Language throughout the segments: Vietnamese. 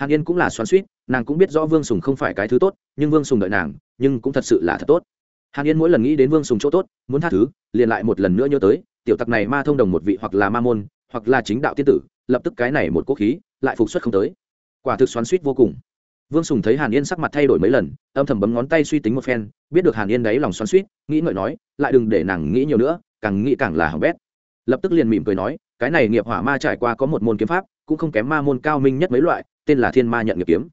hàn yên cũng là xoắn suýt, nàng cũng biết rõ vương sùng không phải cái thứ tốt, nhưng vương sùng đợi nàng, nhưng cũng thật sự là thật tốt. hàn yên mỗi lần nghĩ đến vương sùng chỗ tốt, muốn tha thứ, liền lại một lần nữa nhớ tới, tiểu tặc này ma thông đồng một vị hoặc là ma môn, hoặc là chính đạo tiên tử, lập tức cái này một quốc khí, lại phục xuất không tới. quả thực xoắn suýt vô cùng. vương sùng thấy hàn yên sắc mặt thay đổi mấy lần, âm thầm bấm ngón tay suy tính một phen, biết được hàn yên đấy lòng xoắn suýt, nghĩ ngợi nói, lại đừng để nàng nghĩ nhiều nữa, càng nghĩ càng là hỏng bét. lập tức liền mỉm cười nói, cái này nghiệp hỏa ma trải qua có một môn kiếm pháp, cũng không kém ma môn cao minh nhất mấy loại tên là thiên ma nhận nghiệp kiếm.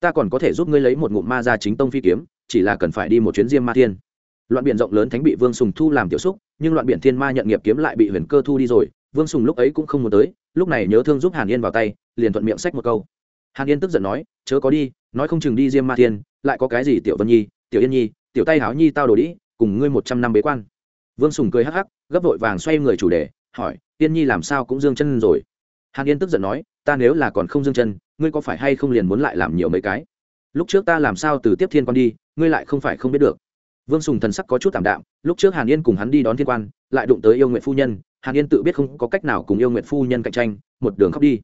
Ta còn có thể giúp ngươi lấy một ngụm ma ra chính tông phi kiếm, chỉ là cần phải đi một chuyến diêm ma thiên. Loạn biển rộng lớn thánh bị vương sùng thu làm tiểu xúc, nhưng loạn biển thiên ma nhận nghiệp kiếm lại bị huyền cơ thu đi rồi, vương sùng lúc ấy cũng không muốn tới, lúc này nhớ thương giúp hàn yên vào tay, liền thuận miệng sách một câu. Hàn yên tức giận nói, chớ có đi, nói không chừng đi diêm ma thiên, lại có cái gì tiểu vân nhi, tiểu yên nhi, tiểu tay háo nhi tao đồ đĩ, cùng ngươi một trăm năm bế quan. Vương sùng cười hắc hắc, gấp vội vàng xoay người chủ đề, hỏi, yên nhi làm sao cũng dương chân rồi? Hàn yên tức giận nói, ta nếu là còn không dương chân ngươi có phải hay không liền muốn lại làm nhiều mấy cái? Lúc trước ta làm sao từ tiếp thiên quan đi, ngươi lại không phải không biết được. Vương sùng thần sắc có chút t ạ m đạm, lúc trước hàn yên cùng hắn đi đón thiên quan, lại đụng tới yêu nguyện phu nhân, hàn yên tự biết không có cách nào cùng yêu nguyện phu nhân cạnh tranh, một đường khóc đi.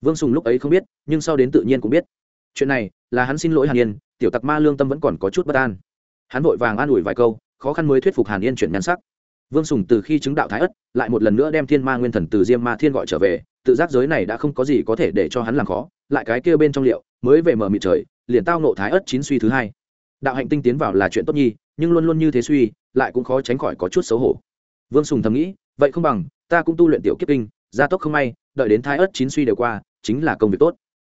Vương sùng lúc ấy không biết, nhưng sau đến tự nhiên cũng biết. Chuyện này, là hắn xin lỗi hàn yên, tiểu tặc ma lương tâm vẫn còn có chút bất an. Hắn vội vàng an ủi vài câu, khó khăn mới thuyết phục hàn yên chuyển nhan sắc. Vương sùng từ khi chứng đạo thái ất, lại một lần nữa đem thiên ma nguyên thần từ diêm ma thiên gọi trở về tự giác giới này đã không có gì có thể để cho hắn làm khó, lại cái kia bên trong liệu, mới về mở mịt trời, liền tao nộ thái ất chín suy thứ hai. Đạo hạnh tinh tiến vào là chuyện tốt nhi, nhưng luôn luôn như thế suy, lại cũng khó tránh khỏi có chút xấu hổ. Vương sùng thầm nghĩ, vậy không bằng, ta cũng tu luyện tiểu kiếp kinh, gia tốc không may, đợi đến thái ất chín suy đều qua, chính là công việc tốt.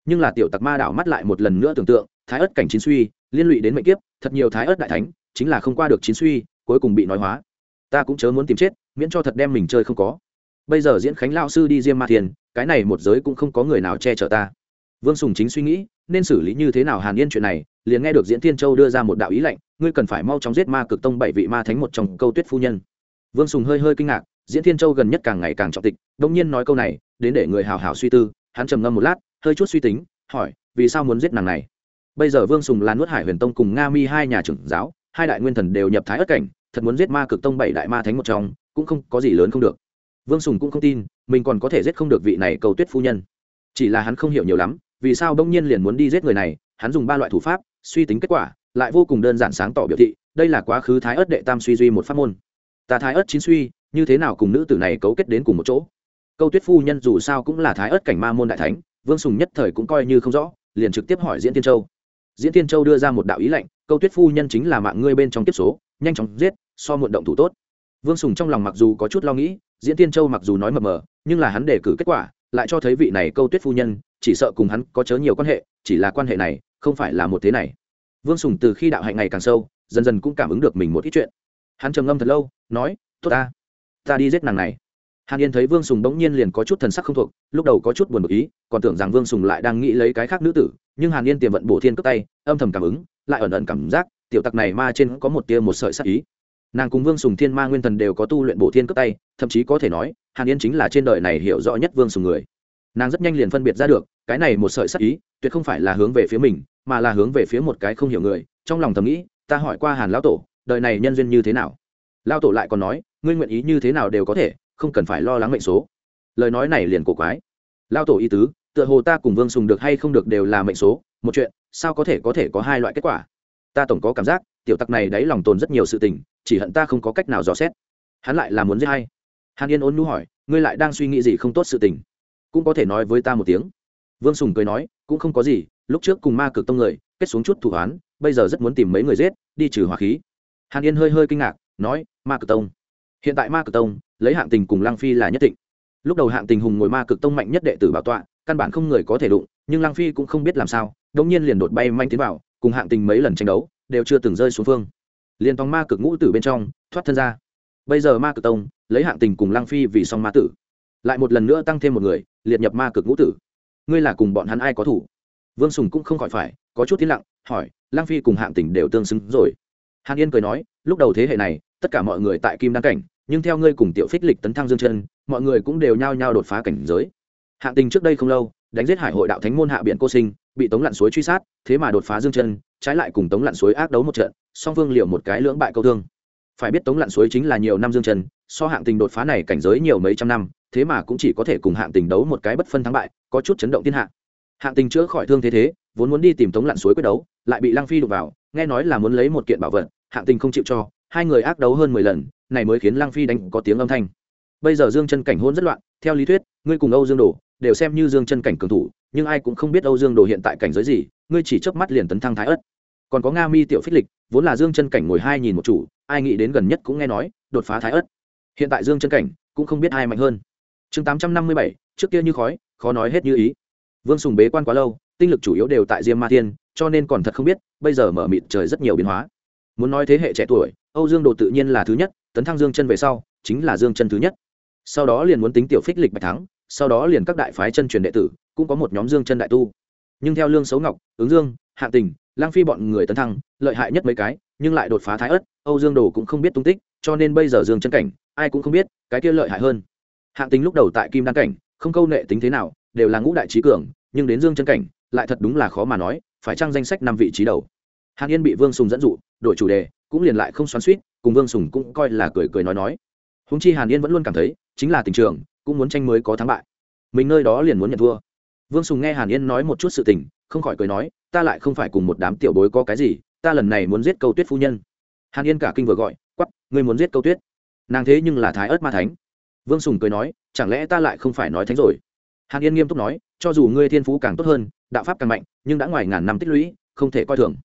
Nhưng là tiểu tặc ma đảo mắt lại một lần nữa tưởng tượng, thái ất cảnh chín suy, liên lụy đến mệnh kiếp, thật nhiều thái ất đại thánh, chính là không qua được chín suy, cuối cùng bị nói hóa. Ta cũng chớ muốn tìm chết, miễn cho thật đem mình chơi không có bây giờ diễn khánh lao sư đi diêm ma thiền cái này một giới cũng không có người nào che chở ta. Vương sùng chính suy nghĩ, nên xử lý như thế nào hàn yên chuyện này, liền nghe được diễn thiên châu đưa ra một đạo ý lệnh, ngươi cần phải mau chóng giết ma cực tông bảy vị ma thánh một trong câu tuyết phu nhân. Vương sùng hơi hơi kinh ngạc, diễn thiên châu gần nhất càng ngày càng trọng tịch đông nhiên nói câu này, đến để người hào hào suy tư, hắn trầm ngâm một lát, hơi chút suy tính, hỏi, vì sao muốn giết nàng này? Bây giờ vương sùng là nuốt hải huyền tông cùng nga mi hai nhà trưởng giáo, hai đại nguyên thần đều nhập thái ất cảnh, thật muốn giết ma cực tông bảy đại ma thánh một trong, cũng không có gì lớn không được vương sùng cũng không tin, mình còn có thể giết không được vị này cầu tuyết phu nhân. Chỉ là hắn không hiểu nhiều lắm, vì sao đông nhiên liền muốn đi giết người này, hắn dùng ba loại thủ pháp, suy tính kết quả, lại vô cùng đơn giản sáng tỏ biểu thị, đây là quá khứ thái ớt đệ tam suy duy một pháp môn. Ta thái ớt chín suy, như thế nào cùng nữ tử này cấu kết đến cùng một chỗ? Câu tuyết phu nhân dù sao cũng là thái ớt cảnh ma môn đại thánh, vương sùng nhất thời cũng coi như không rõ, liền trực tiếp hỏi diễn tiên châu. Diễn tiên châu đưa ra một đạo ý lệnh câu tuyết phu nhân chính là mạng ngươi bên trong tiếp số, nhanh chóng giết, so muộn động thủ tốt. Vương sùng trong lòng mặc dù có chút lo nghĩ diễn tiên châu mặc dù nói mờ mờ, nhưng là hắn đề cử kết quả, lại cho thấy vị này câu tuyết phu nhân, chỉ sợ cùng hắn có chớ nhiều quan hệ, chỉ là quan hệ này, không phải là một thế này. Vương sùng từ khi đạo hạnh ngày càng sâu, dần dần cũng cảm ứng được mình một ít chuyện. Hắn trầm ngâm thật lâu, nói, tốt ta ta đi giết nàng này. Hàn yên thấy vương sùng bỗng nhiên liền có chút thần sắc không thuộc, lúc đầu có chút buồn bực ý, còn tưởng rằng vương sùng lại đang nghĩ lấy cái khác nữ tử, nhưng hàn yên tiềm vận bổ thiên cướp tay, âm thầm cảm ứng, lại ẩn ẩn cảm giác, tiểu tặc này ma trên có một tia một sợi sắc ý nàng cùng vương sùng thiên ma nguyên thần đều có tu luyện bổ thiên cướp tay, thậm chí có thể nói, hàn yên chính là trên đời này hiểu rõ nhất vương sùng người. Nàng rất nhanh liền phân biệt ra được, cái này một sợi sắc ý, tuyệt không phải là hướng về phía mình, mà là hướng về phía một cái không hiểu người, trong lòng thầm nghĩ, ta hỏi qua hàn lão tổ, đời này nhân duyên như thế nào? Lao tổ lại còn nói, ngươi nguyện ý như thế nào đều có thể, không cần phải lo lắng mệnh số. Lời nói này liền cổ quái. Lao tổ ý tứ, tựa hồ ta cùng vương sùng được hay không được đều là mệnh số, một chuyện, sao có thể có thể có hai loại kết quả? Ta tổng có cảm giác, tiểu tặc này đáy lòng tồn rất nhiều sự tình chỉ hận ta không có cách nào dò xét. Hắn lại là muốn giết hay hàn yên ôn nhu hỏi, ngươi lại đang suy nghĩ gì không tốt sự tình? Cũng có thể nói với ta một tiếng. Vương sùng cười nói, cũng không có gì, lúc trước cùng ma cực tông người, kết xuống chút thủ hoán bây giờ rất muốn tìm mấy người giết, đi trừ hỏa khí. Hàn yên hơi hơi kinh ngạc, nói, ma cực tông. Hiện tại ma cực tông, lấy hạng tình cùng lăng phi là nhất định lúc đầu hạng tình hùng ngồi ma cực tông mạnh nhất đệ tử bảo tọa, căn bản không người có thể đụng, nhưng lăng phi cũng không biết làm sao đống nhiên liền đột bay manh tiến vào, cùng hạng tình mấy lần tranh đấu, đều chưa từng rơi xuống phương liền tòng ma cực ngũ tử bên trong, thoát thân ra. Bây giờ ma cực tông, lấy hạng tình cùng lăng phi vì song ma tử. Lại một lần nữa tăng thêm một người, liệt nhập ma cực ngũ tử. Ngươi là cùng bọn hắn ai có thủ? Vương sùng cũng không khỏi phải, có chút tiến lặng, hỏi, lăng phi cùng hạng tình đều tương xứng rồi. Hàn yên cười nói, lúc đầu thế hệ này, tất cả mọi người tại kim đăng cảnh, nhưng theo ngươi cùng tiểu phích lịch tấn thăng dương chân, mọi người cũng đều nhao nhao đột phá cảnh giới. Hạng tình trước đây không lâu, đánh giết hải hội đạo thánh môn hạ biện cô sinh bị tống lặn suối truy sát, thế mà đột phá dương chân, trái lại cùng tống lặn suối ác đấu một trận, song phương liệu một cái lưỡng bại câu thương phải biết tống lặn suối chính là nhiều năm dương chân, so hạng tình đột phá này cảnh giới nhiều mấy trăm năm, thế mà cũng chỉ có thể cùng hạng tình đấu một cái bất phân thắng bại, có chút chấn động thiên hạ hạng tình chữa khỏi thương thế thế, vốn muốn đi tìm tống lặn suối quyết đấu, lại bị lăng phi đụng vào, nghe nói là muốn lấy một kiện bảo vật, hạng tình không chịu cho, hai người ác đấu hơn mười lần, này mới khiến lăng phi đánh có tiếng âm thanh bây giờ dương chân cảnh hôn rất loạn, theo lý thuyết, ngươi cùng âu dương đổ đều xem như dương chân cảnh cường thủ, nhưng ai cũng không biết âu dương đồ hiện tại cảnh giới gì, ngươi chỉ chớp mắt liền tấn thăng thái ất còn có nga mi tiểu phích lịch, vốn là dương chân cảnh ngồi hai nhìn một chủ, ai nghĩ đến gần nhất cũng nghe nói, đột phá thái ất hiện tại dương chân cảnh cũng không biết ai mạnh hơn. Chương tám trăm năm mươi bảy, trước kia như khói, khó nói hết như ý. Vương sùng bế quan quá lâu, tinh lực chủ yếu đều tại diêm ma thiên, cho nên còn thật không biết, bây giờ mở mịt trời rất nhiều biến hóa. Muốn nói thế hệ trẻ tuổi, âu dương đồ tự nhiên là thứ nhất, tấn thăng dương chân về sau, chính là dương chân thứ nhất. Sau đó liền muốn tính tiểu phích lịch bạch thắng sau đó liền các đại phái chân truyền đệ tử, cũng có một nhóm dương chân đại tu. Nhưng theo lương xấu ngọc, ứng dương, hạ tình, lang phi bọn người tấn thăng, lợi hại nhất mấy cái, nhưng lại đột phá thái ất, âu dương đồ cũng không biết tung tích, cho nên bây giờ dương chân cảnh, ai cũng không biết, cái kia lợi hại hơn. Hạng tình lúc đầu tại kim đan cảnh, không câu nệ tính thế nào, đều là ngũ đại trí cường, nhưng đến dương chân cảnh, lại thật đúng là khó mà nói, phải trang danh sách năm vị trí đầu. Hàn yên bị vương sùng dẫn dụ, đổi chủ đề, cũng liền lại không xoắn suýt cùng vương sùng cũng coi là cười cười nói nói. Húng chi hàn yên vẫn luôn cảm thấy, chính là tình trường cũng muốn tranh mới có thắng bại. Mình nơi đó liền muốn nhận thua. Vương sùng nghe hàn yên nói một chút sự tình, không khỏi cười nói, ta lại không phải cùng một đám tiểu bối có cái gì, ta lần này muốn giết câu tuyết phu nhân. Hàn yên cả kinh vừa gọi quắp ngươi muốn giết câu tuyết? Nàng thế nhưng là thái ớt ma thánh. Vương sùng cười nói, chẳng lẽ ta lại không phải nói thánh rồi? Hàn yên nghiêm túc nói, cho dù ngươi thiên phú càng tốt hơn, đạo pháp càng mạnh, nhưng đã ngoài ngàn năm tích lũy, không thể coi thường.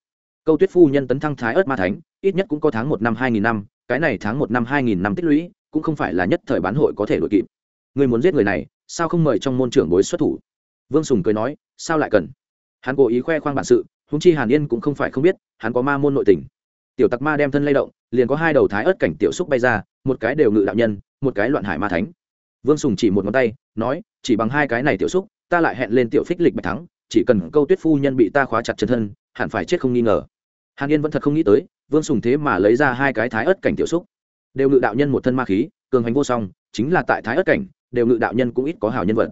Câu tuyết phu nhân tấn thăng thái ớt ma thánh, ít nhất cũng có tháng một năm hai nghìn năm, cái này tháng một năm hai nghìn năm tích lũy, cũng không phải là nhất thời bán hội có thể đội kịp ngươi muốn giết người này, sao không mời trong môn trưởng bối xuất thủ? Vương sùng cười nói, sao lại cần? Hắn cố ý khoe khoang bản sự húng chi hàn yên cũng không phải không biết, hắn có ma môn nội tình. Tiểu tặc ma đem thân lay động, liền có hai đầu thái ớt cảnh tiểu xúc bay ra, một cái đều ngự đạo nhân, một cái loạn hải ma thánh. Vương sùng chỉ một ngón tay, nói, chỉ bằng hai cái này tiểu xúc, ta lại hẹn lên tiểu phích lịch bạch thắng, chỉ cần câu tuyết phu nhân bị ta khóa chặt chân thân, hẳn phải chết không nghi ngờ. Hàn yên vẫn thật không nghĩ tới, vương sùng thế mà lấy ra hai cái thái ớt cảnh tiểu xúc. Đều ngự đạo nhân một thân ma khí, cường hành vô song, chính là tại thái ớt cảnh đều ngự đạo nhân cũng ít có hảo nhân vật.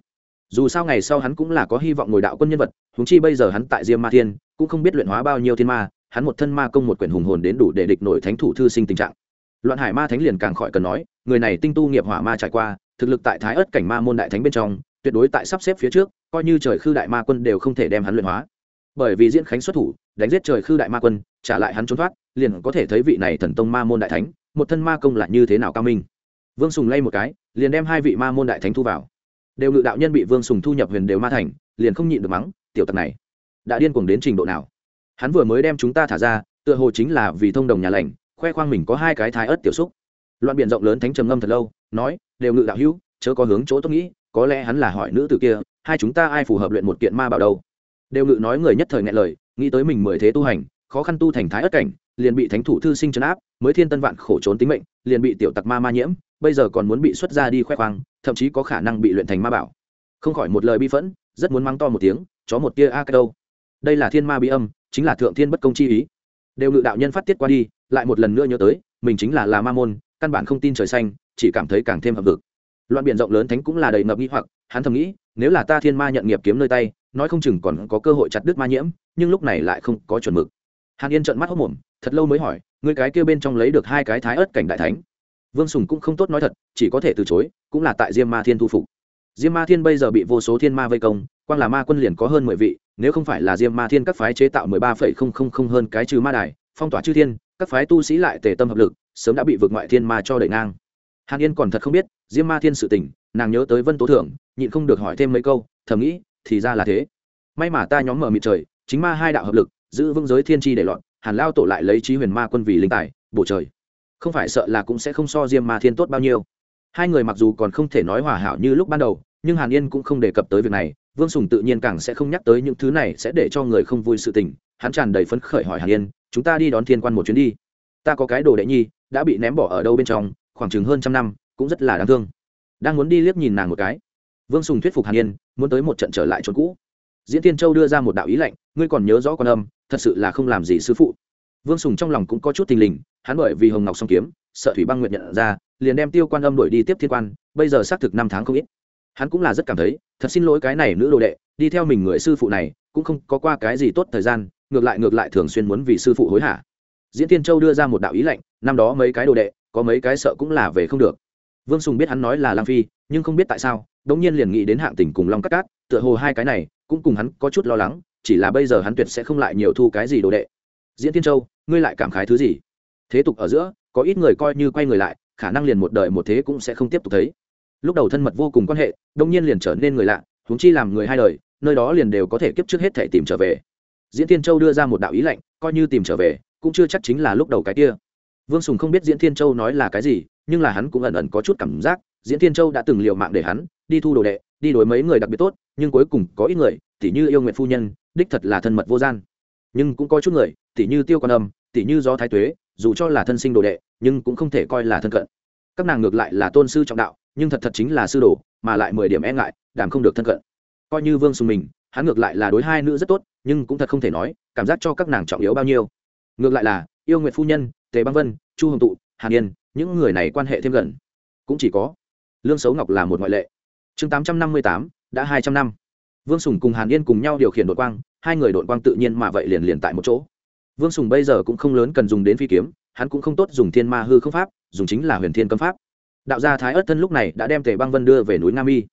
Dù sao ngày sau hắn cũng là có hy vọng ngồi đạo quân nhân vật húng chi bây giờ hắn tại diêm ma thiên, cũng không biết luyện hóa bao nhiêu thiên ma, hắn một thân ma công một quyển hùng hồn đến đủ để địch nổi thánh thủ thư sinh tình trạng. Loạn hải ma thánh liền càng khỏi cần nói, người này tinh tu nghiệp hỏa ma trải qua, thực lực tại thái ớt cảnh ma môn đại thánh bên trong, tuyệt đối tại sắp xếp phía trước, coi như trời khư đại ma quân đều không thể đem hắn luyện hóa. Bởi vì diễn khánh xuất thủ, đánh giết trời khư đại ma quân, trả lại hắn trốn thoát, liền có thể thấy vị này thần tông ma môn đại thánh, một thân ma công là như thế nào cao minh vương sùng lay một cái, liền đem hai vị ma môn đại thánh thu vào. Đều ngự đạo nhân bị vương sùng thu nhập huyền đều ma thành, liền không nhịn được mắng, tiểu tặc này, đã điên cuồng đến trình độ nào? Hắn vừa mới đem chúng ta thả ra, tựa hồ chính là vì thông đồng nhà lành, khoe khoang mình có hai cái thái ớt tiểu xúc. Loạn biện rộng lớn thánh trầm ngâm thật lâu, nói, đều ngự đạo hữu, chớ có hướng chỗ tôi nghĩ, có lẽ hắn là hỏi nữ tử kia, hai chúng ta ai phù hợp luyện một kiện ma bảo đâu? Đều ngự nói người nhất thời ngại lời, nghĩ tới mình mười thế tu hành, khó khăn tu thành thái ất cảnh, liền bị thánh thủ thư sinh trấn áp, mới thiên tân vạn khổ trốn tính mệnh, liền bị tiểu tặc ma ma nhiễm bây giờ còn muốn bị xuất ra đi khoe khoang, thậm chí có khả năng bị luyện thành ma bảo. Không khỏi một lời bi phẫn, rất muốn mắng to một tiếng, chó một tia a cái đâu. Đây là thiên ma bi âm, chính là thượng thiên bất công chi ý. Đều ngự đạo nhân phát tiết qua đi, lại một lần nữa nhớ tới, mình chính là là ma môn, căn bản không tin trời xanh, chỉ cảm thấy càng thêm hợp vực loạn biển rộng lớn thánh cũng là đầy ngập nghi hoặc, hắn thầm nghĩ, nếu là ta thiên ma nhận nghiệp kiếm nơi tay, nói không chừng còn có cơ hội chặt đứt ma nhiễm, nhưng lúc này lại không có chuẩn mực. Hàn yên trợn mắt hốc mồm, thật lâu mới hỏi người cái kia bên trong lấy được hai cái thái ớt cảnh đại thánh vương sùng cũng không tốt nói thật, chỉ có thể từ chối, cũng là tại diêm ma thiên thu phục. Diêm ma thiên bây giờ bị vô số thiên ma vây công, quang là ma quân liền có hơn mười vị, nếu không phải là diêm ma thiên các phái chế tạo mười ba phẩy không không không hơn cái trừ ma đài, phong tỏa chư thiên, các phái tu sĩ lại tề tâm hợp lực, sớm đã bị vượt ngoại thiên ma cho đẩy ngang. Hàn yên còn thật không biết, diêm ma thiên sự tình, nàng nhớ tới vân tố thưởng nhịn không được hỏi thêm mấy câu, thầm nghĩ, thì ra là thế. May mà ta nhóm mở mịt trời, chính ma hai đạo hợp lực, giữ vững giới thiên tri để loạn, hàn lao tổ lại lấy trí huyền ma quân vì linh tài, bổ trời không phải sợ là cũng sẽ không so diêm ma thiên tốt bao nhiêu. Hai người mặc dù còn không thể nói hòa hảo như lúc ban đầu, nhưng hàn yên cũng không đề cập tới việc này, vương sùng tự nhiên càng sẽ không nhắc tới những thứ này sẽ để cho người không vui sự tình, hắn tràn đầy phấn khởi hỏi hàn yên, chúng ta đi đón thiên quan một chuyến đi. Ta có cái đồ đệ nhi, đã bị ném bỏ ở đâu bên trong, khoảng chừng hơn trăm năm, cũng rất là đáng thương. Đang muốn đi liếc nhìn nàng một cái. Vương sùng thuyết phục hàn yên, muốn tới một trận trở lại chỗ cũ. Diễn tiên châu đưa ra một đạo ý lệnh ngươi còn nhớ rõ con âm, thật sự là không làm gì sư phụ vương sùng trong lòng cũng có chút tình lình, hắn bởi vì hồng ngọc song kiếm, sợ thủy băng nguyện nhận ra, liền đem tiêu quan âm đổi đi tiếp thiên quan, bây giờ xác thực năm tháng không ít. Hắn cũng là rất cảm thấy, thật xin lỗi cái này nữ đồ đệ, đi theo mình người sư phụ này, cũng không có qua cái gì tốt thời gian, ngược lại ngược lại thường xuyên muốn vì sư phụ hối hả. Diễn tiên châu đưa ra một đạo ý lệnh, năm đó mấy cái đồ đệ, có mấy cái sợ cũng là về không được. Vương sùng biết hắn nói là lang phi, nhưng không biết tại sao, đống nhiên liền nghĩ đến hạng tình cùng long cắt cát, tựa hồ hai cái này, cũng cùng hắn có chút lo lắng, chỉ là bây giờ hắn tuyệt sẽ không lại nhiều thu cái gì đồ đệ. Diễn tiên châu ngươi lại cảm khái thứ gì? Thế tục ở giữa, có ít người coi như quay người lại, khả năng liền một đời một thế cũng sẽ không tiếp tục thấy. Lúc đầu thân mật vô cùng quan hệ, đông nhiên liền trở nên người lạ, huống chi làm người hai đời, nơi đó liền đều có thể kiếp trước hết thể tìm trở về. Diễn thiên châu đưa ra một đạo ý lệnh coi như tìm trở về, cũng chưa chắc chính là lúc đầu cái kia. Vương sùng không biết diễn thiên châu nói là cái gì, nhưng là hắn cũng ẩn ẩn có chút cảm giác, diễn thiên châu đã từng liều mạng để hắn, đi thu đồ đệ, đi đối mấy người đặc biệt tốt, nhưng cuối cùng có ít người, tỉ như yêu nguyện phu nhân, đích thật là thân mật vô gian. Nhưng cũng có chút người tỉ như tiêu quan âm, tỉ như do thái tuế, dù cho là thân sinh đồ đệ, nhưng cũng không thể coi là thân cận. Các nàng ngược lại là tôn sư trọng đạo, nhưng thật thật chính là sư đồ, mà lại mười điểm e ngại, đảm không được thân cận. Coi như vương sùng mình, hắn ngược lại là đối hai nữ rất tốt, nhưng cũng thật không thể nói, cảm giác cho các nàng trọng yếu bao nhiêu. Ngược lại là, yêu nguyệt phu nhân, tề băng vân, chu hồng tụ, hàn yên, những người này quan hệ thêm gần. Cũng chỉ có lương xấu ngọc là một ngoại lệ. Chương tám trăm năm mươi tám, đã hai trăm năm. Vương sùng cùng hàn yên cùng nhau điều khiển đội quang, hai người đội quang tự nhiên mà vậy liền liền tại một chỗ vương sùng bây giờ cũng không lớn cần dùng đến phi kiếm, hắn cũng không tốt dùng thiên ma hư không pháp, dùng chính là huyền thiên cấm pháp. Đạo gia thái ất thân lúc này đã đem tề băng vân đưa về núi nam y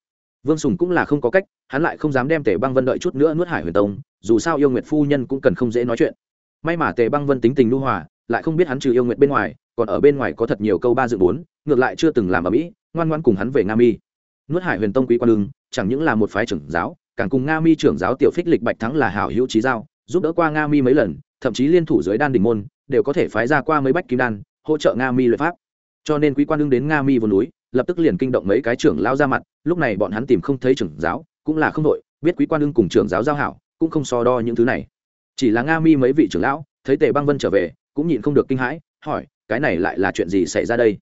vương sùng cũng là không có cách, hắn lại không dám đem tề băng vân đợi chút nữa nuốt hải huyền tông, dù sao yêu nguyệt phu nhân cũng cần không dễ nói chuyện. May mà tề băng vân tính tình lưu hòa, lại không biết hắn trừ yêu nguyệt bên ngoài, còn ở bên ngoài có thật nhiều câu ba dự bốn, ngược lại chưa từng làm ở mỹ, ngoan ngoan cùng hắn về nam y nuốt hải huyền tông quý quan lương, chẳng những là một phái trưởng giáo, càng cùng nga mi trưởng giáo tiểu phích lịch bạch thắng là hảo hữu trí giao, giúp đỡ qua nga mi mấy lần thậm chí liên thủ dưới đan đỉnh môn, đều có thể phái ra qua mấy bách kim đan, hỗ trợ nga mi luyện pháp. Cho nên quý quan đương đến nga mi vùng núi, lập tức liền kinh động mấy cái trưởng lao ra mặt, lúc này bọn hắn tìm không thấy trưởng giáo, cũng là không đội biết quý quan đương cùng trưởng giáo giao hảo, cũng không so đo những thứ này. Chỉ là nga mi mấy vị trưởng lão, thấy tề băng vân trở về, cũng nhịn không được kinh hãi, hỏi, cái này lại là chuyện gì xảy ra đây?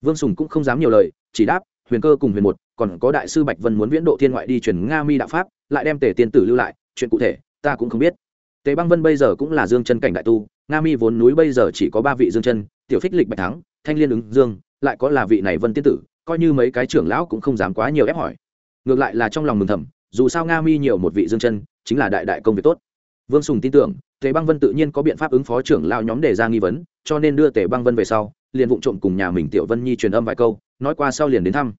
Vương sùng cũng không dám nhiều lời, chỉ đáp, huyền cơ cùng huyền một, còn có đại sư bạch vân muốn viễn độ thiên ngoại đi truyền nga mi đạo pháp, lại đem tề tiên tử lưu lại, chuyện cụ thể, ta cũng không biết tề băng vân bây giờ cũng là dương chân cảnh đại tu, nga mi vốn núi bây giờ chỉ có ba vị dương chân, tiểu phích lịch bạch thắng, thanh liên ứng dương, lại có là vị này vân tiên tử, coi như mấy cái trưởng lão cũng không dám quá nhiều ép hỏi. Ngược lại là trong lòng mừng thầm, dù sao nga mi nhiều một vị dương chân, chính là đại đại công việc tốt. Vương sùng tin tưởng tề băng vân tự nhiên có biện pháp ứng phó trưởng lao nhóm đề ra nghi vấn, cho nên đưa tề băng vân về sau, liền vụng trộm cùng nhà mình tiểu vân nhi truyền âm vài câu, nói qua sau liền đến thăm.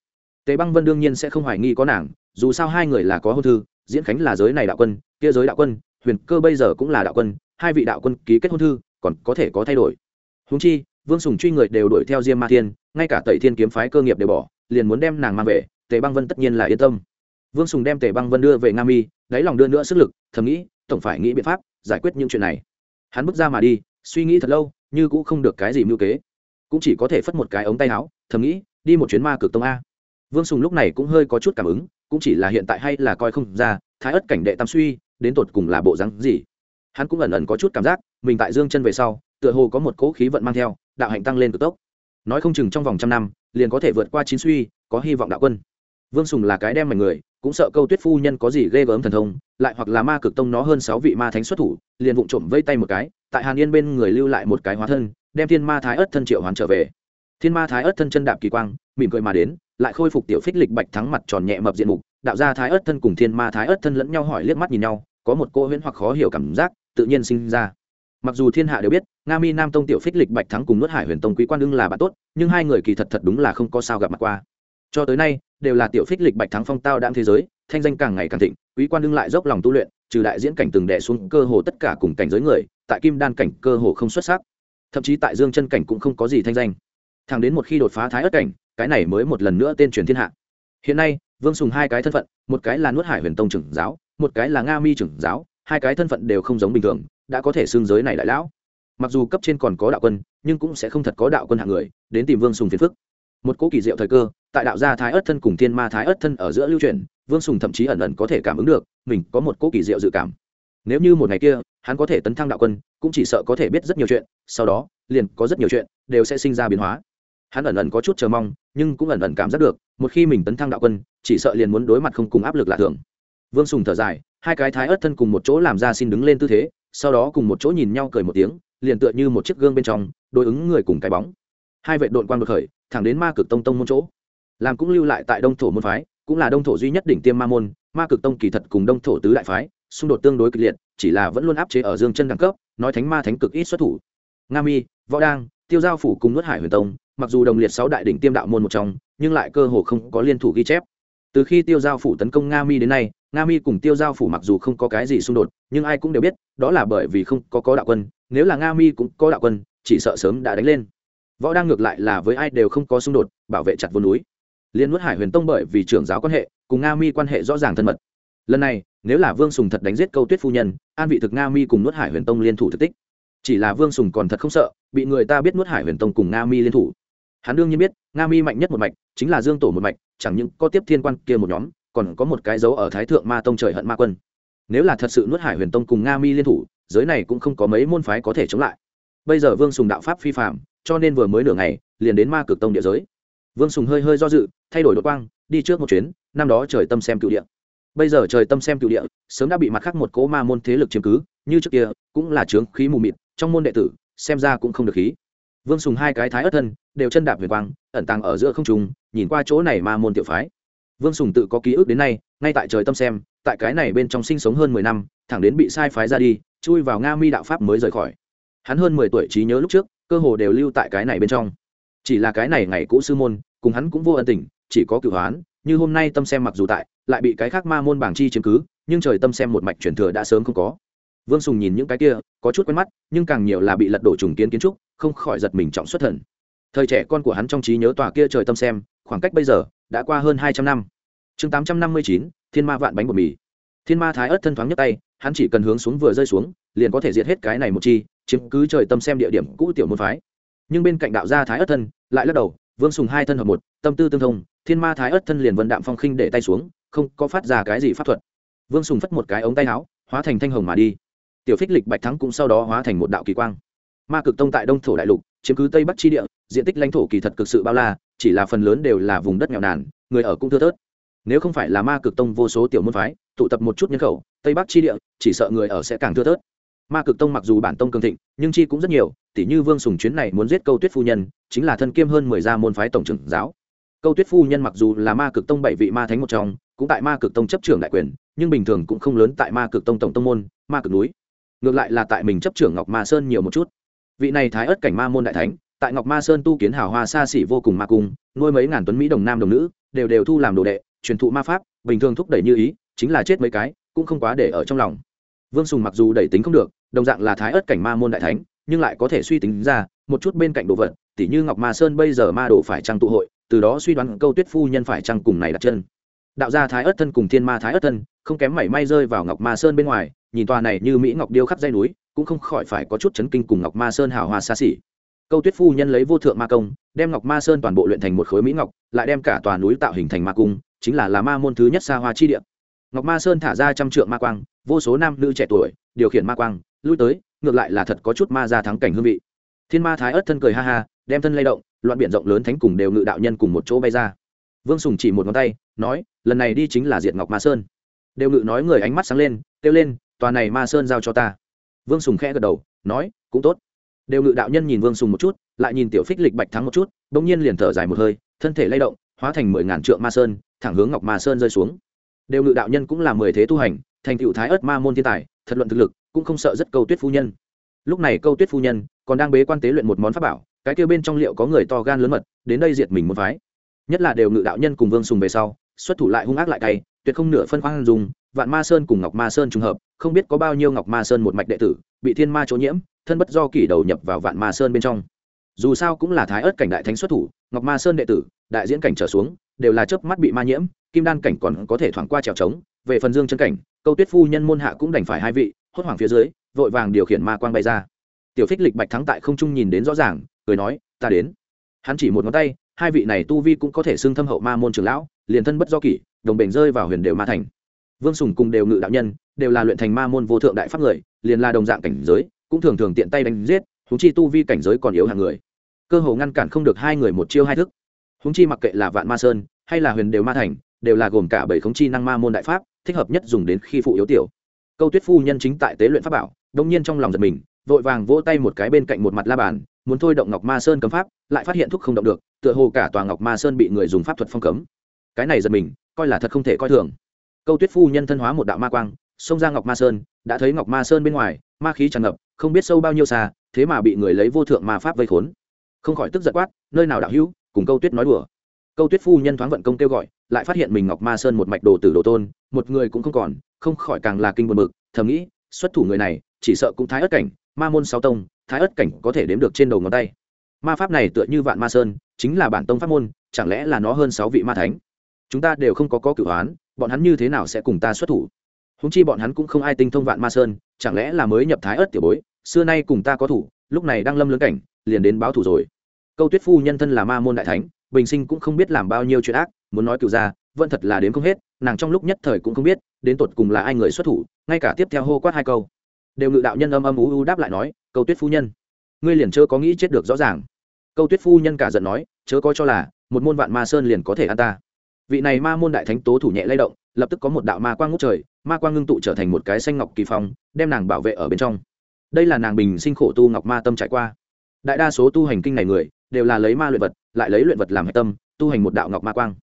Tề băng vân đương nhiên sẽ không hoài nghi có nàng, dù sao hai người là có hôn thư, diễn khánh là giới này đạo quân, kia giới đạo quân huyền cơ bây giờ cũng là đạo quân, hai vị đạo quân ký kết hôn thư, còn có thể có thay đổi. Húng chi, vương sùng truy người đều đuổi theo diêm ma thiên, ngay cả tẩy thiên kiếm phái cơ nghiệp đều bỏ, liền muốn đem nàng mang về, tề băng vân tất nhiên là yên tâm. Vương sùng đem tề băng vân đưa về nga mi, đáy lòng đưa nữa sức lực, thầm nghĩ, tổng phải nghĩ biện pháp giải quyết những chuyện này. Hắn bước ra mà đi, suy nghĩ thật lâu, như cũng không được cái gì mưu kế. Cũng chỉ có thể phất một cái ống tay áo, thầm nghĩ, đi một chuyến ma cực tông a. Vương sùng lúc này cũng hơi có chút cảm ứng, cũng chỉ là hiện tại hay là coi không ra, thái ất cảnh đệ tam suy đến tột cùng là bộ rắn gì. Hắn cũng ẩn ẩn có chút cảm giác, mình tại dương chân về sau, tựa hồ có một cỗ khí vận mang theo, đạo hạnh tăng lên cực tốc. Nói không chừng trong vòng trăm năm, liền có thể vượt qua chín suy, có hy vọng đạo quân. Vương sùng là cái đem mảnh người, cũng sợ câu tuyết phu nhân có gì ghê gớm thần thông, lại hoặc là ma cực tông nó hơn sáu vị ma thánh xuất thủ, liền vụng trộm vây tay một cái, tại hàn yên bên người lưu lại một cái hóa thân, đem thiên ma thái ất thân triệu hoàn trở về. Thiên ma thái ất thân chân đạp kỳ quang, mỉm cười mà đến, lại khôi phục tiểu phích lịch bạch thắng mặt tròn nhẹ mập diện mục, đạo gia thái ất thân cùng thiên ma thái ất thân lẫn nhau hỏi liếc mắt nhìn nhau có một cô huyễn hoặc khó hiểu cảm giác tự nhiên sinh ra. Mặc dù thiên hạ đều biết, nga mi nam tông tiểu phích lịch bạch thắng cùng nuốt hải huyền tông quý quan đương là bạn tốt, nhưng hai người kỳ thật thật đúng là không có sao gặp mặt qua. Cho tới nay, đều là tiểu phích lịch bạch thắng phong tao đạm thế giới, thanh danh càng ngày càng thịnh, quý quan đương lại dốc lòng tu luyện, trừ đại diễn cảnh từng đẻ xuống cơ hồ tất cả cùng cảnh giới người, tại kim đan cảnh cơ hồ không xuất sắc. Thậm chí tại dương chân cảnh cũng không có gì thanh danh. Thẳng đến một khi đột phá thái ất cảnh, cái này mới một lần nữa tên truyền thiên hạ. Hiện nay, vương sùng hai cái thân phận, một cái là nuốt hải huyền tông trưởng giáo một cái là nga mi trưởng giáo, hai cái thân phận đều không giống bình thường, đã có thể xương giới này đại lão. Mặc dù cấp trên còn có đạo quân, nhưng cũng sẽ không thật có đạo quân hạng người, đến tìm vương sùng phiền phức. Một cỗ kỳ diệu thời cơ, tại đạo gia thái ất thân cùng thiên ma thái ất thân ở giữa lưu truyền, vương sùng thậm chí ẩn ẩn có thể cảm ứng được, mình có một cỗ kỳ diệu dự cảm. Nếu như một ngày kia, hắn có thể tấn thăng đạo quân, cũng chỉ sợ có thể biết rất nhiều chuyện, sau đó, liền có rất nhiều chuyện, đều sẽ sinh ra biến hóa. Hắn ẩn ẩn có chút chờ mong, nhưng cũng ẩn ẩn cảm giác được, một khi mình tấn thăng đạo quân, chỉ sợ liền muốn đối mặt không cùng áp lực lạ thường vương sùng thở dài, hai cái thái ớt thân cùng một chỗ làm ra xin đứng lên tư thế, sau đó cùng một chỗ nhìn nhau cười một tiếng, liền tựa như một chiếc gương bên trong, đối ứng người cùng cái bóng. Hai vệ đội quan đột khởi, thẳng đến ma cực tông tông môn chỗ. Làm cũng lưu lại tại đông thổ môn phái, cũng là đông thổ duy nhất đỉnh tiêm ma môn, ma cực tông kỳ thật cùng đông thổ tứ đại phái, xung đột tương đối kịch liệt, chỉ là vẫn luôn áp chế ở dương chân đẳng cấp, nói thánh ma thánh cực ít xuất thủ. Nga mi, võ đang, tiêu giao phủ cùng nuốt hải huyền tông, mặc dù đồng liệt sáu đại đỉnh tiêm đạo môn một trong, nhưng lại cơ hồ không có liên thủ ghi chép từ khi tiêu giao phủ tấn công nga mi đến nay, nga mi cùng tiêu giao phủ mặc dù không có cái gì xung đột, nhưng ai cũng đều biết, đó là bởi vì không có có đạo quân, nếu là nga mi cũng có đạo quân, chỉ sợ sớm đã đánh lên. Võ đang ngược lại là với ai đều không có xung đột, bảo vệ chặt vô núi. Liên nuốt hải huyền tông bởi vì trưởng giáo quan hệ, cùng nga mi quan hệ rõ ràng thân mật. Lần này, nếu là vương sùng thật đánh giết câu tuyết phu nhân, an vị thực nga mi cùng nuốt hải huyền tông liên thủ thực tích. Chỉ là vương sùng còn thật không sợ, bị người ta biết nuốt hải huyền tông cùng nga mi liên thủ. Hắn đương nhiên biết, nga mi mạnh nhất một mạch, chính là dương tổ một mạch chẳng những có tiếp thiên quan kia một nhóm, còn có một cái dấu ở thái thượng ma tông trời hận ma quân. Nếu là thật sự nuốt hải huyền tông cùng nga mi liên thủ, giới này cũng không có mấy môn phái có thể chống lại. Bây giờ vương sùng đạo pháp phi phạm cho nên vừa mới nửa ngày, liền đến ma cực tông địa giới. Vương sùng hơi hơi do dự, thay đổi đột quang, đi trước một chuyến, năm đó trời tâm xem cựu địa. Bây giờ trời tâm xem cựu địa, sớm đã bị mặt khác một cỗ ma môn thế lực chiếm cứ, như trước kia, cũng là trướng khí mù mịt, trong môn đệ tử, xem ra cũng không được khí vương sùng hai cái thái ớt thân, đều chân đạp huyền quang, ẩn tàng ở giữa không trùng nhìn qua chỗ này ma môn tiểu phái. Vương sùng tự có ký ức đến nay, ngay tại trời tâm xem, tại cái này bên trong sinh sống hơn mười năm, thẳng đến bị sai phái ra đi, chui vào nga mi đạo pháp mới rời khỏi. Hắn hơn mười tuổi trí nhớ lúc trước, cơ hồ đều lưu tại cái này bên trong. Chỉ là cái này ngày cũ sư môn, cùng hắn cũng vô ân tình, chỉ có cửu hoán, như hôm nay tâm xem mặc dù tại, lại bị cái khác ma môn bảng chi chiếm cứ, nhưng trời tâm xem một mạch truyền thừa đã sớm không có vương sùng nhìn những cái kia, có chút quen mắt, nhưng càng nhiều là bị lật đổ trùng kiến kiến trúc, không khỏi giật mình trọng xuất thần. Thời trẻ con của hắn trong trí nhớ tòa kia trời tâm xem, khoảng cách bây giờ đã qua hơn hai trăm năm. Chương tám trăm năm mươi chín, thiên ma vạn bánh bột mì. Thiên ma thái ớt thân thoáng nhấc tay, hắn chỉ cần hướng xuống vừa rơi xuống, liền có thể diệt hết cái này một chi, chiếm cứ trời tâm xem địa điểm cũ tiểu môn phái. Nhưng bên cạnh đạo gia thái ớt thân, lại lắc đầu, vương sùng hai thân hợp một, tâm tư tương thông, thiên ma thái ớt thân liền vân đạm phong khinh để tay xuống, không có phát ra cái gì pháp thuật. Vương sùng phất một cái ống tay áo, hóa thành thanh hồng mà đi tiểu phích lịch bạch thắng cũng sau đó hóa thành một đạo kỳ quang. Ma cực tông tại đông thổ đại lục, chiếm cứ tây bắc tri địa, diện tích lãnh thổ kỳ thật cực sự bao la, chỉ là phần lớn đều là vùng đất nghèo nàn, người ở cũng thưa thớt. Nếu không phải là ma cực tông vô số tiểu môn phái, tụ tập một chút nhân khẩu, tây bắc tri địa, chỉ sợ người ở sẽ càng thưa thớt. Ma cực tông mặc dù bản tông cường thịnh, nhưng chi cũng rất nhiều tỷ như vương sùng chuyến này muốn giết câu tuyết phu nhân, chính là thân kiêm hơn mười gia môn phái tổng trưởng giáo. Câu tuyết phu nhân mặc dù là ma cực tông bảy vị ma thánh một trong, cũng tại ma cực tông chấp trưởng đại quyền, nhưng bình thường cũng không lớn tại ma cực tông tổng tông môn, ma cực núi ngược lại là tại mình chấp trưởng ngọc ma sơn nhiều một chút. Vị này thái ớt cảnh ma môn đại thánh, tại ngọc ma sơn tu kiến hào hoa xa xỉ vô cùng ma cung, nuôi mấy ngàn tuấn mỹ đồng nam đồng nữ, đều đều thu làm đồ đệ, truyền thụ ma pháp, bình thường thúc đẩy như ý, chính là chết mấy cái, cũng không quá để ở trong lòng. Vương sùng mặc dù đẩy tính không được, đồng dạng là thái ớt cảnh ma môn đại thánh, nhưng lại có thể suy tính ra, một chút bên cạnh đồ vật, tỉ như ngọc ma sơn bây giờ ma đồ phải trăng tụ hội, từ đó suy đoán câu tuyết phu nhân phải trăng cùng này đặt chân. Đạo gia thái ớt thân cùng thiên ma thái ớt thân, không kém mảy may rơi vào ngọc ma sơn bên ngoài nhìn tòa này như mỹ ngọc điêu khắp dây núi, cũng không khỏi phải có chút chấn kinh cùng ngọc ma sơn hào hoa xa xỉ. Câu tuyết phu nhân lấy vô thượng ma công, đem ngọc ma sơn toàn bộ luyện thành một khối mỹ ngọc, lại đem cả tòa núi tạo hình thành ma cung, chính là là ma môn thứ nhất xa hoa chi địa. Ngọc ma sơn thả ra trăm trượng ma quang, vô số nam nữ trẻ tuổi, điều khiển ma quang, lui tới, ngược lại là thật có chút ma ra thắng cảnh hương vị. Thiên ma thái ớt thân cười ha ha, đem thân lay động, loạn biển rộng lớn thánh cùng đều ngự đạo nhân cùng một chỗ bay ra. Vương sùng chỉ một ngón tay, nói, lần này đi chính là diệt ngọc ma sơn. Đều ngự nói người ánh mắt sáng lên, kêu lên tòa này ma sơn giao cho ta. Vương sùng khẽ gật đầu, nói, cũng tốt. Đều ngự đạo nhân nhìn vương sùng một chút, lại nhìn tiểu phích lịch bạch thắng một chút đ ỗ n g nhiên liền thở dài một hơi, thân thể lay động, hóa thành mười ngàn trượng ma sơn, thẳng hướng ngọc ma sơn rơi xuống. Đều ngự đạo nhân cũng là mười thế tu hành, thành cựu thái ớt ma môn thiên tài, thật luận thực lực, cũng không sợ rất câu tuyết phu nhân. Lúc này câu tuyết phu nhân còn đang bế quan tế luyện một món pháp bảo, cái kêu bên trong liệu có người to gan lớn mật, đến đây diệt mình một phái. Nhất là đều ngự đạo nhân cùng vương sùng về sau, xuất thủ lại hung ác lại cay, tuyệt không nửa phân khoan dùng vạn ma sơn cùng ngọc ma sơn trùng hợp, không biết có bao nhiêu ngọc ma sơn một mạch đệ tử, bị thiên ma chỗ nhiễm, thân bất do kỷ đầu nhập vào vạn ma sơn bên trong. Dù sao cũng là thái ớt cảnh đại thánh xuất thủ, ngọc ma sơn đệ tử, đại diễn cảnh trở xuống, đều là chớp mắt bị ma nhiễm, kim đan cảnh còn có thể thoảng qua trèo trống, về phần dương chân cảnh, câu tuyết phu nhân môn hạ cũng đành phải hai vị, hốt hoảng phía dưới, vội vàng điều khiển ma quang bay ra. Tiểu phích lịch bạch thắng tại không trung nhìn đến rõ ràng, cười nói, ta đến. Hắn chỉ một ngón tay, hai vị này tu vi cũng có thể xưng thâm hậu ma môn trường lão, liền thân bất do kỷ, đồng bền rơi vào huyền đều ma thành vương sùng cùng đều ngự đạo nhân, đều là luyện thành ma môn vô thượng đại pháp người, liền là đồng dạng cảnh giới, cũng thường thường tiện tay đánh giết húng chi tu vi cảnh giới còn yếu hàng người. Cơ hồ ngăn cản không được hai người một chiêu hai thức. Húng chi mặc kệ là vạn ma sơn, hay là huyền đều ma thành, đều là gồm cả bảy khống chi năng ma môn đại pháp, thích hợp nhất dùng đến khi phụ yếu tiểu. Câu tuyết phu nhân chính tại tế luyện pháp bảo, đông nhiên trong lòng giật mình, vội vàng vỗ tay một cái bên cạnh một mặt la bàn, muốn thôi động ngọc ma sơn cấm pháp, lại phát hiện thuốc không động được, tựa hồ cả tòa ngọc ma sơn bị người dùng pháp thuật phong cấm. Cái này giật mình, coi là thật không thể coi thường câu tuyết phu nhân thân hóa một đạo ma quang, xông ra ngọc ma sơn, đã thấy ngọc ma sơn bên ngoài, ma khí tràn ngập, không biết sâu bao nhiêu xa, thế mà bị người lấy vô thượng ma pháp vây khốn. Không khỏi tức giật quát, nơi nào đạo hữu, cùng câu tuyết nói đùa. Câu tuyết phu nhân thoáng vận công kêu gọi, lại phát hiện mình ngọc ma sơn một mạch đồ tử đồ tôn, một người cũng không còn, không khỏi càng là kinh buồn bực, thầm nghĩ, xuất thủ người này, chỉ sợ cũng thái ất cảnh, ma môn sáu tông, thái ất cảnh có thể đếm được trên đầu ngón tay. Ma pháp này tựa như vạn ma sơn, chính là bản tông pháp môn, chẳng lẽ là nó hơn sáu vị ma thánh? Chúng ta đều không có có cửu hoán bọn hắn như thế nào sẽ cùng ta xuất thủ? Húng chi bọn hắn cũng không ai tinh thông vạn ma sơn, chẳng lẽ là mới nhập thái ớt tiểu bối, xưa nay cùng ta có thủ, lúc này đang lâm lưỡng cảnh, liền đến báo thủ rồi. Câu tuyết phu nhân thân là ma môn đại thánh, bình sinh cũng không biết làm bao nhiêu chuyện ác, muốn nói cựu ra vẫn thật là đến không hết, nàng trong lúc nhất thời cũng không biết, đến tột cùng là ai người xuất thủ, ngay cả tiếp theo hô quát hai câu. Đều ngự đạo nhân âm âm ú u đáp lại nói, câu tuyết phu nhân, ngươi liền chớ có nghĩ chết được rõ ràng. Câu tuyết phu nhân cả giận nói, chớ có cho là, một môn vạn ma sơn liền có thể ăn ta vị này ma môn đại thánh tố thủ nhẹ lay động, lập tức có một đạo ma quang ngút trời, ma quang ngưng tụ trở thành một cái xanh ngọc kỳ phong, đem nàng bảo vệ ở bên trong. Đây là nàng bình sinh khổ tu ngọc ma tâm trải qua. Đại đa số tu hành kinh này người, đều là lấy ma luyện vật, lại lấy luyện vật làm hạch tâm, tu hành một đạo ngọc ma quang.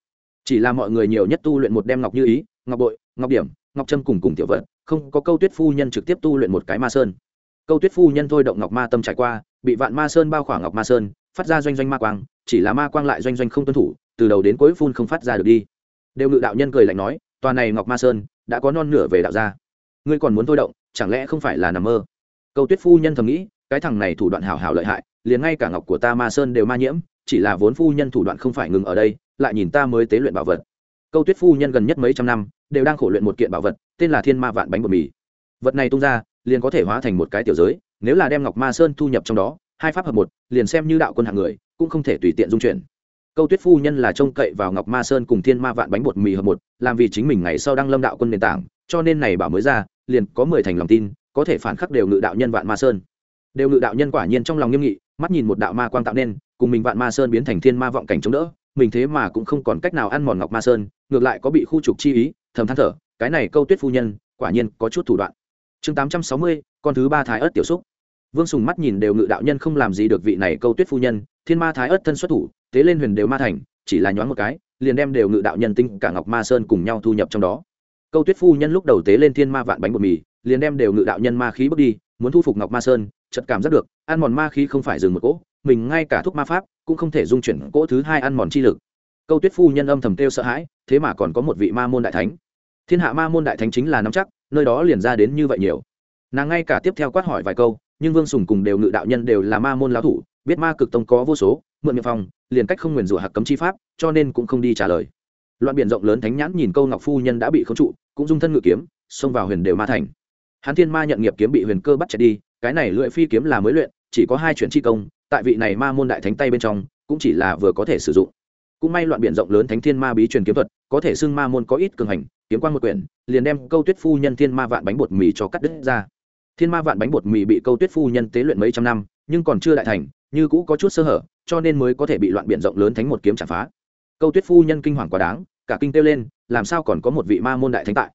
Chỉ là mọi người nhiều nhất tu luyện một đem ngọc như ý, ngọc bội, ngọc điểm, ngọc trâm cùng cùng tiểu vật, không có câu tuyết phu nhân trực tiếp tu luyện một cái ma sơn. Câu tuyết phu nhân thôi động ngọc ma tâm trải qua, bị vạn ma sơn bao khỏa ngọc ma sơn, phát ra doanh doanh ma quang, chỉ là ma quang lại doanh doanh không tuân thủ từ đầu đến cuối phun không phát ra được đi. Đều ngự đạo nhân cười lạnh nói, tòa này ngọc ma sơn, đã có non nửa về đạo gia. Ngươi còn muốn thôi động, chẳng lẽ không phải là nằm mơ? Câu tuyết phu nhân thầm nghĩ, cái thằng này thủ đoạn hảo hảo lợi hại, liền ngay cả ngọc của ta ma sơn đều ma nhiễm, chỉ là vốn phu nhân thủ đoạn không phải ngừng ở đây, lại nhìn ta mới tế luyện bảo vật. Câu tuyết phu nhân gần nhất mấy trăm năm, đều đang khổ luyện một kiện bảo vật, tên là thiên ma vạn bánh bột mì. Vật này tung ra, liền có thể hóa thành một cái tiểu giới, nếu là đem ngọc ma sơn thu nhập trong đó, hai pháp hợp một, liền xem như đạo quân hạng người, cũng không thể tùy tiện dung chuyển câu tuyết phu nhân là trông cậy vào ngọc ma sơn cùng thiên ma vạn bánh bột mì hợp một, làm vì chính mình ngày sau đang lâm đạo quân nền tảng, cho nên này bảo mới ra, liền có mười thành lòng tin, có thể phản khắc đều ngự đạo nhân vạn ma sơn. Đều ngự đạo nhân quả nhiên trong lòng nghiêm nghị, mắt nhìn một đạo ma quang tạo nên, cùng mình vạn ma sơn biến thành thiên ma vọng cảnh chống đỡ, mình thế mà cũng không còn cách nào ăn mòn ngọc ma sơn, ngược lại có bị khu trục chi ý, thầm than thở, cái này câu tuyết phu nhân, quả nhiên có chút thủ đoạn. Chương tám trăm sáu mươi, con thứ ba thái ớt tiểu xúc. Vương sùng mắt nhìn đều ngự đạo nhân không làm gì được vị này câu tuyết phu nhân thiên ma thái ớt thân xuất thủ tế lên huyền đều ma thành, chỉ là nhoáng một cái, liền đem đều ngự đạo nhân tinh cả ngọc ma sơn cùng nhau thu nhập trong đó. Câu tuyết phu nhân lúc đầu tế lên thiên ma vạn bánh bột mì, liền đem đều ngự đạo nhân ma khí bước đi, muốn thu phục ngọc ma sơn chật cảm giác được, ăn mòn ma khí không phải dừng một cỗ, mình ngay cả thuốc ma pháp cũng không thể dung chuyển cỗ thứ hai ăn mòn chi lực. Câu tuyết phu nhân âm thầm kêu sợ hãi, thế mà còn có một vị ma môn đại thánh. Thiên hạ ma môn đại thánh chính là nắm chắc, nơi đó liền ra đến như vậy nhiều. Nàng ngay cả tiếp theo quát hỏi vài câu, nhưng vương sùng cùng đều ngự đạo nhân đều là ma môn lão thủ biết ma cực tông có vô số, mượn miệng phòng liền cách không nguyền rủa hạc cấm chi pháp, cho nên cũng không đi trả lời. Loạn biển rộng lớn thánh nhãn nhìn câu ngọc phu nhân đã bị khống trụ, cũng dung thân ngự kiếm, xông vào huyền đều ma thành. Hán thiên ma nhận nghiệp kiếm bị huyền cơ bắt chạy đi, cái này lưỡi phi kiếm là mới luyện, chỉ có hai chuyện chi công, tại vị này ma môn đại thánh tay bên trong, cũng chỉ là vừa có thể sử dụng. Cũng may loạn biển rộng lớn thánh thiên ma bí truyền kiếm thuật, có thể xưng ma môn có ít cường hành, kiếm quan một quyển, liền đem câu tuyết phu nhân thiên ma vạn bánh bột mì cho cắt đứt ra. Thiên ma vạn bánh bột mì bị câu tuyết phu nhân tế luyện mấy trăm năm, nhưng còn chưa đại thành như cũ có chút sơ hở, cho nên mới có thể bị loạn biển rộng lớn thánh một kiếm trả phá. Câu tuyết phu nhân kinh hoàng quá đáng, cả kinh kêu lên, làm sao còn có một vị ma môn đại thánh tại?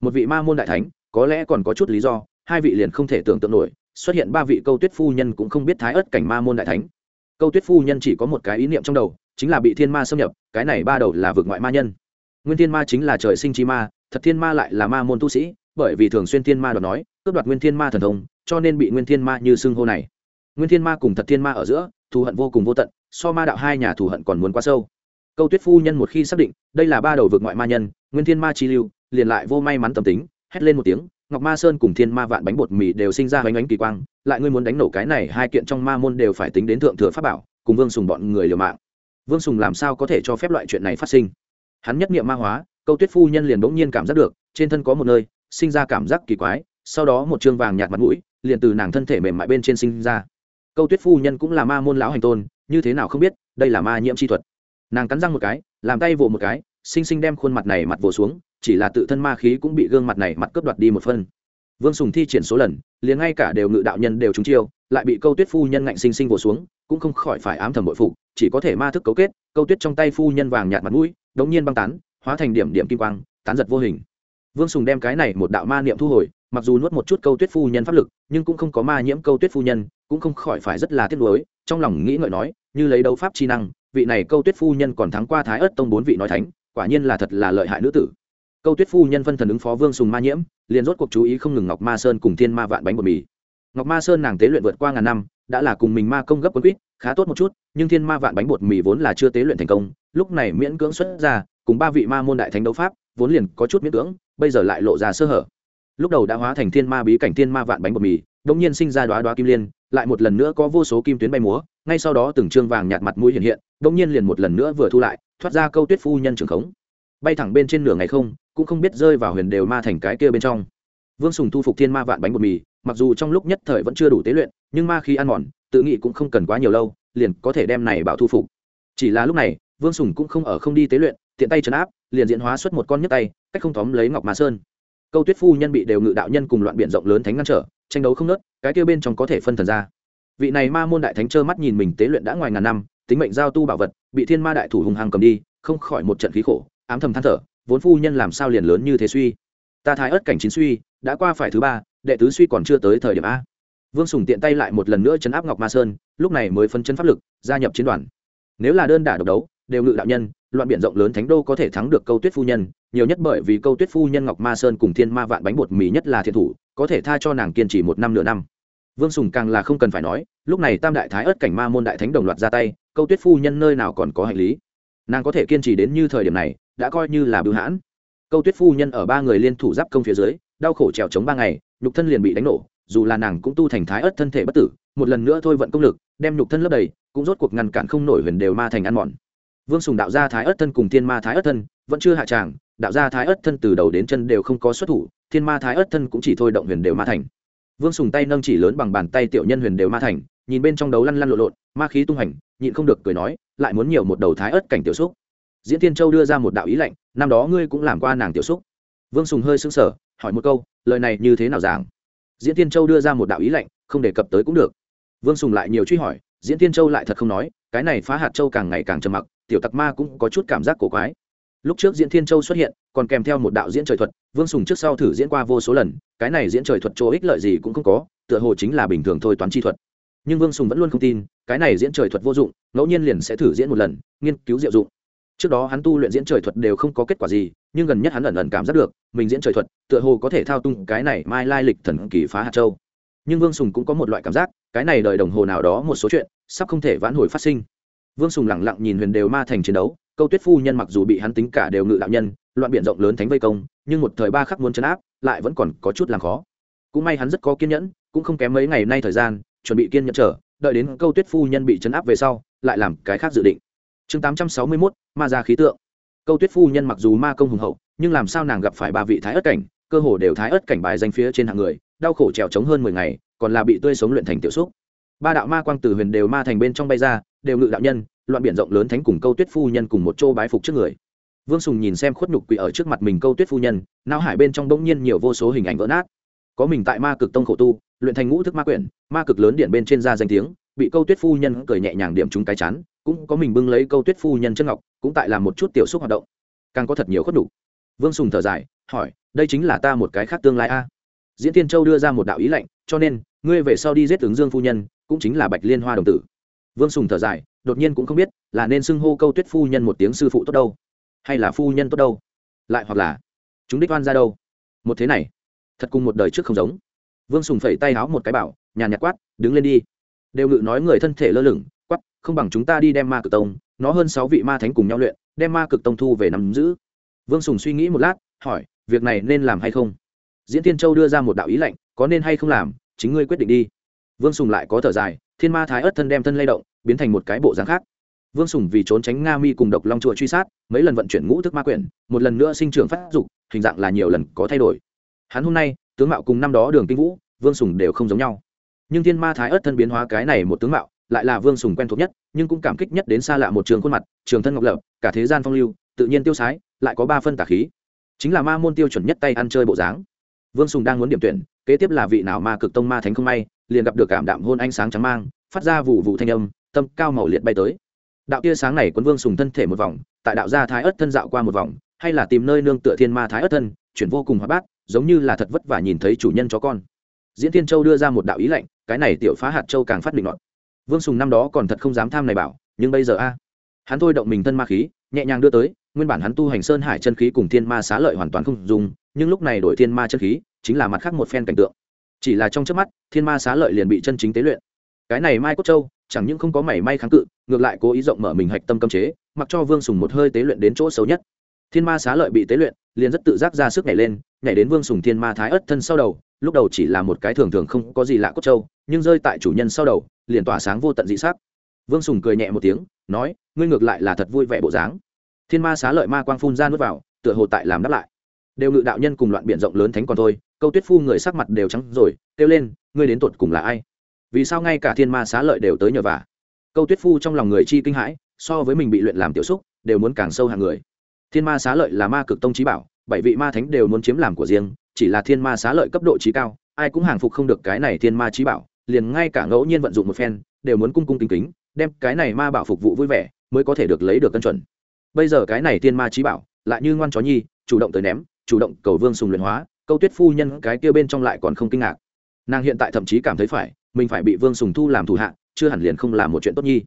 Một vị ma môn đại thánh, có lẽ còn có chút lý do, hai vị liền không thể tưởng tượng nổi, xuất hiện ba vị câu tuyết phu nhân cũng không biết thái ớt cảnh ma môn đại thánh. Câu tuyết phu nhân chỉ có một cái ý niệm trong đầu, chính là bị thiên ma xâm nhập, cái này ba đầu là vượt ngoại ma nhân. Nguyên thiên ma chính là trời sinh chi ma, thật thiên ma lại là ma môn tu sĩ, bởi vì thường xuyên thiên ma đoạt nói, cướp đoạt nguyên thiên ma thần thông, cho nên bị nguyên thiên ma như xưng hô này nguyên thiên ma cùng thật thiên ma ở giữa, thù hận vô cùng vô tận, so ma đạo hai nhà thù hận còn muốn quá sâu. Câu tuyết phu nhân một khi xác định, đây là ba đầu vượt ngoại ma nhân, nguyên thiên ma chi lưu, liền lại vô may mắn tâm tính, hét lên một tiếng, ngọc ma sơn cùng thiên ma vạn bánh bột mì đều sinh ra bánh ánh kỳ quang, lại ngươi muốn đánh nổ cái này, hai kiện trong ma môn đều phải tính đến thượng thừa pháp bảo, cùng vương sùng bọn người liều mạng. Vương sùng làm sao có thể cho phép loại chuyện này phát sinh? Hắn nhất nghiệm ma hóa, câu tuyết phu nhân liền bỗng nhiên cảm giác được, trên thân có một nơi, sinh ra cảm giác kỳ quái, sau đó một chương vàng nhạt mặt mũi, liền từ nàng thân thể mềm mại bên trên sinh ra câu tuyết phu nhân cũng là ma môn lão hành tôn như thế nào không biết đây là ma nhiễm chi thuật nàng cắn răng một cái làm tay vồ một cái xinh xinh đem khuôn mặt này mặt vồ xuống chỉ là tự thân ma khí cũng bị gương mặt này mặt cướp đoạt đi một phân vương sùng thi triển số lần liền ngay cả đều ngự đạo nhân đều trúng chiêu lại bị câu tuyết phu nhân ngạnh xinh xinh vồ xuống cũng không khỏi phải ám thầm bội phụ chỉ có thể ma thức cấu kết câu tuyết trong tay phu nhân vàng nhạt mặt mũi đống nhiên băng tán hóa thành điểm điểm kim quang tán giật vô hình vương sùng đem cái này một đạo ma niệm thu hồi mặc dù nuốt một chút câu tuyết phu nhân pháp lực, nhưng cũng không có ma nhiễm câu tuyết phu nhân, cũng không khỏi phải rất là tiếc nuối, trong lòng nghĩ ngợi nói, như lấy đấu pháp chi năng, vị này câu tuyết phu nhân còn thắng qua thái ớt tông bốn vị nói thánh, quả nhiên là thật là lợi hại nữ tử. Câu tuyết phu nhân phân thần ứng phó vương sùng ma nhiễm, liền rốt cuộc chú ý không ngừng ngọc ma sơn cùng thiên ma vạn bánh bột mì. Ngọc ma sơn nàng tế luyện vượt qua ngàn năm, đã là cùng mình ma công gấp quân quýt, khá tốt một chút, nhưng thiên ma vạn bánh bột mì vốn là chưa tế luyện thành công, lúc này miễn cưỡng xuất ra, cùng ba vị ma môn đại thánh đấu pháp, vốn liền có chút miễn cưỡng, bây giờ lại lộ ra sơ hở lúc đầu đã hóa thành thiên ma bí cảnh thiên ma vạn bánh bột mì đ ỗ n g nhiên sinh ra đoá đoá kim liên, lại một lần nữa có vô số kim tuyến bay múa, ngay sau đó từng trương vàng nhạt mặt mũi hiện hiện đ ỗ n g nhiên liền một lần nữa vừa thu lại, thoát ra câu tuyết phu nhân trường khống. Bay thẳng bên trên nửa ngày không, cũng không biết rơi vào huyền đều ma thành cái kia bên trong. Vương sùng thu phục thiên ma vạn bánh bột mì, mặc dù trong lúc nhất thời vẫn chưa đủ tế luyện, nhưng ma khi ăn mòn, tự nghĩ cũng không cần quá nhiều lâu, liền có thể đem này bảo thu phục. Chỉ là lúc này, vương sùng cũng không ở không đi tế luyện, tiện tay chấn áp, liền diễn hóa xuất một con nhấp tay, cách không tóm lấy ngọc mà sơn câu tuyết phu nhân bị đều ngự đạo nhân cùng loạn biện rộng lớn thánh ngăn trở, tranh đấu không nớt, cái kia bên trong có thể phân thần ra. Vị này ma môn đại thánh trơ mắt nhìn mình tế luyện đã ngoài ngàn năm, tính mệnh giao tu bảo vật, bị thiên ma đại thủ hùng hàng cầm đi, không khỏi một trận khí khổ, ám thầm than thở, vốn phu nhân làm sao liền lớn như thế suy? Ta thái ớt cảnh chín suy, đã qua phải thứ ba, đệ tứ suy còn chưa tới thời điểm a. Vương sùng tiện tay lại một lần nữa chấn áp ngọc ma sơn, lúc này mới phân chân pháp lực, gia nhập chiến đoàn. Nếu là đơn đả độc đấu, đều ngự đạo nhân loạn biện rộng lớn thánh đô có thể thắng được câu tuyết phu nhân, nhiều nhất bởi vì câu tuyết phu nhân ngọc ma sơn cùng thiên ma vạn bánh bột mì nhất là thiện thủ, có thể tha cho nàng kiên trì một năm nửa năm. Vương sùng càng là không cần phải nói, lúc này tam đại thái ớt cảnh ma môn đại thánh đồng loạt ra tay, câu tuyết phu nhân nơi nào còn có hành lý. Nàng có thể kiên trì đến như thời điểm này, đã coi như là bưu hãn. Câu tuyết phu nhân ở ba người liên thủ giáp công phía dưới, đau khổ trèo chống ba ngày, nhục thân liền bị đánh nổ, dù là nàng cũng tu thành thái ớt thân thể bất tử, một lần nữa thôi vận công lực, đem nhục thân lấp đầy, cũng rốt cuộc ngăn cản không nổi huyền đều ma thành ăn mòn vương sùng đạo gia thái ất thân cùng thiên ma thái ất thân vẫn chưa hạ tràng, đạo gia thái ất thân từ đầu đến chân đều không có xuất thủ, thiên ma thái ất thân cũng chỉ thôi động huyền đều ma thành. Vương sùng tay nâng chỉ lớn bằng bàn tay tiểu nhân huyền đều ma thành, nhìn bên trong đấu lăn lăn lộn lộn, ma khí tung hành, nhịn không được cười nói, lại muốn nhiều một đầu thái ất cảnh tiểu xúc. Diễn tiên châu đưa ra một đạo ý lệnh, năm đó ngươi cũng làm qua nàng tiểu xúc. Vương sùng hơi sững sờ, hỏi một câu, lời này như thế nào giảng? Diễn tiên châu đưa ra một đạo ý lệnh, không đề cập tới cũng được. Vương sùng lại nhiều truy hỏi, diễn tiên châu lại thật không nói, cái này phá hạt châu càng ngày càng trầm mặc tiểu tặc ma cũng có chút cảm giác cổ quái. Lúc trước diễn thiên châu xuất hiện, còn kèm theo một đạo diễn trời thuật, vương sùng trước sau thử diễn qua vô số lần, cái này diễn trời thuật chỗ ích lợi gì cũng không có, tựa hồ chính là bình thường thôi toán chi thuật. Nhưng vương sùng vẫn luôn không tin, cái này diễn trời thuật vô dụng, ngẫu nhiên liền sẽ thử diễn một lần, nghiên cứu diệu dụng. Trước đó hắn tu luyện diễn trời thuật đều không có kết quả gì, nhưng gần nhất hắn ẩn ẩn cảm giác được, mình diễn trời thuật, tựa hồ có thể thao tung cái này mai lai lịch thần kỳ phá hạt châu. Nhưng vương sùng cũng có một loại cảm giác, cái này đợi đồng hồ nào đó một số chuyện, sắp không thể vãn hồi phát sinh vương sùng lẳng lặng nhìn huyền đều ma thành chiến đấu, câu tuyết phu nhân mặc dù bị hắn tính cả đều ngự đạo nhân, loạn biện rộng lớn thánh vây công, nhưng một thời ba khắc muốn chấn áp, lại vẫn còn có chút làm khó. Cũng may hắn rất có kiên nhẫn, cũng không kém mấy ngày nay thời gian, chuẩn bị kiên nhẫn chờ, đợi đến câu tuyết phu nhân bị chấn áp về sau, lại làm cái khác dự định. Chương tám trăm sáu mươi mốt, ma ra khí tượng. Câu tuyết phu nhân mặc dù ma công hùng hậu, nhưng làm sao nàng gặp phải ba vị thái ất cảnh, cơ hồ đều thái ất cảnh bài danh phía trên hạng người, đau khổ trèo trống hơn mười ngày, còn là bị tươi sống luyện thành tiểu xúc. Ba đạo ma quang từ huyền đều ma thành bên trong bay ra đều ngự đạo nhân, loạn biển rộng lớn thánh cùng câu tuyết phu nhân cùng một chỗ bái phục trước người. Vương sùng nhìn xem khuất nhục quỷ ở trước mặt mình câu tuyết phu nhân, não hải bên trong đông nhiên nhiều vô số hình ảnh vỡ nát. Có mình tại ma cực tông khổ tu, luyện thành ngũ thức ma quyển, ma cực lớn điện bên trên ra danh tiếng, bị câu tuyết phu nhân cười nhẹ nhàng điểm trúng cái chán, cũng có mình bưng lấy câu tuyết phu nhân chân ngọc, cũng tại làm một chút tiểu xúc hoạt động. Càng có thật nhiều khuất nhục. Vương sùng thở dài, hỏi, đây chính là ta một cái khác tương lai a? Diễn tiên châu đưa ra một đạo ý lệnh cho nên, ngươi về sau đi giết ứng dương phu nhân, cũng chính là bạch liên hoa đồng tử vương sùng thở dài, đột nhiên cũng không biết là nên xưng hô câu tuyết phu nhân một tiếng sư phụ tốt đâu, hay là phu nhân tốt đâu, lại hoặc là chúng đích oan ra đâu. Một thế này, thật cùng một đời trước không giống. Vương sùng phẩy tay háo một cái bảo, nhàn nhạt quát, đứng lên đi. Đều ngự nói người thân thể lơ lửng, quát, không bằng chúng ta đi đem ma cực tông, nó hơn sáu vị ma thánh cùng nhau luyện, đem ma cực tông thu về nắm giữ. Vương sùng suy nghĩ một lát, hỏi, việc này nên làm hay không? Diễn tiên châu đưa ra một đạo ý lệnh có nên hay không làm, chính ngươi quyết định đi. Vương sùng lại có thở dài thiên ma thái ớt thân đem thân lay động, biến thành một cái bộ dáng khác. Vương sùng vì trốn tránh nga mi cùng độc long chùa truy sát, mấy lần vận chuyển ngũ thức ma quyển, một lần nữa sinh trưởng phát dục, hình dạng là nhiều lần có thay đổi. Hắn hôm nay, tướng mạo cùng năm đó đường kinh vũ, vương sùng đều không giống nhau. Nhưng thiên ma thái ớt thân biến hóa cái này một tướng mạo, lại là vương sùng quen thuộc nhất, nhưng cũng cảm kích nhất đến xa lạ một trường khuôn mặt, trường thân ngọc lập cả thế gian phong lưu, tự nhiên tiêu sái, lại có ba phân tả khí. Chính là ma môn tiêu chuẩn nhất tay ăn chơi bộ dáng. Vương sùng đang muốn điểm tuyển, kế tiếp là vị nào ma cực tông ma thánh không may liền gặp được cảm đạm hôn ánh sáng trắng mang, phát ra vụ vụ thanh âm, tâm cao màu liệt bay tới. Đạo tia sáng này quân vương sùng thân thể một vòng, tại đạo gia thái ất thân dạo qua một vòng, hay là tìm nơi nương tựa thiên ma thái ất thân, chuyển vô cùng hóa bát, giống như là thật vất vả nhìn thấy chủ nhân chó con. Diễn thiên châu đưa ra một đạo ý lệnh, cái này tiểu phá hạt châu càng phát định luận vương sùng năm đó còn thật không dám tham này bảo, nhưng bây giờ a. Hắn thôi động mình thân ma khí, nhẹ nhàng đưa tới, nguyên bản hắn tu hành sơn hải chân khí cùng thiên ma xá lợi hoàn toàn không dùng, nhưng lúc này đổi thiên ma chân khí, chính là mặt khác một phen cảnh tượng chỉ là trong trước mắt thiên ma xá lợi liền bị chân chính tế luyện. Cái này mai cốt châu chẳng những không có mảy may kháng cự ngược lại cố ý rộng mở mình hạch tâm cấm chế mặc cho vương sùng một hơi tế luyện đến chỗ xấu nhất. Thiên ma xá lợi bị tế luyện liền rất tự giác ra sức nhảy lên nhảy đến vương sùng thiên ma thái ất thân sau đầu lúc đầu chỉ là một cái thường thường không có gì lạ cốt châu, nhưng rơi tại chủ nhân sau đầu liền tỏa sáng vô tận dị sắc. Vương sùng cười nhẹ một tiếng nói ngươi ngược lại là thật vui vẻ bộ dáng. Thiên ma xá lợi ma quang phun ra nước vào tựa hồ tại làm đáp lại. Đều ngự đạo nhân cùng loạn biện rộng lớn thánh còn thôi câu tuyết phu người sắc mặt đều trắng rồi, kêu lên, ngươi đến tuột cùng là ai? Vì sao ngay cả thiên ma xá lợi đều tới nhờ vả? Câu tuyết phu trong lòng người chi kinh hãi, so với mình bị luyện làm tiểu xúc, đều muốn càng sâu hàng người. Thiên ma xá lợi là ma cực tông trí bảo, bảy vị ma thánh đều muốn chiếm làm của riêng, chỉ là thiên ma xá lợi cấp độ trí cao, ai cũng hàng phục không được cái này thiên ma trí bảo, liền ngay cả ngẫu nhiên vận dụng một phen, đều muốn cung cung kính kính, đem cái này ma bảo phục vụ vui vẻ, mới có thể được lấy được cân chuẩn. Bây giờ cái này thiên ma trí bảo, lại như ngoan chó nhi, chủ động tới ném, chủ động cầu vương sùng luyện hóa câu tuyết phu nhân cái kia bên trong lại còn không kinh ngạc. Nàng hiện tại thậm chí cảm thấy phải, mình phải bị vương sùng thu làm thủ hạ, chưa hẳn liền không làm một chuyện tốt nhi.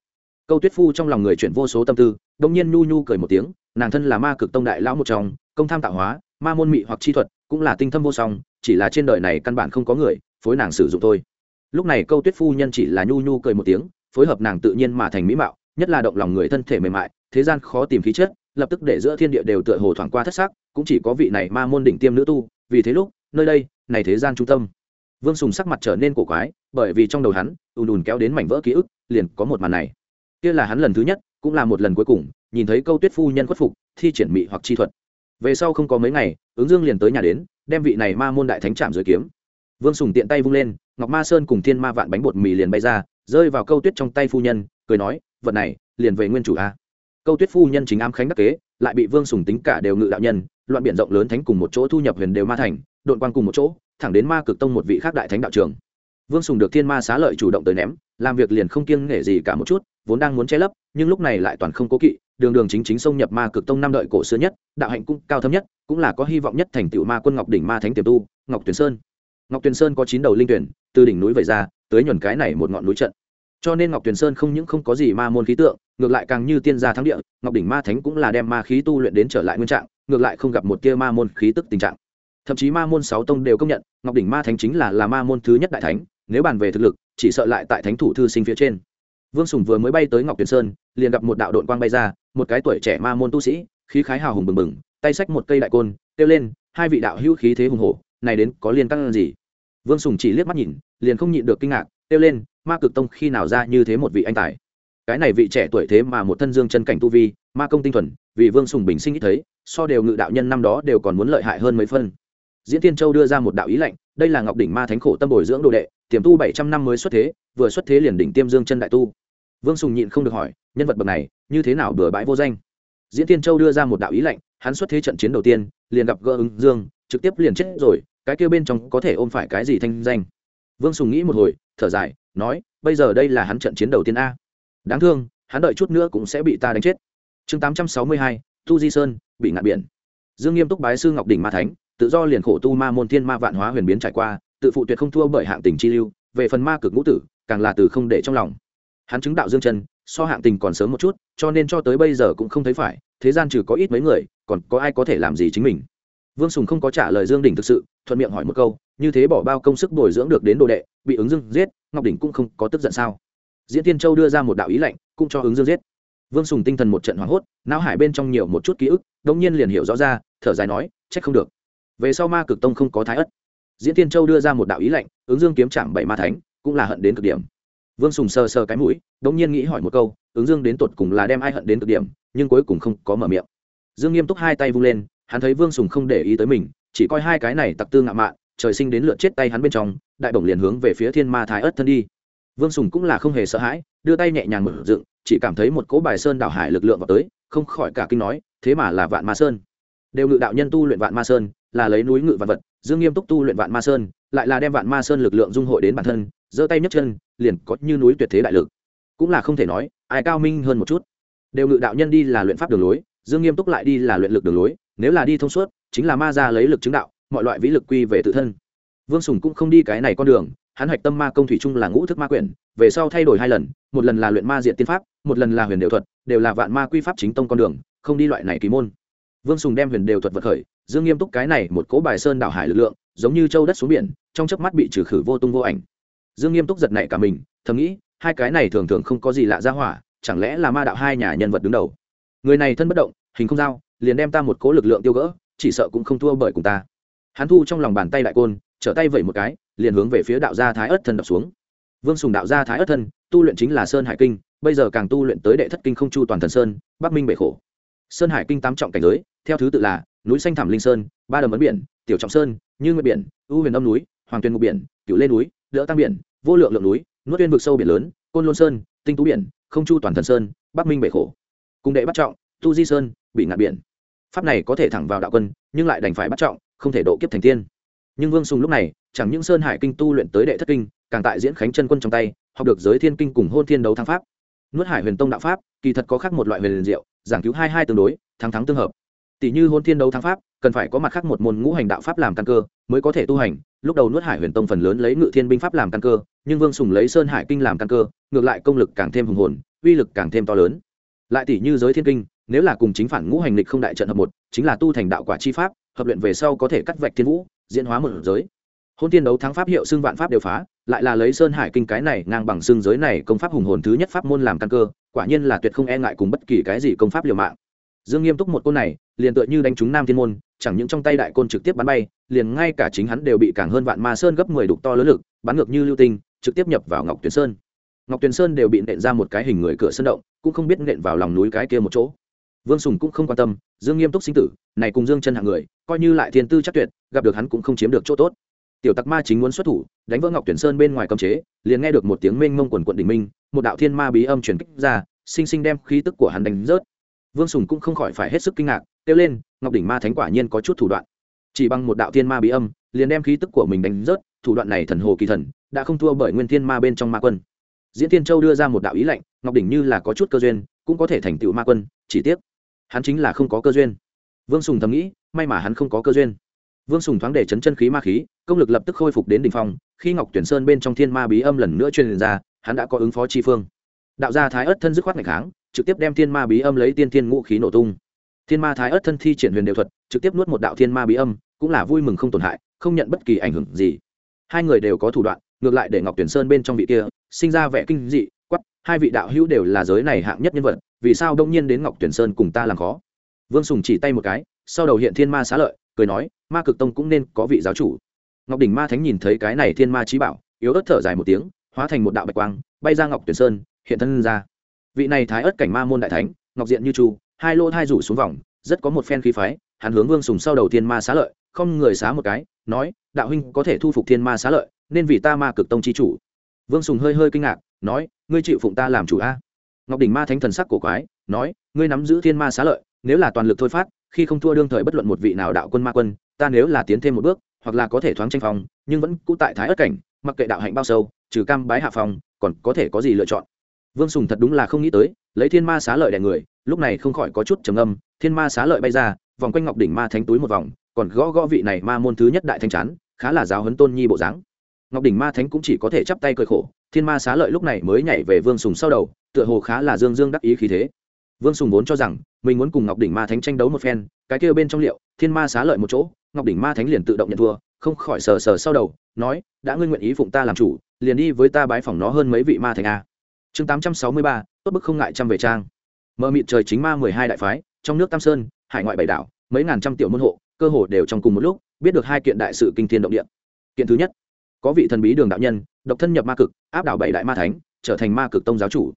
Câu tuyết phu trong lòng người chuyển vô số tâm tư đông nhiên nhu nhu cười một tiếng, nàng thân là ma cực tông đại lão một trong, công tham tạo hóa, ma môn mị hoặc chi thuật, cũng là tinh thâm vô song, chỉ là trên đời này căn bản không có người phối nàng sử dụng thôi. Lúc này câu tuyết phu nhân chỉ là nhu nhu cười một tiếng, phối hợp nàng tự nhiên mà thành mỹ mạo, nhất là động lòng người thân thể mềm mại, thế gian khó tìm khí chất, lập tức để giữa thiên địa đều tựa hồ thoảng qua thất sắc, cũng chỉ có vị này ma môn đỉnh tiêm nữ tu vì thế lúc, nơi đây, này thế gian trung tâm. Vương sùng sắc mặt trở nên cổ quái, bởi vì trong đầu hắn, ùn ùn kéo đến mảnh vỡ ký ức, liền có một màn này. Kia là hắn lần thứ nhất, cũng là một lần cuối cùng, nhìn thấy câu tuyết phu nhân khuất phục, thi triển mị hoặc chi thuật. Về sau không có mấy ngày, ứng dương liền tới nhà đến, đem vị này ma môn đại thánh trạm dưới kiếm. Vương sùng tiện tay vung lên, ngọc ma sơn cùng thiên ma vạn bánh bột mì liền bay ra, rơi vào câu tuyết trong tay phu nhân, cười nói, vật này, liền về nguyên chủ a. Câu tuyết phu nhân chính am khánh đắc kế, lại bị vương sùng tính cả đều ngự đạo nhân loạn biển rộng lớn thánh cùng một chỗ thu nhập huyền đều ma thành đội quan cùng một chỗ, thẳng đến ma cực tông một vị khác đại thánh đạo trường vương sùng được thiên ma xá lợi chủ động tới ném, làm việc liền không kiêng nể gì cả một chút, vốn đang muốn che lấp, nhưng lúc này lại toàn không cố kỵ, đường đường chính chính xông nhập ma cực tông năm đợi cổ xưa nhất, đạo hạnh cũng cao thâm nhất, cũng là có hy vọng nhất thành tựu ma quân ngọc đỉnh ma thánh tiềm tu, ngọc tuyền sơn. Ngọc tuyền sơn có chín đầu linh tuyển, từ đỉnh núi về ra, tới nhuần cái này một ngọn núi trận cho nên ngọc tuyền sơn không những không có gì ma môn khí tượng, ngược lại càng như tiên gia thắng địa, ngọc đỉnh ma thánh cũng là đem ma khí tu luyện đến trở lại nguyên trạng, ngược lại không gặp một tia ma môn khí tức tình trạng. Thậm chí ma môn sáu tông đều công nhận, ngọc đỉnh ma thánh chính là là ma môn thứ nhất đại thánh, nếu bàn về thực lực, chỉ sợ lại tại thánh thủ thư sinh phía trên. Vương sùng vừa mới bay tới ngọc tuyền sơn, liền gặp một đạo đội quang bay ra, một cái tuổi trẻ ma môn tu sĩ, khí khái hào hùng bừng bừng, tay xách một cây đại côn, kêu lên, hai vị đạo hữu khí thế hùng hổ, này đến có liên căng gì? Vương sùng chỉ liếc mắt nhìn, liền không nhịn được kinh ngạc, kêu lên ma cực tông khi nào ra như thế một vị anh tài? Cái này vị trẻ tuổi thế mà một thân dương chân cảnh tu vi, ma công tinh thuần, vì vương sùng bình sinh ít thấy, so đều ngự đạo nhân năm đó đều còn muốn lợi hại hơn mấy phân. Diễn tiên châu đưa ra một đạo ý lệnh, đây là ngọc đỉnh ma thánh khổ tâm bồi dưỡng đồ đệ, tiềm tu bảy trăm năm mới xuất thế, vừa xuất thế liền đỉnh tiêm dương chân đại tu. Vương sùng nhịn không được hỏi, nhân vật bậc này, như thế nào bừa bãi vô danh? Diễn tiên châu đưa ra một đạo ý lệnh, hắn xuất thế trận chiến đầu tiên, liền gặp gỡ ứng dương, trực tiếp liền chết rồi, cái kêu bên trong có thể ôm phải cái gì thanh danh? Vương sùng nghĩ một hồi, thở dài nói, bây giờ đây là hắn trận chiến đầu tiên a. Đáng thương, hắn đợi chút nữa cũng sẽ bị ta đánh chết. Chương tám trăm sáu mươi hai, tu di sơn, bị ngạn biển. Dương nghiêm túc bái sư ngọc đỉnh ma thánh, tự do liền khổ tu ma môn thiên ma vạn hóa huyền biến trải qua, tự phụ tuyệt không thua bởi hạng tình chi lưu, về phần ma cực ngũ tử, càng là từ không để trong lòng. Hắn chứng đạo dương chân, so hạng tình còn sớm một chút, cho nên cho tới bây giờ cũng không thấy phải, thế gian trừ có ít mấy người, còn có ai có thể làm gì chính mình? Vương sùng không có trả lời dương đỉnh thực sự, thuận miệng hỏi một câu như thế bỏ bao công sức bồi dưỡng được đến đồ đệ, bị ứng dương giết, ngọc đỉnh cũng không có tức giận sao? Diễn tiên châu đưa ra một đạo ý lệnh cũng cho ứng dương giết. Vương sùng tinh thần một trận hoảng hốt, não hải bên trong nhiều một chút ký ức đông nhiên liền hiểu rõ ra, thở dài nói, trách không được. Về sau ma cực tông không có thái ất. Diễn tiên châu đưa ra một đạo ý lệnh ứng dương kiếm chạm bảy ma thánh, cũng là hận đến cực điểm. Vương sùng sờ sờ cái mũi đông nhiên nghĩ hỏi một câu, ứng dương đến tột cùng là đem ai hận đến cực điểm, nhưng cuối cùng không có mở miệng. Dương nghiêm túc hai tay vung lên, hắn thấy vương sùng không để ý tới mình, chỉ coi hai cái này tặc tư ngạo mạn trời sinh đến lượt chết tay hắn bên trong, đại bổng liền hướng về phía thiên ma thái ất thân đi. Vương sùng cũng là không hề sợ hãi, đưa tay nhẹ nhàng mở dựng, chỉ cảm thấy một cỗ bài sơn đảo hải lực lượng vào tới, không khỏi cả kinh nói, thế mà là vạn ma sơn. Đều ngự đạo nhân tu luyện vạn ma sơn, là lấy núi ngự vạn vật, dương nghiêm túc tu luyện vạn ma sơn, lại là đem vạn ma sơn lực lượng dung hội đến bản thân, giơ tay nhấc chân, liền có như núi tuyệt thế đại lực. Cũng là không thể nói, ai cao minh hơn một chút. Đều ngự đạo nhân đi là luyện pháp đường lối, dương nghiêm túc lại đi là luyện lực đường lối, nếu là đi thông suốt, chính là ma ra lấy lực chứng đạo mọi loại vĩ lực quy về tự thân. Vương sùng cũng không đi cái này con đường, hắn hạch tâm ma công thủy chung là ngũ thức ma quyển, về sau thay đổi hai lần, một lần là luyện ma diện tiên pháp, một lần là huyền đều thuật, đều là vạn ma quy pháp chính tông con đường, không đi loại này kỳ môn. Vương sùng đem huyền đều thuật vật khởi, dương nghiêm túc cái này một cỗ bài sơn đảo hải lực lượng, giống như châu đất xuống biển, trong chớp mắt bị trừ khử vô tung vô ảnh. Dương nghiêm túc giật nảy cả mình, thầm nghĩ, hai cái này thường thường không có gì lạ ra hỏa, chẳng lẽ là ma đạo hai nhà nhân vật đứng đầu? Người này thân bất động, hình không giao, liền đem ta một cố lực lượng tiêu gỡ, chỉ sợ cũng không thua bởi cùng ta hắn thu trong lòng bàn tay đại côn, trở tay vẩy một cái, liền hướng về phía đạo gia thái ất thân đập xuống. Vương sùng đạo gia thái ất thân, tu luyện chính là sơn hải kinh, bây giờ càng tu luyện tới đệ thất kinh không chu toàn thần sơn, bắc minh bể khổ. Sơn hải kinh tám trọng cảnh giới, theo thứ tự là núi xanh thảm linh sơn, ba đầm ấn biển, tiểu trọng sơn, như nguyệt biển, ưu huyền âm núi, hoàng tuyền ngục biển cựu lê núi lỡ tăng biển, vô lượng lượng núi, nuốt tuyên vực sâu biển lớn, côn lôn sơn, tinh tú biển, không chu toàn thần sơn, bắc minh bể khổ. Cùng đệ bắt trọng, tu di sơn, bị ngạt biển. Pháp này có thể thẳng vào đạo quân, nhưng lại đành phải bắt trọng không thể độ kiếp thành tiên. Nhưng vương sùng lúc này, chẳng những sơn hải kinh tu luyện tới đệ thất kinh, càng tại diễn khánh chân quân trong tay, học được giới thiên kinh cùng hôn thiên đấu thắng pháp. Nuốt hải huyền tông đạo pháp, kỳ thật có khác một loại huyền liền diệu, giảng cứu hai hai tương đối, thắng thắng tương hợp. Tỷ như hôn thiên đấu thắng pháp, cần phải có mặt khác một môn ngũ hành đạo pháp làm căn cơ, mới có thể tu hành. Lúc đầu nuốt hải huyền tông phần lớn lấy ngự thiên binh pháp làm căn cơ, nhưng vương sùng lấy sơn hải kinh làm căn cơ, ngược lại công lực càng thêm hùng hồn, uy lực càng thêm to lớn. Lại tỷ như giới thiên kinh, nếu là cùng chính phản ngũ hành lịch không đại trận hợp một, chính là tu thành đạo quả chi pháp hợp luyện về sau có thể cắt vạch thiên vũ, diễn hóa một giới. Hôn tiên đấu thắng pháp hiệu xưng vạn pháp đều phá, lại là lấy sơn hải kinh cái này ngang bằng xương giới này công pháp hùng hồn thứ nhất pháp môn làm căn cơ, quả nhiên là tuyệt không e ngại cùng bất kỳ cái gì công pháp liều mạng. Dương nghiêm túc một côn này, liền tựa như đánh trúng nam thiên môn, chẳng những trong tay đại côn trực tiếp bắn bay, liền ngay cả chính hắn đều bị càng hơn vạn ma sơn gấp mười đục to lớn lực, bắn ngược như lưu tinh, trực tiếp nhập vào ngọc tuyền sơn. Ngọc tuyền sơn đều bị nện ra một cái hình người cửa sơn động, cũng không biết nện vào lòng núi cái kia một chỗ vương sùng cũng không quan tâm, dương nghiêm túc sinh tử, này cùng dương chân hạng người, coi như lại thiên tư chắc tuyệt, gặp được hắn cũng không chiếm được chỗ tốt. Tiểu tặc ma chính muốn xuất thủ, đánh vỡ ngọc tuyển sơn bên ngoài cấm chế, liền nghe được một tiếng mênh mông quần quận đỉnh minh, một đạo thiên ma bí âm truyền kích ra, sinh sinh đem khí tức của hắn đánh rớt. Vương sùng cũng không khỏi phải hết sức kinh ngạc, kêu lên, ngọc đỉnh ma thánh quả nhiên có chút thủ đoạn. Chỉ bằng một đạo thiên ma bí âm, liền đem khí tức của mình đánh rớt, thủ đoạn này thần hồ kỳ thần, đã không thua bởi nguyên thiên ma bên trong ma quân. Diễn tiên châu đưa ra một đạo ý lệnh, ngọc đỉnh như là có chút cơ duyên, cũng có thể thành tựu ma quân, chỉ tiếc hắn chính là không có cơ duyên. Vương sùng thầm nghĩ, may mà hắn không có cơ duyên. Vương sùng thoáng để chấn chân khí ma khí, công lực lập tức khôi phục đến đ ỉ n h phong, khi ngọc tuyển sơn bên trong thiên ma bí âm lần nữa truyền ra, hắn đã có ứng phó tri phương. Đạo gia thái ất thân dứt khoát ngày kháng, trực tiếp đem thiên ma bí âm lấy tiên thiên ngũ khí nổ tung. Thiên ma thái ất thân thi triển huyền đều thuật, trực tiếp nuốt một đạo thiên ma bí âm, cũng là vui mừng không tổn hại, không nhận bất kỳ ảnh hưởng gì. Hai người đều có thủ đoạn, ngược lại để ngọc tuyển sơn bên trong vị kia, sinh ra vẻ kinh dị hai vị đạo hữu đều là giới này hạng nhất nhân vật, vì sao đông nhiên đến ngọc tuyển sơn cùng ta làm khó? Vương sùng chỉ tay một cái, sau đầu hiện thiên ma xá lợi, cười nói, ma cực tông cũng nên có vị giáo chủ. Ngọc đỉnh ma thánh nhìn thấy cái này thiên ma trí bảo, yếu ớt thở dài một tiếng, hóa thành một đạo bạch quang, bay ra ngọc tuyển sơn, hiện thân ra. Vị này thái ớt cảnh ma môn đại thánh, ngọc diện như chu, hai lỗ hai rủ xuống vòng, rất có một phen khí phái, hắn hướng vương sùng sau đầu thiên ma xá lợi, không người xá một cái, nói, đạo huynh có thể thu phục thiên ma xá lợi, nên vì ta ma cực tông chi chủ. Vương sùng hơi hơi kinh ngạc, nói ngươi chịu phụng ta làm chủ a. Ngọc đỉnh ma thánh thần sắc cổ quái, nói, ngươi nắm giữ thiên ma xá lợi, nếu là toàn lực thôi phát, khi không thua đương thời bất luận một vị nào đạo quân ma quân, ta nếu là tiến thêm một bước, hoặc là có thể thoáng tranh phòng nhưng vẫn cũ tại thái ất cảnh, mặc kệ đạo hạnh bao sâu, trừ cam bái hạ phòng còn có thể có gì lựa chọn. Vương sùng thật đúng là không nghĩ tới, lấy thiên ma xá lợi đẻ người, lúc này không khỏi có chút trầm âm thiên ma xá lợi bay ra, vòng quanh ngọc đỉnh ma thánh túi một vòng, còn gõ gõ vị này ma môn thứ nhất đại thanh chán, khá là giáo huấn tôn nhi bộ dáng ngọc đỉnh ma thánh cũng chỉ có thể chắp tay cười khổ, thiên ma xá lợi lúc này mới nhảy về vương sùng sau đầu, tựa hồ khá là dương dương đắc ý khí thế. Vương sùng vốn cho rằng, mình muốn cùng ngọc đỉnh ma thánh tranh đấu một phen, cái kêu bên trong liệu, thiên ma xá lợi một chỗ, ngọc đỉnh ma thánh liền tự động nhận thua, không khỏi sờ sờ sau đầu, nói, đã ngươi nguyện ý phụng ta làm chủ, liền đi với ta bái phỏng nó hơn mấy vị ma thánh a. Chương tám trăm sáu mươi ba, tốt bức không ngại trăm về trang. Mờ mịt trời chính ma mười hai đại phái, trong nước tam sơn, hải ngoại bảy đảo, mấy ngàn trăm tiểu môn hộ, cơ hồ đều trong cùng một lúc, biết được hai kiện đại sự kinh thiên động địa. Kiện thứ nhất có vị thần bí đường đạo nhân, độc thân nhập ma cực, áp đảo bảy đại ma thánh, trở thành ma cực tông giáo chủ.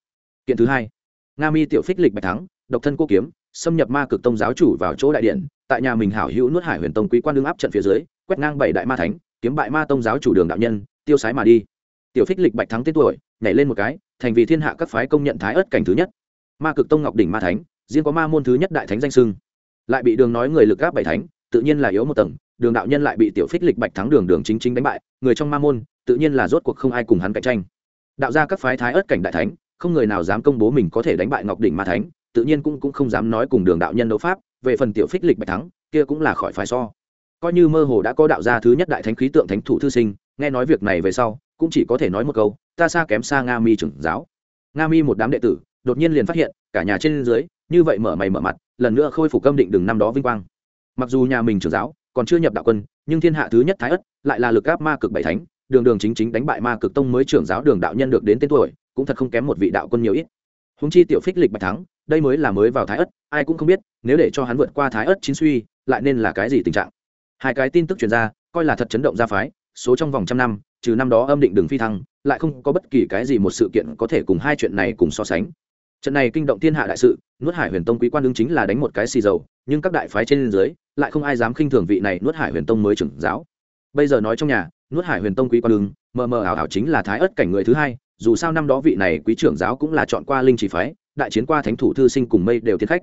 Kiện thứ hai, nga mi tiểu phích lịch bạch thắng, độc thân cô kiếm, xâm nhập ma cực tông giáo chủ vào chỗ đại điện, tại nhà mình hảo hữu nuốt hải huyền tông quý quan đương áp trận phía dưới, quét ngang bảy đại ma thánh, kiếm bại ma tông giáo chủ đường đạo nhân, tiêu sái mà đi. Tiểu phích lịch bạch thắng tên tuổi, nhảy lên một cái, thành vì thiên hạ các phái công nhận thái ớt cảnh thứ nhất. Ma cực tông ngọc đỉnh ma thánh, riêng có ma môn thứ nhất đại thánh danh sưng lại bị đường nói người lực gáp bảy thánh, tự nhiên là yếu một tầng đường đạo nhân lại bị tiểu phích lịch bạch thắng đường đường chính chính đánh bại, người trong ma môn, tự nhiên là rốt cuộc không ai cùng hắn cạnh tranh. Đạo ra các phái thái ớt cảnh đại thánh, không người nào dám công bố mình có thể đánh bại ngọc đỉnh ma thánh, tự nhiên cũng cũng không dám nói cùng đường đạo nhân đấu pháp, về phần tiểu phích lịch bạch thắng, kia cũng là khỏi phải so. Coi như mơ hồ đã có đạo gia thứ nhất đại thánh khí tượng thánh thủ thư sinh, nghe nói việc này về sau, cũng chỉ có thể nói một câu, ta xa kém xa nga mi trưởng giáo. Nga mi một đám đệ tử, đột nhiên liền phát hiện, cả nhà trên dưới, như vậy mở mày mở mặt, lần nữa khôi phục câm định đừng năm đó vinh quang. Mặc dù nhà mình trưởng giáo còn chưa nhập đạo quân, nhưng thiên hạ thứ nhất thái ất lại là lực áp ma cực bảy thánh, đường đường chính chính đánh bại ma cực tông mới trưởng giáo đường đạo nhân được đến tên tuổi, cũng thật không kém một vị đạo quân nhiều ít. Húng chi tiểu phích lịch bạch thắng, đây mới là mới vào thái ất, ai cũng không biết, nếu để cho hắn vượt qua thái ất chín suy, lại nên là cái gì tình trạng? Hai cái tin tức truyền ra, coi là thật chấn động gia phái, số trong vòng trăm năm, trừ năm đó âm định đường phi thăng, lại không có bất kỳ cái gì một sự kiện có thể cùng hai chuyện này cùng so sánh trận này kinh động thiên hạ đại sự, nuốt hải huyền tông quý quan đương chính là đánh một cái xì dầu, nhưng các đại phái trên dưới, lại không ai dám khinh thường vị này nuốt hải huyền tông mới trưởng giáo. Bây giờ nói trong nhà, nuốt hải huyền tông quý quan đương mờ mờ ảo ảo chính là thái ất cảnh người thứ hai, dù sao năm đó vị này quý trưởng giáo cũng là chọn qua linh chỉ phái, đại chiến qua thánh thủ thư sinh cùng mây đều tiến khách.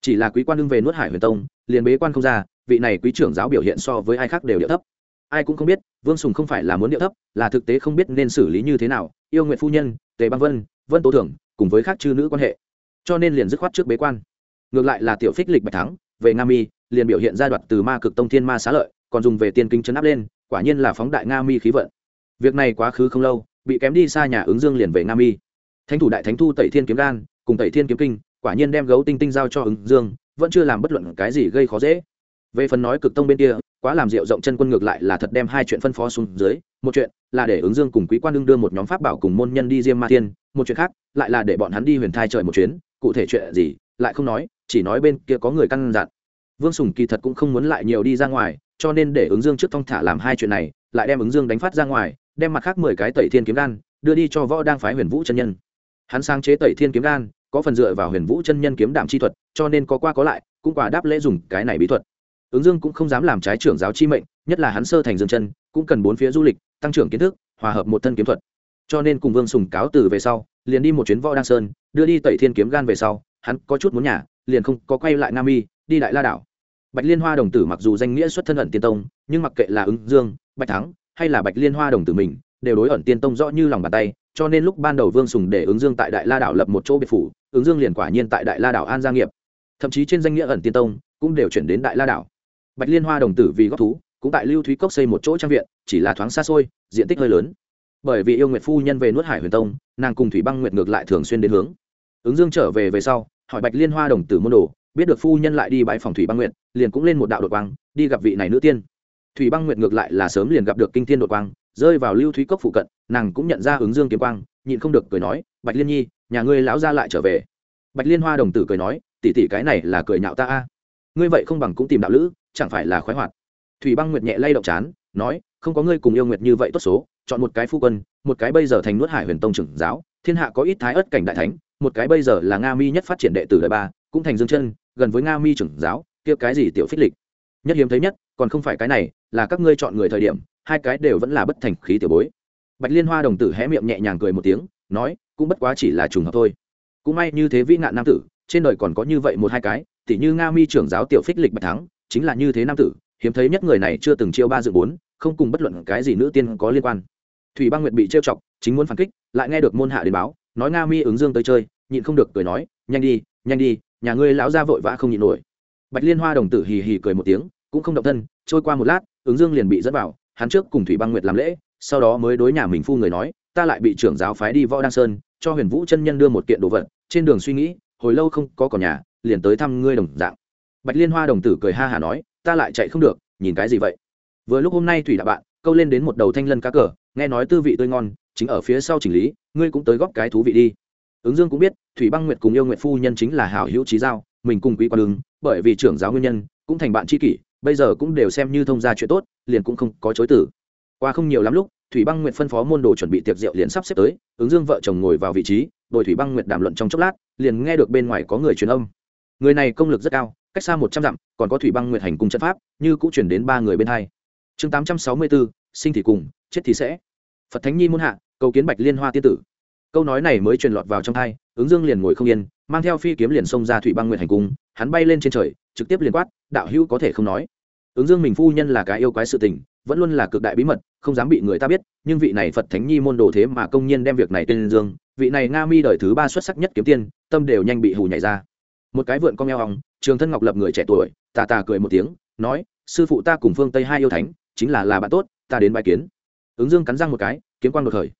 Chỉ là quý quan đương về nuốt hải huyền tông, liền bế quan không ra, vị này quý trưởng giáo biểu hiện so với ai khác đều điệu thấp. Ai cũng không biết, vương sùng không phải là muốn điệu thấp, là thực tế không biết nên xử lý như thế nào, yêu nguyện phu nhân tề băng vân vân tố thưởng, cùng với khác chư nữ quan hệ. Cho nên liền dứt khoát trước bế quan. Ngược lại là tiểu phích lịch bạch thắng, về nga mi, liền biểu hiện ra đoạt từ ma cực tông thiên ma xá lợi, còn dùng về tiên kinh chấn áp lên, quả nhiên là phóng đại nga mi khí vận. Việc này quá khứ không lâu, bị kém đi xa nhà ứng dương liền về nga mi. Thánh thủ đại thánh thu tẩy thiên kiếm gan cùng tẩy thiên kiếm kinh, quả nhiên đem gấu tinh tinh giao cho ứng dương, vẫn chưa làm bất luận cái gì gây khó dễ. Về phần nói cực tông bên kia quá làm rượu rộng chân quân ngược lại là thật đem hai chuyện phân phó xuống dưới. Một chuyện là để ứng dương cùng quý quan đương đưa một nhóm pháp bảo cùng môn nhân đi diêm ma thiên, một chuyện khác lại là để bọn hắn đi huyền thai trời một chuyến, cụ thể chuyện gì lại không nói, chỉ nói bên kia có người căn dặn. Vương sùng kỳ thật cũng không muốn lại nhiều đi ra ngoài, cho nên để ứng dương trước thong thả làm hai chuyện này, lại đem ứng dương đánh phát ra ngoài, đem mặt khác mười cái tẩy thiên kiếm đan đưa đi cho võ đang phái huyền vũ chân nhân. Hắn sáng chế tẩy thiên kiếm đan, có phần dựa vào huyền vũ chân nhân kiếm đảm chi thuật, cho nên có qua có lại, cũng quả đáp lễ dùng cái này bí thuật ứng dương cũng không dám làm trái trưởng giáo chi mệnh, nhất là hắn sơ thành dương chân, cũng cần bốn phía du lịch, tăng trưởng kiến thức, hòa hợp một thân kiếm thuật. Cho nên cùng vương sùng cáo từ về sau, liền đi một chuyến võ đăng sơn, đưa đi tẩy thiên kiếm gan về sau, hắn có chút muốn nhà, liền không có quay lại nam y, đi đại la đảo. Bạch liên hoa đồng tử mặc dù danh nghĩa xuất thân ẩn tiên tông, nhưng mặc kệ là ứng dương, bạch thắng, hay là bạch liên hoa đồng tử mình, đều đối ẩn tiên tông rõ như lòng bàn tay, cho nên lúc ban đầu vương sùng để ứng dương tại đại la đảo lập một chỗ biệt phủ, ứng dương liền quả nhiên tại đại la đảo an gia nghiệp. Thậm chí trên danh nghĩa ẩn tiên tông, cũng đều chuyển đến đại la đảo bạch liên hoa đồng tử vì góp thú, cũng tại lưu thúy cốc xây một chỗ trang viện, chỉ là thoáng xa xôi, diện tích hơi lớn. Bởi vì yêu nguyệt phu nhân về nuốt hải huyền tông, nàng cùng thủy băng nguyệt ngược lại thường xuyên đến hướng. Ứng dương trở về về sau, hỏi bạch liên hoa đồng tử môn đồ, biết được phu nhân lại đi bãi phòng thủy băng nguyệt, liền cũng lên một đạo đột quang, đi gặp vị này nữ tiên. Thủy băng nguyệt ngược lại là sớm liền gặp được kinh tiên đột quang, rơi vào lưu thúy cốc phụ cận, nàng cũng nhận ra ứng dương kiếm quang, nhịn không được cười nói, bạch liên nhi, nhà ngươi lão ra lại trở về. Bạch liên hoa đồng tử cười nói tỉ tỉ cái này là cười nhạo ta a. Ngươi vậy không bằng cũng tìm đạo lữ chẳng phải là khoái hoạt. Thủy băng nguyệt nhẹ lay động chán, nói, không có ngươi cùng yêu nguyệt như vậy tốt số, chọn một cái phu quân, một cái bây giờ thành nuốt hải huyền tông trưởng giáo, thiên hạ có ít thái ớt cảnh đại thánh, một cái bây giờ là nga mi nhất phát triển đệ tử đời ba, cũng thành dương chân, gần với nga mi trưởng giáo, kia cái gì tiểu phích lịch? Nhất hiếm thấy nhất, còn không phải cái này, là các ngươi chọn người thời điểm, hai cái đều vẫn là bất thành khí tiểu bối. Bạch liên hoa đồng tử hé miệng nhẹ nhàng cười một tiếng, nói, cũng bất quá chỉ là trùng hợp thôi. Cũng may như thế vĩ nạn nam tử, trên đời còn có như vậy một hai cái, tỉ như nga mi trưởng giáo tiểu phích lịch bạch thắng chính là như thế nam tử, hiếm thấy nhất người này chưa từng chiêu ba dự bốn, không cùng bất luận cái gì nữ tiên có liên quan. Thủy băng nguyệt bị trêu chọc, chính muốn phản kích, lại nghe được môn hạ đến báo, nói nga mi ứng dương tới chơi, nhịn không được cười nói, nhanh đi nhanh đi, nhà ngươi lão ra vội vã không nhịn nổi. Bạch liên hoa đồng tử hì hì cười một tiếng, cũng không động thân, trôi qua một lát, ứng dương liền bị dẫn vào, hắn trước cùng thủy băng nguyệt làm lễ, sau đó mới đối nhà mình phu người nói, ta lại bị trưởng giáo phái đi võ đăng sơn, cho huyền vũ chân nhân đưa một kiện đồ vật, trên đường suy nghĩ, hồi lâu không có còn nhà, liền tới thăm ngươi đồng dạng bạch liên hoa đồng tử cười ha hả nói, ta lại chạy không được, nhìn cái gì vậy? Vừa lúc hôm nay thủy đại bạn, câu lên đến một đầu thanh lân cá cờ, nghe nói tư vị tươi ngon, chính ở phía sau chỉnh lý, ngươi cũng tới góp cái thú vị đi. Ứng dương cũng biết, thủy băng nguyệt cùng yêu nguyệt phu nhân chính là hảo hữu trí giao, mình cùng quý quan ứng, bởi vì trưởng giáo nguyên nhân, cũng thành bạn tri kỷ, bây giờ cũng đều xem như thông gia chuyện tốt, liền cũng không có chối tử qua không nhiều lắm lúc, thủy băng nguyệt phân phó môn đồ chuẩn bị tiệc rượu liền sắp xếp tới, ứng dương vợ chồng ngồi vào vị trí đôi thủy băng nguyệt đàm luận trong chốc lát, liền nghe được bên ngoài có người truyền âm. Người này công lực rất cao cách xa một trăm dặm, còn có thủy băng nguyệt hành cung trận pháp, như cũng chuyển đến ba người bên hai. Chương tám trăm sáu mươi bốn sinh thì cùng, chết thì sẽ. Phật thánh nhi muôn hạ, cầu kiến bạch liên hoa tiên tử. Câu nói này mới truyền lọt vào trong thai ứng dương liền ngồi không yên, mang theo phi kiếm liền xông ra thủy băng nguyệt hành cung, hắn bay lên trên trời, trực tiếp liền quát, đạo hữu có thể không nói. Ứng dương mình phu nhân là cái yêu quái sự tình, vẫn luôn là cực đại bí mật, không dám bị người ta biết, nhưng vị này phật thánh nhi môn đồ thế mà công nhiên đem việc này tên dương, vị này nga mi đời thứ ba xuất sắc nhất kiếm tiên, tâm đều nhanh bị hù nhảy ra. Một cái vượn con eo hòng trường thân ngọc lập người trẻ tuổi, tà tà cười một tiếng, nói, sư phụ ta cùng phương tây hai yêu thánh, chính là là bạn tốt, ta đến bài kiến. Ứng dương cắn răng một cái, kiếm quan một thời.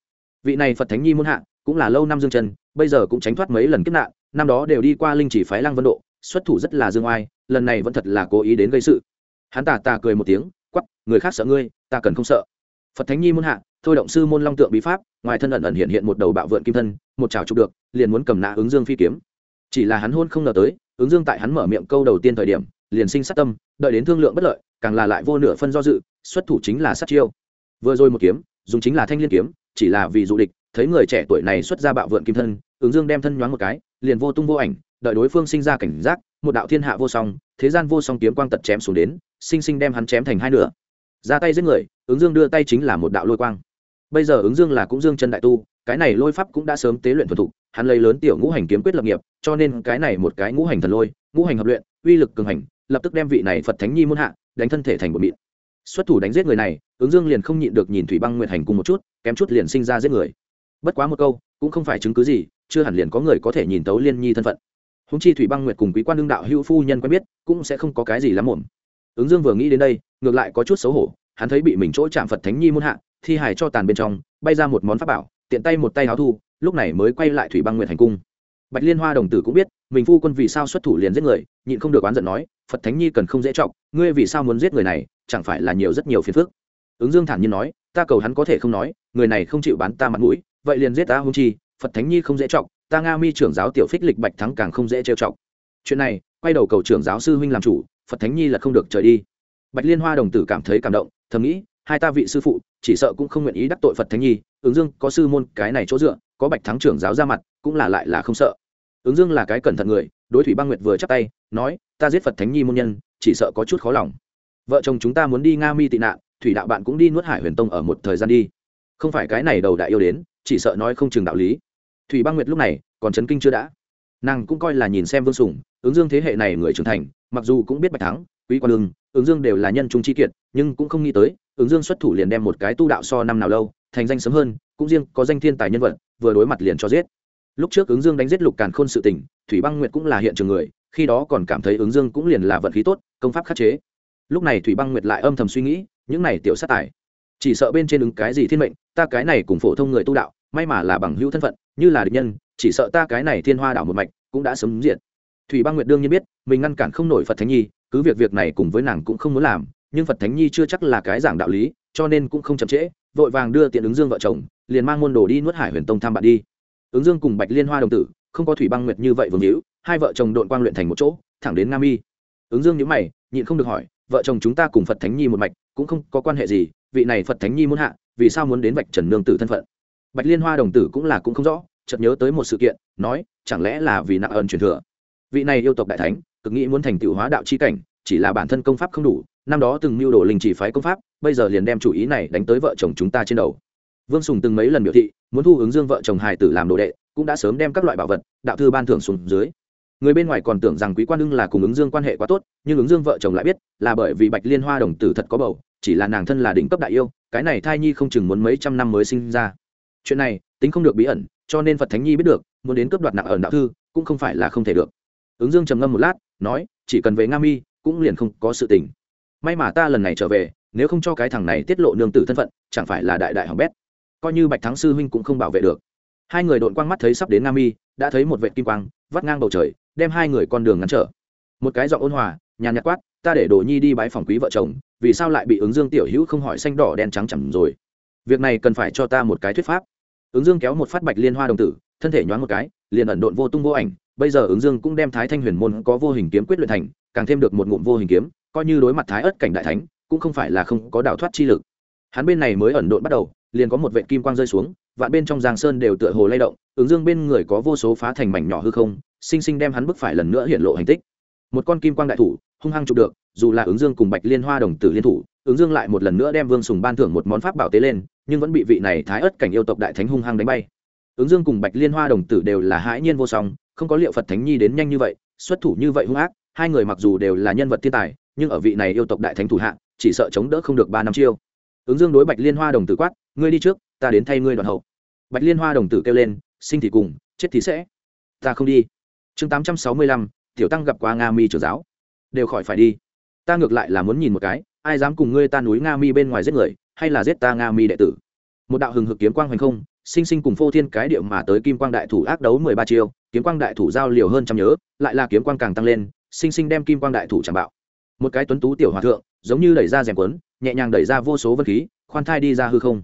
vị này phật thánh nhi muôn hạ, cũng là lâu năm dương chân, bây giờ cũng tránh thoát mấy lần kiếp nạn, năm đó đều đi qua linh chỉ phái lăng vân độ, xuất thủ rất là dương oai, lần này vẫn thật là cố ý đến gây sự. Hắn tà tà cười một tiếng quắp người khác sợ ngươi, ta cần không sợ. Phật thánh nhi muôn hạ, thôi động sư môn long tượng bí pháp, ngoài thân ẩn ẩn hiện hiện một đầu bạo vượn kim thân, một chảo chụp được, liền muốn cầm nã ứng dương phi kiếm chỉ là hắn hôn không ngờ tới, ứng dương tại hắn mở miệng câu đầu tiên thời điểm, liền sinh sát tâm, đợi đến thương lượng bất lợi, càng là lại vô nửa phân do dự, xuất thủ chính là sát chiêu. Vừa rồi một kiếm, dùng chính là thanh liên kiếm, chỉ là vì dụ địch, thấy người trẻ tuổi này xuất ra bạo vượn kim thân, ứng dương đem thân nhoáng một cái, liền vô tung vô ảnh, đợi đối phương sinh ra cảnh giác, một đạo thiên hạ vô song, thế gian vô song kiếm quang tật chém xuống đến, sinh sinh đem hắn chém thành hai nửa. Ra tay giết người, ứng dương đưa tay chính là một đạo lôi quang. Bây giờ ứng dương là cũng dương chân đại tu cái này lôi pháp cũng đã sớm tế luyện thuần thục, hắn lấy lớn tiểu ngũ hành kiếm quyết lập nghiệp, cho nên cái này một cái ngũ hành thần lôi, ngũ hành hợp luyện, uy lực cường hành, lập tức đem vị này phật thánh nhi muôn hạ, đánh thân thể thành bột mịn. Xuất thủ đánh giết người này, ứng dương liền không nhịn được nhìn thủy băng nguyệt hành cùng một chút, kém chút liền sinh ra giết người. Bất quá một câu, cũng không phải chứng cứ gì, chưa hẳn liền có người có thể nhìn tấu liên nhi thân phận. Húng chi thủy băng nguyệt cùng quý quan đương đạo hữu phu nhân quen biết, cũng sẽ không có cái gì lắm ổn ứng dương vừa nghĩ đến đây, ngược lại có chút xấu hổ, hắn thấy bị mình chỗ chạm phật thánh nhi muôn hạ, thi hài cho tàn bên trong, bay ra một món pháp bảo tiện tay một tay háo thu, lúc này mới quay lại thủy băng nguyện hành cung. Bạch liên hoa đồng tử cũng biết, mình phu quân vì sao xuất thủ liền giết người, nhịn không được oán giận nói, phật thánh nhi cần không dễ trọng, ngươi vì sao muốn giết người này, chẳng phải là nhiều rất nhiều phiền phức. Ứng dương thản nhiên nói, ta cầu hắn có thể không nói, người này không chịu bán ta mặt mũi, vậy liền giết ta hung chi, phật thánh nhi không dễ trọng, ta nga mi trưởng giáo tiểu phích lịch bạch thắng càng không dễ trêu trọng chuyện này, quay đầu cầu trưởng giáo sư huynh làm chủ, phật thánh nhi là không được trời đi. Bạch liên hoa đồng tử cảm thấy cảm động, thầm nghĩ hai ta vị sư phụ, chỉ sợ cũng không nguyện ý đắc tội phật thánh nhi, ứng dương có sư môn cái này chỗ dựa, có bạch thắng trưởng giáo ra mặt, cũng là lại là không sợ. Ứng dương là cái cẩn thận người, đối thủy băng nguyệt vừa chắp tay, nói, ta giết phật thánh nhi môn nhân, chỉ sợ có chút khó lòng. Vợ chồng chúng ta muốn đi nga mi tị nạn, thủy đạo bạn cũng đi nuốt hải huyền tông ở một thời gian đi. Không phải cái này đầu đại yêu đến, chỉ sợ nói không chừng đạo lý. Thủy băng nguyệt lúc này, còn chấn kinh chưa đã. Nàng cũng coi là nhìn xem vương sủng ứng dương thế hệ này người trưởng thành, mặc dù cũng biết bạch thắng, quý quan lương, ứng dương đều là nhân trung chi kiệt, nhưng cũng không nghĩ tới ứng dương xuất thủ liền đem một cái tu đạo so năm nào lâu, thành danh sớm hơn, cũng riêng có danh thiên tài nhân vật, vừa đối mặt liền cho giết. Lúc trước ứng dương đánh giết lục càn khôn sự tình, thủy băng nguyệt cũng là hiện trường người, khi đó còn cảm thấy ứng dương cũng liền là vận khí tốt, công pháp khắc chế. Lúc này thủy băng nguyệt lại âm thầm suy nghĩ, những này tiểu sát tài, chỉ sợ bên trên ứng cái gì thiên mệnh, ta cái này cùng phổ thông người tu đạo, may mà là bằng hữu thân phận, như là địch nhân, chỉ sợ ta cái này thiên hoa đảo một mạch cũng đã sớm diện thủy băng nguyệt đương nhiên biết, mình ngăn cản không nổi phật thánh nhi, cứ việc việc này cùng với nàng cũng không muốn làm nhưng phật thánh nhi chưa chắc là cái giảng đạo lý, cho nên cũng không chậm trễ, vội vàng đưa tiện ứng dương vợ chồng, liền mang môn đồ đi nuốt hải huyền tông thăm bạn đi. Ứng dương cùng bạch liên hoa đồng tử, không có thủy băng nguyệt như vậy vương hữu hai vợ chồng đội quang luyện thành một chỗ, thẳng đến nam y ứng dương nhữ mày, nhịn không được hỏi, vợ chồng chúng ta cùng phật thánh nhi một mạch, cũng không có quan hệ gì, vị này phật thánh nhi muốn hạ, vì sao muốn đến bạch trần nương tử thân phận? Bạch liên hoa đồng tử cũng là cũng không rõ, chợt nhớ tới một sự kiện, nói, chẳng lẽ là vì nặng ơn truyền thừa? Vị này yêu tộc đại thánh, cực nghĩ muốn thành tựu hóa đạo chi cảnh chỉ là bản thân công pháp không đủ, năm đó từng mưu đồ linh chỉ phái công pháp, bây giờ liền đem chủ ý này đánh tới vợ chồng chúng ta trên đầu. Vương sùng từng mấy lần biểu thị, muốn thu ứng dương vợ chồng hài tử làm đồ đệ, cũng đã sớm đem các loại bảo vật, đạo thư ban thưởng xuống dưới. Người bên ngoài còn tưởng rằng quý quan ưng là cùng ứng dương quan hệ quá tốt, nhưng ứng dương vợ chồng lại biết, là bởi vì bạch liên hoa đồng tử thật có bầu, chỉ là nàng thân là đỉnh cấp đại yêu, cái này thai nhi không chừng muốn mấy trăm năm mới sinh ra. Chuyện này, tính không được bí ẩn, cho nên phật thánh nhi biết được, muốn đến cướp đoạt nặng ẩn đạo thư, cũng không phải là không thể được. Ứng dương trầm ngâm một lát, nói, chỉ cần về nga mi cũng liền không có sự tình. May mà ta lần này trở về, nếu không cho cái thằng này tiết lộ nương tử thân phận, chẳng phải là đại đại hỏng bét. Coi như bạch thắng sư huynh cũng không bảo vệ được. Hai người đội quang mắt thấy sắp đến Nam mi, đã thấy một vệ kim quang, vắt ngang bầu trời, đem hai người con đường ngăn trở. Một cái giọng ôn hòa, nhàn nhạt quát, ta để đồ nhi đi bái phòng quý vợ chồng, vì sao lại bị ứng dương tiểu hữu không hỏi xanh đỏ đen trắng chẳng rồi? Việc này cần phải cho ta một cái thuyết pháp. Ứng dương kéo một phát bạch liên hoa đồng tử, thân thể nhoáng một cái, liền ẩn độn vô tung vô ảnh. Bây giờ ứng dương cũng đem thái thanh huyền môn có vô hình kiếm quyết luyện thành càng thêm được một ngụm vô hình kiếm, coi như đối mặt thái ớt cảnh đại thánh, cũng không phải là không có đạo thoát chi lực. Hắn bên này mới ẩn độn bắt đầu, liền có một vệ kim quang rơi xuống, vạn bên trong giang sơn đều tựa hồ lay động, ứng dương bên người có vô số phá thành mảnh nhỏ hư không, sinh sinh đem hắn bức phải lần nữa hiện lộ hành tích. Một con kim quang đại thủ, hung hăng chụp được, dù là ứng dương cùng bạch liên hoa đồng tử liên thủ, ứng dương lại một lần nữa đem vương sùng ban thưởng một món pháp bảo tế lên, nhưng vẫn bị vị này thái ớt cảnh yêu tộc đại thánh hung hăng đánh bay. Ứng dương cùng bạch liên hoa đồng tử đều là hãi nhiên vô song, không có liệu phật thánh nhi đến nhanh như vậy, xuất thủ như vậy hung ác hai người mặc dù đều là nhân vật thiên tài, nhưng ở vị này yêu tộc đại thánh thủ hạ, chỉ sợ chống đỡ không được ba năm chiêu. Ứng dương đối bạch liên hoa đồng tử quát, ngươi đi trước, ta đến thay ngươi đoàn hậu. Bạch liên hoa đồng tử kêu lên, sinh thì cùng, chết thì sẽ. Ta không đi. Chương tám trăm sáu mươi lăm, tiểu tăng gặp qua nga mi trưởng giáo. Đều khỏi phải đi. Ta ngược lại là muốn nhìn một cái, ai dám cùng ngươi ta núi nga mi bên ngoài giết người, hay là giết ta nga mi đệ tử? Một đạo hừng hực kiếm quang hoành không, sinh sinh cùng phô thiên cái điệu mà tới kim quang đại thủ ác đấu mười ba chiêu, kiếm quang đại thủ giao liều hơn trăm nhớ, lại là kiếm quang càng tăng lên sinh sinh đem kim quang đại thủ chẳng bạo. Một cái tuấn tú tiểu hòa thượng, giống như đẩy ra rèm quấn nhẹ nhàng đẩy ra vô số vân khí, khoan thai đi ra hư không.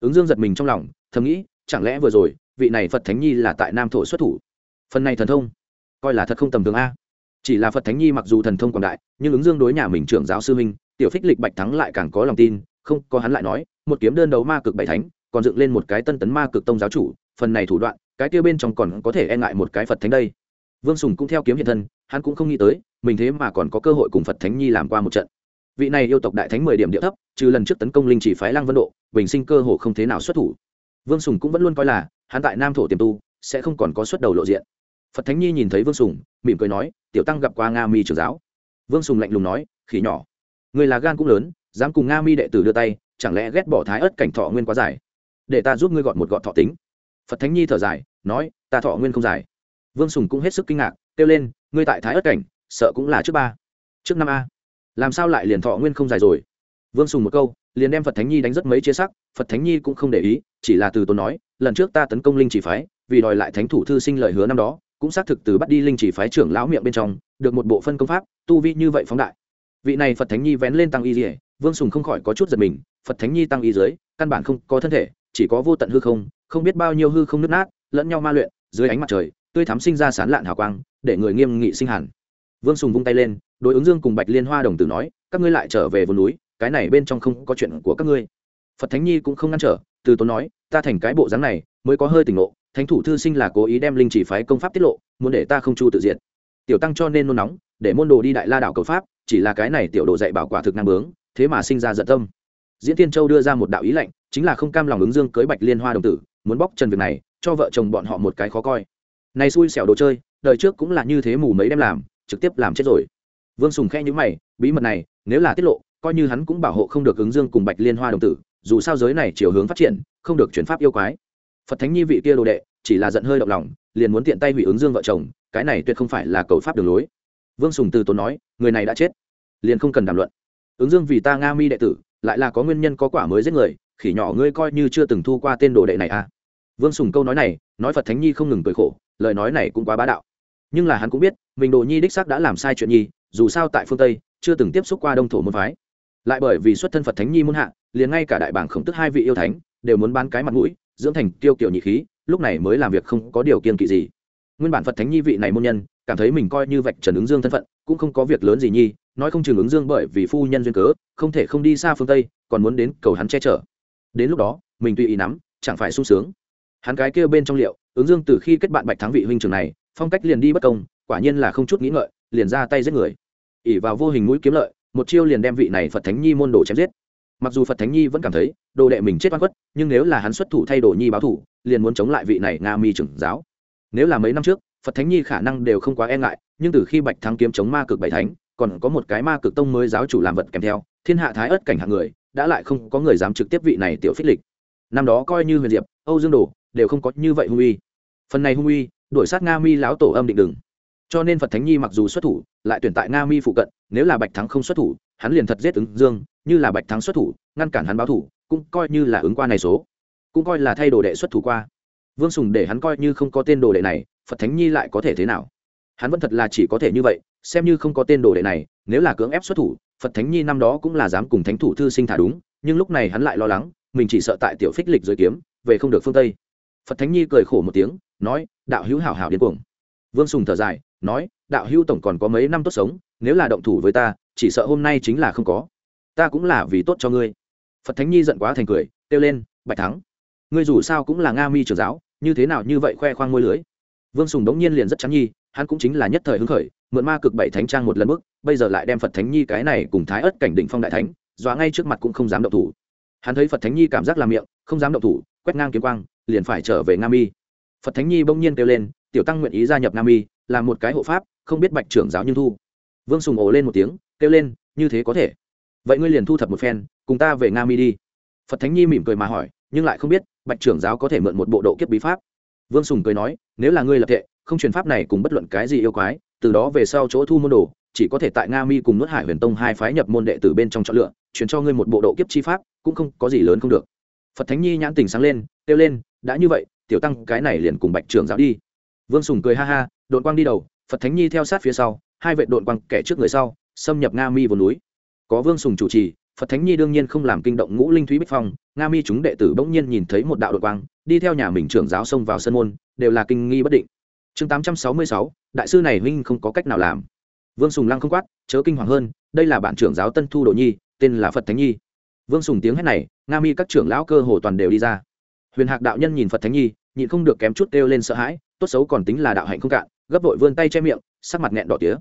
Ứng dương giật mình trong lòng, thầm nghĩ, chẳng lẽ vừa rồi, vị này phật thánh nhi là tại nam thổ xuất thủ? Phần này thần thông, coi là thật không tầm thường a. Chỉ là phật thánh nhi mặc dù thần thông quảng đại, nhưng ứng dương đối nhà mình trưởng giáo sư minh tiểu phích lịch bạch thắng lại càng có lòng tin, không, có hắn lại nói, một kiếm đơn đấu ma cực bảy thánh, còn dựng lên một cái tân tấn ma cực tông giáo chủ, phần này thủ đoạn, cái kia bên trong còn có thể e ngại một cái phật thánh đây vương sùng cũng theo kiếm hiện thân, hắn cũng không nghĩ tới, mình thế mà còn có cơ hội cùng phật thánh nhi làm qua một trận. Vị này yêu tộc đại thánh mười điểm địa thấp, trừ lần trước tấn công linh chỉ phái lăng vân độ, bình sinh cơ hồ không thế nào xuất thủ. Vương sùng cũng vẫn luôn coi là, hắn tại nam thổ tiềm tu, sẽ không còn có xuất đầu lộ diện. Phật thánh nhi nhìn thấy vương sùng, mỉm cười nói, tiểu tăng gặp qua nga mi trưởng giáo. Vương sùng lạnh lùng nói, khỉ nhỏ, người là gan cũng lớn, dám cùng nga mi đệ tử đưa tay, chẳng lẽ ghét bỏ thái ớt cảnh thọ nguyên quá dài? Để ta giúp ngươi gọn một gọn thọ tính. Phật thánh nhi thở dài, nói, ta thọ nguyên không dài vương sùng cũng hết sức kinh ngạc, kêu lên, ngươi tại thái ất cảnh, sợ cũng là trước ba, trước năm a. Làm sao lại liền thọ nguyên không dài rồi? Vương sùng một câu, liền đem phật thánh nhi đánh rất mấy chia sắc, phật thánh nhi cũng không để ý, chỉ là từ tốn nói, lần trước ta tấn công linh chỉ phái, vì đòi lại thánh thủ thư sinh lời hứa năm đó, cũng xác thực từ bắt đi linh chỉ phái trưởng lão miệng bên trong, được một bộ phân công pháp, tu vi như vậy phóng đại. Vị này phật thánh nhi vén lên tăng y dỉa vương sùng không khỏi có chút giật mình, phật thánh nhi tăng y dưới, căn bản không có thân thể, chỉ có vô tận hư không không biết bao nhiêu hư không nứt nát, lẫn nhau ma luyện, dưới ánh mặt trời tươi thắm sinh ra sán lạn hào quang, để người nghiêm nghị sinh hẳn. Vương sùng vung tay lên, đối ứng dương cùng bạch liên hoa đồng tử nói, các ngươi lại trở về vùng núi, cái này bên trong không có chuyện của các ngươi. Phật thánh nhi cũng không ngăn trở, từ tốn nói, ta thành cái bộ dáng này, mới có hơi tỉnh ngộ, thánh thủ thư sinh là cố ý đem linh chỉ phái công pháp tiết lộ, muốn để ta không chu tự diện tiểu tăng cho nên nôn nóng, để môn đồ đi đại la đảo cầu pháp, chỉ là cái này tiểu đồ dạy bảo quả thực năng bướng, thế mà sinh ra giận tâm. Diễn tiên châu đưa ra một đạo ý lệnh chính là không cam lòng ứng dương cưới bạch liên hoa đồng tử, muốn bóc trần việc này, cho vợ chồng bọn họ một cái khó coi này xui xẻo đồ chơi, đời trước cũng là như thế mù mấy đem làm, trực tiếp làm chết rồi. Vương sùng khe nhữ mày, bí mật này, nếu là tiết lộ, coi như hắn cũng bảo hộ không được ứng dương cùng bạch liên hoa đồng tử, dù sao giới này chiều hướng phát triển, không được chuyển pháp yêu quái. Phật thánh nhi vị kia đồ đệ, chỉ là giận hơi động lòng, liền muốn tiện tay hủy ứng dương vợ chồng, cái này tuyệt không phải là cầu pháp đường lối. Vương sùng từ tốn nói, người này đã chết, liền không cần đàm luận. Ứng dương vì ta nga mi đệ tử, lại là có nguyên nhân có quả mới giết người, khỉ nhỏ ngươi coi như chưa từng thu qua tên đồ đệ này à. Vương sùng câu nói này, nói phật thánh nhi không ngừng cười khổ lời nói này cũng quá bá đạo. Nhưng là hắn cũng biết, mình đồ nhi đích xác đã làm sai chuyện nhi dù sao tại phương tây, chưa từng tiếp xúc qua đông thổ môn phái. Lại bởi vì xuất thân phật thánh nhi muôn hạ, liền ngay cả đại bảng khổng tức hai vị yêu thánh, đều muốn bán cái mặt mũi, dưỡng thành tiêu kiểu nhị khí, lúc này mới làm việc không có điều kiên kỵ gì. Nguyên bản phật thánh nhi vị này môn nhân, cảm thấy mình coi như vạch trần ứng dương thân phận, cũng không có việc lớn gì nhi nói không chừng ứng dương bởi vì phu nhân duyên cớ, không thể không đi xa phương tây, còn muốn đến cầu hắn che chở. Đến lúc đó, mình tùy ý nắm, chẳng phải sung sướng hắn cái kia bên trong liệu, ứng dương từ khi kết bạn bạch thắng vị huynh trường này, phong cách liền đi bất công, quả nhiên là không chút nghĩ ngợi, liền ra tay giết người. Ỉ vào vô hình mũi kiếm lợi, một chiêu liền đem vị này phật thánh nhi môn đồ chém giết. Mặc dù phật thánh nhi vẫn cảm thấy, đồ đệ mình chết oan khuất, nhưng nếu là hắn xuất thủ thay đồ nhi báo thủ liền muốn chống lại vị này nga mi trưởng giáo. Nếu là mấy năm trước, phật thánh nhi khả năng đều không quá e ngại, nhưng từ khi bạch thắng kiếm chống ma cực bảy thánh, còn có một cái ma cực tông mới giáo chủ làm vật kèm theo, thiên hạ thái ớt cảnh hạng người, đã lại không có người dám trực tiếp vị này tiểu phích lịch. Năm đó coi như huyền diệp, âu dương đồ đều không có như vậy hung uy. Phần này hung uy đổi sát nga mi lão tổ âm định đừng cho nên phật thánh nhi mặc dù xuất thủ, lại tuyển tại nga mi phụ cận, nếu là bạch thắng không xuất thủ, hắn liền thật giết ứng dương, như là bạch thắng xuất thủ, ngăn cản hắn báo thủ, cũng coi như là ứng qua này số. Cũng coi là thay đồ đệ xuất thủ qua. Vương sùng để hắn coi như không có tên đồ đệ này, phật thánh nhi lại có thể thế nào? Hắn vẫn thật là chỉ có thể như vậy, xem như không có tên đồ đệ này, nếu là cưỡng ép xuất thủ, phật thánh nhi năm đó cũng là dám cùng thánh thủ thư sinh thả đúng, nhưng lúc này hắn lại lo lắng, mình chỉ sợ tại tiểu phích lịch dưới kiếm, về không được phương tây phật thánh nhi cười khổ một tiếng, nói, đạo hữu hảo hảo điên cuồng. Vương sùng thở dài, nói, đạo hữu tổng còn có mấy năm tốt sống, nếu là động thủ với ta, chỉ sợ hôm nay chính là không có. Ta cũng là vì tốt cho ngươi. Phật thánh nhi giận quá thành cười, kêu lên, bạch thắng, ngươi dù sao cũng là nga mi trưởng giáo, như thế nào như vậy khoe khoang môi lưới? Vương sùng đống nhiên liền rất trắng nhi hắn cũng chính là nhất thời hứng khởi, mượn ma cực bảy thánh trang một lần bước, bây giờ lại đem phật thánh nhi cái này cùng thái ớt cảnh định phong đại thánh, dọa ngay trước mặt cũng không dám động thủ. Hắn thấy phật thánh nhi cảm giác làm miệng, không dám động thủ, quét ngang kiếm quang liền phải trở về nga mi. Phật thánh nhi bỗng nhiên kêu lên, tiểu tăng nguyện ý gia nhập nga mi làm một cái hộ pháp, không biết bạch trưởng giáo nhưng thu. Vương sùng ồ lên một tiếng, kêu lên, như thế có thể. Vậy ngươi liền thu thập một phen, cùng ta về nga mi đi. Phật thánh nhi mỉm cười mà hỏi, nhưng lại không biết bạch trưởng giáo có thể mượn một bộ độ kiếp bí pháp. Vương sùng cười nói, nếu là ngươi lập tệ, không truyền pháp này cùng bất luận cái gì yêu quái, từ đó về sau chỗ thu môn đồ, chỉ có thể tại nga mi cùng nuốt hải huyền tông hai phái nhập môn đệ từ bên trong chọn lựa, chuyển cho ngươi một bộ độ kiếp chi pháp, cũng không có gì lớn không được phật thánh nhi nhãn tình sáng lên, kêu lên, đã như vậy, tiểu tăng, cái này liền cùng bạch trưởng giáo đi. Vương sùng cười ha ha đội quang đi đầu, phật thánh nhi theo sát phía sau, hai vệ đội quang kẻ trước người sau, xâm nhập nga mi vùng núi. Có vương sùng chủ trì, phật thánh nhi đương nhiên không làm kinh động ngũ linh thúy bích phong, nga mi chúng đệ tử bỗng nhiên nhìn thấy một đạo đội quang, đi theo nhà mình trưởng giáo xông vào sân môn, đều là kinh nghi bất định. Chương tám trăm sáu mươi sáu, đại sư này huynh không có cách nào làm. Vương sùng lăng không quát, chớ kinh hoàng hơn, đây là bản trưởng giáo tân thu đồ nhi, tên là phật thánh nhi vương sùng tiếng hét này, nga mi các trưởng lão cơ hồ toàn đều đi ra. Huyền hạc đạo nhân nhìn phật thánh nhi, nhịn không được kém chút kêu lên sợ hãi, tốt xấu còn tính là đạo hạnh không cạn, gấp vội vươn tay che miệng, sắc mặt nghẹn đỏ tía.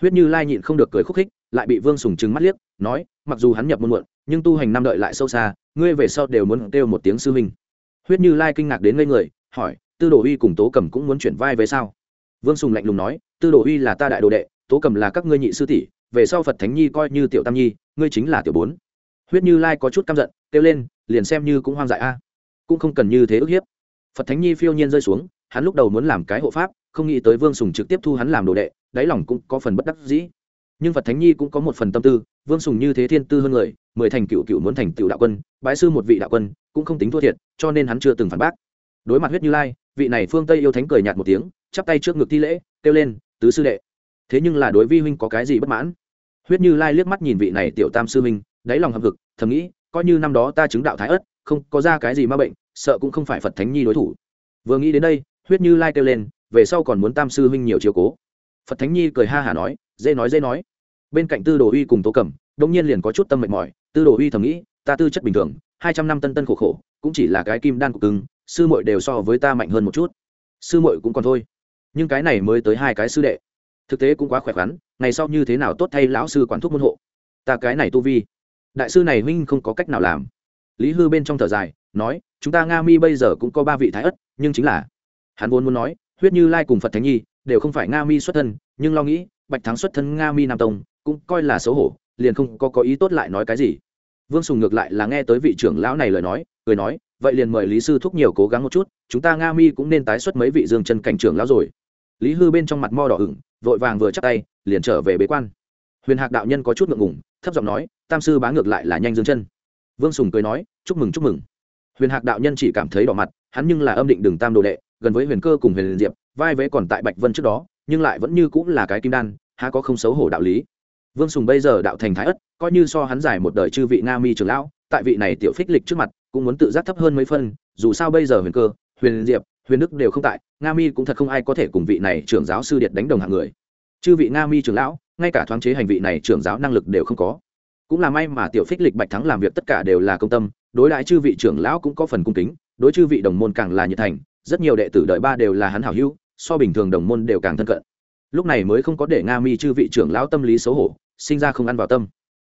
Huyết như lai nhịn không được cười khúc khích, lại bị vương sùng trừng mắt liếc, nói, mặc dù hắn nhập muôn muộn, nhưng tu hành năm đợi lại sâu xa, ngươi về sau đều muốn kêu một tiếng sư huynh. Huyết như lai kinh ngạc đến ngây người, hỏi, tư đồ uy cùng tố cầm cũng muốn chuyển vai về sao? Vương sùng lạnh lùng nói, tư đồ uy là ta đại đồ đệ, tố cầm là các ngươi nhị sư tỷ, về sau phật thánh nhi coi như tiểu tam nhi, ngươi chính là tiểu bốn huyết như lai có chút căm giận, kêu lên, liền xem như cũng hoang dại a. Cũng không cần như thế ức hiếp. Phật thánh nhi phiêu nhiên rơi xuống, hắn lúc đầu muốn làm cái hộ pháp, không nghĩ tới vương sùng trực tiếp thu hắn làm đồ đệ, đáy lòng cũng có phần bất đắc dĩ. Nhưng phật thánh nhi cũng có một phần tâm tư, vương sùng như thế thiên tư hơn người, mười thành cựu cựu muốn thành cựu đạo quân, bái sư một vị đạo quân, cũng không tính thua thiệt, cho nên hắn chưa từng phản bác. Đối mặt huyết như lai, vị này phương tây yêu thánh cười nhạt một tiếng, chắp tay trước ngực thi lễ, kêu lên, tứ sư đệ. Thế nhưng là đối vi huynh có cái gì bất mãn? Huyết như lai liếc mắt nhìn vị này tiểu tam sư huynh đáy lòng hậm hực, thầm nghĩ, coi như năm đó ta chứng đạo thái ất không có ra cái gì ma bệnh, sợ cũng không phải phật thánh nhi đối thủ. Vừa nghĩ đến đây, huyết như lai kêu lên, về sau còn muốn tam sư huynh nhiều chiều cố. Phật thánh nhi cười ha hả nói, dễ nói dễ nói. Bên cạnh tư đồ uy cùng tố cẩm, đông nhiên liền có chút tâm mệt mỏi, tư đồ uy thầm nghĩ, ta tư chất bình thường, hai trăm năm tân tân khổ khổ, cũng chỉ là cái kim đan của cứng, sư muội đều so với ta mạnh hơn một chút. Sư muội cũng còn thôi. Nhưng cái này mới tới hai cái sư đệ. Thực tế cũng quá khỏe khoắn, ngày sau như thế nào tốt thay lão sư quản thúc môn hộ. Ta cái này tu vi đại sư này huynh không có cách nào làm. Lý hư bên trong thở dài, nói, chúng ta nga mi bây giờ cũng có ba vị thái ất, nhưng chính là, hắn vốn muốn nói, huyết như lai cùng phật thánh nhi, đều không phải nga mi xuất thân, nhưng lo nghĩ, bạch thắng xuất thân nga mi nam tông, cũng coi là xấu hổ, liền không có có ý tốt lại nói cái gì. Vương sùng ngược lại là nghe tới vị trưởng lão này lời nói, cười nói, vậy liền mời lý sư thúc nhiều cố gắng một chút, chúng ta nga mi cũng nên tái xuất mấy vị dương chân cảnh trưởng lão rồi. Lý hư bên trong mặt mo đỏ ửng, vội vàng vừa chắc tay, liền trở về bế quan huyền hạc đạo nhân có chút ngượng ngủng thấp giọng nói, tam sư bá ngược lại là nhanh dương chân. Vương sùng cười nói, chúc mừng chúc mừng. Huyền hạc đạo nhân chỉ cảm thấy đỏ mặt, hắn nhưng là âm định đường tam đồ đệ, gần với huyền cơ cùng huyền diệp, vai vế còn tại bạch vân trước đó, nhưng lại vẫn như cũng là cái kim đan, há có không xấu hổ đạo lý. Vương sùng bây giờ đạo thành thái ất, coi như so hắn giải một đời chư vị nga mi trường lão, tại vị này tiểu phích lịch trước mặt, cũng muốn tự giác thấp hơn mấy phân, dù sao bây giờ huyền cơ, huyền diệp, huyền đức đều không tại, nga mi cũng thật không ai có thể cùng vị này trưởng giáo sư điện đánh đồng hạng người. Chư vị nga mi trưởng lão ngay cả thoáng chế hành vị này trưởng giáo năng lực đều không có. Cũng là may mà tiểu phích lịch bạch thắng làm việc tất cả đều là công tâm, đối đãi chư vị trưởng lão cũng có phần cung kính, đối chư vị đồng môn càng là nhiệt thành, rất nhiều đệ tử đợi ba đều là hắn hảo hữu, so bình thường đồng môn đều càng thân cận. Lúc này mới không có để nga mi chư vị trưởng lão tâm lý xấu hổ, sinh ra không ăn vào tâm.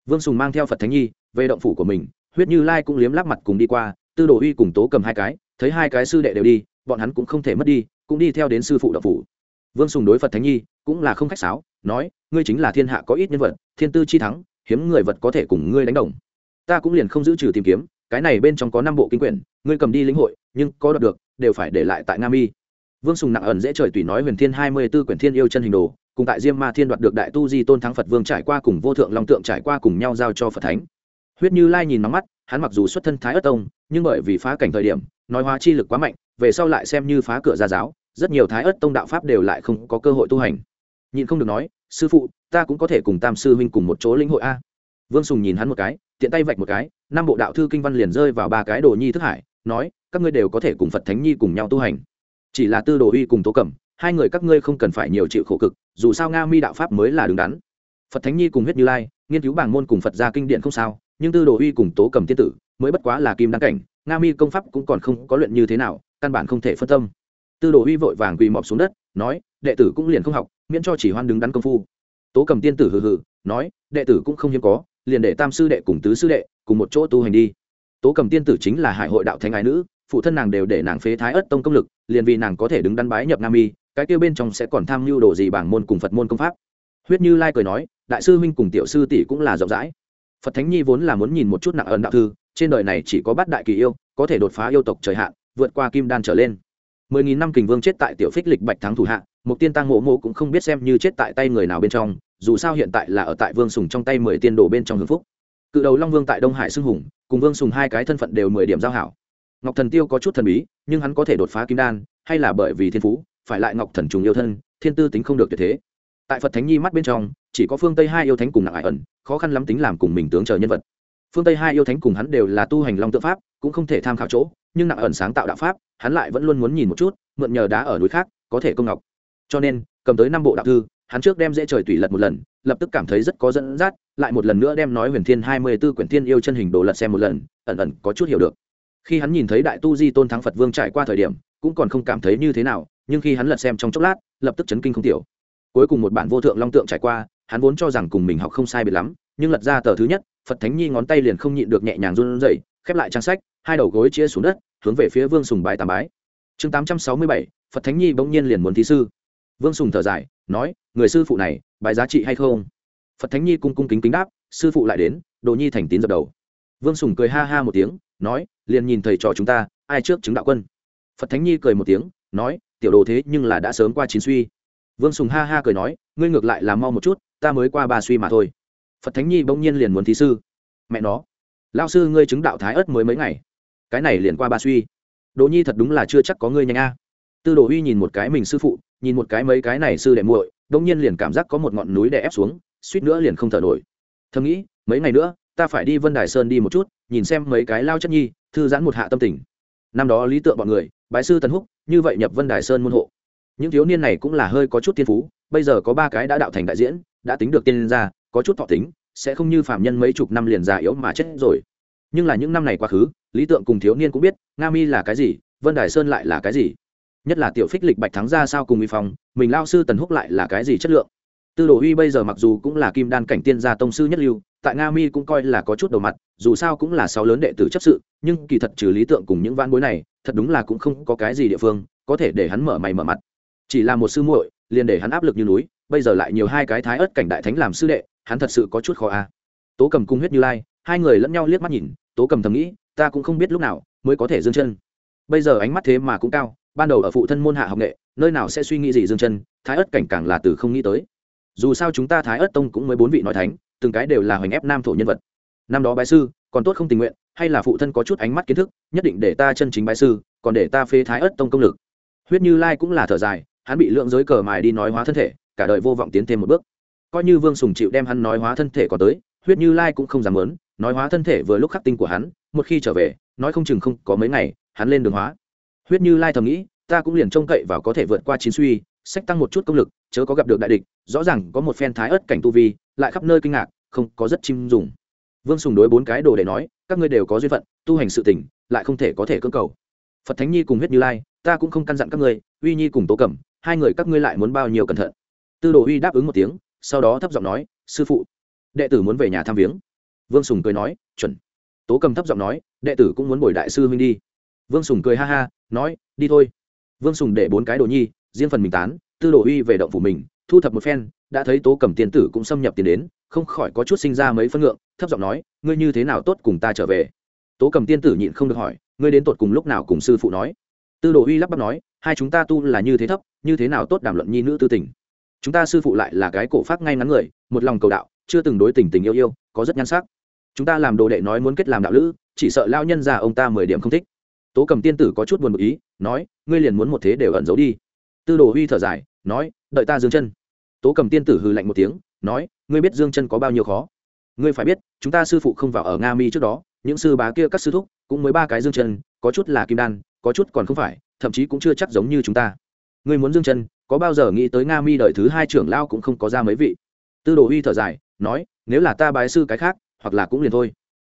Vương sùng mang theo phật thánh nhi, về động phủ của mình, huyết như lai cũng liếm lắc mặt cùng đi qua, tư đồ uy cùng tố cầm hai cái, thấy hai cái sư đệ đều đi, bọn hắn cũng không thể mất đi, cũng đi theo đến sư phụ động phủ. Vương sùng đối phật thánh nhi, cũng là không khách sáo nói, ngươi chính là thiên hạ có ít nhân vật, thiên tư chi thắng, hiếm người vật có thể cùng ngươi đánh đồng. Ta cũng liền không giữ trừ tìm kiếm, cái này bên trong có năm bộ kinh quyển, ngươi cầm đi lĩnh hội, nhưng có đoạt được, đều phải để lại tại nam y vương sùng nặng ẩn dễ trời tùy nói huyền thiên hai mươi b ố quyển thiên yêu chân hình đồ, cùng tại diêm ma thiên đoạt được đại tu di tôn thắng phật vương trải qua cùng vô thượng long tượng trải qua cùng nhau giao cho phật thánh. Huyết như lai nhìn nóng mắt, hắn mặc dù xuất thân thái ất tông, nhưng bởi vì phá cảnh thời điểm, nói hóa chi lực quá mạnh, về sau lại xem như phá cửa gia giáo, rất nhiều thái ất tông đạo pháp đều lại không có cơ hội tu hành nhìn không được nói, sư phụ, ta cũng có thể cùng tam sư huynh cùng một chỗ lĩnh hội a. Vương sùng nhìn hắn một cái, tiện tay vạch một cái, năm bộ đạo thư kinh văn liền rơi vào ba cái đồ nhi thức hải, nói, các ngươi đều có thể cùng phật thánh nhi cùng nhau tu hành. Chỉ là tư đồ uy cùng tố cẩm, hai người các ngươi không cần phải nhiều chịu khổ cực, dù sao nga mi đạo pháp mới là đứng đắn. Phật thánh nhi cùng huyết như lai, nghiên cứu bảng môn cùng phật gia kinh điện không sao, nhưng tư đồ uy cùng tố cầm tiên tử, mới bất quá là kim đăng cảnh, nga mi công pháp cũng còn không có luyện như thế nào, căn bản không thể phân tâm. Tư đồ uy vội vàng quỳ mọp xuống đất, nói, đệ tử cũng liền không học miễn cho chỉ hoan đứng đắn công phu. Tố cầm tiên tử hừ hừ, nói, đệ tử cũng không hiếm có, liền để tam sư đệ cùng tứ sư đệ cùng một chỗ tu hành đi. Tố cầm tiên tử chính là hải hội đạo thánh ái nữ, phụ thân nàng đều để nàng phế thái ất tông công lực, liền vì nàng có thể đứng đắn bái nhập nam y, cái kêu bên trong sẽ còn tham mưu đồ gì bảng môn cùng phật môn công pháp. Huyết như lai cười nói, đại sư huynh cùng tiểu sư tỷ cũng là rộng rãi. Phật thánh nhi vốn là muốn nhìn một chút nặng ấn đạo thư, trên đời này chỉ có bát đại kỳ yêu, có thể đột phá yêu tộc trời hạn, vượt qua kim đan trở lên. Mười nghìn năm kình vương chết tại tiểu phích lịch bạch thắng thủ hạ một tiên tăng mộ mộ cũng không biết xem như chết tại tay người nào bên trong, dù sao hiện tại là ở tại vương sùng trong tay mười tiên đồ bên trong hưng phúc. Cự đầu long vương tại đông hải xưng hùng, cùng vương sùng hai cái thân phận đều mười điểm giao hảo. Ngọc thần tiêu có chút thần bí, nhưng hắn có thể đột phá kim đan, hay là bởi vì thiên phú, phải lại ngọc thần trùng yêu thân, thiên tư tính không được tuyệt thế. Tại phật thánh nhi mắt bên trong, chỉ có phương tây hai yêu thánh cùng nặng ải ẩn, khó khăn lắm tính làm cùng mình tướng chờ nhân vật. Phương tây hai yêu thánh cùng hắn đều là tu hành long tự pháp, cũng không thể tham khảo chỗ, nhưng nặng ẩn sáng tạo đạo pháp, hắn lại vẫn luôn muốn nhìn một chút, mượn nhờ đá ở núi khác, có thể công ngọc cho nên, cầm tới năm bộ đạo thư, hắn trước đem dễ trời tùy lật một lần, lập tức cảm thấy rất có dẫn dắt, lại một lần nữa đem nói huyền thiên hai mươi b ố quyển thiên yêu chân hình đồ lật xem một lần, ẩn ẩn có chút hiểu được. Khi hắn nhìn thấy đại tu di tôn thắng phật vương trải qua thời điểm, cũng còn không cảm thấy như thế nào, nhưng khi hắn lật xem trong chốc lát, lập tức chấn kinh không tiểu. Cuối cùng một bản vô thượng long tượng trải qua, hắn vốn cho rằng cùng mình học không sai biệt lắm, nhưng lật ra tờ thứ nhất, phật thánh nhi ngón tay liền không nhịn được nhẹ nhàng run rẩy, khép lại trang sách, hai đầu gối chia xuống đất, hướng về phía vương sùng bái tàm bái. Chương tám trăm sáu mươi bảy, phật thánh nhi bỗng nhiên liền muốn thí sư vương sùng thở dài, nói, người sư phụ này bài giá trị hay không? Phật thánh nhi cung cung kính kính đáp, sư phụ lại đến, đồ nhi thành tín dập đầu. Vương sùng cười ha ha một tiếng, nói, liền nhìn thầy trò chúng ta, ai trước chứng đạo quân? Phật thánh nhi cười một tiếng, nói, tiểu đồ thế nhưng là đã sớm qua chín suy. Vương sùng ha ha cười nói, ngươi ngược lại là mau một chút, ta mới qua ba suy mà thôi. Phật thánh nhi bỗng nhiên liền muốn thí sư. Mẹ nó lao sư ngươi chứng đạo thái ớt mới mấy ngày? Cái này liền qua ba suy. Đồ nhi thật đúng là chưa chắc có ngươi nhanh a. Tư đồ Huy nhìn một cái mình sư phụ nhìn một cái mấy cái này sư đệ muội đông nhiên liền cảm giác có một ngọn núi đè ép xuống, suýt nữa liền không thở nổi. Thầm nghĩ, mấy ngày nữa, ta phải đi vân đài sơn đi một chút, nhìn xem mấy cái lao chất nhi, thư giãn một hạ tâm tình. Năm đó lý tượng bọn người, bái sư tần húc, như vậy nhập vân đài sơn môn hộ. Những thiếu niên này cũng là hơi có chút tiên phú, bây giờ có ba cái đã đạo thành đại diễn, đã tính được tiên ra có chút thọ tính, sẽ không như phạm nhân mấy chục năm liền già yếu mà chết rồi. Nhưng là những năm này quá khứ, lý tượng cùng thiếu niên cũng biết, nga mi là cái gì, vân đài sơn lại là cái gì nhất là tiểu phích lịch bạch thắng ra sao cùng uy phong, mình lao sư tần húc lại là cái gì chất lượng? Tư đồ uy bây giờ mặc dù cũng là kim đan cảnh tiên gia tông sư nhất lưu, tại nga mi cũng coi là có chút đầu mặt, dù sao cũng là sáu lớn đệ tử chấp sự, nhưng kỳ thật trừ lý tượng cùng những van bối này, thật đúng là cũng không có cái gì địa phương có thể để hắn mở mày mở mặt. Chỉ là một sư muội, liền để hắn áp lực như núi, bây giờ lại nhiều hai cái thái ớt cảnh đại thánh làm sư đệ, hắn thật sự có chút khó a. Tố cầm cung huyết như lai, hai người lẫn nhau liếc mắt nhìn, tố cầm thầm nghĩ, ta cũng không biết lúc nào mới có thể dương chân. Bây giờ ánh mắt thế mà cũng cao ban đầu ở phụ thân môn hạ học nghệ, nơi nào sẽ suy nghĩ gì dương chân, thái ớt cảnh càng là từ không nghĩ tới. Dù sao chúng ta thái ớt tông cũng mới bốn vị nói thánh, từng cái đều là hoành ép nam thổ nhân vật. Năm đó bái sư, còn tốt không tình nguyện, hay là phụ thân có chút ánh mắt kiến thức, nhất định để ta chân chính bái sư, còn để ta phê thái ớt tông công lực. Huyết như lai cũng là thở dài, hắn bị lượng giới cờ mài đi nói hóa thân thể, cả đời vô vọng tiến thêm một bước. Coi như vương sùng chịu đem hắn nói hóa thân thể còn tới, huyết như lai cũng không dám lớn nói hóa thân thể vừa lúc khắc tinh của hắn, một khi trở về, nói không chừng không có mấy ngày, hắn lên đường hóa huyết như lai thầm nghĩ, ta cũng liền trông cậy vào có thể vượt qua chín suy, sách tăng một chút công lực, chớ có gặp được đại địch, rõ ràng có một phen thái ớt cảnh tu vi, lại khắp nơi kinh ngạc, không, có rất chim dùng. Vương sùng đối bốn cái đồ để nói, các ngươi đều có duyên phận, tu hành sự tỉnh lại không thể có thể cưỡng cầu. Phật thánh nhi cùng huyết như lai, ta cũng không căn dặn các ngươi, uy nhi cùng tố cẩm, hai người các ngươi lại muốn bao nhiêu cẩn thận. Tư đồ uy đáp ứng một tiếng, sau đó thấp giọng nói, sư phụ, đệ tử muốn về nhà thăm viếng. Vương sùng cười nói, chuẩn. Tố cầm thấp giọng nói, đệ tử cũng muốn bồi đại sư huynh đi vương sùng cười ha ha, nói, đi thôi. Vương sùng để bốn cái đồ nhi, riêng phần mình tán, tư đồ uy về động phủ mình, thu thập một phen, đã thấy tố cầm tiền tử cũng xâm nhập tiền đến, không khỏi có chút sinh ra mấy phân ngượng, thấp giọng nói, ngươi như thế nào tốt cùng ta trở về? Tố cầm tiên tử nhịn không được hỏi, ngươi đến tột cùng lúc nào cùng sư phụ nói? Tư đồ uy lắp bắp nói, hai chúng ta tu là như thế thấp, như thế nào tốt đàm luận nhi nữ tư tình? Chúng ta sư phụ lại là cái cổ pháp ngay ngắn người, một lòng cầu đạo, chưa từng đối tình tình yêu yêu, có rất nhan sắc. Chúng ta làm đồ đệ nói muốn kết làm đạo lữ, chỉ sợ lao nhân già ông ta mười điểm không thích tố cầm tiên tử có chút buồn bực ý, nói, ngươi liền muốn một thế đều ẩn giấu đi. Tư đồ huy thở dài, nói, đợi ta dương chân. Tố cầm tiên tử hừ lạnh một tiếng, nói, ngươi biết dương chân có bao nhiêu khó? Ngươi phải biết, chúng ta sư phụ không vào ở nga mi trước đó, những sư bá kia các sư thúc cũng mới ba cái dương chân, có chút là kim đan, có chút còn không phải, thậm chí cũng chưa chắc giống như chúng ta. Ngươi muốn dương chân, có bao giờ nghĩ tới nga mi đợi thứ hai trưởng lao cũng không có ra mấy vị? Tư đồ huy thở dài, nói, nếu là ta bái sư cái khác, hoặc là cũng liền thôi.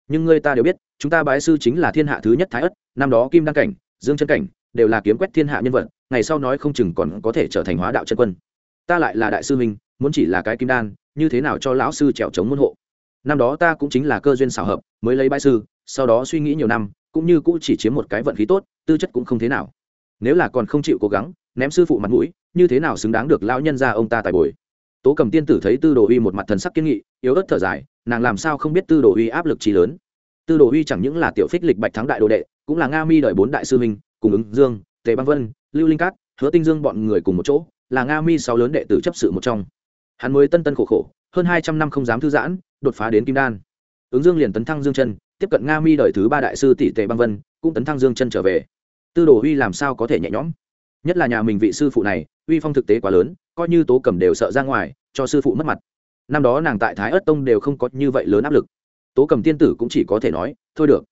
Nhưng ngươi ta đều biết chúng ta bái sư chính là thiên hạ thứ nhất thái ất, năm đó kim đăng cảnh, dương chân cảnh, đều là kiếm quét thiên hạ nhân vật, ngày sau nói không chừng còn có thể trở thành hóa đạo chân quân. Ta lại là đại sư minh muốn chỉ là cái kim đan, như thế nào cho lão sư trèo chống môn hộ? Năm đó ta cũng chính là cơ duyên xảo hợp, mới lấy bái sư, sau đó suy nghĩ nhiều năm, cũng như cũ chỉ chiếm một cái vận khí tốt, tư chất cũng không thế nào. Nếu là còn không chịu cố gắng, ném sư phụ mặt mũi, như thế nào xứng đáng được lão nhân ra ông ta tài bồi? Tố cầm tiên tử thấy tư đồ uy một mặt thần sắc kiên nghị, yếu ớt thở dài, nàng làm sao không biết tư đồ uy áp lực trí lớn? Tư đồ Huy chẳng những là tiểu phích lịch bạch thắng đại đồ đệ, cũng là nga mi đợi bốn đại sư minh cùng ứng dương, tề băng vân, lưu linh cát, hứa tinh dương bọn người cùng một chỗ, là nga mi sáu lớn đệ tử chấp sự một trong. Hắn mới tân tân khổ khổ, hơn hai trăm năm không dám thư giãn, đột phá đến kim đan. Ứng dương liền tấn thăng dương chân, tiếp cận nga mi đợi thứ ba đại sư tỷ tề băng vân, cũng tấn thăng dương chân trở về. Tư đồ Huy làm sao có thể nhẹ nhõm? Nhất là nhà mình vị sư phụ này, uy phong thực tế quá lớn, coi như tố cầm đều sợ ra ngoài, cho sư phụ mất mặt. Năm đó nàng tại thái ất tông đều không có như vậy lớn áp lực tố cầm tiên tử cũng chỉ có thể nói, thôi được,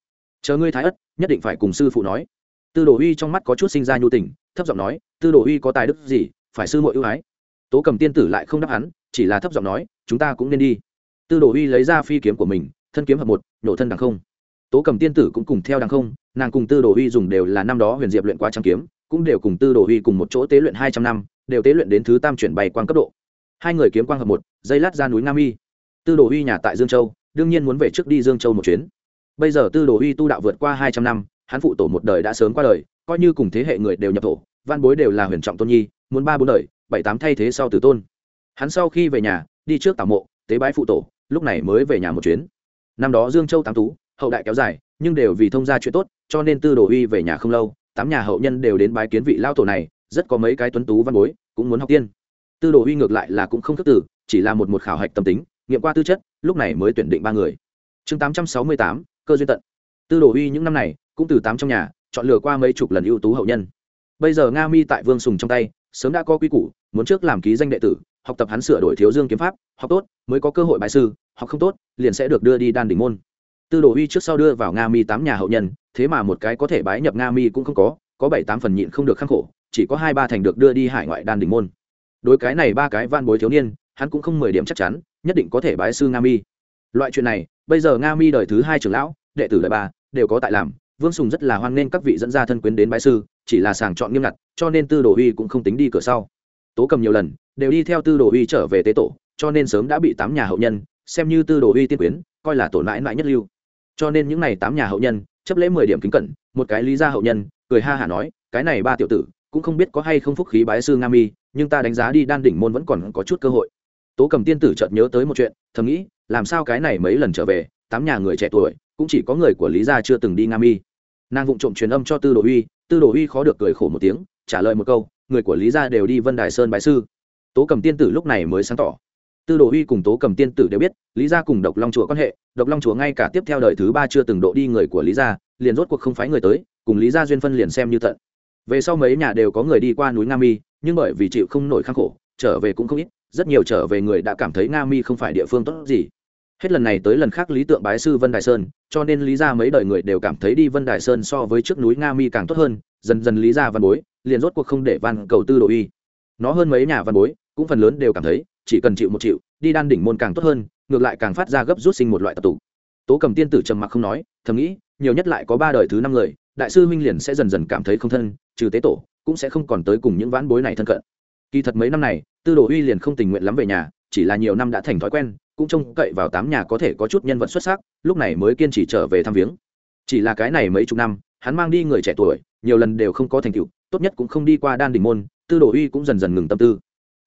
chờ ngươi thái ất, nhất định phải cùng sư phụ nói. Tư đồ uy trong mắt có chút sinh ra nhu tình, thấp giọng nói, tư đồ uy có tài đức gì, phải sư muội ưu ái? Tố cầm tiên tử lại không đáp hắn, chỉ là thấp giọng nói, chúng ta cũng nên đi. Tư đồ uy lấy ra phi kiếm của mình, thân kiếm hợp một, nhổ thân đằng không. Tố cầm tiên tử cũng cùng theo đằng không, nàng cùng tư đồ uy dùng đều là năm đó huyền diệp luyện qua trăm kiếm, cũng đều cùng tư đồ uy cùng một chỗ tế luyện hai trăm năm, đều tế luyện đến thứ tam chuyển bày quang cấp độ. Hai người kiếm quang hợp một, dây lát ra núi nam y tư đồ uy nhà tại dương châu đương nhiên muốn về trước đi dương châu một chuyến. Bây giờ tư đồ uy tu đạo vượt qua hai trăm năm, hắn phụ tổ một đời đã sớm qua đời, coi như cùng thế hệ người đều nhập thổ văn bối đều là huyền trọng tôn nhi, muốn ba bốn đời, bảy tám thay thế sau tử tôn. Hắn sau khi về nhà, đi trước tảo mộ, tế bái phụ tổ, lúc này mới về nhà một chuyến. Năm đó dương châu tám tú, hậu đại kéo dài, nhưng đều vì thông gia chuyện tốt, cho nên tư đồ uy về nhà không lâu, tám nhà hậu nhân đều đến bái kiến vị lao tổ này, rất có mấy cái tuấn tú văn bối, cũng muốn học tiên. Tư đồ uy ngược lại là cũng không thức tử chỉ là một một khảo hạch tâm tính, nghiệm qua tư chất lúc này mới tuyển định ba người. Chương tám trăm sáu mươi tám, cơ duyên tận. Tư đồ uy những năm này, cũng từ tám trong nhà, chọn lựa qua mấy chục lần ưu tú hậu nhân. Bây giờ nga mi tại vương sùng trong tay, sớm đã có quy củ, muốn trước làm ký danh đệ tử, học tập hắn sửa đổi thiếu dương kiếm pháp, học tốt, mới có cơ hội bài sư, học không tốt, liền sẽ được đưa đi đan đỉnh môn. Tư đồ uy trước sau đưa vào nga mi tám nhà hậu nhân, thế mà một cái có thể bái nhập nga mi cũng không có có bảy tám phần nhịn không được khắc khổ, chỉ có hai ba thành được đưa đi hải ngoại đan đỉnh môn. Đối cái này ba cái van bối thiếu niên, hắn cũng không mười điểm chắc chắn nhất định có thể bái sư nga mi. Loại chuyện này, bây giờ nga mi đời thứ hai trưởng lão, đệ tử đời ba, đều có tại làm. Vương sùng rất là hoan nghênh các vị dẫn gia thân quyến đến bái sư, chỉ là sàng chọn nghiêm ngặt, cho nên tư đồ Huy cũng không tính đi cửa sau. Tố cầm nhiều lần, đều đi theo tư đồ Huy trở về tế tổ, cho nên sớm đã bị tám nhà hậu nhân, xem như tư đồ Huy tiên quyến, coi là tổ mãi mãi nhất lưu. Cho nên những n à y tám nhà hậu nhân, chấp lễ mười điểm kính cẩn, một cái lý gia hậu nhân, cười ha hả nói, cái này ba tiểu tử, cũng không biết có hay không phúc khí bái sư nga mi, nhưng ta đánh giá đi đan đỉnh môn vẫn còn có chút cơ hội tố cầm tiên tử chợt nhớ tới một chuyện, thầm nghĩ, làm sao cái này mấy lần trở về, tám nhà người trẻ tuổi, cũng chỉ có người của lý gia chưa từng đi nga mi. Nàng vụng trộm truyền âm cho tư đồ uy, tư đồ uy khó được cười khổ một tiếng, trả lời một câu, người của lý gia đều đi vân đài sơn bái sư. Tố cầm tiên tử lúc này mới sáng tỏ. Tư đồ uy cùng tố cầm tiên tử đều biết, lý gia cùng độc long chùa quan hệ, độc long chùa ngay cả tiếp theo đời thứ ba chưa từng độ đi người của lý gia, liền rốt cuộc không phái người tới, cùng lý gia duyên phân liền xem như tận. Về sau mấy nhà đều có người đi qua núi nga mi, nhưng bởi vì chịu không nổi khắc khổ, trở về cũng không ít rất nhiều trở về người đã cảm thấy nga mi không phải địa phương tốt gì. Hết lần này tới lần khác lý tượng bái sư vân đài sơn, cho nên lý ra mấy đời người đều cảm thấy đi vân đài sơn so với trước núi nga mi càng tốt hơn, dần dần lý ra văn bối, liền rốt cuộc không để văn cầu tư đồ y. Nó hơn mấy nhà văn bối, cũng phần lớn đều cảm thấy, chỉ cần chịu một chịu, đi đan đỉnh môn càng tốt hơn, ngược lại càng phát ra gấp rút sinh một loại tập tụ. Tố cầm tiên tử trầm mặc không nói, thầm nghĩ, nhiều nhất lại có ba đời thứ năm người, đại sư minh liền sẽ dần dần cảm thấy không thân, trừ tế tổ, cũng sẽ không còn tới cùng những vãn bối này thân cận kỳ thật mấy năm này, tư đồ uy liền không tình nguyện lắm về nhà, chỉ là nhiều năm đã thành thói quen, cũng trông cậy vào tám nhà có thể có chút nhân vật xuất sắc, lúc này mới kiên trì trở về thăm viếng. Chỉ là cái này mấy chục năm, hắn mang đi người trẻ tuổi, nhiều lần đều không có thành tựu, tốt nhất cũng không đi qua đan đỉnh môn, tư đồ uy cũng dần dần ngừng tâm tư.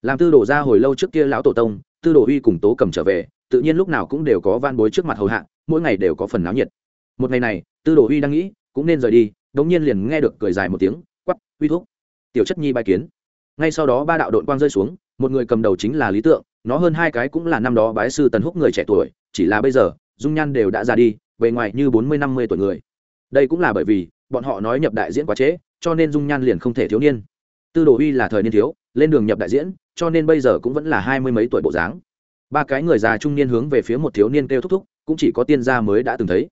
Làm tư đồ ra hồi lâu trước kia lão tổ tông, tư đồ uy cùng tố cầm trở về, tự nhiên lúc nào cũng đều có van bối trước mặt hầu hạ, mỗi ngày đều có phần náo nhiệt. Một ngày này, tư đồ uy đang nghĩ, cũng nên rời đi, đống nhiên liền nghe được cười dài một tiếng quắp uy thuốc tiểu chất nhi bài kiến ngay sau đó ba đạo đội quang rơi xuống, một người cầm đầu chính là lý tượng, nó hơn hai cái cũng là năm đó bái sư tần húc người trẻ tuổi, chỉ là bây giờ, dung nhan đều đã già đi, bề ngoài như bốn mươi, năm mươi tuổi người. Đây cũng là bởi vì, bọn họ nói nhập đại diễn quá trễ, cho nên dung nhan liền không thể thiếu niên. Tư đồ uy là thời niên thiếu, lên đường nhập đại diễn, cho nên bây giờ cũng vẫn là hai mươi mấy tuổi bộ dáng. Ba cái người già trung niên hướng về phía một thiếu niên kêu thúc thúc, cũng chỉ có tiên gia mới đã từng thấy.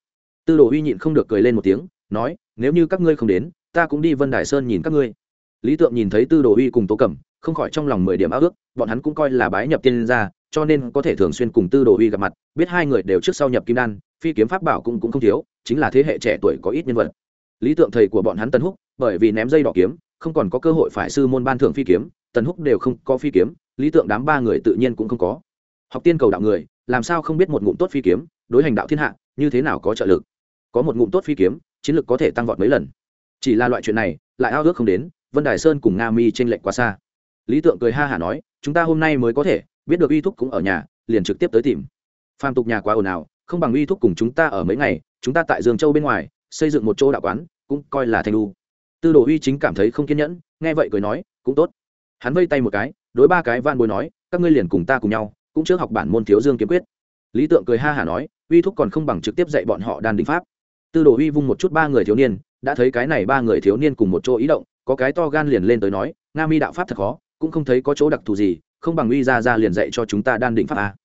Tư đồ uy nhịn không được cười lên một tiếng, nói, nếu như các ngươi không đến, ta cũng đi vân đài sơn nhìn các ngươi lý tượng nhìn thấy tư đồ uy cùng tố cẩm, không khỏi trong lòng mười điểm ao ước, bọn hắn cũng coi là bái nhập tiên gia, cho nên có thể thường xuyên cùng tư đồ uy gặp mặt, biết hai người đều trước sau nhập kim đan, phi kiếm pháp bảo cũng cũng không thiếu, chính là thế hệ trẻ tuổi có ít nhân vật. Lý tượng thầy của bọn hắn tân húc, bởi vì ném dây đỏ kiếm, không còn có cơ hội phải sư môn ban thưởng phi kiếm, tần húc đều không có phi kiếm, lý tượng đám ba người tự nhiên cũng không có. Học tiên cầu đạo người, làm sao không biết một ngụm tốt phi kiếm, đối hành đạo thiên hạ, như thế nào có trợ lực? Có một ngụm tốt phi kiếm, chiến lược có thể tăng vọt mấy lần. Chỉ là loại chuyện này, lại ao ước không đến vân đài sơn cùng nga mi t r ê n lệch quá xa. Lý tượng cười ha hả nói, chúng ta hôm nay mới có thể, biết được uy thúc cũng ở nhà, liền trực tiếp tới tìm. Phàm tục nhà quá ồn ào, không bằng uy thúc cùng chúng ta ở mấy ngày, chúng ta tại dương châu bên ngoài, xây dựng một chỗ đạo quán, cũng coi là thanh lu tư đồ uy chính cảm thấy không kiên nhẫn, nghe vậy cười nói, cũng tốt. Hắn vây tay một cái, đối ba cái van bồi nói, các ngươi liền cùng ta cùng nhau, cũng trước học bản môn thiếu dương kiếm quyết. Lý tượng cười ha hả nói uy thúc còn không bằng trực tiếp dạy bọn họ đan đình pháp. Tư đồ uy vung một chút ba người thiếu niên, đã thấy cái này ba người thiếu niên cùng một chỗ ý động có cái to gan liền lên tới nói, nga mi đạo pháp thật khó, cũng không thấy có chỗ đặc thù gì, không bằng uy ra ra liền dạy cho chúng ta đan đỉnh pháp a.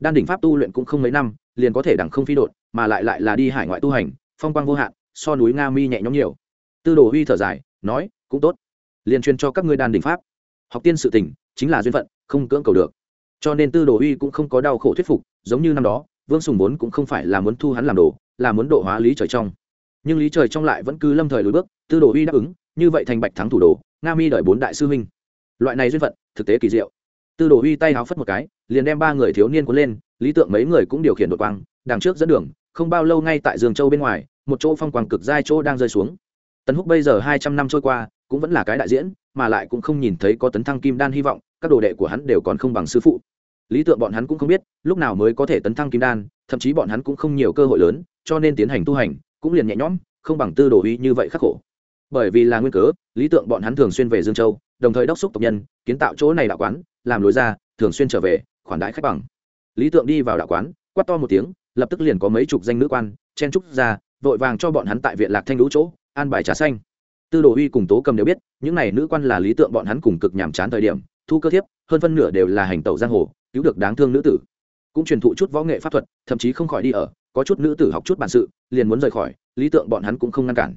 Đan đỉnh pháp tu luyện cũng không mấy năm, liền có thể đẳng không phi đột mà lại lại là đi hải ngoại tu hành, phong quang vô hạn, so núi nga mi nhẹ nhõm nhiều. Tư đồ huy thở dài, nói, cũng tốt. Liền truyền cho các ngươi đan đỉnh pháp. Học tiên sự tình, chính là duyên phận, không cưỡng cầu được. Cho nên tư đồ huy cũng không có đau khổ thuyết phục, giống như năm đó, vương sùng bốn cũng không phải là muốn thu hắn làm đồ, là muốn độ hóa lý trời trong. Nhưng lý trời trong lại vẫn cứ lâm thời lùi bước, tư đồ huy đáp ứng như vậy thành bạch thắng thủ đồ, nga mi đợi bốn đại sư huynh. Loại này duyên phận, thực tế kỳ diệu. Tư đồ huy tay háo phất một cái, liền đem ba người thiếu niên cuốn lên, lý tượng mấy người cũng điều khiển đội quang, đằng trước dẫn đường, không bao lâu ngay tại dương châu bên ngoài, một chỗ phong quang cực giai chỗ đang rơi xuống. Tấn húc bây giờ hai trăm năm trôi qua, cũng vẫn là cái đại diễn, mà lại cũng không nhìn thấy có tấn thăng kim đan hy vọng, các đồ đệ của hắn đều còn không bằng sư phụ. Lý tượng bọn hắn cũng không biết, lúc nào mới có thể tấn thăng kim đan, thậm chí bọn hắn cũng không nhiều cơ hội lớn, cho nên tiến hành tu hành, cũng liền nhẹ nhõm, không bằng tư đồ uy như vậy khắc khổ bởi vì là nguyên cớ, lý tượng bọn hắn thường xuyên về dương châu, đồng thời đốc xúc tộc nhân, kiến tạo chỗ này đạo quán, làm lối ra, thường xuyên trở về, khoản đãi khách bằng. Lý tượng đi vào đạo quán, quát to một tiếng, lập tức liền có mấy chục danh nữ quan, chen trúc ra, vội vàng cho bọn hắn tại viện lạc thanh lũ chỗ, an bài trà xanh. Tư đồ uy cùng tố cầm đều biết, những n à y nữ quan là lý tượng bọn hắn cùng cực nhàm chán thời điểm, thu cơ thiếp, hơn phân nửa đều là hành tẩu giang hồ, cứu được đáng thương nữ tử. Cũng truyền thụ chút võ nghệ pháp thuật, thậm chí không khỏi đi ở, có chút nữ tử học chút bản sự, liền muốn rời khỏi, lý tượng bọn hắn cũng không ngăn cản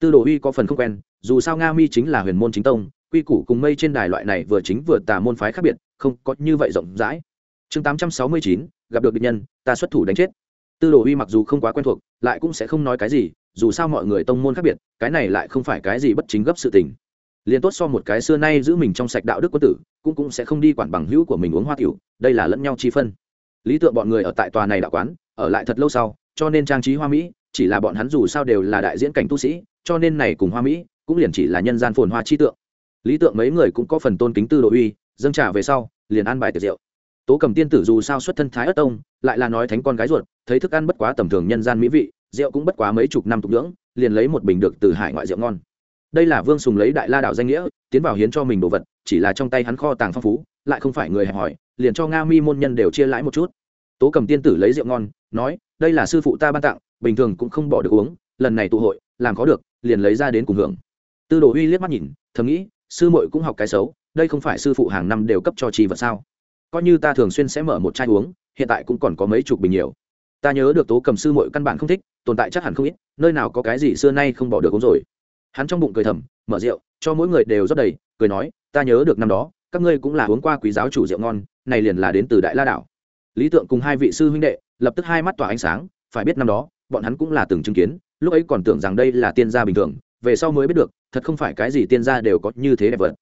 tư đồ uy có phần không quen, dù sao nga mi chính là huyền môn chính tông, quy củ cùng mây trên đài loại này vừa chính vừa tà môn phái khác biệt, không có như vậy rộng rãi. Chương tám trăm sáu mươi chín, gặp được địch nhân, ta xuất thủ đánh chết. Tư đồ uy mặc dù không quá quen thuộc, lại cũng sẽ không nói cái gì, dù sao mọi người tông môn khác biệt, cái này lại không phải cái gì bất chính gấp sự tình. Liền tốt so một cái xưa nay giữ mình trong sạch đạo đức quân tử, cũng cũng sẽ không đi quản bằng hữu của mình uống hoa tiểu, đây là lẫn nhau chi phân. Lý tượng bọn người ở tại tòa này đạo quán, ở lại thật lâu sau, cho nên trang trí hoa mỹ, chỉ là bọn hắn dù sao đều là đại diễn cảnh tu sĩ cho nên này cùng hoa mỹ cũng liền chỉ là nhân gian phồn hoa chi tượng. Lý tượng mấy người cũng có phần tôn kính tư độ uy dâng trả về sau liền ăn bài tiệc rượu. Tố cầm tiên tử dù sao xuất thân thái ất tông lại là nói thánh con gái ruột thấy thức ăn bất quá tầm thường nhân gian mỹ vị rượu cũng bất quá mấy chục năm tục dưỡng, liền lấy một bình được từ hải ngoại rượu ngon. Đây là vương sùng lấy đại la đạo danh nghĩa tiến vào hiến cho mình đồ vật chỉ là trong tay hắn kho tàng phong phú lại không phải người hẹp hỏi liền cho nga mi môn nhân đều chia lãi một chút. Tố cầm tiên tử lấy rượu ngon nói đây là sư phụ ta ban tặng bình thường cũng không bỏ được uống lần này tụ hội làm có được, liền lấy ra đến cùng hưởng. Tư đồ uy liếc mắt nhìn, thầm nghĩ, sư muội cũng học cái xấu, đây không phải sư phụ hàng năm đều cấp cho chi vật sao? Coi như ta thường xuyên sẽ mở một chai uống, hiện tại cũng còn có mấy chục bình nhiều. Ta nhớ được tố cầm sư muội căn bản không thích, tồn tại chắc hẳn không ít, nơi nào có cái gì xưa nay không bỏ được uống rồi. Hắn trong bụng cười thầm, mở rượu, cho mỗi người đều rất đầy, cười nói, ta nhớ được năm đó, các ngươi cũng là uống qua quý giáo chủ rượu ngon, này liền là đến từ đại la đảo. Lý tượng cùng hai vị sư huynh đệ, lập tức hai mắt tỏa ánh sáng, phải biết năm đó, bọn hắn cũng là từng chứng kiến lúc ấy còn tưởng rằng đây là tiên gia bình thường, về sau mới biết được, thật không phải cái gì tiên gia đều có như thế đẹp vật.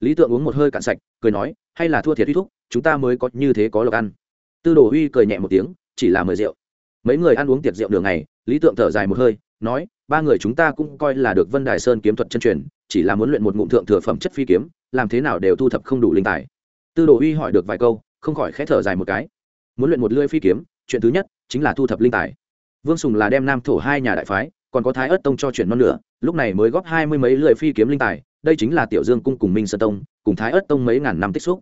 Lý tượng uống một hơi cạn sạch, cười nói, hay là thua thiệt uy thúc, chúng ta mới có như thế có lộc ăn. Tư đồ Huy cười nhẹ một tiếng, chỉ là mời rượu. Mấy người ăn uống tiệc rượu đường này lý tượng thở dài một hơi, nói, ba người chúng ta cũng coi là được vân đài sơn kiếm thuật chân truyền, chỉ là muốn luyện một ngụm thượng thừa phẩm chất phi kiếm, làm thế nào đều thu thập không đủ linh tài. Tư đồ Huy hỏi được vài câu, không khỏi khẽ thở dài một cái. Muốn luyện một lưỡi phi kiếm, chuyện thứ nhất chính là thu thập linh tài vương sùng là đem nam thổ hai nhà đại phái, còn có thái ớt tông cho chuyển non nữa lúc này mới góp hai mươi mấy lưỡi phi kiếm linh tài, đây chính là tiểu dương cung cùng minh sơn tông, cùng thái ớt tông mấy ngàn năm tích xúc.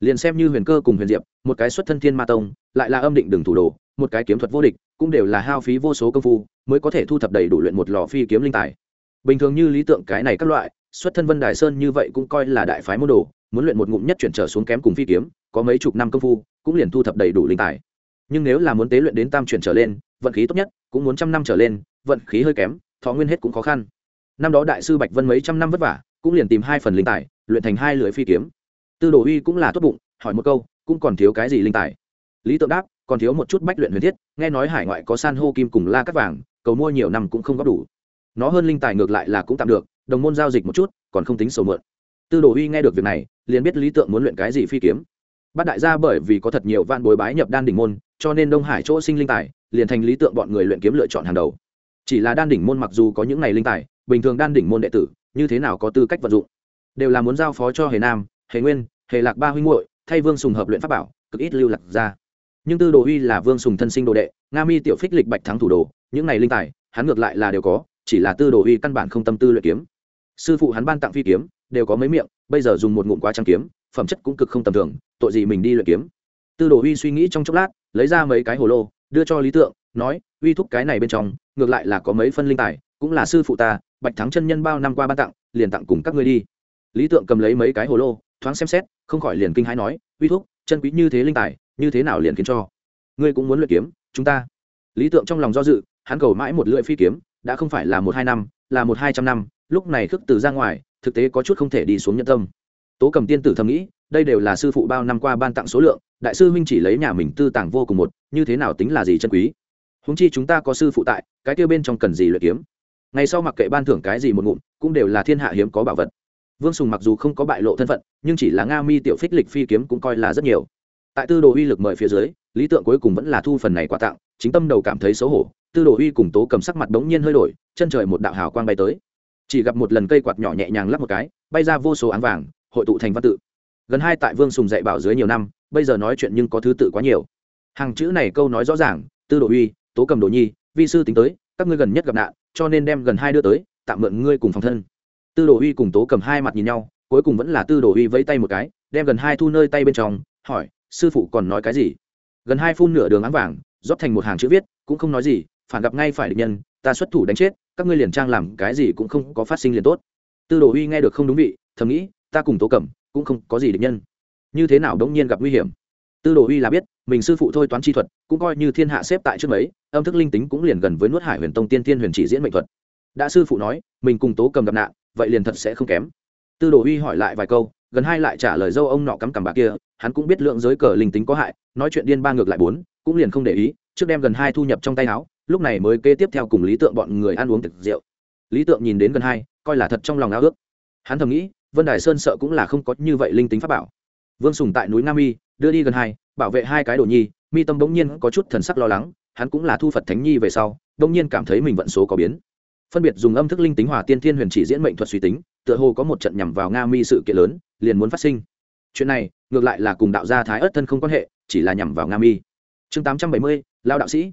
Liền xem như huyền cơ cùng huyền diệp, một cái xuất thân thiên ma tông, lại là âm định đường thủ đồ, một cái kiếm thuật vô địch, cũng đều là hao phí vô số công phu, mới có thể thu thập đầy đủ luyện một lò phi kiếm linh tài. Bình thường như lý tượng cái này các loại, xuất thân vân đài sơn như vậy cũng coi là đại phái môn đồ, muốn luyện một ngụm nhất chuyển trở xuống kém cùng phi kiếm, có mấy chục năm công phu, cũng liền thu thập đầy đủ linh tài. Nhưng nếu là muốn tế luyện đến tam chuyển trở lên vận khí tốt nhất, cũng muốn trăm năm trở lên, vận khí hơi kém, thọ nguyên hết cũng khó khăn. Năm đó đại sư bạch vân mấy trăm năm vất vả, cũng liền tìm hai phần linh tài, luyện thành hai lưỡi phi kiếm. Tư đồ uy cũng là tốt bụng, hỏi một câu, cũng còn thiếu cái gì linh tài? Lý tượng đáp, còn thiếu một chút bách luyện huyền thiết, nghe nói hải ngoại có san hô kim cùng la cắt vàng, cầu mua nhiều năm cũng không góp đủ. Nó hơn linh tài ngược lại là cũng tạm được, đồng môn giao dịch một chút, còn không tính sầu mượn. Tư đồ uy nghe được việc này, liền biết lý tượng muốn luyện cái gì phi kiếm. Bát đại gia bởi vì có thật nhiều van bối bái nhập đan đỉnh môn, cho nên đông hải chỗ sinh linh tài liền thành lý tượng bọn người luyện kiếm lựa chọn hàng đầu. Chỉ là đan đỉnh môn mặc dù có những ngày linh tài, bình thường đan đỉnh môn đệ tử, như thế nào có tư cách vận dụng? Đều là muốn giao phó cho hề nam, hề nguyên, hề lạc ba huynh muội, thay vương sùng hợp luyện pháp bảo, cực ít lưu lạc ra. Nhưng tư đồ uy là vương sùng thân sinh đồ đệ, nga mi tiểu phích lịch bạch thắng thủ đồ, những này linh tài, hắn ngược lại là đều có, chỉ là tư đồ uy căn bản không tâm tư luyện kiếm. Sư phụ hắn ban tặng phi kiếm, đều có mấy miệng, bây giờ dùng một ngụm quá trang kiếm, phẩm chất cũng cực không tầm thường, tội gì mình đi luyện kiếm? Tư đồ uy suy nghĩ trong chốc lát, lấy ra mấy cái hồ lô đưa cho lý tượng, nói, uy thúc cái này bên trong, ngược lại là có mấy phân linh tài, cũng là sư phụ ta, bạch thắng chân nhân bao năm qua ban tặng, liền tặng cùng các ngươi đi. Lý tượng cầm lấy mấy cái hồ lô, thoáng xem xét, không khỏi liền kinh hãi nói, uy thúc, chân quý như thế linh tài, như thế nào liền khiến cho? Ngươi cũng muốn luyện kiếm, chúng ta. Lý tượng trong lòng do dự, hắn cầu mãi một lưỡi phi kiếm, đã không phải là một hai năm, là một hai trăm năm, lúc này khước từ ra ngoài, thực tế có chút không thể đi xuống nhân tâm tố cầm tiên tử thầm nghĩ, đây đều là sư phụ bao năm qua ban tặng số lượng, đại sư huynh chỉ lấy nhà mình tư tàng vô cùng một, như thế nào tính là gì chân quý? Húng chi chúng ta có sư phụ tại, cái tiêu bên trong cần gì luyện kiếm? Ngày sau mặc kệ ban thưởng cái gì một ngụm, cũng đều là thiên hạ hiếm có bảo vật. Vương sùng mặc dù không có bại lộ thân phận, nhưng chỉ là nga mi tiểu phích lịch phi kiếm cũng coi là rất nhiều. Tại tư đồ uy lực mời phía dưới, lý tượng cuối cùng vẫn là thu phần này quà tặng, chính tâm đầu cảm thấy xấu hổ, tư đồ uy cùng tố cầm sắc mặt bỗng nhiên hơi đổi, chân trời một đạo hào quang bay tới. Chỉ gặp một lần cây quạt nhỏ nhẹ nhàng lắp một cái, bay ra vô số áng vàng hội tụ thành văn tự. Gần hai tại vương sùng dạy bảo dưới nhiều năm, bây giờ nói chuyện nhưng có thứ tự quá nhiều. Hàng chữ này câu nói rõ ràng, tư đồ uy, tố cầm đồ nhi, vi sư tính tới, các ngươi gần nhất gặp nạn, cho nên đem gần hai đưa tới, tạm mượn ngươi cùng phòng thân. Tư đồ uy cùng tố cầm hai mặt nhìn nhau, cuối cùng vẫn là tư đồ uy vẫy tay một cái, đem gần hai thu nơi tay bên trong, hỏi, sư phụ còn nói cái gì? Gần hai phun nửa đường áng vàng, rót thành một hàng chữ viết, cũng không nói gì, phản gặp ngay phải địch nhân, ta xuất thủ đánh chết, các ngươi liền trang làm cái gì cũng không có phát sinh liền tốt. Tư đồ uy nghe được không đúng vị, thầm nghĩ ta cùng tố cẩm cũng không có gì định nhân. Như thế nào đống nhiên gặp nguy hiểm? Tư đồ uy là biết, mình sư phụ thôi toán chi thuật, cũng coi như thiên hạ xếp tại trước mấy, âm thức linh tính cũng liền gần với nuốt hải huyền tông tiên thiên huyền chỉ diễn mệnh thuật. Đã sư phụ nói, mình cùng tố cầm gặp nạn, vậy liền thật sẽ không kém. Tư đồ uy hỏi lại vài câu, gần hai lại trả lời dâu ông nọ cắm cằm bà kia, hắn cũng biết lượng giới cờ linh tính có hại, nói chuyện điên ba ngược lại bốn, cũng liền không để ý, trước đem gần hai thu nhập trong tay áo, lúc này mới kế tiếp theo cùng lý tượng bọn người ăn uống thực rượu. Lý tượng nhìn đến gần hai, coi là thật trong lòng ao ước. Hắn thầm nghĩ vân đài sơn sợ cũng là không có như vậy linh tính pháp bảo. Vương sùng tại núi nam Y đưa đi gần hai, bảo vệ hai cái đồ nhi, mi tâm bỗng nhiên có chút thần sắc lo lắng, hắn cũng là thu phật thánh nhi về sau, bỗng nhiên cảm thấy mình vận số có biến. Phân biệt dùng âm thức linh tính hòa tiên thiên huyền chỉ diễn mệnh thuật suy tính, tựa hồ có một trận nhằm vào nga mi sự kiện lớn, liền muốn phát sinh. Chuyện này, ngược lại là cùng đạo gia thái ất thân không quan hệ, chỉ là nhằm vào nga mi. Chương tám trăm bảy mươi lao đạo sĩ.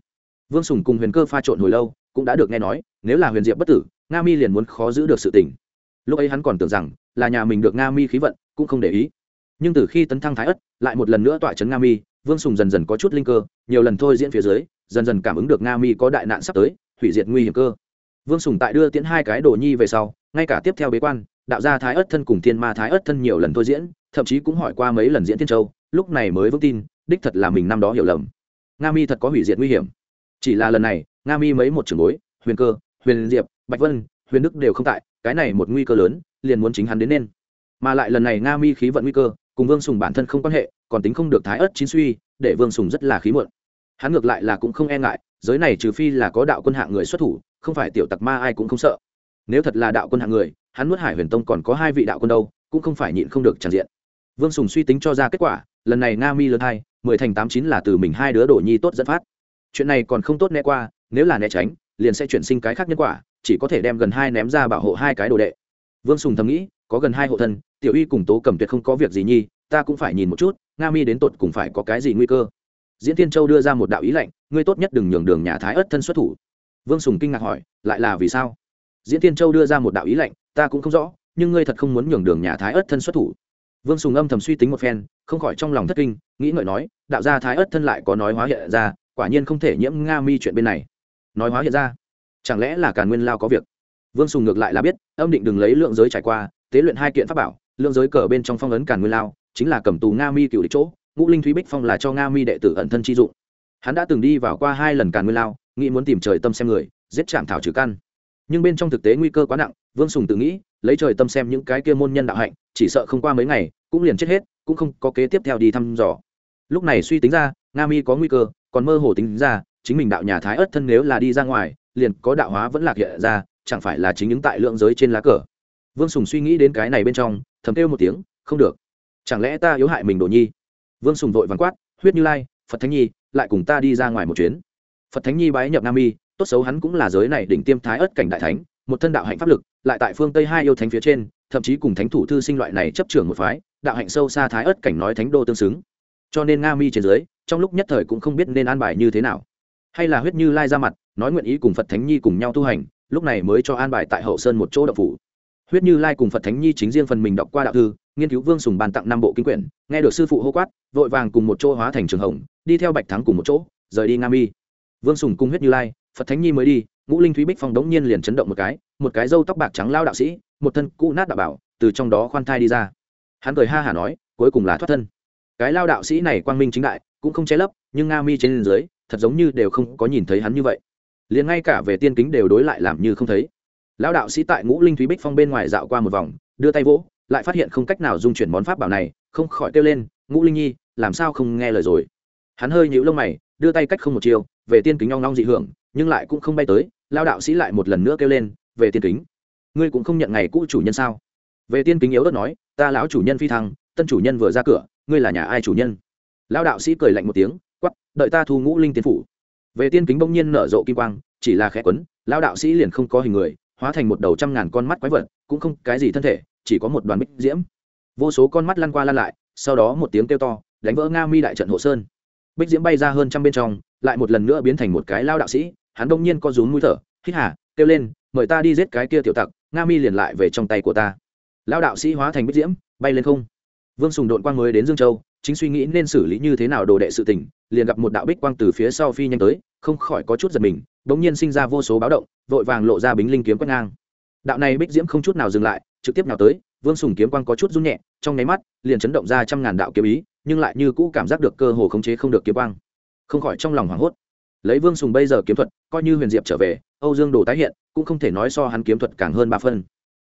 Vương sùng cùng huyền cơ pha trộn hồi lâu, cũng đã được nghe nói, nếu là huyền diệp bất tử, nga mi liền muốn khó giữ được sự tỉnh. lúc ấy hắn còn tưởng rằng là nhà mình được nga mi khí vận, cũng không để ý. Nhưng từ khi tấn thăng thái ất, lại một lần nữa tọa trấn nga mi, vương sùng dần dần có chút linh cơ, nhiều lần thôi diễn phía dưới, dần dần cảm ứng được nga mi có đại nạn sắp tới, hủy diệt nguy hiểm cơ. Vương sùng tại đưa tiễn hai cái đồ nhi về sau, ngay cả tiếp theo bế quan, đạo gia thái ất thân cùng thiên ma thái ất thân nhiều lần thôi diễn, thậm chí cũng hỏi qua mấy lần diễn thiên châu, lúc này mới vững tin, đích thật là mình năm đó hiểu lầm. Nga mi thật có hủy diệt nguy hiểm. Chỉ là lần này, nga mi mấy một trường bối, huyền cơ, huyền diệp, bạch vân, huyền đức đều không tại cái này một nguy cơ lớn, liền muốn chính hắn đến nên. Mà lại lần này nga mi khí vận nguy cơ, cùng vương sùng bản thân không quan hệ, còn tính không được thái ớt chín suy, để vương sùng rất là khí mượn. hắn ngược lại là cũng không e ngại, giới này trừ phi là có đạo quân hạng người xuất thủ, không phải tiểu tặc ma ai cũng không sợ. Nếu thật là đạo quân hạng người, hắn nuốt hải huyền tông còn có hai vị đạo quân đâu, cũng không phải nhịn không được tràn diện. Vương sùng suy tính cho ra kết quả, lần này nga mi lớn hai, mười thành tám chín là từ mình hai đứa đổ nhi tốt dẫn phát. Chuyện này còn không tốt né qua, nếu là né tránh, liền sẽ chuyển sinh cái khác nhân quả chỉ có thể đem gần hai ném ra bảo hộ hai cái đồ đệ. Vương sùng thầm nghĩ, có gần hai hộ thân, tiểu y cùng tố cầm tuyệt không có việc gì nhi, ta cũng phải nhìn một chút, nga mi đến tột cùng phải có cái gì nguy cơ. Diễn tiên châu đưa ra một đạo ý lệnh, ngươi tốt nhất đừng nhường đường nhà thái ất thân xuất thủ. Vương sùng kinh ngạc hỏi, lại là vì sao? Diễn tiên châu đưa ra một đạo ý lệnh, ta cũng không rõ, nhưng ngươi thật không muốn nhường đường nhà thái ất thân xuất thủ. Vương sùng âm thầm suy tính một phen, không khỏi trong lòng thất kinh, nghĩ ngợi nói, đạo gia thái ất thân lại có nói hóa hiện ra, quả nhiên không thể nhiễm nga mi chuyện bên này. Nói hóa hiện ra chẳng lẽ là càn nguyên lao có việc? Vương sùng ngược lại là biết, âm định đừng lấy lượng giới trải qua, tế luyện hai kiện pháp bảo, lượng giới cờ bên trong phong ấn càn nguyên lao, chính là cầm tù nga mi cựu địch chỗ, ngũ linh thúy bích phong là cho nga mi đệ tử ẩn thân chi dụng. Hắn đã từng đi vào qua hai lần càn nguyên lao, nghĩ muốn tìm trời tâm xem người, giết chạm thảo trừ căn. Nhưng bên trong thực tế nguy cơ quá nặng, vương sùng tự nghĩ, lấy trời tâm xem những cái kia môn nhân đạo hạnh, chỉ sợ không qua mấy ngày, cũng liền chết hết, cũng không có kế tiếp theo đi thăm dò. Lúc này suy tính ra, nga mi có nguy cơ, còn mơ hồ tính ra, chính mình đạo nhà thái ất thân nếu là đi ra ngoài liền có đạo hóa vẫn lạc hiện ra, chẳng phải là chính những tại lượng giới trên lá cờ. Vương sùng suy nghĩ đến cái này bên trong, thầm kêu một tiếng, không được. Chẳng lẽ ta yếu hại mình đồ nhi? Vương sùng vội vắng quát, huyết như lai, phật thánh nhi, lại cùng ta đi ra ngoài một chuyến. Phật thánh nhi bái nhập nam mi, tốt xấu hắn cũng là giới này đỉnh tiêm thái ất cảnh đại thánh, một thân đạo hạnh pháp lực, lại tại phương tây hai yêu thánh phía trên, thậm chí cùng thánh thủ thư sinh loại này chấp trưởng một phái, đạo hạnh sâu xa thái ất cảnh nói thánh đô tương xứng. Cho nên nga mi trên dưới, trong lúc nhất thời cũng không biết nên an bài như thế nào. Hay là huyết như lai ra mặt nói nguyện ý cùng phật thánh nhi cùng nhau tu hành, lúc này mới cho an bài tại hậu sơn một chỗ đậu phủ. Huyết như lai cùng phật thánh nhi chính riêng phần mình đọc qua đạo thư, nghiên cứu vương sùng bàn tặng năm bộ kinh quyển, nghe được sư phụ hô quát, vội vàng cùng một chỗ hóa thành trường hồng, đi theo bạch thắng cùng một chỗ, rời đi nga mi. Vương sùng cung huyết như lai, phật thánh nhi mới đi, ngũ linh thúy bích phong đống nhiên liền chấn động một cái một cái râu tóc bạc trắng lao đạo sĩ, một thân cũ nát đạo bảo, từ trong đó khoan thai đi ra. Hắn cười ha hả nói, cuối cùng là thoát thân. Cái lao đạo sĩ này quang minh chính đại, cũng không che lấp, nhưng nga mi trên dưới, thật giống như đều không có nhìn thấy hắn như vậy liền ngay cả về tiên kính đều đối lại làm như không thấy. Lão đạo sĩ tại ngũ linh thúy bích phong bên ngoài dạo qua một vòng, đưa tay vỗ, lại phát hiện không cách nào dung chuyển món pháp bảo này, không khỏi kêu lên, ngũ linh nhi, làm sao không nghe lời rồi? Hắn hơi nhíu lông mày, đưa tay cách không một chiều, về tiên kính nhong nhong dị hưởng, nhưng lại cũng không bay tới lao đạo sĩ lại một lần nữa kêu lên, về tiên kính, ngươi cũng không nhận ngày cũ chủ nhân sao? Về tiên kính yếu đất nói, ta lão chủ nhân phi thăng, tân chủ nhân vừa ra cửa, ngươi là nhà ai chủ nhân? Lao đạo sĩ cười lạnh một tiếng quắp đợi ta thu ngũ linh tiên phủ về tiên kính bỗng nhiên nở rộ kim quang, chỉ là khẽ quấn lao đạo sĩ liền không có hình người, hóa thành một đầu trăm ngàn con mắt quái vật, cũng không cái gì thân thể, chỉ có một đoàn bích diễm. Vô số con mắt lăn qua lăn lại, sau đó một tiếng kêu to, đánh vỡ nga mi đại trận hộ sơn. Bích diễm bay ra hơn trăm bên trong, lại một lần nữa biến thành một cái lao đạo sĩ, hắn đông nhiên co rúm mũi thở, hít hà, kêu lên, mời ta đi giết cái kia tiểu tặc, nga mi liền lại về trong tay của ta. Lao đạo sĩ hóa thành bích diễm, bay lên không. Vương sùng đội quang mới đến dương châu chính suy nghĩ nên xử lý như thế nào đồ đệ sự tình, liền gặp một đạo bích quang từ phía sau phi nhanh tới, không khỏi có chút giật mình, bỗng nhiên sinh ra vô số báo động, vội vàng lộ ra bính linh kiếm quét ngang. Đạo này bích diễm không chút nào dừng lại, trực tiếp nào tới, vương sùng kiếm quang có chút run nhẹ, trong nháy mắt, liền chấn động ra trăm ngàn đạo kiếm ý, nhưng lại như cũ cảm giác được cơ hồ khống chế không được kiếm quang. Không khỏi trong lòng hoảng hốt. Lấy vương sùng bây giờ kiếm thuật, coi như huyền diệp trở về, âu dương đồ tái hiện, cũng không thể nói so hắn kiếm thuật càng hơn ba phân.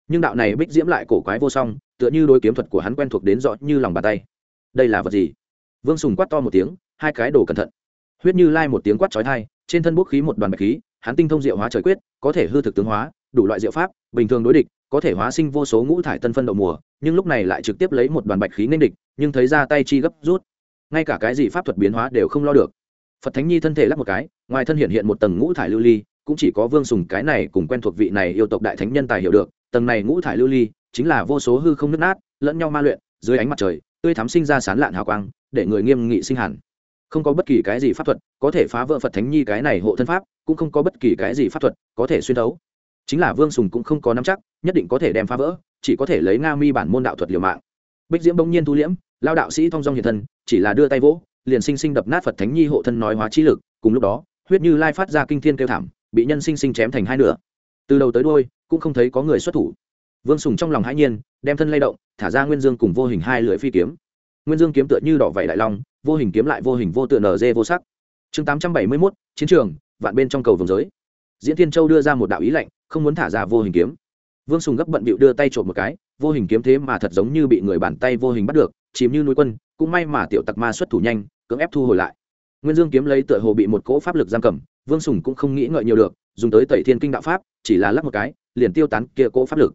Nhưng đạo này bích diễm lại cổ quái vô song, tựa như đôi kiếm thuật của hắn quen thuộc đến rõ như lòng bàn tay đây là vật gì? Vương sùng quát to một tiếng, hai cái đồ cẩn thận. Huyết như lai một tiếng quát trói thai trên thân bốc khí một đoàn bạch khí, hắn tinh thông diệu hóa trời quyết, có thể hư thực tướng hóa, đủ loại diệu pháp, bình thường đối địch, có thể hóa sinh vô số ngũ thải tân phân đậu mùa, nhưng lúc này lại trực tiếp lấy một đoàn bạch khí nên địch, nhưng thấy ra tay chi gấp rút. Ngay cả cái gì pháp thuật biến hóa đều không lo được. Phật thánh nhi thân thể lắc một cái, ngoài thân hiện hiện một tầng ngũ thải lưu ly, cũng chỉ có vương sùng cái này cùng quen thuộc vị này yêu tộc đại thánh nhân tài hiểu được, tầng này ngũ thải lưu ly chính là vô số hư không nứt nát, lẫn nhau ma luyện, dưới ánh mặt trời tươi thắm sinh ra sán lạn hào quang, để người nghiêm nghị sinh hẳn. Không có bất kỳ cái gì pháp thuật có thể phá vỡ phật thánh nhi cái này hộ thân pháp, cũng không có bất kỳ cái gì pháp thuật có thể xuyên thấu. Chính là vương sùng cũng không có nắm chắc, nhất định có thể đem phá vỡ, chỉ có thể lấy nga mi bản môn đạo thuật liều mạng. Bích diễm bỗng nhiên thu liễm, lao đạo sĩ thong dong hiện thân, chỉ là đưa tay vỗ, liền sinh sinh đập nát phật thánh nhi hộ thân nói hóa trí lực, cùng lúc đó, huyết như lai phát ra kinh thiên kêu thảm, bị nhân sinh sinh chém thành hai nửa. Từ đầu tới đôi cũng không thấy có người xuất thủ. Vương sùng trong lòng hãi nhiên, đem thân lay động thả ra nguyên dương cùng vô hình hai lưỡi phi kiếm. Nguyên dương kiếm tựa như đỏ vảy đại long, vô hình kiếm lại vô hình vô tựa nở dê vô sắc. Chương tám trăm bảy mươi mốt, chiến trường, vạn bên trong cầu vồng giới. Diễn tiên châu đưa ra một đạo ý lệnh không muốn thả ra vô hình kiếm. Vương sùng gấp bận bịu đưa tay trộm một cái, vô hình kiếm thế mà thật giống như bị người bàn tay vô hình bắt được, chìm như núi quân, cũng may mà tiểu tặc ma xuất thủ nhanh, cưỡng ép thu hồi lại. Nguyên dương kiếm lấy tựa hồ bị một cỗ pháp lực giam cầm, vương sùng cũng không nghĩ ngợi nhiều được, dùng tới tẩy thiên kinh đạo pháp, chỉ là lắp một cái, liền tiêu tán kia cỗ pháp lực.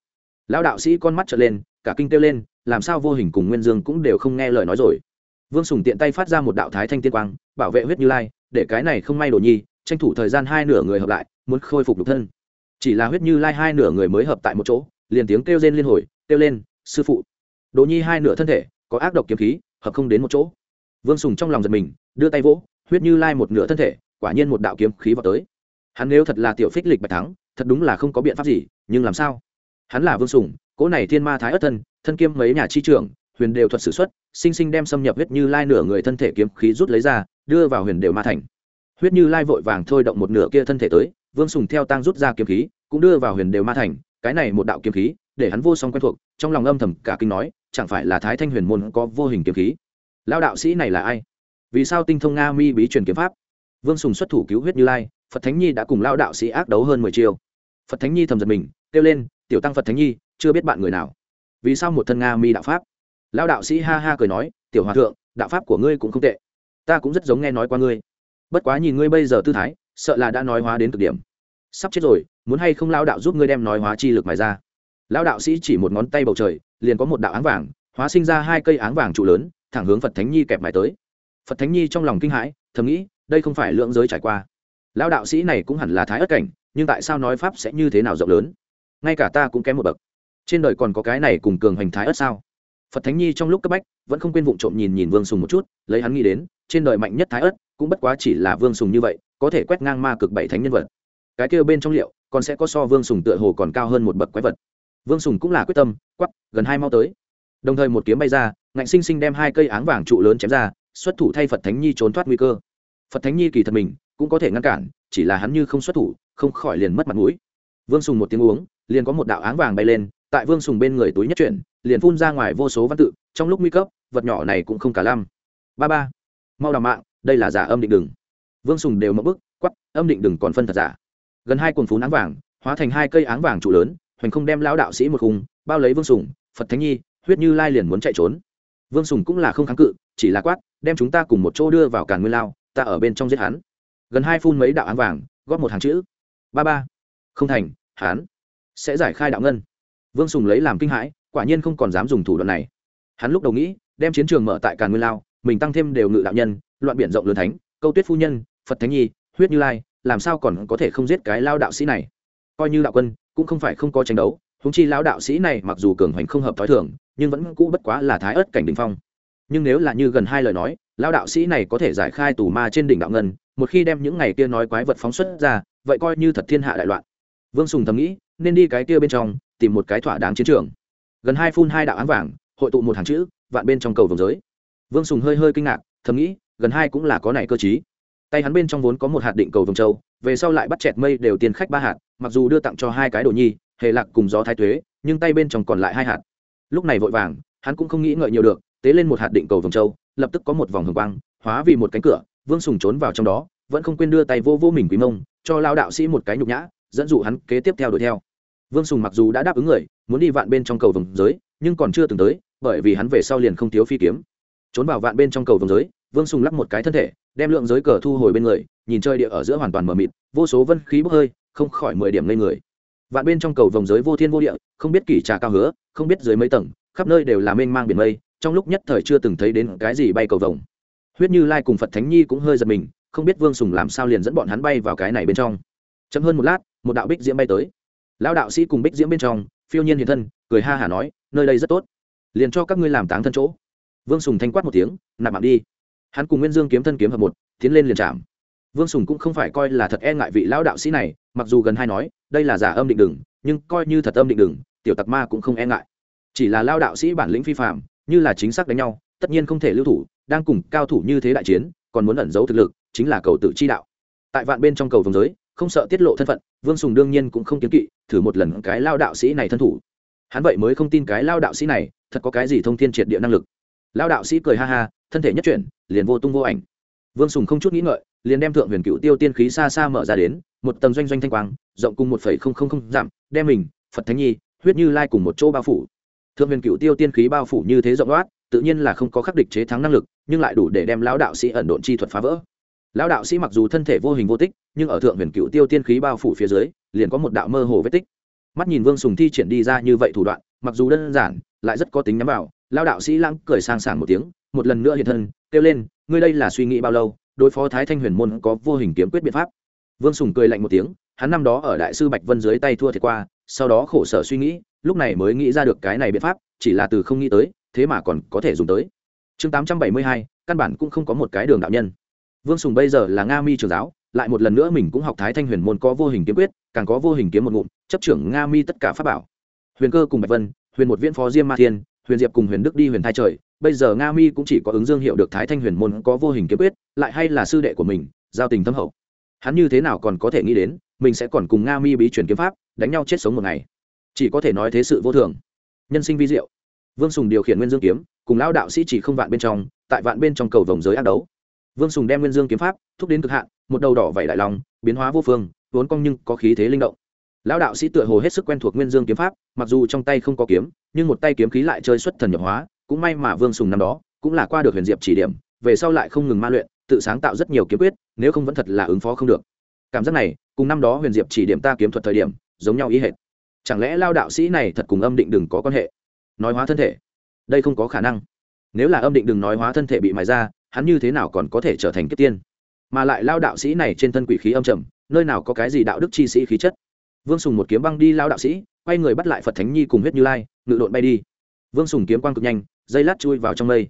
Lão đạo sĩ con mắt trở lên cả kinh kêu lên, làm sao vô hình cùng nguyên dương cũng đều không nghe lời nói rồi. Vương sùng tiện tay phát ra một đạo thái thanh tiên quang, bảo vệ huyết như lai, để cái này không may đồ nhi, tranh thủ thời gian hai nửa người hợp lại, muốn khôi phục độc thân. Chỉ là huyết như lai hai nửa người mới hợp tại một chỗ, liền tiếng kêu rên liên hồi, kêu lên, sư phụ. Đồ nhi hai nửa thân thể, có ác độc kiếm khí, hợp không đến một chỗ. Vương sùng trong lòng giật mình, đưa tay vỗ, huyết như lai một nửa thân thể, quả nhiên một đạo kiếm khí vào tới. Hắn nếu thật là tiểu phích lịch bạch thắng, thật đúng là không có biện pháp gì, nhưng làm sao? Hắn là vương sùng cỗ này thiên ma thái ất thân thân kiêm mấy nhà chi trưởng, huyền đều thuật s ử x u ấ t sinh sinh đem xâm nhập huyết như lai nửa người thân thể kiếm khí rút lấy ra, đưa vào huyền đều ma thành. Huyết như lai vội vàng thôi động một nửa kia thân thể tới, vương sùng theo tăng rút ra kiếm khí, cũng đưa vào huyền đều ma thành, cái này một đạo kiếm khí, để hắn vô song quen thuộc, trong lòng âm thầm cả kinh nói, chẳng phải là thái thanh huyền môn có vô hình kiếm khí? Lao đạo sĩ này là ai? Vì sao tinh thông nga mi bí truyền kiếm pháp? Vương sùng xuất thủ cứu huyết như lai, phật thánh nhi đã cùng lao đạo sĩ ác đấu hơn mười chiều phật thánh nhi thầm giật mình, kêu lên, tiểu tăng phật thánh nhi chưa biết bạn người nào. Vì sao một thân nga mi đạo pháp? Lao đạo sĩ ha ha cười nói, tiểu hòa thượng, đạo pháp của ngươi cũng không tệ. Ta cũng rất giống nghe nói qua ngươi. Bất quá nhìn ngươi bây giờ tư thái, sợ là đã nói hóa đến cực điểm. Sắp chết rồi, muốn hay không lao đạo giúp ngươi đem nói hóa chi lực mài ra? Lao đạo sĩ chỉ một ngón tay bầu trời, liền có một đạo áng vàng, hóa sinh ra hai cây áng vàng trụ lớn, thẳng hướng phật thánh nhi kẹp mài tới. Phật thánh nhi trong lòng kinh hãi, thầm nghĩ, đây không phải lượng giới trải qua. Lao đạo sĩ này cũng hẳn là thái ất cảnh, nhưng tại sao nói pháp sẽ như thế nào rộng lớn? Ngay cả ta cũng kém một bậc trên đời còn có cái này cùng cường hành thái ất sao? Phật thánh nhi trong lúc cấp bách, vẫn không quên vụ trộm nhìn nhìn vương sùng một chút, lấy hắn nghĩ đến, trên đời mạnh nhất thái ất cũng bất quá chỉ là vương sùng như vậy, có thể quét ngang ma cực bảy thánh nhân vật. Cái kêu bên trong liệu, còn sẽ có so vương sùng tựa hồ còn cao hơn một bậc quái vật. Vương sùng cũng là quyết tâm quắp gần hai mau tới. Đồng thời một kiếm bay ra, ngạnh sinh sinh đem hai cây áng vàng trụ lớn chém ra, xuất thủ thay phật thánh nhi trốn thoát nguy cơ. Phật thánh nhi kỳ thật mình, cũng có thể ngăn cản, chỉ là hắn như không xuất thủ, không khỏi liền mất mặt mũi. Vương sùng một tiếng uống, liền có một đạo áng vàng bay lên tại vương sùng bên người túi nhất chuyển, liền phun ra ngoài vô số văn tự, trong lúc nguy cấp, vật nhỏ này cũng không cả lam ba ba, mau đ mạng, đây là giả âm định đừng. Vương sùng đều mậu bức quắp âm định đừng còn phân thật giả. Gần hai quần phú áng vàng, hóa thành hai cây áng vàng trụ lớn, hoành không đem lao đạo sĩ một khung, bao lấy vương sùng, phật thánh nhi, huyết như lai liền muốn chạy trốn. Vương sùng cũng là không kháng cự, chỉ là quát, đem chúng ta cùng một chỗ đưa vào càn nguyên lao, ta ở bên trong giết hắn. Gần hai phun mấy đạo áng vàng, góp một hàng chữ. Ba ba, không thành hán sẽ giải khai đạo ngân vương sùng lấy làm kinh hãi, quả nhiên không còn dám dùng thủ đoạn này. Hắn lúc đầu nghĩ, đem chiến trường mở tại càn nguyên lao, mình tăng thêm đều ngự đạo nhân, loạn biển rộng lớn thánh, câu tuyết phu nhân, phật thánh nhi, huyết như lai, làm sao còn có thể không giết cái lao đạo sĩ này? Coi như đạo quân, cũng không phải không có tranh đấu húng chi lao đạo sĩ này mặc dù cường hoành không hợp t h ó i thường, nhưng vẫn cũ bất quá là thái ớt cảnh đình phong. Nhưng nếu là như gần hai lời nói lao đạo sĩ này có thể giải khai tù ma trên đỉnh đạo ngân, một khi đem những ngày kia nói quái vật phóng xuất ra, vậy coi như thật thiên hạ đại loạn. Vương sùng thầm nghĩ, nên đi cái kia bên trong tìm một cái thỏa đáng chiến trường. Gần hai phun hai đạo án vàng, hội tụ một hàng chữ, vạn bên trong cầu vồng giới. Vương sùng hơi hơi kinh ngạc, thầm nghĩ, gần hai cũng là có này cơ chí tay hắn bên trong vốn có một hạt định cầu vồng châu, về sau lại bắt chẹt mây đều tiền khách ba hạt, mặc dù đưa tặng cho hai cái đồ nhi, hề lạc cùng gió thái thuế, nhưng tay bên trong còn lại hai hạt. Lúc này vội vàng, hắn cũng không nghĩ ngợi nhiều được, tế lên một hạt định cầu vồng châu, lập tức có một vòng hồng quang, hóa vì một cánh cửa, vương sùng trốn vào trong đó, vẫn không quên đưa tay vô vô mình quý mông, cho lao đạo sĩ một cái nhục nhã, dẫn dụ hắn kế tiếp theo đuổi theo vương sùng mặc dù đã đáp ứng người, muốn đi vạn bên trong cầu vồng giới, nhưng còn chưa từng tới, bởi vì hắn về sau liền không thiếu phi kiếm. Trốn vào vạn bên trong cầu vồng giới, vương sùng lắp một cái thân thể, đem lượng giới cờ thu hồi bên người, nhìn chơi địa ở giữa hoàn toàn mờ mịt, vô số vân khí bốc hơi, không khỏi mười điểm lên người. Vạn bên trong cầu vồng giới vô thiên vô địa, không biết kỷ trà cao hứa, không biết dưới mấy tầng, khắp nơi đều là mênh mang biển mây, trong lúc nhất thời chưa từng thấy đến cái gì bay cầu vồng. Huyết như lai cùng phật thánh nhi cũng hơi giật mình, không biết vương sùng làm sao liền dẫn bọn hắn bay vào cái này bên trong. Chậm hơn một lát, một đạo bích diễm bay tới lão đạo sĩ cùng bích diễm bên trong, phiêu nhiên hiện thân, cười ha hả nói, nơi đây rất tốt. Liền cho các ngươi làm táng thân chỗ. Vương sùng thanh quát một tiếng, nạp mạng đi. Hắn cùng nguyên dương kiếm thân kiếm hợp một, tiến lên liền chạm. Vương sùng cũng không phải coi là thật e ngại vị lão đạo sĩ này, mặc dù gần hai nói, đây là giả âm định đừng nhưng coi như thật âm định đừng tiểu tặc ma cũng không e ngại. Chỉ là lao đạo sĩ bản lĩnh phi phạm như là chính xác đánh nhau, tất nhiên không thể lưu thủ, đang cùng cao thủ như thế đại chiến, còn muốn ẩn giấu thực lực, chính là cầu tự chi đạo. Tại vạn bên trong cầu vồng giới không sợ tiết lộ thân phận, vương sùng đương nhiên cũng không kiếm kỵ, thử một lần cái lao đạo sĩ này thân thủ. Hắn vậy mới không tin cái lao đạo sĩ này, thật có cái gì thông thiên triệt địa năng lực. Lao đạo sĩ cười ha ha, thân thể nhất chuyển, liền vô tung vô ảnh. Vương sùng không chút nghĩ ngợi, liền đem thượng huyền cựu tiêu tiên khí xa xa mở ra đến, một tầng doanh doanh thanh quang, rộng cùng một phẩy không không không giảm, đem mình, phật thánh nhi, huyết như lai cùng một chỗ bao phủ. Thượng huyền cựu tiêu tiên khí bao phủ như thế rộng loát, tự nhiên là không có khắc địch chế thắng năng lực, nhưng lại đủ để đem lão đạo sĩ ẩn độn chi thuật phá vỡ lão đạo sĩ mặc dù thân thể vô hình vô tích, nhưng ở thượng huyền cựu tiêu tiên khí bao phủ phía dưới, liền có một đạo mơ hồ vết tích. Mắt nhìn vương sùng thi triển đi ra như vậy thủ đoạn, mặc dù đơn giản, lại rất có tính nhắm vào. Lão đạo sĩ lãng cười sang sảng một tiếng, một lần nữa hiện thân, kêu lên, ngươi đây là suy nghĩ bao lâu, đối phó thái thanh huyền môn có vô hình kiếm quyết biện pháp? Vương sùng cười lạnh một tiếng, hắn năm đó ở đại sư bạch vân dưới tay thua thiệt qua, sau đó khổ sở suy nghĩ, lúc này mới nghĩ ra được cái này biện pháp, chỉ là từ không nghĩ tới, thế mà còn có thể dùng tới. Chương tám trăm bảy mươi hai, căn bản cũng không có một cái đường đạo nhân vương sùng bây giờ là nga mi trường giáo, lại một lần nữa mình cũng học thái thanh huyền môn có vô hình kiếm quyết, càng có vô hình kiếm một ngụm, chấp trưởng nga mi tất cả pháp bảo. Huyền cơ cùng bạch vân, huyền một viễn phó diêm ma thiên, huyền diệp cùng huyền đức đi huyền thai trời, bây giờ nga mi cũng chỉ có ứng dương hiệu được thái thanh huyền môn có vô hình kiếm quyết, lại hay là sư đệ của mình, giao tình thâm hậu. Hắn như thế nào còn có thể nghĩ đến, mình sẽ còn cùng nga mi bí truyền kiếm pháp, đánh nhau chết sống một ngày. Chỉ có thể nói thế sự vô thường. Nhân sinh vi diệu. Vương sùng điều khiển nguyên dương kiếm, cùng lão đạo sĩ chỉ không vạn bên trong, tại vạn bên trong cầu vòng giới ác đấu vương sùng đem nguyên dương kiếm pháp, thúc đến cực hạn, một đầu đỏ vẩy đại lòng biến hóa vô phương vốn cong nhưng có khí thế linh động. Lão đạo sĩ tựa hồ hết sức quen thuộc nguyên dương kiếm pháp, mặc dù trong tay không có kiếm, nhưng một tay kiếm khí lại chơi xuất thần nhập hóa, cũng may mà vương sùng năm đó, cũng là qua được huyền diệp chỉ điểm, về sau lại không ngừng ma luyện, tự sáng tạo rất nhiều kiếm quyết, nếu không vẫn thật là ứng phó không được. Cảm giác này, cùng năm đó huyền diệp chỉ điểm ta kiếm thuật thời điểm, giống nhau ý hệt. Chẳng lẽ lao đạo sĩ này thật cùng âm định đừng có quan hệ? Nói hóa thân thể. Đây không có khả năng. Nếu là âm định đừng nói hóa thân thể bị mài ra hắn như thế nào còn có thể trở thành kiếp tiên? Mà lại lao đạo sĩ này trên thân quỷ khí âm trầm, nơi nào có cái gì đạo đức chi sĩ khí chất? Vương sùng một kiếm băng đi lao đạo sĩ, quay người bắt lại phật thánh nhi cùng huyết như lai, ngự lộn bay đi. Vương sùng kiếm quang cực nhanh, dây lát chui vào trong mây.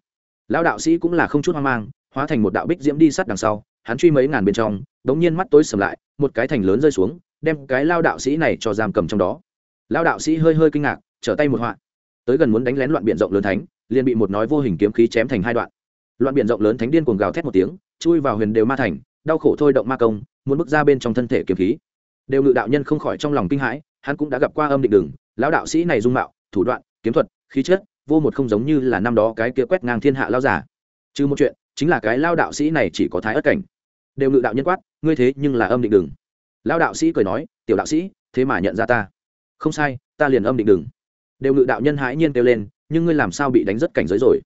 Lao đạo sĩ cũng là không chút hoang mang, hóa thành một đạo bích diễm đi sát đằng sau, hắn truy mấy ngàn bên trong đ ố n g nhiên mắt tối sầm lại, một cái thành lớn rơi xuống, đem cái lao đạo sĩ này cho giam cầm trong đó. Lao đạo sĩ hơi hơi kinh ngạc, trở tay một họa. Tới gần muốn đánh lén loạn b i ể n rộng lớn thánh, liền bị một nói vô hình kiếm khí chém thành hai đoạn loạn biển rộng lớn thánh điên cuồng gào thét một tiếng, chui vào huyền đều ma thành, đau khổ thôi động ma công, muốn bước ra bên trong thân thể kiếm khí. Đều ngự đạo nhân không khỏi trong lòng kinh hãi, hắn cũng đã gặp qua âm định đường, lão đạo sĩ này dung mạo, thủ đoạn, kiếm thuật, khí chất, vô một không giống như là năm đó cái kia quét ngang thiên hạ lao giả trừ một chuyện, chính là cái lao đạo sĩ này chỉ có thái ất cảnh. Đều ngự đạo nhân quát, ngươi thế nhưng là âm định đừng lão đạo sĩ cười nói, tiểu đạo sĩ, thế mà nhận ra ta. Không sai, ta liền âm định đừng đều ngự đạo nhân hãi nhiên kêu lên, nhưng ngươi làm sao bị đánh rất cảnh giới rồi?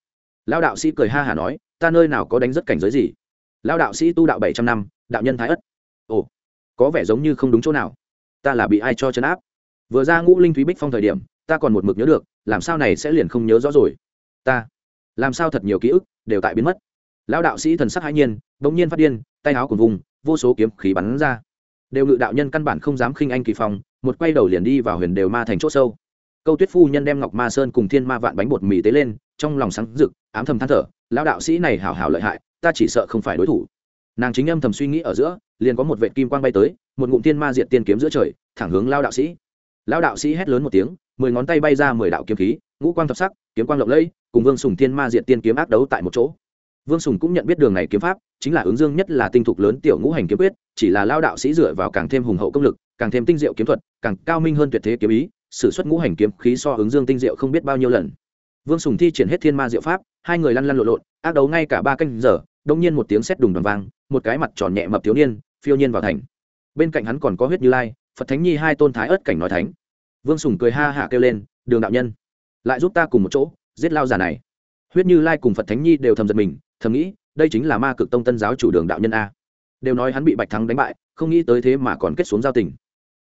Lão đạo sĩ cười ha hả nói, ta nơi nào có đánh rất cảnh giới gì? Lão đạo sĩ tu đạo bảy trăm năm, đạo nhân thái ất. Ồ, có vẻ giống như không đúng chỗ nào. Ta là bị ai cho chấn áp? Vừa ra ngũ linh thúy bích phong thời điểm, ta còn một mực nhớ được, làm sao này sẽ liền không nhớ rõ rồi? Ta, làm sao thật nhiều ký ức đều tại biến mất? Lão đạo sĩ thần sắc hãi nhiên, bỗng nhiên phát điên, tay áo cùng vùng, vô số kiếm khí bắn ra. Đều ngự đạo nhân căn bản không dám khinh anh kỳ phong, một quay đầu liền đi vào huyền đều ma thành chỗ sâu câu tuyết phu nhân đem ngọc ma sơn cùng thiên ma vạn bánh bột mì tế lên, trong lòng sáng rực, ám thầm than thở, lão đạo sĩ này hảo hảo lợi hại, ta chỉ sợ không phải đối thủ. Nàng chính âm thầm suy nghĩ ở giữa, liền có một vệ kim quang bay tới, một ngụm Thiên ma diện tiên kiếm giữa trời, thẳng hướng lao đạo sĩ. Lao đạo sĩ hét lớn một tiếng, mười ngón tay bay ra mười đạo kiếm khí, ngũ quang thập sắc, kiếm quang lộng lẫy, cùng vương sùng Thiên ma diện tiên kiếm ác đấu tại một chỗ. Vương sùng cũng nhận biết đường này kiếm pháp, chính là ứng dương nhất là tinh thục lớn tiểu ngũ hành kiếm quyết, chỉ là lao đạo sĩ dựa vào càng thêm hùng hậu công lực, càng thêm tinh diệu kiếm thuật, càng cao minh hơn tuyệt thế kiếm ý s ử suất ngũ hành kiếm khí so ứng dương tinh diệu không biết bao nhiêu lần. Vương sùng thi triển hết thiên ma diệu pháp, hai người lăn lăn lộn lộn, ác đấu ngay cả ba canh giờ đông nhiên một tiếng sét đùng đoàn vang, một cái mặt tròn nhẹ mập thiếu niên, phiêu nhiên vào thành. Bên cạnh hắn còn có huyết như lai, phật thánh nhi hai tôn thái ớt cảnh nói thánh. Vương sùng cười ha hả kêu lên, đường đạo nhân, lại giúp ta cùng một chỗ, giết lao giả này. Huyết như lai cùng phật thánh nhi đều thầm giật mình, thầm nghĩ, đây chính là ma cực tông tân giáo chủ đường đạo nhân a. Đều nói hắn bị bạch thắng đánh bại, không nghĩ tới thế mà còn kết xuống giao tình.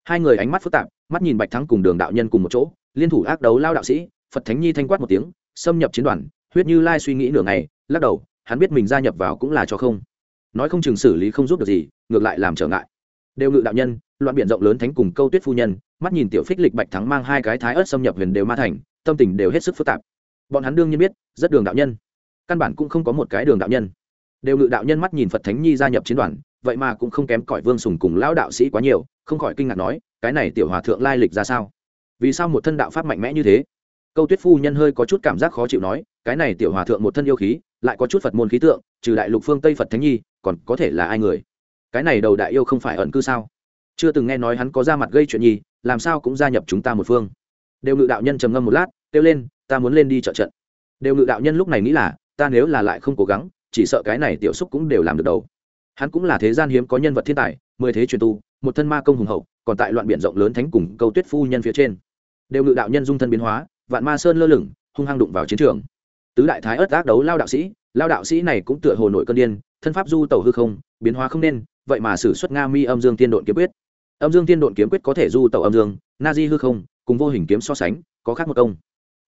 Hai người ánh mắt phức tạp mắt nhìn bạch thắng cùng đường đạo nhân cùng một chỗ, liên thủ ác đấu lao đạo sĩ, phật thánh nhi thanh quát một tiếng, xâm nhập chiến đoàn, huyết như lai suy nghĩ nửa ngày, lắc đầu, hắn biết mình gia nhập vào cũng là cho không. Nói không chừng xử lý không giúp được gì, ngược lại làm trở ngại. Đều ngự đạo nhân, loạn biện rộng lớn thánh cùng câu tuyết phu nhân, mắt nhìn tiểu phích lịch bạch thắng mang hai cái thái ớt xâm nhập huyền đều ma thành, tâm tình đều hết sức phức tạp. Bọn hắn đương nhiên biết, rất đường đạo nhân. Căn bản cũng không có một cái đường đạo nhân. Đều ngự đạo nhân mắt nhìn phật thánh nhi gia nhập chiến đoàn vậy mà cũng không kém cỏi vương sùng cùng lão đạo sĩ quá nhiều, không khỏi kinh ngạc nói, cái này tiểu hòa thượng lai lịch ra sao? Vì sao một thân đạo pháp mạnh mẽ như thế? Câu tuyết phu nhân hơi có chút cảm giác khó chịu nói, cái này tiểu hòa thượng một thân yêu khí, lại có chút phật môn khí tượng, trừ đại lục phương tây phật thánh nhi, còn có thể là ai người? Cái này đầu đại yêu không phải ẩn cư sao? Chưa từng nghe nói hắn có ra mặt gây chuyện nhi làm sao cũng gia nhập chúng ta một phương. Đều ngự đạo nhân trầm ngâm một lát, kêu lên, ta muốn lên đi trợ trận. Đều ngự đạo nhân lúc này nghĩ là, ta nếu là lại không cố gắng, chỉ sợ cái này tiểu xúc cũng đều làm được đầu hắn cũng là thế gian hiếm có nhân vật thiên tài, mười thế truyền tu, một thân ma công hùng hậu, còn tại loạn biển rộng lớn thánh cùng câu tuyết phu nhân phía trên. Đều ngự đạo nhân dung thân biến hóa, vạn ma sơn lơ lửng, hung hăng đụng vào chiến trường. Tứ đại thái ớt ác đấu lao đạo sĩ, lao đạo sĩ này cũng tựa hồ nội cơn điên, thân pháp du tẩu hư không, biến hóa không nên, vậy mà sử xuất nga mi âm dương tiên độn kiếm quyết. Âm dương tiên độn kiếm quyết có thể du tẩu âm dương, na di hư không, cùng vô hình kiếm so sánh, có khác một công.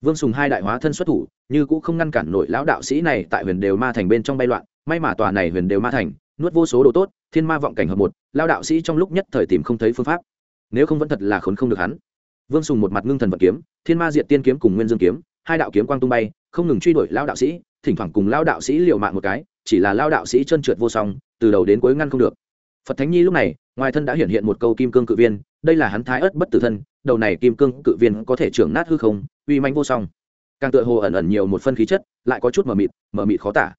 Vương sùng hai đại hóa thân xuất thủ, như cũng không ngăn cản nổi lão đạo sĩ này tại huyền đều ma thành bên trong bay loạn, may mà tòa này huyền đều ma thành nuốt vô số đồ tốt, thiên ma vọng cảnh hợp một, lao đạo sĩ trong lúc nhất thời tìm không thấy phương pháp. Nếu không vẫn thật là khốn không được hắn. Vương sùng một mặt ngưng thần vật kiếm, thiên ma diệt tiên kiếm cùng nguyên dương kiếm, hai đạo kiếm quang tung bay, không ngừng truy đuổi lao đạo sĩ, thỉnh thoảng cùng lao đạo sĩ liều mạng một cái, chỉ là lao đạo sĩ trơn trượt vô song, từ đầu đến cuối ngăn không được. Phật thánh nhi lúc này, ngoài thân đã hiện hiện một câu kim cương cự viên, đây là hắn thái ớt bất tử thân, đầu này kim cương cự viên có thể trưởng nát hư không, uy manh vô song. Càng tựa hồ ẩn ẩn nhiều một phân khí chất, lại có chút mờ mịt mờ mịt khó tả.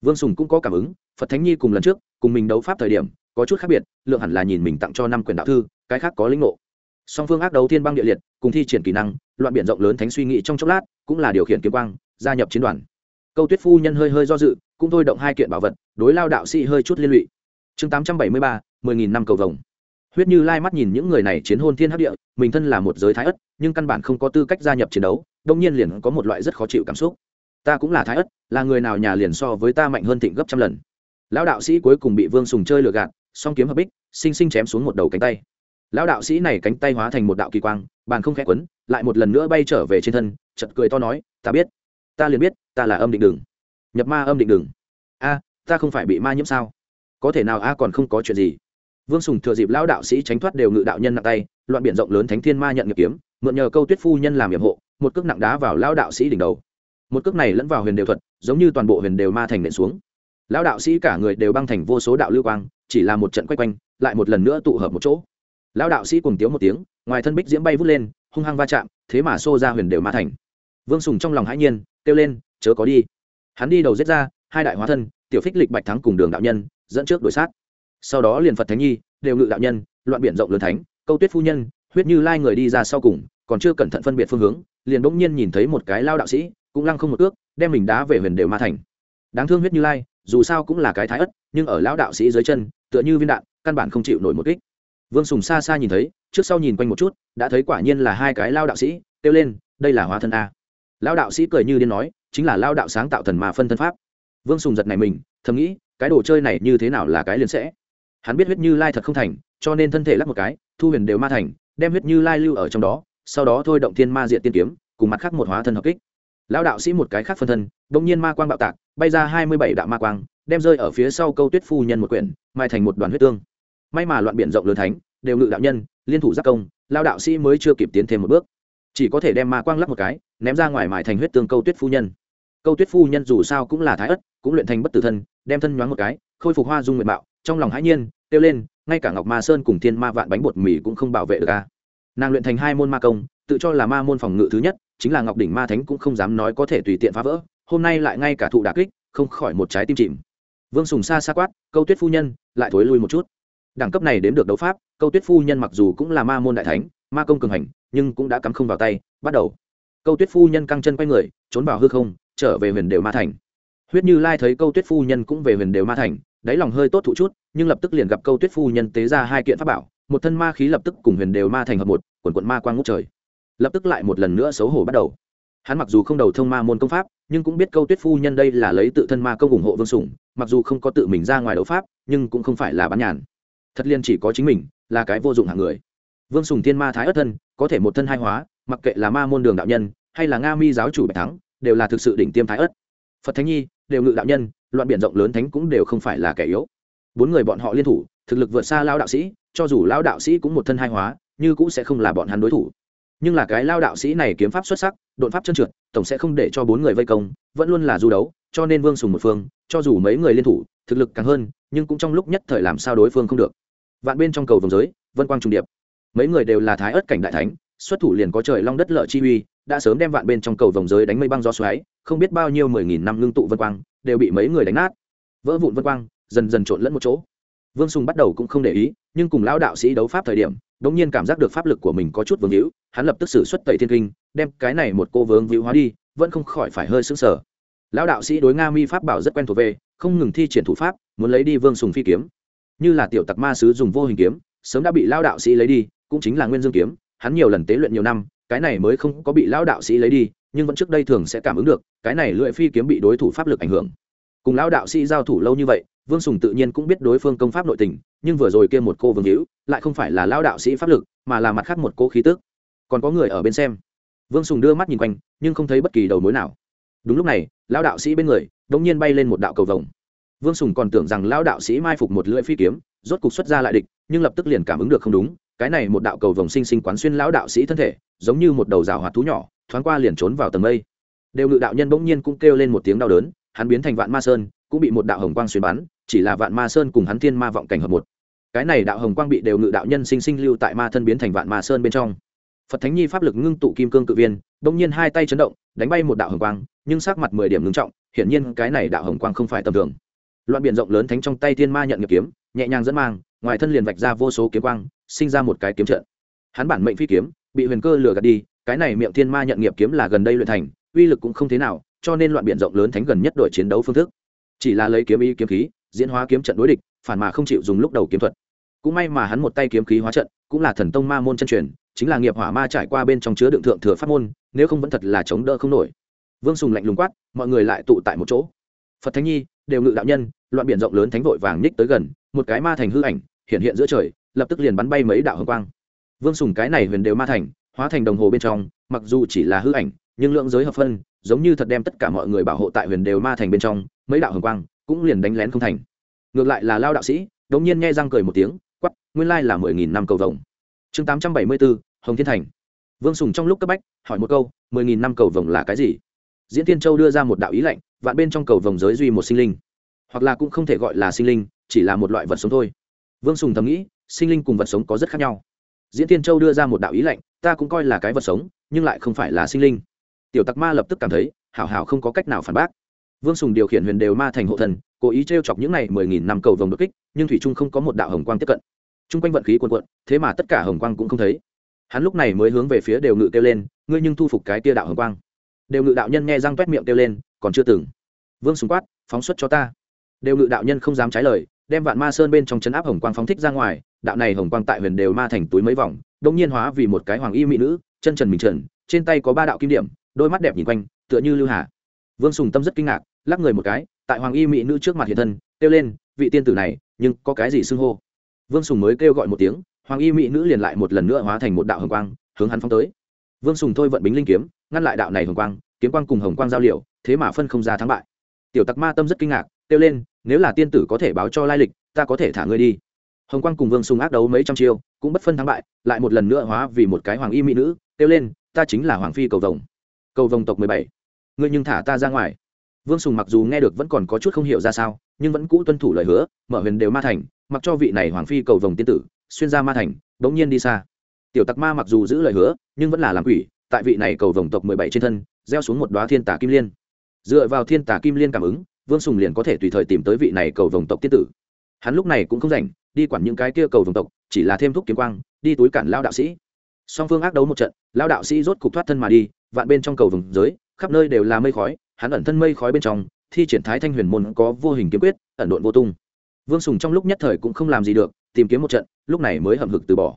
Vương sùng cũng có cảm ứng phật thánh nhi cùng lần trước, cùng mình đấu pháp thời điểm, có chút khác biệt, lượng hẳn là nhìn mình tặng cho năm quyền đạo thư, cái khác có linh ngộ. Song phương ác đấu thiên băng địa liệt, cùng thi triển kỹ năng, loạn biện rộng lớn thánh suy nghĩ trong chốc lát, cũng là điều khiển kiếm quang, gia nhập chiến đoàn. Câu tuyết phu nhân hơi hơi do dự, cũng thôi động hai kiện bảo vật, đối lao đạo sĩ hơi chút liên lụy. Chương tám trăm bảy mươi ba, mười nghìn năm cầu vồng. Huyết như lai mắt nhìn những người này chiến hôn thiên hấp địa, mình thân là một giới thái ất, nhưng căn bản không có tư cách gia nhập chiến đấu, đông nhiên liền có một loại rất khó chịu cảm xúc. Ta cũng là thái ất, là người nào nhà liền so với ta mạnh hơn thịnh gấp trăm lần lão đạo sĩ cuối cùng bị vương sùng chơi lừa gạt, song kiếm hợp bích xinh xinh chém xuống một đầu cánh tay. Lão đạo sĩ này cánh tay hóa thành một đạo kỳ quang, bàn không khẽ quấn, lại một lần nữa bay trở về trên thân chật cười to nói, ta biết, ta liền biết, ta là âm định đừng nhập ma âm định đừng a, ta không phải bị ma nhiễm sao? Có thể nào a còn không có chuyện gì? Vương sùng thừa dịp lão đạo sĩ tránh thoát đều ngự đạo nhân nặng tay, loạn biển rộng lớn thánh thiên ma nhận nghiệp kiếm, mượn nhờ câu tuyết phu nhân làm nhiệm hộ, một cước nặng đá vào lão đạo sĩ đỉnh đầu. Một cước này lẫn vào huyền đều thuật, giống như toàn bộ huyền đều ma thành nện xuống lão đạo sĩ cả người đều băng thành vô số đạo lưu quang, chỉ là một trận quay quanh, lại một lần nữa tụ hợp một chỗ. Lão đạo sĩ cùng tiếu một tiếng, ngoài thân bích diễm bay vút lên, hung hăng va chạm, thế mà xô ra huyền đều ma thành. Vương sùng trong lòng hãi nhiên, kêu lên, chớ có đi. Hắn đi đầu giết ra, hai đại hóa thân, tiểu phích lịch bạch thắng cùng đường đạo nhân, dẫn trước đuổi sát. Sau đó liền phật thánh nhi, đều ngự đạo nhân, loạn biển rộng lớn thánh, câu tuyết phu nhân, huyết như lai người đi ra sau cùng, còn chưa cẩn thận phân biệt phương hướng, liền bỗng nhiên nhìn thấy một cái lao đạo sĩ, cũng lăng không một ước, đem mình đá về huyền đều ma thành. Đáng thương huyết như lai dù sao cũng là cái thái ất nhưng ở lão đạo sĩ dưới chân, tựa như viên đạn, căn bản không chịu nổi một kích. Vương sùng xa xa nhìn thấy, trước sau nhìn quanh một chút, đã thấy quả nhiên là hai cái lao đạo sĩ, kêu lên, đây là hóa thân a. Lao đạo sĩ cười như điên nói, chính là lao đạo sáng tạo thần mà phân thân pháp. Vương sùng giật này mình, thầm nghĩ, cái đồ chơi này như thế nào là cái liền sẽ? Hắn biết huyết như lai thật không thành, cho nên thân thể lắp một cái, thu huyền đều ma thành, đem huyết như lai lưu ở trong đó, sau đó thôi động thiên ma diện tiên kiếm, cùng mặt khác một hóa thân hợp kích lão đạo sĩ một cái khác phân thân đ ỗ n g nhiên ma quang bạo tạc, bay ra hai mươi bảy đạo ma quang, đem rơi ở phía sau câu tuyết phu nhân một quyển, mai thành một đoàn huyết tương. May mà loạn biển rộng lớn thánh, đều ngự đạo nhân, liên thủ giác công lao đạo sĩ mới chưa kịp tiến thêm một bước. Chỉ có thể đem ma quang lắp một cái, ném ra ngoài mài thành huyết tương câu tuyết phu nhân. Câu tuyết phu nhân dù sao cũng là thái ất, cũng luyện thành bất tử thân, đem thân nhoáng một cái, khôi phục hoa dung nguyện bạo trong lòng hãi nhiên, kêu lên, ngay cả ngọc ma sơn cùng thiên ma vạn bánh bột mì cũng không bảo vệ được a. Nàng luyện thành hai môn ma công, tự cho là ma môn phòng ngự thứ nhất chính là ngọc đỉnh ma thánh cũng không dám nói có thể tùy tiện phá vỡ, hôm nay lại ngay cả thụ đà kích, không khỏi một trái tim chìm. Vương sùng xa xa quát, câu tuyết phu nhân, lại thối lui một chút. Đẳng cấp này đến được đấu pháp, câu tuyết phu nhân mặc dù cũng là ma môn đại thánh, ma công cường hành, nhưng cũng đã cắm không vào tay, bắt đầu. Câu tuyết phu nhân căng chân quay người, trốn vào hư không, trở về huyền đều ma thành. Huyết như lai thấy câu tuyết phu nhân cũng về huyền đều ma thành, đáy lòng hơi tốt thụ chút, nhưng lập tức liền gặp câu tuyết phu nhân tế ra hai kiện pháp bảo, một thân ma khí lập tức cùng huyền đều ma thành hợp một, quần quận ma quang ngút trời lập tức lại một lần nữa xấu hổ bắt đầu. Hắn mặc dù không đầu thông ma môn công pháp, nhưng cũng biết câu tuyết phu nhân đây là lấy tự thân ma công ủng hộ vương sủng mặc dù không có tự mình ra ngoài đấu pháp, nhưng cũng không phải là bán nhàn. Thật liên chỉ có chính mình, là cái vô dụng hạng người. Vương sùng thiên ma thái ất thân, có thể một thân hai hóa, mặc kệ là ma môn đường đạo nhân, hay là nga mi giáo chủ bạch thắng, đều là thực sự đỉnh tiêm thái ất. Phật thánh nhi, đều ngự đạo nhân, loạn biển rộng lớn thánh cũng đều không phải là kẻ yếu. Bốn người bọn họ liên thủ, thực lực vượt xa lao đạo sĩ, cho dù lao đạo sĩ cũng một thân hai hóa, như cũng sẽ không là bọn hắn đối thủ nhưng là cái lao đạo sĩ này kiếm pháp xuất sắc đột pháp chân trượt, tổng sẽ không để cho bốn người vây công, vẫn luôn là du đấu, cho nên vương sùng một phương, cho dù mấy người liên thủ, thực lực càng hơn, nhưng cũng trong lúc nhất thời làm sao đối phương không được. Vạn bên trong cầu vòng giới, vân quang trung điệp. Mấy người đều là thái ớt cảnh đại thánh, xuất thủ liền có trời long đất lợi chi uy, đã sớm đem vạn bên trong cầu vòng giới đánh mây băng gió xoáy, không biết bao nhiêu mười nghìn năm ngưng tụ vân quang, đều bị mấy người đánh nát. Vỡ vụn vân quang, dần dần trộn lẫn một chỗ vương sùng bắt đầu cũng không để ý, nhưng cùng lão đạo sĩ đấu pháp thời điểm đ ỗ n g nhiên cảm giác được pháp lực của mình có chút vương hữu hắn lập tức xử xuất tẩy thiên kinh, đem cái này một cô vướng hữu hóa đi, vẫn không khỏi phải hơi sững sờ. Lão đạo sĩ đối nga mi pháp bảo rất quen thuộc về, không ngừng thi triển thủ pháp, muốn lấy đi vương sùng phi kiếm. Như là tiểu tặc ma sứ dùng vô hình kiếm, sớm đã bị lão đạo sĩ lấy đi, cũng chính là nguyên dương kiếm, hắn nhiều lần tế luyện nhiều năm, cái này mới không có bị lão đạo sĩ lấy đi, nhưng vẫn trước đây thường sẽ cảm ứng được, cái này lưỡi phi kiếm bị đối thủ pháp lực ảnh hưởng. Cùng lão đạo sĩ giao thủ lâu như vậy vương sùng tự nhiên cũng biết đối phương công pháp nội tình, nhưng vừa rồi kia một cô vương hữu, lại không phải là lão đạo sĩ pháp lực, mà là mặt khác một cô khí tức. Còn có người ở bên xem. Vương sùng đưa mắt nhìn quanh, nhưng không thấy bất kỳ đầu mối nào. Đúng lúc này, lão đạo sĩ bên người đ ỗ n g nhiên bay lên một đạo cầu vồng. Vương sùng còn tưởng rằng lão đạo sĩ mai phục một lưỡi phi kiếm, rốt cục xuất ra lại địch, nhưng lập tức liền cảm ứng được không đúng, cái này một đạo cầu vồng sinh sinh quán xuyên lão đạo sĩ thân thể, giống như một đầu rào hoạt thú nhỏ, thoáng qua liền trốn vào tầng mây. Đều ngự đạo nhân bỗng nhiên cũng kêu lên một tiếng đau đớn, hắn biến thành vạn ma sơn, cũng bị một đạo hồng quang xuyên bắn chỉ là vạn ma sơn cùng hắn thiên ma vọng cảnh hợp một. Cái này đạo hồng quang bị đều ngự đạo nhân sinh sinh lưu tại ma thân biến thành vạn ma sơn bên trong. Phật thánh nhi pháp lực ngưng tụ kim cương cự viên, bỗng nhiên hai tay chấn động, đánh bay một đạo hồng quang, nhưng sắc mặt mười điểm ngưng trọng, hiển nhiên cái này đạo hồng quang không phải tầm thường. Loạn biển rộng lớn thánh trong tay thiên ma nhận nghiệp kiếm, nhẹ nhàng dẫn mang, ngoài thân liền vạch ra vô số kiếm quang, sinh ra một cái kiếm trận. Hắn bản mệnh phi kiếm, bị huyền cơ lừa gạt đi, cái này miệng thiên ma nhận nghiệp kiếm là gần đây luyện thành, uy lực cũng không thế nào, cho nên loạn biển rộng lớn thánh gần nhất đội chiến đấu phương thức. Chỉ là lấy kiếm ý kiếm khí diễn hóa kiếm trận đối địch, phản mà không chịu dùng lúc đầu kiếm thuật. Cũng may mà hắn một tay kiếm khí hóa trận, cũng là thần tông ma môn chân truyền, chính là nghiệp hỏa ma trải qua bên trong chứa đựng thượng thừa pháp môn, nếu không vẫn thật là chống đỡ không nổi. Vương sùng lạnh lùng quát, mọi người lại tụ tại một chỗ. Phật thánh nhi, đều ngự đạo nhân, loạn biển rộng lớn thánh vội vàng nhích tới gần, một cái ma thành hư ảnh, hiện hiện giữa trời, lập tức liền bắn bay mấy đạo hồng quang. Vương sùng cái này huyền đều ma thành, hóa thành đồng hồ bên trong, mặc dù chỉ là hư ảnh, nhưng lượng giới hợp phân, giống như thật đem tất cả mọi người bảo hộ tại huyền đều ma thành bên trong, mấy đạo hồng quang cũng liền đánh lén không thành. Ngược lại là lao đạo sĩ, đống nhiên nghe răng cười một tiếng quắp nguyên lai là mười nghìn năm cầu vồng. Chương tám trăm bảy mươi bốn, hồng thiên thành. Vương sùng trong lúc cấp bách, hỏi một câu, mười nghìn năm cầu vồng là cái gì? Diễn tiên châu đưa ra một đạo ý lệnh, vạn bên trong cầu vồng giới duy một sinh linh. Hoặc là cũng không thể gọi là sinh linh, chỉ là một loại vật sống thôi. Vương sùng thầm nghĩ, sinh linh cùng vật sống có rất khác nhau. Diễn tiên châu đưa ra một đạo ý lệnh, ta cũng coi là cái vật sống, nhưng lại không phải là sinh linh. Tiểu tặc ma lập tức cảm thấy, hảo hảo không có cách nào phản bác vương sùng điều khiển huyền đều ma thành hộ thần, cố ý t r e o chọc những n à y mười nghìn năm cầu vồng đột kích, nhưng thủy trung không có một đạo hồng quang tiếp cận. T r u n g quanh vận khí quần quận thế mà tất cả hồng quang cũng không thấy. Hắn lúc này mới hướng về phía đều ngự kêu lên, ngươi nhưng thu phục cái tia đạo hồng quang. Đều ngự đạo nhân nghe răng t u é t miệng kêu lên, còn chưa từng. Vương sùng quát, phóng xuất cho ta. Đều ngự đạo nhân không dám trái lời, đem vạn ma sơn bên trong chấn áp hồng quang phóng thích ra ngoài, đạo này hồng quang tại huyền đều ma thành túi mấy vòng, đông nhiên hóa vì một cái hoàng y mỹ nữ, chân trần mình trần, trên tay có ba đạo kim điểm, đôi mắt đẹp nhìn quanh, tựa như lưu hà vương sùng tâm rất kinh ngạc, lắc người một cái, tại hoàng y mỹ nữ trước mặt hiện thân, kêu lên, vị tiên tử này, nhưng có cái gì xưng hô? Vương sùng mới kêu gọi một tiếng, hoàng y mỹ nữ liền lại một lần nữa hóa thành một đạo hồng quang, hướng hắn phóng tới. Vương sùng thôi vận bính linh kiếm, ngăn lại đạo này hồng quang, kiếm quang cùng hồng quang giao liệu thế mà phân không ra thắng bại. Tiểu tặc ma tâm rất kinh ngạc, kêu lên, nếu là tiên tử có thể báo cho lai lịch, ta có thể thả ngươi đi. Hồng quang cùng vương sùng ác đấu mấy trăm chiêu, cũng bất phân thắng bại, lại một lần nữa hóa vì một cái hoàng y mỹ nữ, kêu lên, ta chính là hoàng phi cầu vồng. Cầu vồng tộc mười bảy ngươi nhưng thả ta ra ngoài. Vương sùng mặc dù nghe được vẫn còn có chút không hiểu ra sao, nhưng vẫn cũ tuân thủ lời hứa, mở huyền đều ma thành, mặc cho vị này hoàng phi cầu vồng tiên tử, xuyên ra ma thành bỗng nhiên đi xa. Tiểu tặc ma mặc dù giữ lời hứa, nhưng vẫn là làm quỷ, tại vị này cầu vồng tộc mười bảy trên thân, gieo xuống một đoá thiên tả kim liên. Dựa vào thiên tả kim liên cảm ứng, vương sùng liền có thể tùy thời tìm tới vị này cầu vồng tộc tiên tử. Hắn lúc này cũng không rảnh, đi quản những cái kia cầu vồng tộc, chỉ là thêm thúc kiếm quang, đi túi cản lao đạo sĩ. Song phương ác đấu một trận lao đạo sĩ rốt cục thoát thân mà đi, vạn bên trong cầu vồng giới khắp nơi đều là mây khói, hắn ẩn thân mây khói bên trong, thi triển thái thanh huyền môn có vô hình kiếm quyết, ẩn độn vô tung. Vương sùng trong lúc nhất thời cũng không làm gì được, tìm kiếm một trận, lúc này mới hậm hực từ bỏ.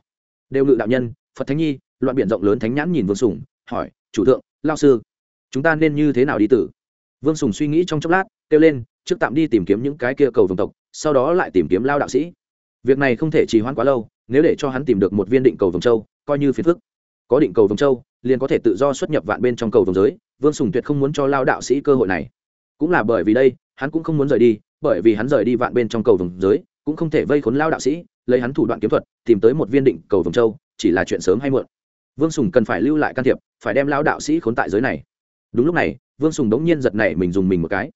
Đều ngự đạo nhân, phật thánh nhi, loạn biện rộng lớn thánh nhãn nhìn vương sùng, hỏi, chủ thượng lao sư, chúng ta nên như thế nào đi tử? Vương sùng suy nghĩ trong chốc lát, kêu lên, trước tạm đi tìm kiếm những cái kia cầu vồng tộc, sau đó lại tìm kiếm lao đạo sĩ. Việc này không thể trì hoãn quá lâu, nếu để cho hắn tìm được một viên định cầu vồng châu, coi như phiền phức. Có định cầu vồng châu, liền có thể tự do xuất nhập vạn bên trong cầu vồng giới vương sùng tuyệt không muốn cho lao đạo sĩ cơ hội này. Cũng là bởi vì đây, hắn cũng không muốn rời đi, bởi vì hắn rời đi vạn bên trong cầu vồng giới, cũng không thể vây khốn lao đạo sĩ, lấy hắn thủ đoạn kiếm thuật, tìm tới một viên định cầu vồng châu, chỉ là chuyện sớm hay muộn. Vương sùng cần phải lưu lại can thiệp, phải đem lao đạo sĩ khốn tại giới này. Đúng lúc này, vương sùng đống nhiên giật này mình dùng mình một cái.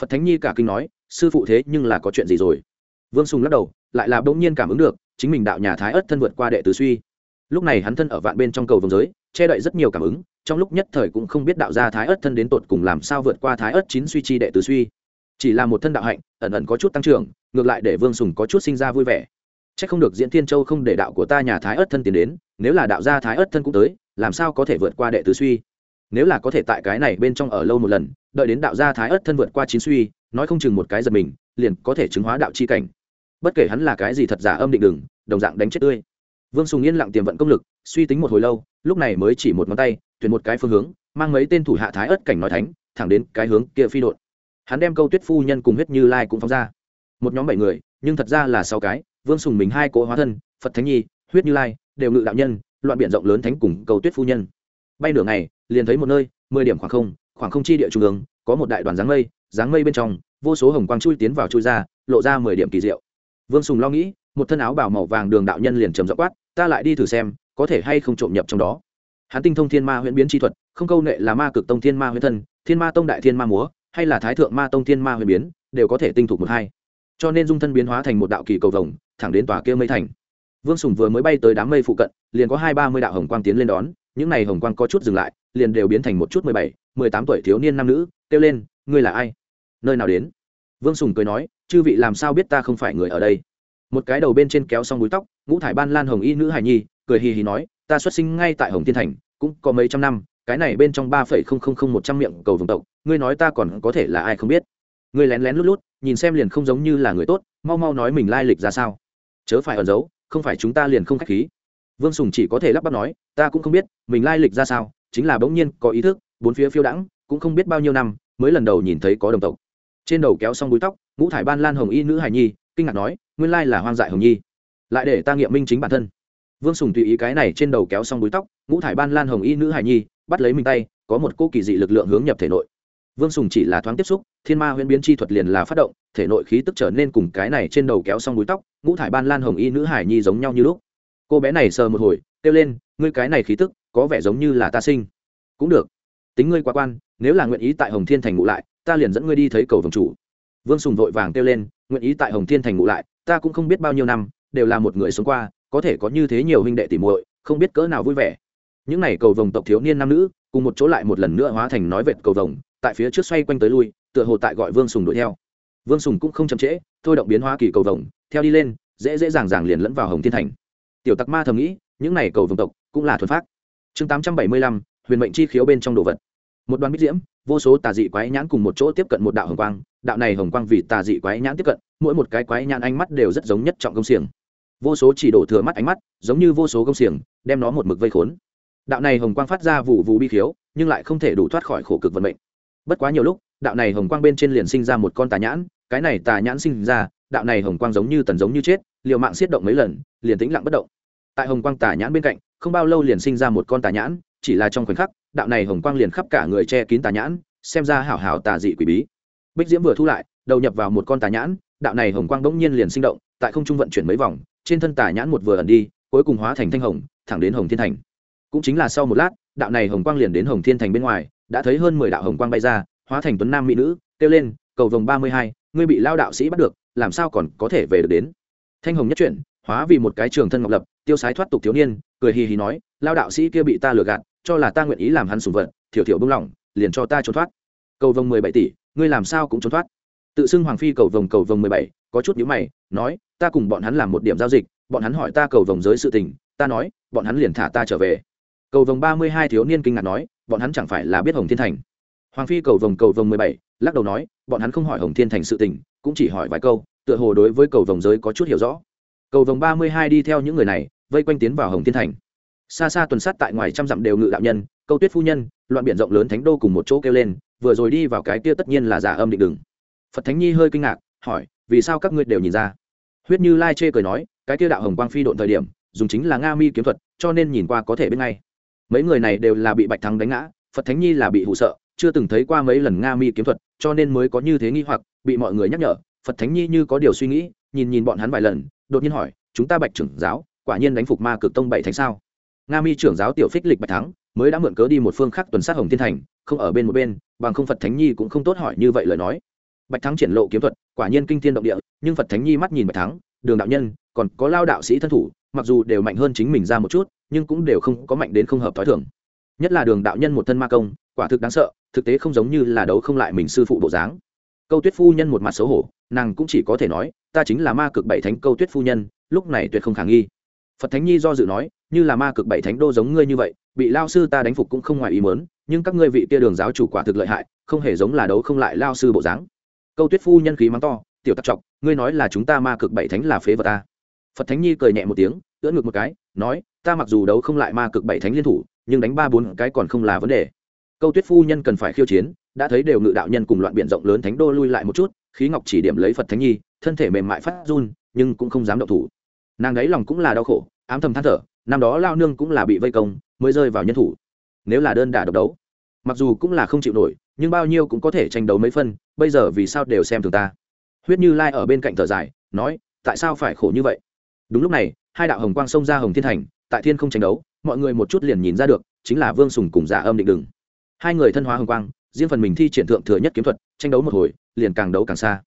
Phật thánh nhi cả kinh nói, sư phụ thế nhưng là có chuyện gì rồi? Vương sùng lắc đầu, lại là đống nhiên cảm ứng được, chính mình đạo nhà thái ất thân vượt qua đệ tứ suy. Lúc này hắn thân ở vạn bên trong cầu vồng giới che đậy rất nhiều cảm ứng, trong lúc nhất thời cũng không biết đạo gia thái ất thân đến tột cùng làm sao vượt qua thái ất chín suy chi đệ tứ suy. Chỉ là một thân đạo hạnh, ẩn ẩn có chút tăng trưởng, ngược lại để vương sùng có chút sinh ra vui vẻ. C h ắ c không được diễn thiên châu không để đạo của ta nhà thái ất thân tiến đến, nếu là đạo gia thái ất thân cũng tới, làm sao có thể vượt qua đệ tứ suy? Nếu là có thể tại cái này bên trong ở lâu một lần, đợi đến đạo gia thái ất thân vượt qua chín suy, nói không chừng một cái giật mình, liền có thể chứng hóa đạo c h i cảnh. Bất kể hắn là cái gì thật giả âm định đừng, đồng dạng đánh chết tươi vương sùng yên lặng tiềm vận công lực, suy tính một hồi lâu, lúc này mới chỉ một ngón tay, tuyển một cái phương hướng, mang mấy tên thủ hạ thái ớt cảnh nói thánh, thẳng đến cái hướng kia phi đột hắn đem câu tuyết phu nhân cùng huyết như lai cũng phóng ra. Một nhóm bảy người, nhưng thật ra là sáu cái, vương sùng mình hai cỗ hóa thân, phật thánh nhi, huyết như lai, đều ngự đạo nhân, loạn biện rộng lớn thánh cùng Cầu tuyết phu nhân. Bay nửa ngày, liền thấy một nơi, mười điểm khoảng không khoảng không chi địa trung ương, có một đại đoàn dáng mây dáng mây bên trong, vô số hồng quang chui tiến vào chui ra, lộ ra mười điểm kỳ diệu. Vương sùng lo nghĩ, một thân áo bảo màu vàng đường đạo nhân liền trầm dọ quát ta lại đi thử xem, có thể hay không trộm nhập trong đó. Hắn tinh thông thiên ma huyễn biến chi thuật, không câu nệ là ma cực tông thiên ma huyễn thân, thiên ma tông đại thiên ma múa, hay là thái thượng ma tông thiên ma huyễn biến, đều có thể tinh thục một hai. Cho nên dung thân biến hóa thành một đạo kỳ cầu vồng, thẳng đến tòa kia mây thành. Vương sùng vừa mới bay tới đám mây phụ cận, liền có hai ba mươi đạo hồng quang tiến lên đón, những n à y hồng quang có chút dừng lại, liền đều biến thành một chút mười bảy, mười tám tuổi thiếu niên nam nữ, kêu lên, ngươi là ai? Nơi nào đến? Vương sùng cười nói, chư vị làm sao biết ta không phải người ở đây? Một cái đầu bên trên kéo xong búi tóc, ngũ thải ban lan hồng y nữ hài nhi, cười hì hì nói, ta xuất sinh ngay tại hồng thiên thành, cũng có mấy trăm năm, cái này bên trong ba phẩy không không không một trăm miệng cầu vùng tộc, ngươi nói ta còn có thể là ai không biết? Ngươi lén lén lút lút, nhìn xem liền không giống như là người tốt, mau mau nói mình lai lịch ra sao. Chớ phải ẩn giấu, không phải chúng ta liền không khách khí. Vương sùng chỉ có thể lắp bắp nói, ta cũng không biết, mình lai lịch ra sao, chính là bỗng nhiên có ý thức, bốn phía phiêu đãng, cũng không biết bao nhiêu năm, mới lần đầu nhìn thấy có đồng tộc. Trên đầu kéo xong búi tóc, ngũ thải ban lan hồng y nữ hài nhi kinh ngạc nói, nguyên lai là hoang dại hồng nhi. Lại để ta nghiệm minh chính bản thân. Vương sùng tùy ý cái này trên đầu kéo xong búi tóc, ngũ thải ban lan hồng y nữ hài nhi, bắt lấy mình tay, có một cô kỳ dị lực lượng hướng nhập thể nội. Vương sùng chỉ là thoáng tiếp xúc, thiên ma huyễn biến chi thuật liền là phát động, thể nội khí tức trở nên cùng cái này trên đầu kéo xong búi tóc, ngũ thải ban lan hồng y nữ hải nhi giống nhau như lúc. Cô bé này sờ một hồi, kêu lên, ngươi cái này khí tức, có vẻ giống như là ta sinh. Cũng được. Tính ngươi quá quan, nếu là nguyện ý tại hồng thiên thành ngụ lại, ta liền dẫn ngươi đi thấy cầu vồng chủ vương sùng vội vàng kêu lên, nguyện ý tại hồng thiên thành ngụ lại, ta cũng không biết bao nhiêu năm, đều là một người sống qua, có thể có như thế nhiều huynh đệ tỉ muội, không biết cỡ nào vui vẻ. Những n à y cầu vồng tộc thiếu niên nam nữ, cùng một chỗ lại một lần nữa hóa thành nói vệt cầu vồng, tại phía trước xoay quanh tới lui, tựa hồ tại gọi vương sùng đuổi theo. Vương sùng cũng không chậm trễ, thôi động biến hóa kỳ cầu vồng, theo đi lên, dễ dễ dàng dàng liền lẫn vào hồng thiên thành. Tiểu tặc ma thầm nghĩ, những n à y cầu vồng tộc cũng là thuần phát chương tám trăm bảy mươi lăm, huyền mệnh chi khiếu bên trong đồ vật một đoàn bích diễm, vô số tà dị quái nhãn cùng một chỗ tiếp cận một đạo hồng quang, đạo này hồng quang vì tà dị quái nhãn tiếp cận, mỗi một cái quái nhãn ánh mắt đều rất giống nhất trọng công xiềng. Vô số chỉ đổ thừa mắt ánh mắt, giống như vô số công xiềng, đem nó một mực vây khốn. Đạo này hồng quang phát ra vụ vụ bi khiếu, nhưng lại không thể đủ thoát khỏi khổ cực vận mệnh. Bất quá nhiều lúc, đạo này hồng quang bên trên liền sinh ra một con tà nhãn, cái này tà nhãn sinh ra, đạo này hồng quang giống như tần giống như chết, liều mạng xiết động mấy lần, liền tĩnh lặng bất động. Tại hồng quang tà nhãn bên cạnh, không bao lâu liền sinh ra một con tà nhãn chỉ là trong khoảnh khắc, đạo này hồng quang liền khắp cả người che kín tà nhãn, xem ra hảo hảo tà dị quỷ bí. Bích diễm vừa thu lại, đầu nhập vào một con tà nhãn, đạo này hồng quang bỗng nhiên liền sinh động, tại không trung vận chuyển mấy vòng, trên thân tà nhãn một vừa ẩn đi, cuối cùng hóa thành thanh hồng, thẳng đến hồng thiên thành. Cũng chính là sau một lát, đạo này hồng quang liền đến hồng thiên thành bên ngoài, đã thấy hơn mười đạo hồng quang bay ra, hóa thành tuấn nam mỹ nữ, kêu lên, cầu vồng ba mươi hai, ngươi bị lao đạo sĩ bắt được, làm sao còn có thể về được đến? Thanh hồng nhất chuyển, hóa vì một cái trường thân ngọc lập, tiêu sái thoát tục thiếu niên, cười hì hì nói, lao đạo sĩ kia bị ta lừa gạt cho là ta nguyện ý làm hắn sùng vật, thiểu thiểu bưng lỏng, liền cho ta trốn thoát. Cầu vồng mười bảy tỷ, ngươi làm sao cũng trốn thoát. Tự xưng hoàng phi cầu vồng cầu vồng mười bảy, có chút nhữ mày, nói, ta cùng bọn hắn làm một điểm giao dịch, bọn hắn hỏi ta cầu vồng giới sự tình, ta nói, bọn hắn liền thả ta trở về. Cầu vồng ba mươi hai thiếu niên kinh ngạc nói, bọn hắn chẳng phải là biết hồng thiên thành. Hoàng phi cầu vồng cầu vồng mười bảy, lắc đầu nói, bọn hắn không hỏi hồng thiên thành sự tình, cũng chỉ hỏi vài câu, tựa hồ đối với cầu vồng giới có chút hiểu rõ. Cầu vồng ba mươi hai đi theo những người này, vây quanh tiến vào hồng thiên thành xa xa tuần sát tại ngoài trăm dặm đều ngự đạo nhân, câu tuyết phu nhân, loạn biển rộng lớn thánh đô cùng một chỗ kêu lên, vừa rồi đi vào cái kia tất nhiên là giả âm định đừng phật thánh nhi hơi kinh ngạc, hỏi, vì sao các ngươi đều nhìn ra? Huyết như lai chê cười nói, cái kia đạo hồng quang phi độn thời điểm, dùng chính là nga mi kiếm thuật, cho nên nhìn qua có thể biết ngay. Mấy người này đều là bị bạch thắng đánh ngã, phật thánh nhi là bị hụ sợ, chưa từng thấy qua mấy lần nga mi kiếm thuật, cho nên mới có như thế nghi hoặc, bị mọi người nhắc nhở, phật thánh nhi như có điều suy nghĩ, nhìn nhìn bọn hắn vài lần, đột nhiên hỏi, chúng ta bạch trưởng giáo, quả nhiên đánh phục ma cực tông bảy thánh sao? Nga mi trưởng giáo tiểu phích lịch bạch thắng mới đã mượn cớ đi một phương khác tuần sát hồng thiên thành, không ở bên một bên, bằng không phật thánh nhi cũng không tốt hỏi như vậy lời nói. Bạch thắng triển lộ kiếm thuật, quả nhiên kinh thiên động địa, nhưng phật thánh nhi mắt nhìn bạch thắng, đường đạo nhân, còn có lao đạo sĩ thân thủ, mặc dù đều mạnh hơn chính mình ra một chút, nhưng cũng đều không có mạnh đến không hợp t h o i thường. Nhất là đường đạo nhân một thân ma công, quả thực đáng sợ, thực tế không giống như là đấu không lại mình sư phụ bộ dáng. Câu tuyết phu nhân một mặt xấu hổ, nàng cũng chỉ có thể nói, ta chính là ma cực bảy thánh câu tuyết phu nhân, lúc này tuyệt không khả nghi. Phật thánh nhi do dự nói như là ma cực bảy thánh đô giống ngươi như vậy, bị lao sư ta đánh phục cũng không ngoài ý mớn nhưng các ngươi vị tia đường giáo chủ quả thực lợi hại, không hề giống là đấu không lại lao sư bộ dáng. Câu tuyết phu nhân khí mắng to, tiểu tắc trọc, ngươi nói là chúng ta ma cực bảy thánh là phế vật ta? Phật thánh nhi cười nhẹ một tiếng, ưỡn ngược một cái, nói, ta mặc dù đấu không lại ma cực bảy thánh liên thủ, nhưng đánh ba bốn cái còn không là vấn đề. Câu tuyết phu nhân cần phải khiêu chiến, đã thấy đều ngự đạo nhân cùng loạn biện rộng lớn thánh đô lui lại một chút, khí ngọc chỉ điểm lấy phật thánh nhi, thân thể mềm mại phát run, nhưng cũng không dám động thủ. Nàng ấy lòng cũng là đau khổ, ám thầm than thở năm đó lao nương cũng là bị vây công, mới rơi vào nhân thủ. Nếu là đơn đả độc đấu, mặc dù cũng là không chịu nổi, nhưng bao nhiêu cũng có thể tranh đấu mấy phân, bây giờ vì sao đều xem thường ta? Huyết như lai ở bên cạnh thở dài, nói, tại sao phải khổ như vậy? Đúng lúc này, hai đạo hồng quang xông ra hồng thiên thành, tại thiên không tranh đấu, mọi người một chút liền nhìn ra được, chính là vương sùng cùng giả âm định đừng hai người thân hóa hồng quang, riêng phần mình thi triển thượng thừa nhất kiếm thuật, tranh đấu một hồi, liền càng đấu càng xa.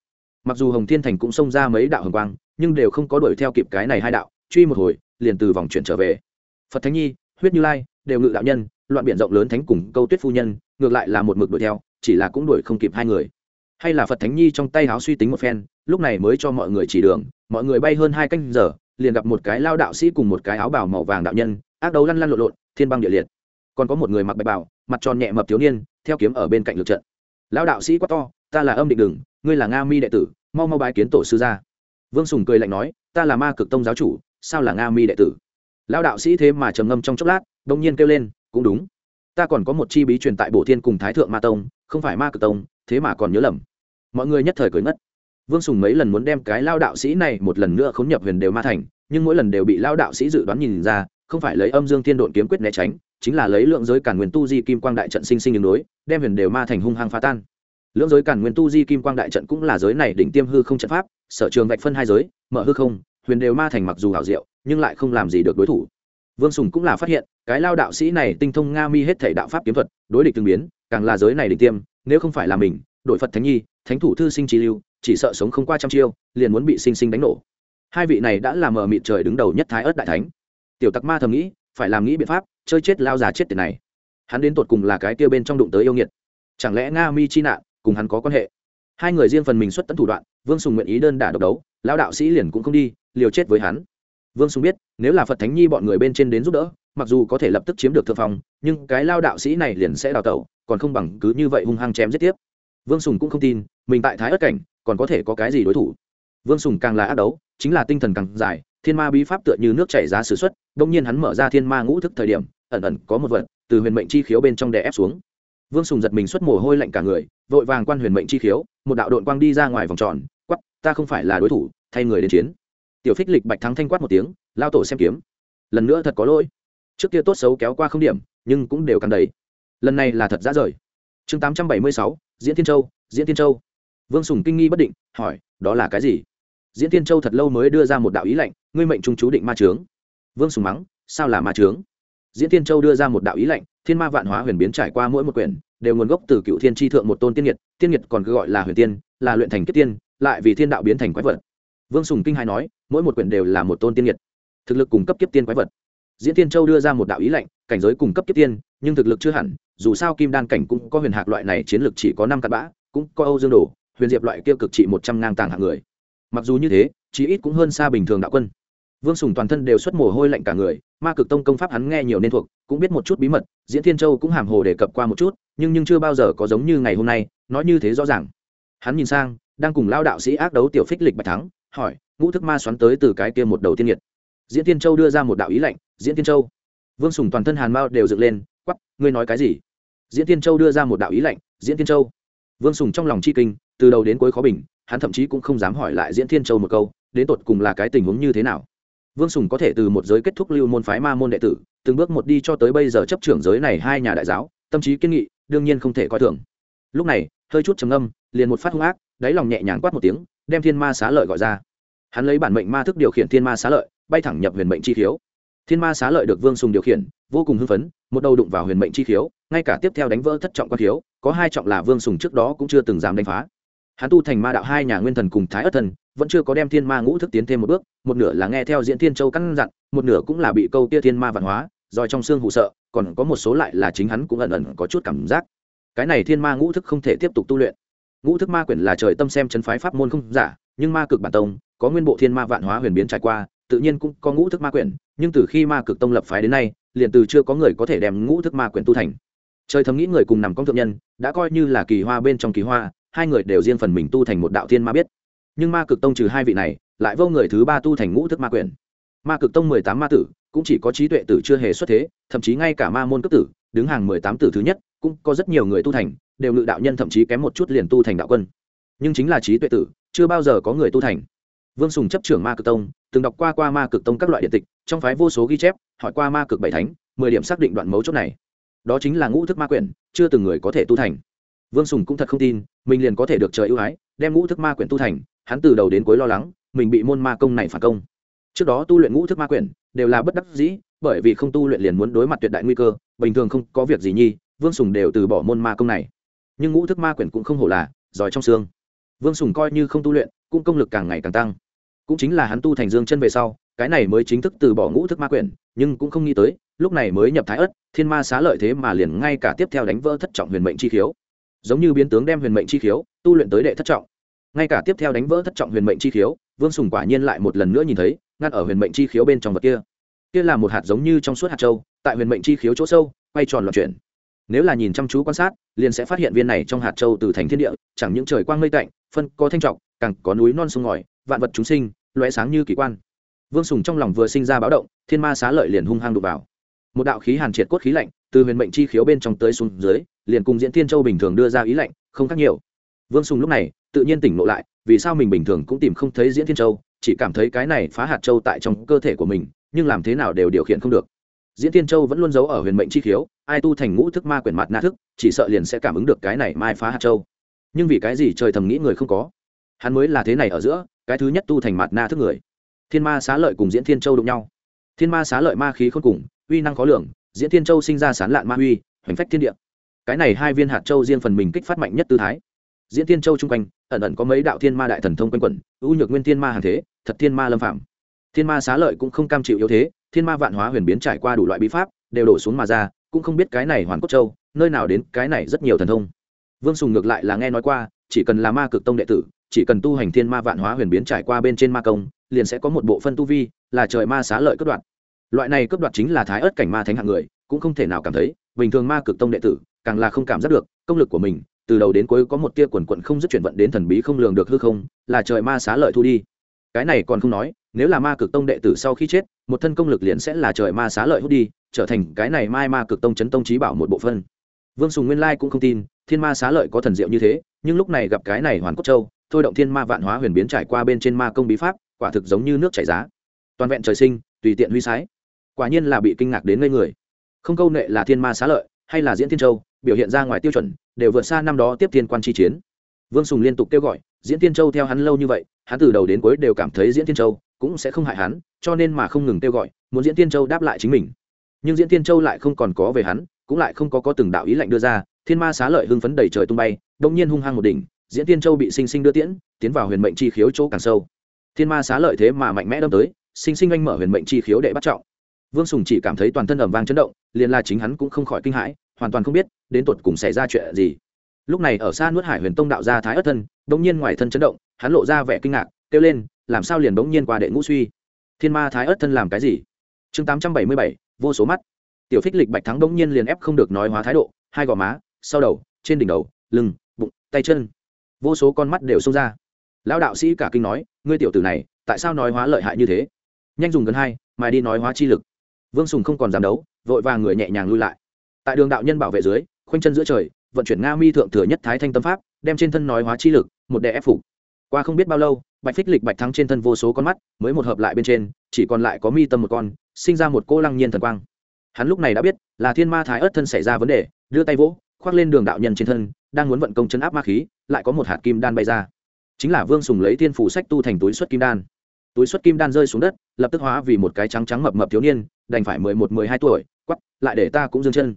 Mặc dù hồng thiên thành cũng xông ra mấy đạo hồng quang, nhưng đều không có đuổi theo kịp cái này hai đạo truy một hồi, liền từ vòng chuyển trở về. Phật thánh nhi, huyết như lai, đều ngự đạo nhân, loạn biển rộng lớn thánh cùng câu tuyết phu nhân, ngược lại là một mực đuổi theo, chỉ là cũng đuổi không kịp hai người. Hay là phật thánh nhi trong tay háo suy tính một phen, lúc này mới cho mọi người chỉ đường, mọi người bay hơn hai canh giờ, liền gặp một cái lao đạo sĩ cùng một cái áo bào màu vàng đạo nhân, ác đấu lăn lăn lộn lộn, thiên băng địa liệt. Còn có một người mặc bạch bào, mặt tròn nhẹ mập thiếu niên, theo kiếm ở bên cạnh lượt trận. Lao đạo sĩ quát to, ta là âm định đừng ngươi là nga mi đệ tử, mau mau bái kiến tổ sư gia. Vương sùng cười lạnh nói, ta là ma cực tông giáo chủ sao là nga mi đệ tử? Lao đạo sĩ thế mà trầm ngâm trong chốc lát đông nhiên kêu lên, cũng đúng. Ta còn có một chi bí truyền tại bổ thiên cùng thái thượng ma tông, không phải ma cực tông, thế mà còn nhớ lầm. Mọi người nhất thời cười ngất. Vương sùng mấy lần muốn đem cái lao đạo sĩ này một lần nữa khốn nhập huyền đều ma thành, nhưng mỗi lần đều bị lao đạo sĩ dự đoán nhìn ra, không phải lấy âm dương thiên độn kiếm quyết né tránh, chính là lấy lượng giới cản nguyên tu di kim quang đại trận sinh sinh đường đối, đem huyền đều ma thành hung hăng phá tan. Lưỡng giới cản nguyên tu di kim quang đại trận cũng là giới này đỉnh tiêm hư không trận pháp, sở trường vạch phân hai giới, mở hư không huyền đều ma thành mặc dù hảo diệu, nhưng lại không làm gì được đối thủ. Vương sùng cũng là phát hiện, cái lao đạo sĩ này tinh thông nga mi hết thể đạo pháp kiếm thuật, đối địch tương biến, càng là giới này địch tiêm, nếu không phải là mình, đội phật thánh nhi, thánh thủ thư sinh trí lưu, chỉ sợ sống không qua trăm chiêu, liền muốn bị sinh sinh đánh nổ. Hai vị này đã làm mờ mịt trời đứng đầu nhất thái ớt đại thánh. Tiểu tặc ma thầm nghĩ, phải làm nghĩ biện pháp, chơi chết lao già chết tiền này. Hắn đến tột cùng là cái tiêu bên trong đụng tới yêu nghiệt. Chẳng lẽ nga mi chi nạn, cùng hắn có quan hệ? Hai người riêng phần mình xuất tấn thủ đoạn, vương sùng nguyện ý đơn đả độc đấu, lao đạo sĩ liền cũng không đi liều chết với hắn. Vương sùng biết, nếu là phật thánh nhi bọn người bên trên đến giúp đỡ, mặc dù có thể lập tức chiếm được thượng phong, nhưng cái lao đạo sĩ này liền sẽ đào tẩu, còn không bằng cứ như vậy hung hăng chém giết tiếp. Vương sùng cũng không tin, mình tại thái ất cảnh, còn có thể có cái gì đối thủ? Vương sùng càng là ác đấu, chính là tinh thần càng dài, thiên ma bí pháp tựa như nước chảy ra s ử x u ấ t đ ỗ n g nhiên hắn mở ra thiên ma ngũ thức thời điểm, ẩn ẩn có một vật, từ huyền mệnh chi khiếu bên trong đè ép xuống. Vương sùng giật mình xuất mồ hôi lạnh cả người, vội vàng quan huyền mệnh chi khiếu, một đạo đội quang đi ra ngoài vòng tròn quắp ta không phải là đối thủ, thay người đến chiến tiểu phích lịch bạch thắng thanh quát một tiếng, lao tổ xem kiếm. Lần nữa thật có lỗi. Trước kia tốt xấu kéo qua không điểm, nhưng cũng đều càng đầy. Lần này là thật ra rời. Chương tám trăm bảy mươi sáu, diễn thiên châu, diễn thiên châu. Vương sùng kinh nghi bất định, hỏi, đó là cái gì? Diễn thiên châu thật lâu mới đưa ra một đạo ý lệnh, ngươi mệnh trung chú định ma trướng vương sùng mắng, sao là ma trướng diễn thiên châu đưa ra một đạo ý lệnh, thiên ma vạn hóa huyền biến trải qua mỗi một quyển, đều nguồn gốc từ cựu thiên tri thượng một tôn tiên nhiệt tiên nhiệt còn cứ gọi là huyền tiên, là luyện thành kết tiên, lại vì thiên đạo biến thành quái vật vương sùng kinh hai nói, mỗi một quyển đều là một tôn tiên nhiệt. Thực lực cung cấp kiếp tiên quái vật. Diễn thiên châu đưa ra một đạo ý lệnh, cảnh giới cung cấp kiếp tiên, nhưng thực lực chưa hẳn, dù sao kim đan cảnh cũng có huyền hạc loại này chiến lược chỉ có năm cặn bã, cũng có âu dương đồ, huyền diệp loại kia cực trị một trăm ngang tàng hạng người. Mặc dù như thế, chí ít cũng hơn xa bình thường đạo quân. Vương sùng toàn thân đều xuất mồ hôi lạnh cả người, ma cực tông công pháp hắn nghe nhiều nên thuộc, cũng biết một chút bí mật, diễn thiên châu cũng hàm hồ đề cập qua một chút, nhưng nhưng chưa bao giờ có giống như ngày hôm nay, nói như thế rõ ràng. Hắn nhìn sang, đang cùng lao đạo sĩ ác đấu tiểu phích lịch bạch thắng hỏi, ngũ thức ma xoắn tới từ cái kia một đầu tiên nhiệt. Diễn thiên châu đưa ra một đạo ý lệnh diễn thiên châu. Vương sùng toàn thân hàn mao đều dựng lên quắp ngươi nói cái gì? Diễn tiên châu đưa ra một đạo ý lệnh diễn tiên châu. Vương sùng trong lòng chi kinh, từ đầu đến cuối khó bình, hắn thậm chí cũng không dám hỏi lại diễn thiên châu một câu, đến tột cùng là cái tình huống như thế nào. Vương sùng có thể từ một giới kết thúc lưu môn phái ma môn đệ tử, từng bước một đi cho tới bây giờ chấp trưởng giới này hai nhà đại giáo, tâm trí kiên nghị, đương nhiên không thể coi thường. Lúc này, hơi chút trầm âm liền một phát hung ác, đáy lòng nhẹ nhàng quát một tiếng đem thiên ma xá lợi gọi ra. Hắn lấy bản mệnh ma thức điều khiển thiên ma xá lợi, bay thẳng nhập huyền mệnh chi khiếu. Thiên ma xá lợi được vương sùng điều khiển, vô cùng hưng phấn, một đầu đụng vào huyền mệnh chi khiếu, ngay cả tiếp theo đánh vỡ thất trọng quan khiếu, có hai trọng là vương sùng trước đó cũng chưa từng dám đánh phá. Hắn tu thành ma đạo hai nhà nguyên thần cùng thái ất thần, vẫn chưa có đem thiên ma ngũ thức tiến thêm một bước, một nửa là nghe theo diễn thiên châu căn dặn, một nửa cũng là bị câu tia thiên ma văn hóa rồi trong xương hụ sợ, còn có một số lại là chính hắn cũng ẩn ẩn có chút cảm giác. Cái này thiên ma ngũ thức không thể tiếp tục tu luyện ngũ thức ma quyển là trời tâm xem chấn phái pháp môn không giả, nhưng ma cực bản tông, có nguyên bộ thiên ma vạn hóa huyền biến trải qua, tự nhiên cũng có ngũ thức ma quyển, nhưng từ khi ma cực tông lập phái đến nay, liền từ chưa có người có thể đem ngũ thức ma quyển tu thành. Trời thầm nghĩ người cùng nằm công thượng nhân, đã coi như là kỳ hoa bên trong kỳ hoa, hai người đều riêng phần mình tu thành một đạo thiên ma biết. Nhưng ma cực tông trừ hai vị này, lại vô người thứ ba tu thành ngũ thức ma quyển. Ma cực tông mười tám ma tử, cũng chỉ có trí tuệ tử chưa hề xuất thế, thậm chí ngay cả ma môn cấp tử, đứng hàng mười tám tử thứ nhất cũng có rất nhiều người tu thành, đều ngự đạo nhân thậm chí kém một chút liền tu thành đạo quân. Nhưng chính là trí tuệ tử, chưa bao giờ có người tu thành. Vương sùng chấp trưởng ma cực tông, từng đọc qua qua ma cực tông các loại điện tịch, trong phái vô số ghi chép, hỏi qua ma cực bảy thánh, mười điểm xác định đoạn mấu chốt này. Đó chính là ngũ thức ma quyển, chưa từng người có thể tu thành. Vương sùng cũng thật không tin, mình liền có thể được trời ưu ái, đem ngũ thức ma quyển tu thành, hắn từ đầu đến cuối lo lắng, mình bị môn ma công này phản công. Trước đó tu luyện ngũ thức ma quyển, đều là bất đắc dĩ, bởi vì không tu luyện liền muốn đối mặt tuyệt đại nguy cơ, bình thường không có việc gì nhi vương sùng đều từ bỏ môn ma công này. Nhưng ngũ thức ma quyển cũng không hổ là, giỏi trong xương. Vương sùng coi như không tu luyện, cũng công lực càng ngày càng tăng. Cũng chính là hắn tu thành dương chân về sau, cái này mới chính thức từ bỏ ngũ thức ma quyển, nhưng cũng không nghĩ tới, lúc này mới nhập thái ất thiên ma xá lợi thế mà liền ngay cả tiếp theo đánh vỡ thất trọng huyền mệnh chi khiếu. Giống như biến tướng đem huyền mệnh chi khiếu, tu luyện tới đệ thất trọng. Ngay cả tiếp theo đánh vỡ thất trọng huyền mệnh chi khiếu, vương sùng quả nhiên lại một lần nữa nhìn thấy, ngăn ở huyền mệnh chi khiếu bên trong vật kia. Kia là một hạt giống như trong suốt hạt châu, tại huyền mệnh chi khiếu chỗ sâu, quay tròn loạn chuyển nếu là nhìn chăm chú quan sát, liền sẽ phát hiện viên này trong hạt châu từ thành thiên địa, chẳng những trời quang mây tạnh, phân có thanh trọng càng có núi non sông ngòi, vạn vật chúng sinh loé sáng như kỳ quan. Vương sùng trong lòng vừa sinh ra báo động, thiên ma xá lợi liền hung hăng đục vào. Một đạo khí hàn triệt cốt khí lạnh, từ huyền mệnh chi khiếu bên trong tới xuống dưới, liền cùng diễn thiên châu bình thường đưa ra ý lạnh, không khác nhiều. Vương sùng lúc này, tự nhiên tỉnh ngộ lại, vì sao mình bình thường cũng tìm không thấy diễn thiên châu, chỉ cảm thấy cái này phá hạt châu tại trong cơ thể của mình, nhưng làm thế nào đều điều khiển không được diễn thiên châu vẫn luôn giấu ở huyền mệnh chi khiếu, ai tu thành ngũ thức ma quyển mặt na thức, chỉ sợ liền sẽ cảm ứng được cái này mai phá hạt châu. Nhưng vì cái gì trời thầm nghĩ người không có? Hắn mới là thế này ở giữa, cái thứ nhất tu thành mặt na thức người. Thiên ma xá lợi cùng diễn thiên châu đụng nhau. Thiên ma xá lợi ma khí không cùng, uy năng khó lường, diễn thiên châu sinh ra sán lạn ma uy, hoành phách thiên địa. Cái này hai viên hạt châu riêng phần mình kích phát mạnh nhất tư thái. Diễn thiên châu chung quanh, ẩn ẩn có mấy đạo thiên ma đại thần thông quanh quẩn, ưu nhược nguyên thiên ma hàng thế, thật thiên ma lâm phạm thiên ma xá lợi cũng không cam chịu yếu thế thiên ma vạn hóa huyền biến trải qua đủ loại bí pháp, đều đổ xuống mà ra, cũng không biết cái này hoàn cốt châu, nơi nào đến cái này rất nhiều thần thông. Vương sùng ngược lại là nghe nói qua, chỉ cần là ma cực tông đệ tử, chỉ cần tu hành thiên ma vạn hóa huyền biến trải qua bên trên ma công, liền sẽ có một bộ phân tu vi, là trời ma xá lợi cướp đoạt. Loại này cướp đoạt chính là thái ớt cảnh ma thánh hạng người, cũng không thể nào cảm thấy, bình thường ma cực tông đệ tử, càng là không cảm giác được, công lực của mình, từ đầu đến cuối có một tia quần quận không dứt chuyển vận đến thần bí không lường được hư không, là trời ma xá lợi thu đi. Cái này còn không nói nếu là ma cực tông đệ tử sau khi chết, một thân công lực liền sẽ là trời ma xá lợi hút đi, trở thành cái này mai ma cực tông chấn tông trí bảo một bộ phân vương sùng nguyên lai cũng không tin, thiên ma xá lợi có thần diệu như thế, nhưng lúc này gặp cái này hoàn cốt châu, thôi động thiên ma vạn hóa huyền biến trải qua bên trên ma công bí pháp, quả thực giống như nước chảy giá. Toàn vẹn trời sinh, tùy tiện huy sái. Quả nhiên là bị kinh ngạc đến ngây người. Không câu nệ là thiên ma xá lợi, hay là diễn thiên châu, biểu hiện ra ngoài tiêu chuẩn, đều vượt xa năm đó tiếp thiên quan chi chiến. Vương sùng liên tục kêu gọi, diễn thiên châu theo hắn lâu như vậy, hắn từ đầu đến cuối đều cảm thấy diễn thiên châu cũng sẽ không hại hắn, cho nên mà không ngừng kêu gọi, muốn diễn thiên châu đáp lại chính mình. Nhưng diễn thiên châu lại không còn có về hắn, cũng lại không có có từng đạo ý lệnh đưa ra, thiên ma xá lợi hưng phấn đầy trời tung bay đông nhiên hung hăng một đỉnh, diễn thiên châu bị sinh sinh đưa tiễn, tiến vào huyền mệnh chi khiếu chỗ càng sâu. Thiên ma xá lợi thế mà mạnh mẽ đâm tới, sinh sinh anh mở huyền mệnh chi khiếu để bắt trọng. Vương sùng chỉ cảm thấy toàn thân ẩm vang chấn động, liền là chính hắn cũng không khỏi kinh hãi, hoàn toàn không biết, đến tột cùng xảy ra chuyện gì. Lúc này ở xa nuốt hải huyền tông đạo gia thái ất thân đông nhiên ngoài thân chấn động, hắn lộ ra vẻ kinh ngạc, kêu lên làm sao liền bỗng nhiên qua đệ ngũ suy? Thiên ma thái ất thân làm cái gì? Chương tám trăm bảy mươi bảy, vô số mắt. Tiểu phích lịch bạch thắng bỗng nhiên liền ép không được nói hóa thái độ, hai gò má, sau đầu, trên đỉnh đầu, lưng, bụng, tay chân. Vô số con mắt đều xông ra. Lão đạo sĩ cả kinh nói, ngươi tiểu tử này, tại sao nói hóa lợi hại như thế? Nhanh dùng gần hai, mài đi nói hóa chi lực. Vương sùng không còn dám đấu, vội vàng người nhẹ nhàng lui lại. Tại đường đạo nhân bảo vệ dưới, khoanh chân giữa trời, vận chuyển nga mi thượng thừa nhất thái thanh tâm pháp, đem trên thân nói hóa chi lực, một đệ ép phục qua không biết bao lâu, bạch phích lịch bạch thắng trên thân vô số con mắt, mới một hợp lại bên trên, chỉ còn lại có mi tâm một con, sinh ra một cô lăng nhiên thần quang. Hắn lúc này đã biết, là thiên ma thái ớt thân xảy ra vấn đề, đưa tay vỗ, khoác lên đường đạo nhân trên thân, đang muốn vận công chấn áp ma khí, lại có một hạt kim đan bay ra. Chính là vương sùng lấy thiên phủ sách tu thành túi xuất kim đan. Túi xuất kim đan rơi xuống đất, lập tức hóa vì một cái trắng trắng mập mập thiếu niên, đành phải mười một, mười hai tuổi quắp lại để ta cũng dương chân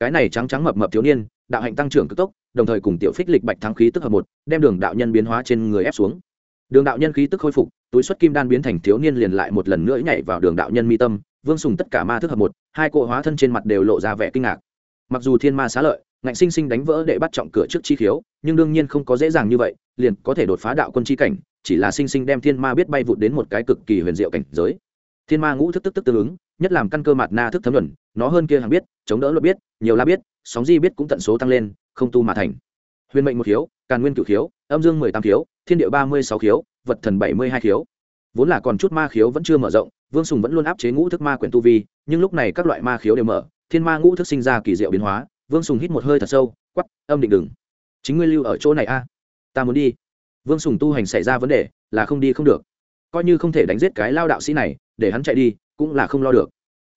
cái này trắng trắng mập mập thiếu niên, đạo hạnh tăng trưởng cực tốc, đồng thời cùng tiểu phích lịch bạch thắng khí tức hợp một, đem đường đạo nhân biến hóa trên người ép xuống. Đường đạo nhân khí tức khôi phục, túi xuất kim đan biến thành thiếu niên liền lại một lần nữa nhảy vào đường đạo nhân mi tâm, vương sùng tất cả ma thức hợp một, hai cỗ hóa thân trên mặt đều lộ ra vẻ kinh ngạc. Mặc dù thiên ma xá lợi, ngạnh sinh sinh đánh vỡ để bắt trọng cửa trước chi khiếu, nhưng đương nhiên không có dễ dàng như vậy, liền có thể đột phá đạo quân chi cảnh, chỉ là sinh sinh đem thiên ma biết bay vụt đến một cái cực kỳ huyền diệu cảnh giới. Thiên ma ngũ thức tức tức tương ứng nhất làm căn cơ mặt na thức thấm luận nó hơn kia hàng biết, chống đỡ luật biết, nhiều la biết, sóng di biết cũng tận số tăng lên, không tu mà thành. Huyền mệnh một khiếu, càn nguyên cửu khiếu, âm dương mười tám khiếu, thiên địa ba mươi sáu khiếu, vật thần bảy mươi hai khiếu. Vốn là còn chút ma khiếu vẫn chưa mở rộng, vương sùng vẫn luôn áp chế ngũ thức ma quyển tu vi, nhưng lúc này các loại ma khiếu đều mở, thiên ma ngũ thức sinh ra kỳ diệu biến hóa, vương sùng hít một hơi thật sâu quắp âm định đừng. Chính ngươi lưu ở chỗ này a, ta muốn đi. Vương sùng tu hành xảy ra vấn đề là không đi không được. Coi như không thể đánh giết cái lao đạo sĩ này, để hắn chạy đi cũng là không lo được.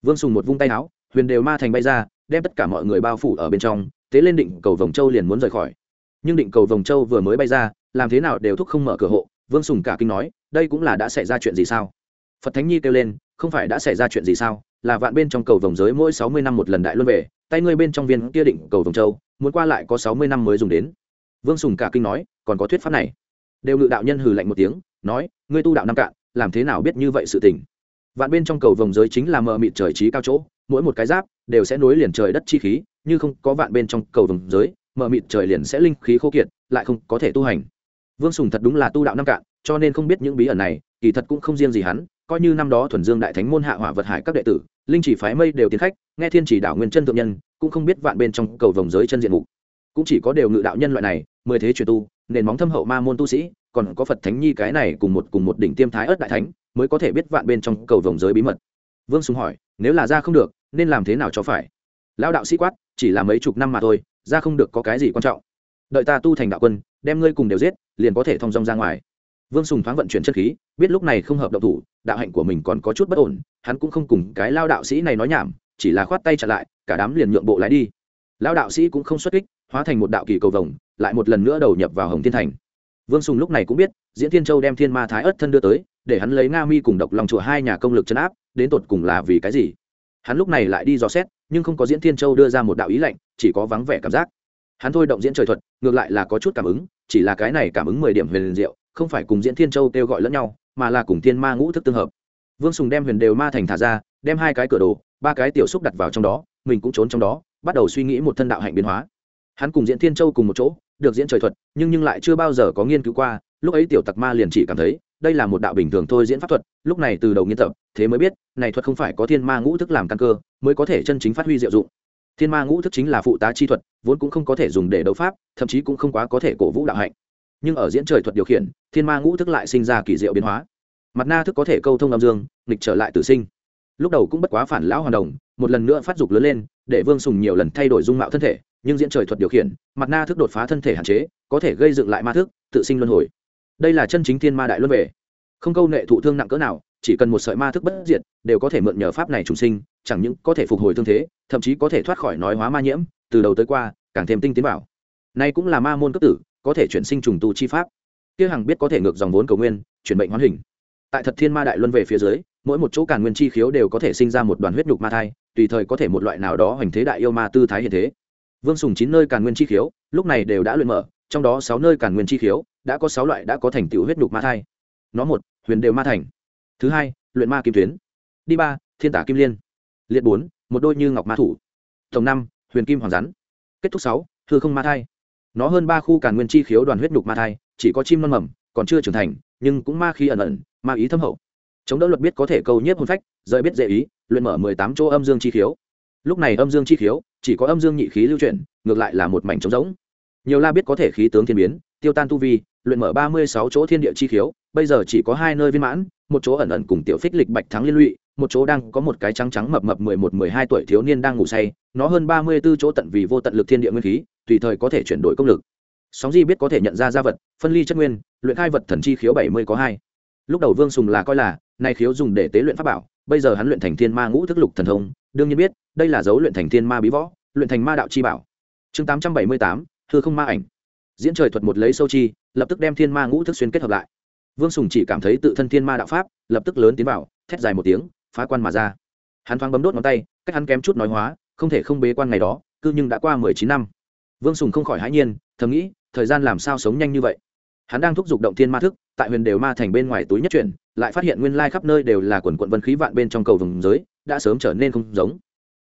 Vương sùng một vung tay áo, huyền đều ma thành bay ra, đem tất cả mọi người bao phủ ở bên trong tế lên định cầu vòng châu liền muốn rời khỏi. Nhưng định cầu vòng châu vừa mới bay ra, làm thế nào đều thúc không mở cửa hộ, vương sùng cả kinh nói, đây cũng là đã xảy ra chuyện gì sao? Phật thánh nhi kêu lên, không phải đã xảy ra chuyện gì sao? Là vạn bên trong cầu vòng giới mỗi sáu mươi năm một lần đại luân về, tay ngươi bên trong viên kia định cầu vòng châu, muốn qua lại có sáu mươi năm mới dùng đến. Vương sùng cả kinh nói, còn có thuyết pháp này. Đều ngự đạo nhân hừ lạnh một tiếng, nói, ngươi tu đạo năm cạn, làm thế nào biết như vậy sự tình? Vạn bên trong cầu vòng giới chính là mờ mịt trời trí cao chỗ, mỗi một cái giáp đều sẽ nối liền trời đất chi khí, như không có vạn bên trong cầu vòng giới, mờ mịt trời liền sẽ linh khí khô kiệt, lại không có thể tu hành. Vương sùng thật đúng là tu đạo năm cạn, cho nên không biết những bí ẩn này, kỳ thật cũng không riêng gì hắn, coi như năm đó thuần dương đại thánh môn hạ hỏa vật hải các đệ tử, linh chỉ phái mây đều tiến khách, nghe thiên chỉ đạo nguyên chân thượng nhân, cũng không biết vạn bên trong cầu vòng giới chân diện mục. Cũng chỉ có đều ngự đạo nhân loại này, mười thế truyền tu, nền móng thâm hậu ma môn tu sĩ, còn có phật thánh nhi cái này cùng một cùng một đỉnh tiêm thái ớt đại thánh mới có thể biết vạn bên trong cầu vòng giới bí mật. Vương sùng hỏi, nếu là ra không được, nên làm thế nào cho phải? Lão đạo sĩ quát, chỉ là mấy chục năm mà thôi, ra không được có cái gì quan trọng. Đợi ta tu thành đạo quân, đem ngươi cùng đều giết, liền có thể thông dong ra ngoài. Vương sùng thoáng vận chuyển chất khí, biết lúc này không hợp động thủ, đạo hạnh của mình còn có chút bất ổn, hắn cũng không cùng cái lao đạo sĩ này nói nhảm, chỉ là khoát tay trả lại, cả đám liền nhượng bộ lái đi. Lao đạo sĩ cũng không xuất kích, hóa thành một đạo kỳ cầu vồng, lại một lần nữa đầu nhập vào hồng thiên thành. Vương sùng lúc này cũng biết, diễn thiên châu đem thiên ma thái ớt thân đưa tới để hắn lấy nga mi cùng độc lòng chùa hai nhà công lực chấn áp, đến tột cùng là vì cái gì? Hắn lúc này lại đi dò xét, nhưng không có diễn thiên châu đưa ra một đạo ý lệnh chỉ có vắng vẻ cảm giác. Hắn thôi động diễn trời thuật, ngược lại là có chút cảm ứng, chỉ là cái này cảm ứng mười điểm huyền diệu, không phải cùng diễn thiên châu kêu gọi lẫn nhau, mà là cùng thiên ma ngũ thức tương hợp. Vương sùng đem huyền đều ma thành thả ra, đem hai cái cửa đồ, ba cái tiểu xúc đặt vào trong đó, mình cũng trốn trong đó, bắt đầu suy nghĩ một thân đạo hạnh biến hóa. Hắn cùng diễn thiên châu cùng một chỗ, được diễn trời thuật, nhưng nhưng lại chưa bao giờ có nghiên cứu qua, lúc ấy tiểu tặc ma liền chỉ cảm thấy đây là một đạo bình thường thôi diễn pháp thuật, lúc này từ đầu nghiên tập, thế mới biết, này thuật không phải có thiên ma ngũ thức làm căn cơ, mới có thể chân chính phát huy diệu dụng. Thiên ma ngũ thức chính là phụ tá chi thuật, vốn cũng không có thể dùng để đấu pháp, thậm chí cũng không quá có thể cổ vũ đạo hạnh. Nhưng ở diễn trời thuật điều khiển, thiên ma ngũ thức lại sinh ra kỳ diệu biến hóa. Mặt na thức có thể câu thông âm dương, nghịch trở lại tử sinh. Lúc đầu cũng bất quá phản lão hoàn đồng, một lần nữa phát dục lớn lên, để vương sùng nhiều lần thay đổi dung mạo thân thể, nhưng diễn trời thuật điều khiển, mặt na thức đột phá thân thể hạn chế, có thể gây dựng lại ma thức, tự sinh luân hồi đây là chân chính thiên ma đại luân về. Không câu nệ thụ thương nặng cỡ nào, chỉ cần một sợi ma thức bất diệt, đều có thể mượn nhờ pháp này trùng sinh, chẳng những có thể phục hồi thương thế, thậm chí có thể thoát khỏi nói hóa ma nhiễm, từ đầu tới qua, càng thêm tinh tiến bảo nay cũng là ma môn cấp tử, có thể chuyển sinh trùng tu chi pháp. Kia hằng biết có thể ngược dòng vốn cầu nguyên, chuyển bệnh hoán hình. Tại thật thiên ma đại luân về phía dưới, mỗi một chỗ càn nguyên chi khiếu đều có thể sinh ra một đoàn huyết nhục ma thai, tùy thời có thể một loại nào đó hoành thế đại yêu ma tư thái hiện thế. Vương sùng chín nơi càn nguyên chi khiếu, lúc này đều đã luyện mở, trong đó sáu nơi càn nguyên chi khiếu đã có sáu loại đã có thành tựu huyết nhục ma thai. Nó một, huyền đều ma thành. Thứ hai, luyện ma kim tuyến. Đi ba, thiên tả kim liên. Liệt bốn, một đôi như ngọc ma thủ. Tổng năm, huyền kim hoàng rắn. Kết thúc sáu thư không ma thai. Nó hơn ba khu càn nguyên chi khiếu đoàn huyết nhục ma thai, chỉ có chim non mầm, còn chưa trưởng thành, nhưng cũng ma khí ẩn ẩn, ma ý thâm hậu. Chống đỡ luật biết có thể câu nhiếp hôn phách, rời biết dễ ý, luyện mở mười tám chỗ âm dương chi khiếu. Lúc này âm dương chi khiếu, chỉ có âm dương nhị khí lưu chuyển, ngược lại là một mảnh trống rỗng. Nhiều la biết có thể khí tướng thiên biến, tiêu tan tu vi luyện mở ba mươi sáu chỗ thiên địa chi khiếu, bây giờ chỉ có hai nơi viên mãn, một chỗ ẩn ẩn cùng tiểu phích lịch bạch thắng liên lụy, một chỗ đang có một cái trắng trắng mập mập mười một mười hai tuổi thiếu niên đang ngủ say, nó hơn ba mươi b ố chỗ tận vì vô tận lực thiên địa nguyên khí, tùy thời có thể chuyển đổi công lực. Sóng di biết có thể nhận ra gia vật, phân ly chất nguyên, luyện khai vật thần chi khiếu bảy mươi có hai. Lúc đầu vương sùng là coi là, nay khiếu dùng để tế luyện pháp bảo, bây giờ hắn luyện thành thiên ma ngũ thức lục thần thông, đương nhiên biết, đây là dấu luyện thành thiên ma bí võ, luyện thành ma đạo chi bảo. Chương tám trăm bảy mươi tám thưa không ma ảnh diễn trời thuật một lấy sâu chi, lập tức đem thiên ma ngũ thức xuyên kết hợp lại. Vương sùng chỉ cảm thấy tự thân thiên ma đạo pháp, lập tức lớn tiến vào, thét dài một tiếng, phá quan mà ra. Hắn thoáng bấm đốt ngón tay, cách hắn kém chút nói hóa, không thể không bế quan ngày đó cứ nhưng đã qua mười chín năm. Vương sùng không khỏi hãi nhiên, thầm nghĩ, thời gian làm sao sống nhanh như vậy? Hắn đang thúc giục động thiên ma thức, tại huyền đều ma thành bên ngoài túi nhất chuyển, lại phát hiện nguyên lai khắp nơi đều là quần quận vân khí vạn bên trong cầu vùng giới, đã sớm trở nên không giống.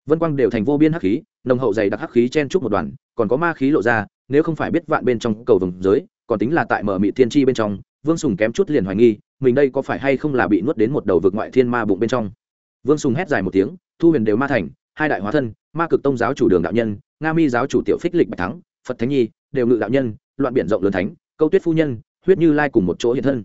Vân quang đều thành vô biên hắc khí, nồng hậu dày đặc hắc khí chen chúc một đoàn, còn có ma khí lộ ra nếu không phải biết vạn bên trong cầu vùng giới, còn tính là tại mở mị thiên tri bên trong, vương sùng kém chút liền hoài nghi, mình đây có phải hay không là bị nuốt đến một đầu vực ngoại thiên ma bụng bên trong. Vương sùng hét dài một tiếng, thu huyền đều ma thành, hai đại hóa thân, ma cực tông giáo chủ đường đạo nhân, nga mi giáo chủ tiểu phích lịch bạch thắng, phật thánh nhi, đều ngự đạo nhân, loạn biển rộng lớn thánh, câu tuyết phu nhân, huyết như lai cùng một chỗ hiện thân.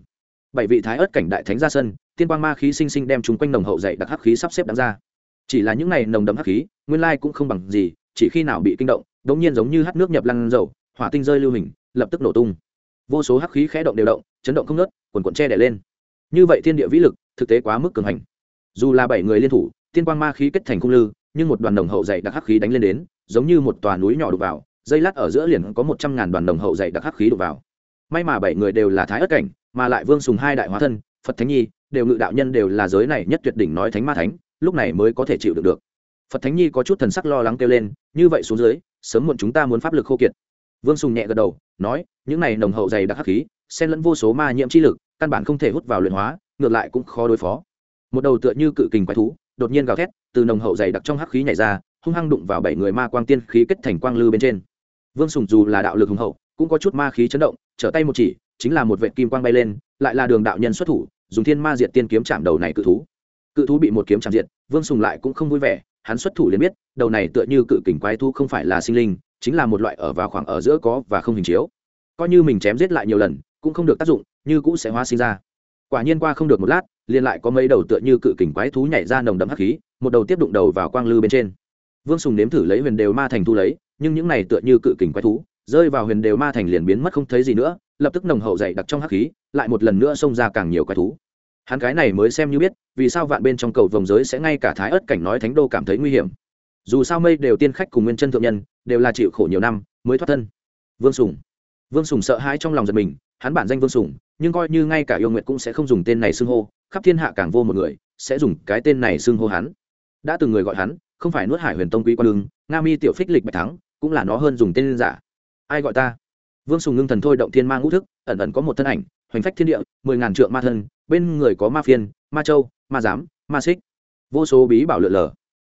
Bảy vị thái ớt cảnh đại thánh ra sân, tiên quang ma khí sinh sinh đem chúng quanh nồng hậu dậy đặc hắc khí sắp xếp đáng ra. Chỉ là những này nồng đậm hắc khí, nguyên lai cũng không bằng gì chỉ khi nào bị kinh động đống nhiên giống như hắt nước nhập lăn dầu, hỏa tinh rơi lưu hình, lập tức nổ tung. Vô số hắc khí khẽ động đều động, chấn động không nớt quần quần che đẻ lên. Như vậy thiên địa vĩ lực, thực tế quá mức cường hành. Dù là bảy người liên thủ, tiên quang ma khí kết thành cung lư, nhưng một đoàn đồng hậu dày đặc hắc khí đánh lên đến, giống như một tòa núi nhỏ đục vào, dây lát ở giữa liền có một trăm ngàn đoàn đồng hậu dày đặc hắc khí đục vào. May mà bảy người đều là thái ất cảnh, mà lại vương sùng hai đại hóa thân, phật thánh nhi, đều ngự đạo nhân đều là giới này nhất tuyệt đỉnh nói thánh ma thánh, lúc này mới có thể chịu được được phật thánh nhi có chút thần sắc lo lắng kêu lên, như vậy xuống dưới, sớm muộn chúng ta muốn pháp lực khô kiệt. Vương sùng nhẹ gật đầu, nói, những này nồng hậu dày đặc hắc khí, xen lẫn vô số ma nhiễm chi lực, căn bản không thể hút vào luyện hóa, ngược lại cũng khó đối phó. Một đầu tựa như cự kình quái thú, đột nhiên gào thét, từ nồng hậu dày đặc trong hắc khí nhảy ra, hung hăng đụng vào bảy người ma quang tiên khí kết thành quang lư bên trên. Vương sùng dù là đạo lực hùng hậu, cũng có chút ma khí chấn động, trở tay một chỉ, chính là một vệ kim quang bay lên, lại là đường đạo nhân xuất thủ, dùng thiên ma diệt tiên kiếm chạm đầu này cự thú. Cự thú bị một kiếm chạm diệt, vương sùng lại cũng không vui vẻ hắn xuất thủ liền biết, đầu này tựa như cự kình quái thú không phải là sinh linh, chính là một loại ở vào khoảng ở giữa có và không hình chiếu. Coi như mình chém giết lại nhiều lần, cũng không được tác dụng, như cũ sẽ hóa sinh ra. Quả nhiên qua không được một lát, liền lại có mấy đầu tựa như cự kình quái thú nhảy ra nồng đậm hắc khí, một đầu tiếp đụng đầu vào quang lư bên trên. Vương sùng nếm thử lấy huyền đều ma thành thu lấy, nhưng những này tựa như cự kình quái thú, rơi vào huyền đều ma thành liền biến mất không thấy gì nữa, lập tức nồng hậu dày đặc trong hắc khí, lại một lần nữa xông ra càng nhiều quái thú hắn cái này mới xem như biết, vì sao vạn bên trong cầu vồng giới sẽ ngay cả thái ớt cảnh nói thánh đô cảm thấy nguy hiểm. Dù sao mây đều tiên khách cùng nguyên chân thượng nhân, đều là chịu khổ nhiều năm mới thoát thân. Vương sùng. Vương sùng sợ hãi trong lòng giật mình, hắn bản danh vương sùng, nhưng coi như ngay cả yêu nguyệt cũng sẽ không dùng tên này xưng hô, khắp thiên hạ càng vô một người, sẽ dùng cái tên này xưng hô hắn. Đã từng người gọi hắn, không phải nuốt hải huyền tông quý quan lương, nga mi tiểu phích lịch bạch thắng, cũng là nó hơn dùng tên giả. Ai gọi ta? Vương sùng ngưng thần thôi động thiên mang ngũ thức, ẩn ẩn có một thân ảnh hoành phách thiên địa, mười ngàn trượng ma thân, bên người có ma phiên, ma châu, ma giám, ma xích. Vô số bí bảo lượn lờ.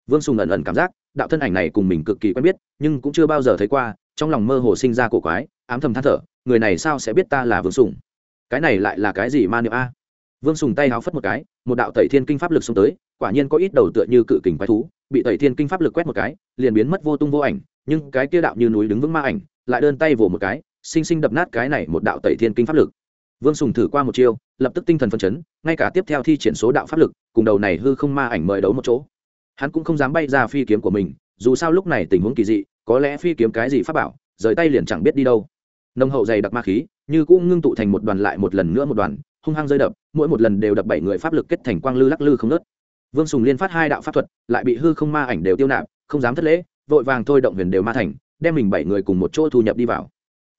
Vương sùng ẩn ẩn cảm giác, đạo thân ảnh này cùng mình cực kỳ quen biết, nhưng cũng chưa bao giờ thấy qua, trong lòng mơ hồ sinh ra cổ quái, ám thầm than thở, người này sao sẽ biết ta là vương sùng? Cái này lại là cái gì ma niệm a? Vương sùng tay háo phất một cái, một đạo tẩy thiên kinh pháp lực xông tới, quả nhiên có ít đầu tựa như cự kình quái thú, bị tẩy thiên kinh pháp lực quét một cái, liền biến mất vô tung vô ảnh, nhưng cái kia đạo như núi đứng vững ma ảnh, lại đơn tay vồ một cái xinh xinh đập nát cái này một đạo tẩy thiên kinh pháp lực vương sùng thử qua một chiêu, lập tức tinh thần phân chấn, ngay cả tiếp theo thi triển số đạo pháp lực, cùng đầu này hư không ma ảnh mời đấu một chỗ. Hắn cũng không dám bay ra phi kiếm của mình, dù sao lúc này tình huống kỳ dị, có lẽ phi kiếm cái gì pháp bảo, rời tay liền chẳng biết đi đâu. Nông hậu dày đặc ma khí, như cũng ngưng tụ thành một đoàn lại một lần nữa một đoàn, hung hăng rơi đập, mỗi một lần đều đập bảy người pháp lực kết thành quang lư lắc lư không nớt vương sùng liên phát hai đạo pháp thuật, lại bị hư không ma ảnh đều tiêu nạp, không dám thất lễ, vội vàng thôi động huyền đều ma thành, đem mình bảy người cùng một chỗ thu nhập đi vào.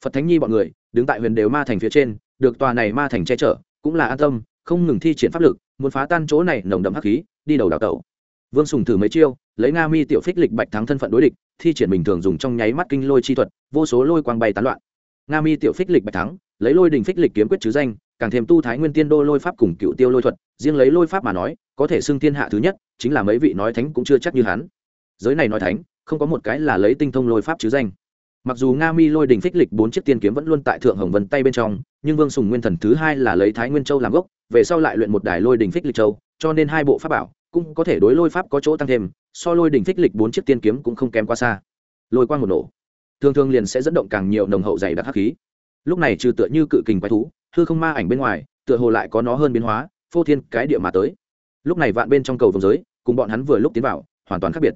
Phật thánh nhi bọn người, đứng tại huyền đều ma thành phía trên được tòa này ma thành che chở, cũng là an tâm, không ngừng thi triển pháp lực, muốn phá tan chỗ này nồng đậm hắc khí, đi đầu đào tẩu. Vương sùng thử mấy chiêu, lấy nga mi tiểu phích lịch bạch thắng thân phận đối địch, thi triển bình thường dùng trong nháy mắt kinh lôi chi thuật, vô số lôi quang bay tán loạn. Nga mi tiểu phích lịch bạch thắng, lấy lôi đình phích lịch kiếm quyết chứ danh, càng thêm tu thái nguyên tiên đô lôi pháp cùng cựu tiêu lôi thuật, riêng lấy lôi pháp mà nói, có thể xưng thiên hạ thứ nhất, chính là mấy vị nói thánh cũng chưa chắc như hắn. Giới này nói thánh, không có một cái là lấy tinh thông lôi pháp chứ danh mặc dù nga mi lôi đình phích lịch bốn chiếc tiên kiếm vẫn luôn tại thượng hồng vân tay bên trong, nhưng vương sùng nguyên thần thứ hai là lấy thái nguyên châu làm gốc, về sau lại luyện một đài lôi đình phích lịch châu, cho nên hai bộ pháp bảo cũng có thể đối lôi pháp có chỗ tăng thêm, so lôi đình phích lịch bốn chiếc tiên kiếm cũng không kém quá xa. Lôi quang một nổ, thường thường liền sẽ dẫn động càng nhiều nồng hậu dày đặc hắc khí. Lúc này trừ tựa như cự kình quái thú, hư không ma ảnh bên ngoài, tựa hồ lại có nó hơn biến hóa, phô thiên cái địa mà tới. Lúc này vạn bên trong cầu vòng giới, cùng bọn hắn vừa lúc tiến vào, hoàn toàn khác biệt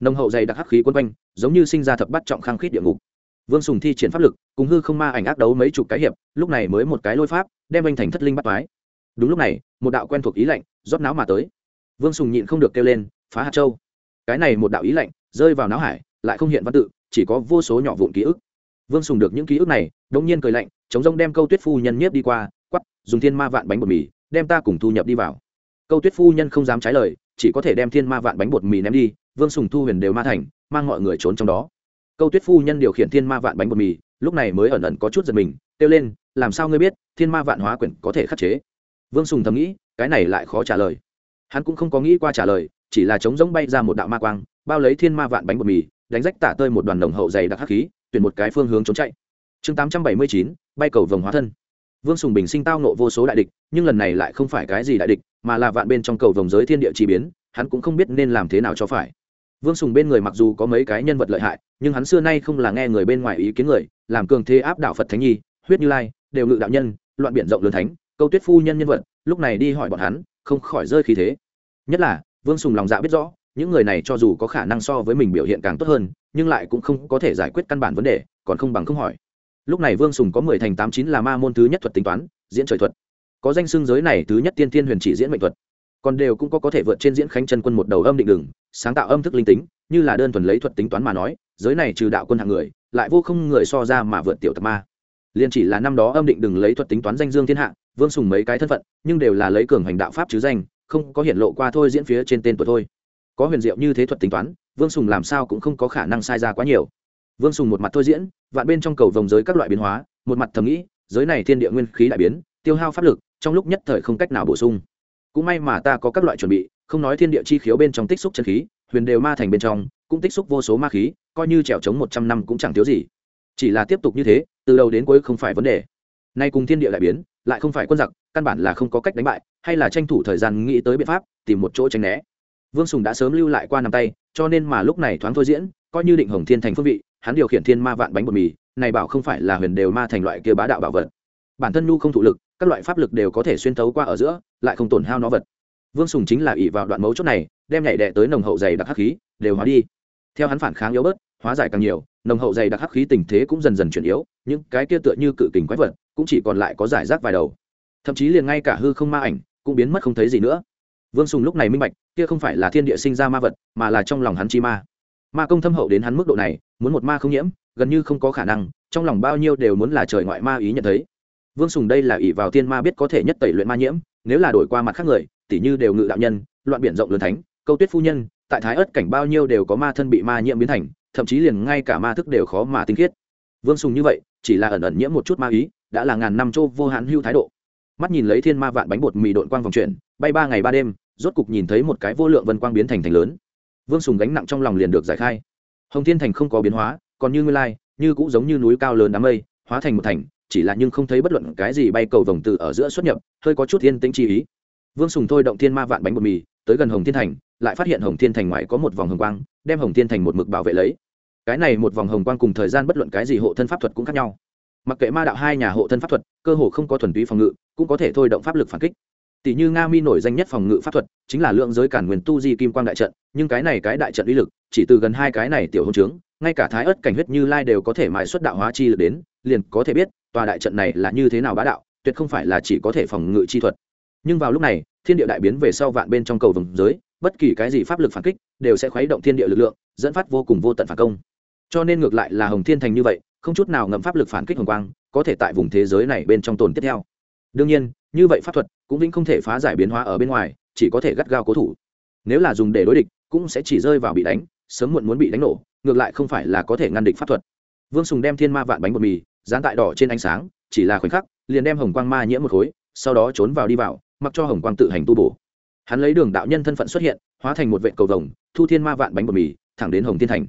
nồng hậu dày đặc hắc khí quân quanh, giống như sinh ra thập bắt trọng khang khít địa ngục. Vương sùng thi triển pháp lực, cùng hư không ma ảnh ác đấu mấy chục cái hiệp, lúc này mới một cái lôi pháp, đem anh thành thất linh bắt toái. Đúng lúc này, một đạo quen thuộc ý lạnh rót não mà tới. Vương sùng nhịn không được kêu lên, phá hạt châu. Cái này một đạo ý lạnh rơi vào não hải, lại không hiện văn tự, chỉ có vô số nhỏ vụn ký ức. Vương sùng được những ký ức này, đống nhiên cười lạnh, chống rông đem câu tuyết phu nhân nhiếp đi qua, quắp, dùng thiên ma vạn bánh bột mì, đem ta cùng thu nhập đi vào. Câu tuyết phu nhân không dám trái lời chỉ có thể đem thiên ma vạn bánh bột mì ném đi, vương sùng thu huyền đều ma thành, mang mọi người trốn trong đó. Câu tuyết phu nhân điều khiển thiên ma vạn bánh bột mì, lúc này mới ẩn ẩn có chút giật mình, kêu lên, làm sao ngươi biết, thiên ma vạn hóa quyển có thể khắc chế? Vương sùng thầm nghĩ, cái này lại khó trả lời. Hắn cũng không có nghĩ qua trả lời, chỉ là chống giống bay ra một đạo ma quang, bao lấy thiên ma vạn bánh bột mì, đánh rách tả tơi một đoàn đồng hậu dày đặc hắc khí, tuyển một cái phương hướng trốn chạy. Chương tám trăm bảy mươi chín, bay cầu vồng hóa thân vương sùng bình sinh tao nộ vô số đại địch, nhưng lần này lại không phải cái gì đại địch, mà là vạn bên trong cầu vồng giới thiên địa chi biến, hắn cũng không biết nên làm thế nào cho phải. Vương sùng bên người mặc dù có mấy cái nhân vật lợi hại, nhưng hắn xưa nay không là nghe người bên ngoài ý kiến người, làm cường thế áp đảo phật thánh nhi, huyết như lai, đều ngự đạo nhân, loạn biển rộng lớn thánh, câu tuyết phu nhân nhân vật, lúc này đi hỏi bọn hắn, không khỏi rơi khí thế. Nhất là, vương sùng lòng dạ biết rõ, những người này cho dù có khả năng so với mình biểu hiện càng tốt hơn, nhưng lại cũng không có thể giải quyết căn bản vấn đề, còn không bằng không hỏi lúc này vương sùng có mười thành tám chín là ma môn thứ nhất thuật tính toán, diễn trời thuật. Có danh xưng giới này thứ nhất tiên tiên huyền chỉ diễn mệnh thuật. Còn đều cũng có có thể vượt trên diễn khánh chân quân một đầu âm định đường, sáng tạo âm thức linh tính, như là đơn thuần lấy thuật tính toán mà nói, giới này trừ đạo quân hạng người, lại vô không người so ra mà vượt tiểu tập ma. Liền chỉ là năm đó âm định đừng lấy thuật tính toán danh dương thiên hạ, vương sùng mấy cái thân phận, nhưng đều là lấy cường hành đạo pháp chứ danh, không có hiện lộ qua thôi diễn phía trên tên tuổi thôi. Có huyền diệu như thế thuật tính toán, vương sùng làm sao cũng không có khả năng sai ra quá nhiều vương sùng một mặt thôi diễn, vạn bên trong cầu vòng giới các loại biến hóa, một mặt thầm nghĩ, giới này thiên địa nguyên khí đại biến, tiêu hao pháp lực, trong lúc nhất thời không cách nào bổ sung. Cũng may mà ta có các loại chuẩn bị, không nói thiên địa chi khiếu bên trong tích xúc chân khí, huyền đều ma thành bên trong, cũng tích xúc vô số ma khí, coi như trèo trống một trăm năm cũng chẳng thiếu gì. Chỉ là tiếp tục như thế, từ đầu đến cuối không phải vấn đề. Nay cùng thiên địa đại biến, lại không phải quân giặc, căn bản là không có cách đánh bại, hay là tranh thủ thời gian nghĩ tới biện pháp, tìm một chỗ tránh né. Vương sùng đã sớm lưu lại qua nằm tay, cho nên mà lúc này thoáng thôi diễn, coi như định hồng thiên thành phương vị hắn điều khiển thiên ma vạn bánh bột mì, này bảo không phải là huyền đều ma thành loại kia bá đạo bảo vật. Bản thân nhu không thụ lực, các loại pháp lực đều có thể xuyên thấu qua ở giữa, lại không tổn hao nó vật. Vương sùng chính là ỷ vào đoạn mấu chốt này, đem nhảy đệ tới nồng hậu dày đặc hắc khí, đều hóa đi. Theo hắn phản kháng yếu bớt, hóa giải càng nhiều, nồng hậu dày đặc hắc khí tình thế cũng dần dần chuyển yếu, những cái kia tựa như cự kình quái vật, cũng chỉ còn lại có giải rác vài đầu. Thậm chí liền ngay cả hư không ma ảnh, cũng biến mất không thấy gì nữa. Vương sùng lúc này minh bạch, kia không phải là thiên địa sinh ra ma vật, mà là trong lòng hắn chi ma ma công thâm hậu đến hắn mức độ này, muốn một ma không nhiễm, gần như không có khả năng, trong lòng bao nhiêu đều muốn là trời ngoại ma ý nhận thấy. Vương sùng đây là ỷ vào thiên ma biết có thể nhất tẩy luyện ma nhiễm, nếu là đổi qua mặt khác người tỷ như đều ngự đạo nhân, loạn biển rộng lớn thánh, câu tuyết phu nhân, tại thái ớt cảnh bao nhiêu đều có ma thân bị ma nhiễm biến thành, thậm chí liền ngay cả ma thức đều khó mà tinh khiết. Vương sùng như vậy, chỉ là ẩn ẩn nhiễm một chút ma ý, đã là ngàn năm châu vô hạn hưu thái độ. Mắt nhìn lấy thiên ma vạn bánh bột mì đội quang vòng chuyển, bay ba ngày ba đêm, rốt cục nhìn thấy một cái vô lượng vân quang biến thành thành lớn vương sùng gánh nặng trong lòng liền được giải khai. Hồng thiên thành không có biến hóa, còn như nguyên lai, như cũng giống như núi cao lớn đám mây, hóa thành một thành, chỉ là nhưng không thấy bất luận cái gì bay cầu vòng từ ở giữa xuất nhập, hơi có chút thiên tĩnh chi ý. Vương sùng thôi động thiên ma vạn bánh bột mì, tới gần hồng thiên thành, lại phát hiện hồng thiên thành ngoài có một vòng hồng quang, đem hồng thiên thành một mực bảo vệ lấy. Cái này một vòng hồng quang cùng thời gian bất luận cái gì hộ thân pháp thuật cũng khác nhau. Mặc kệ ma đạo hai nhà hộ thân pháp thuật, cơ hồ không có thuần túy phòng ngự, cũng có thể thôi động pháp lực phản kích tỷ như nga mi nổi danh nhất phòng ngự pháp thuật chính là lượng giới cản nguyên tu di kim quang đại trận, nhưng cái này cái đại trận uy lực, chỉ từ gần hai cái này tiểu hôn trướng, ngay cả thái ớt cảnh huyết như lai đều có thể mài xuất đạo hóa chi lực đến, liền có thể biết, tòa đại trận này là như thế nào bá đạo, tuyệt không phải là chỉ có thể phòng ngự chi thuật. Nhưng vào lúc này, thiên địa đại biến về sau vạn bên trong cầu vùng giới, bất kỳ cái gì pháp lực phản kích đều sẽ khuấy động thiên địa lực lượng, dẫn phát vô cùng vô tận phản công. Cho nên ngược lại là hồng thiên thành như vậy, không chút nào ngậm pháp lực phản kích hồng quang, có thể tại vùng thế giới này bên trong tồn tiếp theo. Đương nhiên, như vậy pháp thuật cũng vĩnh không thể phá giải biến hóa ở bên ngoài, chỉ có thể gắt gao cố thủ. Nếu là dùng để đối địch, cũng sẽ chỉ rơi vào bị đánh, sớm muộn muốn bị đánh nổ, ngược lại không phải là có thể ngăn địch pháp thuật. Vương sùng đem thiên ma vạn bánh bột mì, dán tại đỏ trên ánh sáng, chỉ là khoảnh khắc, liền đem hồng quang ma nhiễm một khối, sau đó trốn vào đi vào, mặc cho hồng quang tự hành tu bổ. Hắn lấy đường đạo nhân thân phận xuất hiện, hóa thành một vệ cầu vồng, thu thiên ma vạn bánh bột mì, thẳng đến hồng thiên thành.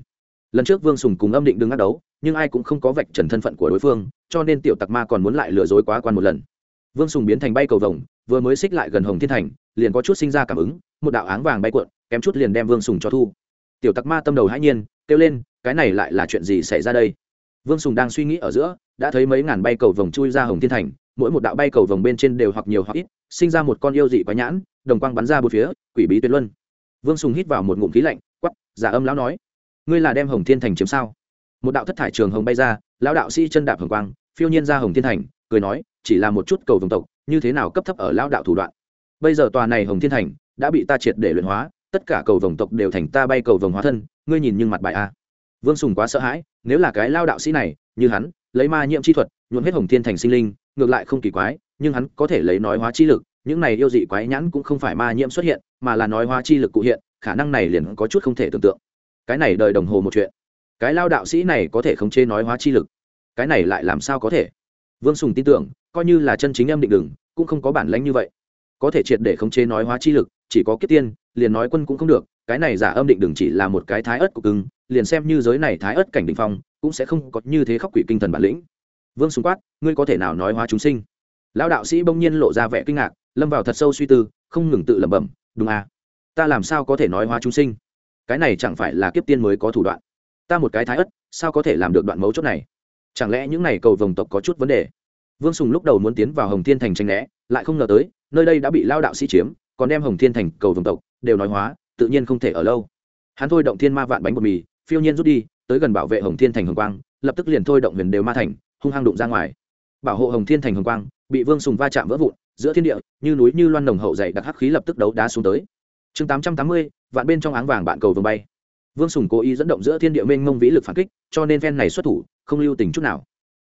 Lần trước vương sùng cùng âm định đứng ngắt đấu, nhưng ai cũng không có vạch trần thân phận của đối phương, cho nên tiểu tặc ma còn muốn lại lừa dối quá quan một lần vương sùng biến thành bay cầu vồng, vừa mới xích lại gần hồng thiên thành, liền có chút sinh ra cảm ứng, một đạo áng vàng bay cuộn, kém chút liền đem vương sùng cho thu. Tiểu tặc ma tâm đầu hãi nhiên, kêu lên, cái này lại là chuyện gì xảy ra đây? Vương sùng đang suy nghĩ ở giữa, đã thấy mấy ngàn bay cầu vồng chui ra hồng thiên thành, mỗi một đạo bay cầu vồng bên trên đều hoặc nhiều hoặc ít, sinh ra một con yêu dị quái nhãn, đồng quang bắn ra bốn phía, quỷ bí tuyệt luân. Vương sùng hít vào một ngụm khí lạnh quắp giả âm lão nói, ngươi là đem hồng thiên thành chiếm sao? Một đạo thất thải trường hồng bay ra, lão đạo sĩ chân đạp hồng quang phiêu nhiên ra hồng thiên thành, cười nói, chỉ là một chút cầu vồng tộc, như thế nào cấp thấp ở lão đạo thủ đoạn? Bây giờ tòa này hồng thiên thành đã bị ta triệt để luyện hóa, tất cả cầu vồng tộc đều thành ta bay cầu vồng hóa thân, ngươi nhìn nhưng mặt bài a. Vương sùng quá sợ hãi, nếu là cái lao đạo sĩ này, như hắn, lấy ma nhiễm chi thuật, nhuộm hết hồng thiên thành sinh linh, ngược lại không kỳ quái, nhưng hắn có thể lấy nói hóa chi lực, những này yêu dị quái nhãn cũng không phải ma nhiễm xuất hiện, mà là nói hóa chi lực cụ hiện, khả năng này liền có chút không thể tưởng tượng. Cái này đời đồng hồ một chuyện. Cái lao đạo sĩ này có thể khống chế nói hóa chi lực cái này lại làm sao có thể? Vương sùng tin tưởng, coi như là chân chính em định đừng cũng không có bản lãnh như vậy. Có thể triệt để khống chế nói hóa chi lực, chỉ có kiếp tiên, liền nói quân cũng không được, cái này giả âm định đừng chỉ là một cái thái ớt của cưng liền xem như giới này thái ớt cảnh định phong, cũng sẽ không có như thế khóc quỷ kinh thần bản lĩnh. Vương sùng quát, ngươi có thể nào nói hóa chúng sinh? Lão đạo sĩ bỗng nhiên lộ ra vẻ kinh ngạc, lâm vào thật sâu suy tư, không ngừng tự lẩm bẩm, đúng à? Ta làm sao có thể nói hóa chúng sinh? Cái này chẳng phải là kiếp tiên mới có thủ đoạn. Ta một cái thái ất sao có thể làm được đoạn mấu chốt này? Chẳng lẽ những này cầu vồng tộc có chút vấn đề? Vương sùng lúc đầu muốn tiến vào hồng thiên thành tranh né, lại không ngờ tới, nơi đây đã bị lao đạo sĩ chiếm, còn đem hồng thiên thành cầu vồng tộc, đều nói hóa, tự nhiên không thể ở lâu. Hắn thôi động thiên ma vạn bánh bột mì, phiêu nhiên rút đi, tới gần bảo vệ hồng thiên thành hồng quang, lập tức liền thôi động huyền đều ma thành, hung hăng đụng ra ngoài. Bảo hộ hồng thiên thành hồng quang, bị vương sùng va chạm vỡ vụn, giữa thiên địa, như núi như loan nồng hậu dày đặc hắc khí lập tức đấu đá xuống tới. Chương tám trăm tám mươi, vạn bên trong áng vàng bạn cầu vồng bay. Vương sùng cố ý dẫn động giữa thiên địa mênh mông vĩ lực phản kích, cho nên phen này xuất thủ không lưu tình chút nào.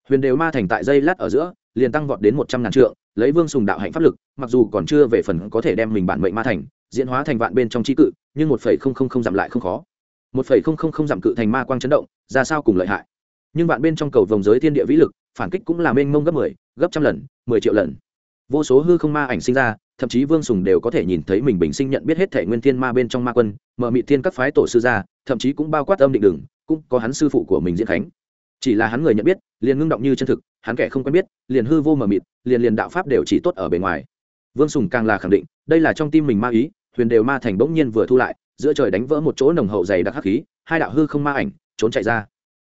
Huyền đều ma thành tại dây lát ở giữa liền tăng vọt đến một trăm ngàn trượng lấy vương sùng đạo hạnh pháp lực mặc dù còn chưa về phần có thể đem mình bản mệnh ma thành diễn hóa thành vạn bên trong trí cự nhưng một phẩy không không không giảm lại không khó. Một phẩy không không không giảm cự thành ma quang chấn động ra sao cùng lợi hại. Nhưng vạn bên trong cầu vòng giới thiên địa vĩ lực phản kích cũng là mênh mông gấp mười gấp trăm lần mười triệu lần. Vô số hư không ma ảnh sinh ra thậm chí vương sùng đều có thể nhìn thấy mình bình sinh nhận biết hết thể nguyên thiên ma bên trong ma quân mở mị thiên các phái tổ sư gia thậm chí cũng bao quát âm định đường, cũng có hắn sư phụ của mình diễn khánh chỉ là hắn người nhận biết, liền ngưng động như chân thực, hắn kẻ không quen biết, liền hư vô mờ mịt, liền liền đạo pháp đều chỉ tốt ở bề ngoài. Vương sùng càng là khẳng định, đây là trong tim mình ma ý, huyền đều ma thành bỗng nhiên vừa thu lại, giữa trời đánh vỡ một chỗ nồng hậu dày đặc hắc khí, hai đạo hư không ma ảnh trốn chạy ra.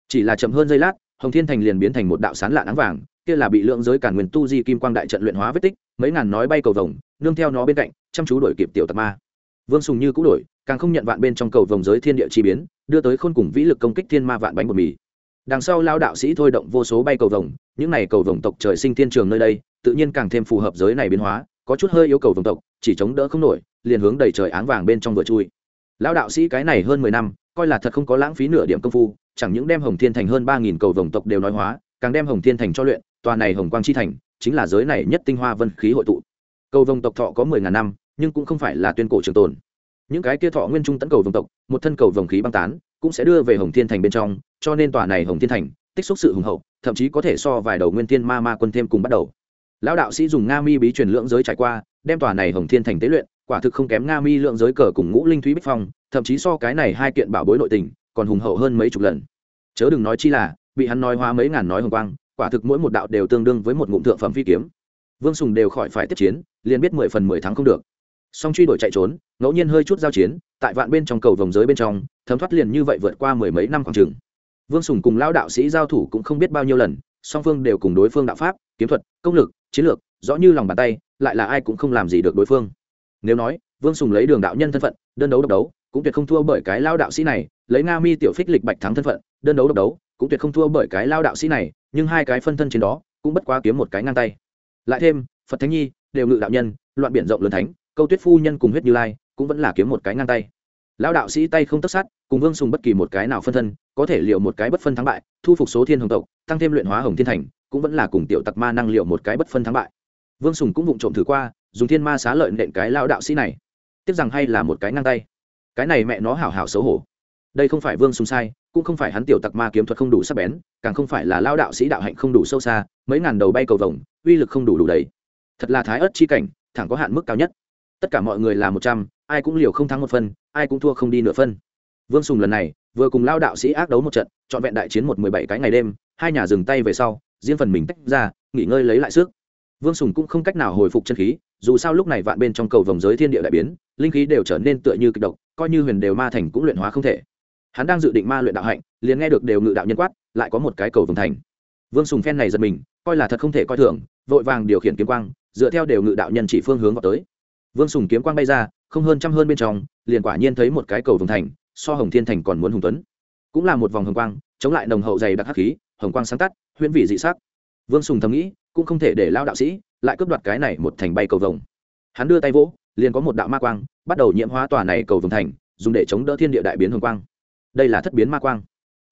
Chỉ là chậm hơn giây lát, hồng thiên thành liền biến thành một đạo sán lạ áng vàng, kia là bị lượng giới cản nguyên tu di kim quang đại trận luyện hóa vết tích, mấy ngàn nói bay cầu vồng, nương theo nó bên cạnh, chăm chú đổi kịp tiểu tạc ma. Vương sùng như cũ đổi, càng không nhận vạn bên trong cầu vồng giới thiên địa chi biến, đưa tới khôn cùng vĩ lực công kích thiên ma vạn bánh bột mì đằng sau lao đạo sĩ thôi động vô số bay cầu vồng, những này cầu vồng tộc trời sinh thiên trường nơi đây, tự nhiên càng thêm phù hợp giới này biến hóa, có chút hơi yêu cầu vồng tộc, chỉ chống đỡ không nổi, liền hướng đầy trời áng vàng bên trong vừa chui. Lao đạo sĩ cái này hơn mười năm, coi là thật không có lãng phí nửa điểm công phu, chẳng những đem hồng thiên thành hơn ba nghìn cầu vồng tộc đều nói hóa, càng đem hồng thiên thành cho luyện, tòa này hồng quang chi thành, chính là giới này nhất tinh hoa vân khí hội tụ. Cầu vồng tộc thọ có mười ngàn năm, nhưng cũng không phải là tuyên cổ trường tồn. Những cái kia thọ nguyên trung tấn cầu vồng tộc, một thân cầu vồng khí băng tán cũng sẽ đưa về hồng thiên thành bên trong, cho nên tòa này hồng thiên thành, tích xúc sự hùng hậu, thậm chí có thể so vài đầu nguyên thiên ma ma quân thêm cùng bắt đầu. Lão đạo sĩ dùng nga mi bí truyền lượng giới trải qua, đem tòa này hồng thiên thành tế luyện, quả thực không kém nga mi lượng giới cờ cùng ngũ linh thúy bích phong, thậm chí so cái này hai kiện bảo bối nội tình, còn hùng hậu hơn mấy chục lần. Chớ đừng nói chi là, bị hắn nói hóa mấy ngàn nói hồng quang, quả thực mỗi một đạo đều tương đương với một ngụm thượng phẩm phi kiếm. Vương sùng đều khỏi phải tiếp chiến, liền biết mười phần mười tháng không được song truy đuổi chạy trốn, ngẫu nhiên hơi chút giao chiến, tại vạn bên trong cầu vòng giới bên trong, thấm thoát liền như vậy vượt qua mười mấy năm khoảng trường vương sùng cùng lao đạo sĩ giao thủ cũng không biết bao nhiêu lần, song phương đều cùng đối phương đạo pháp, kiếm thuật, công lực, chiến lược, rõ như lòng bàn tay, lại là ai cũng không làm gì được đối phương. Nếu nói, vương sùng lấy đường đạo nhân thân phận, đơn đấu độc đấu, cũng tuyệt không thua bởi cái lao đạo sĩ này, lấy nga mi tiểu phích lịch bạch thắng thân phận, đơn đấu độc đấu, cũng tuyệt không thua bởi cái lao đạo sĩ này, nhưng hai cái phân thân trên đó, cũng bất quá kiếm một cái ngang tay. Lại thêm, phật thánh nhi, đều ngự đạo nhân, loạn biển rộng lớn thánh câu tuyết phu nhân cùng huyết như lai cũng vẫn là kiếm một cái ngang tay. Lão đạo sĩ tay không tất sát, cùng vương sùng bất kỳ một cái nào phân thân, có thể liệu một cái bất phân thắng bại, thu phục số thiên hồng tộc, tăng thêm luyện hóa hồng thiên thành, cũng vẫn là cùng tiểu tặc ma năng liệu một cái bất phân thắng bại. Vương sùng cũng vụng trộm thử qua, dùng thiên ma xá lợi nện cái lao đạo sĩ này. Tiếc rằng hay là một cái ngang tay. Cái này mẹ nó hảo hảo xấu hổ. Đây không phải vương sùng sai, cũng không phải hắn tiểu tặc ma kiếm thuật không đủ sắc bén, càng không phải là lao đạo sĩ đạo hạnh không đủ sâu xa, mấy ngàn đầu bay cầu vồng, uy lực không đủ đủ đấy thật là thái ớt chi cảnh, thẳng có hạn mức cao nhất tất cả mọi người là một trăm, ai cũng liều không thắng một phân, ai cũng thua không đi nửa phân. Vương sùng lần này, vừa cùng lao đạo sĩ ác đấu một trận, trọn vẹn đại chiến một mười bảy cái ngày đêm, hai nhà dừng tay về sau, riêng phần mình tách ra, nghỉ ngơi lấy lại sức. Vương sùng cũng không cách nào hồi phục chân khí, dù sao lúc này vạn bên trong cầu vòng giới thiên địa đại biến, linh khí đều trở nên tựa như kịch độc, coi như huyền đều ma thành cũng luyện hóa không thể. Hắn đang dự định ma luyện đạo hạnh, liền nghe được đều ngự đạo nhân quát, lại có một cái cầu vòng thành. Vương sùng phen này giật mình, coi là thật không thể coi thường, vội vàng điều khiển kiếm quang, dựa theo đều ngự đạo nhân chỉ phương hướng vào tới vương sùng kiếm quang bay ra, không hơn trăm hơn bên trong, liền quả nhiên thấy một cái cầu vồng thành, so hồng thiên thành còn muốn hùng tuấn. Cũng là một vòng hồng quang, chống lại nồng hậu dày đặc hắc khí, hồng quang sáng tắt, huyễn vị dị sắc. Vương sùng thầm nghĩ, cũng không thể để lao đạo sĩ lại cướp đoạt cái này một thành bay cầu vồng. Hắn đưa tay vỗ, liền có một đạo ma quang, bắt đầu nhiễm hóa tòa này cầu vồng thành, dùng để chống đỡ thiên địa đại biến hồng quang. Đây là thất biến ma quang.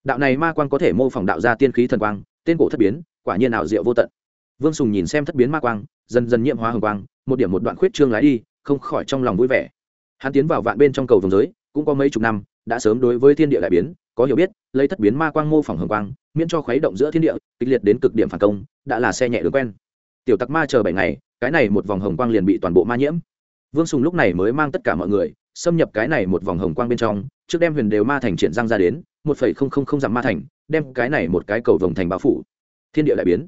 Đạo này ma quang có thể mô phỏng đạo ra tiên khí thần quang, tên cổ thất biến, quả nhiên ảo diệu vô tận. Vương sùng nhìn xem thất biến ma quang, dần dần nhiễm hóa hồng quang, một điểm một đoạn khuyết trương lái đi không khỏi trong lòng vui vẻ. Hắn tiến vào vạn bên trong cầu vồng giới, cũng có mấy chục năm, đã sớm đối với thiên địa đại biến, có hiểu biết, lấy thất biến ma quang mô phỏng hồng quang, miễn cho khuấy động giữa thiên địa, kịch liệt đến cực điểm phản công, đã là xe nhẹ đường quen. Tiểu tặc ma chờ bảy ngày, cái này một vòng hồng quang liền bị toàn bộ ma nhiễm. Vương sùng lúc này mới mang tất cả mọi người, xâm nhập cái này một vòng hồng quang bên trong, trước đem huyền đều ma thành triển giang ra đến, một phẩy không không không dặm ma thành, đem cái này một cái cầu vồng thành bao phủ. Thiên địa đại biến.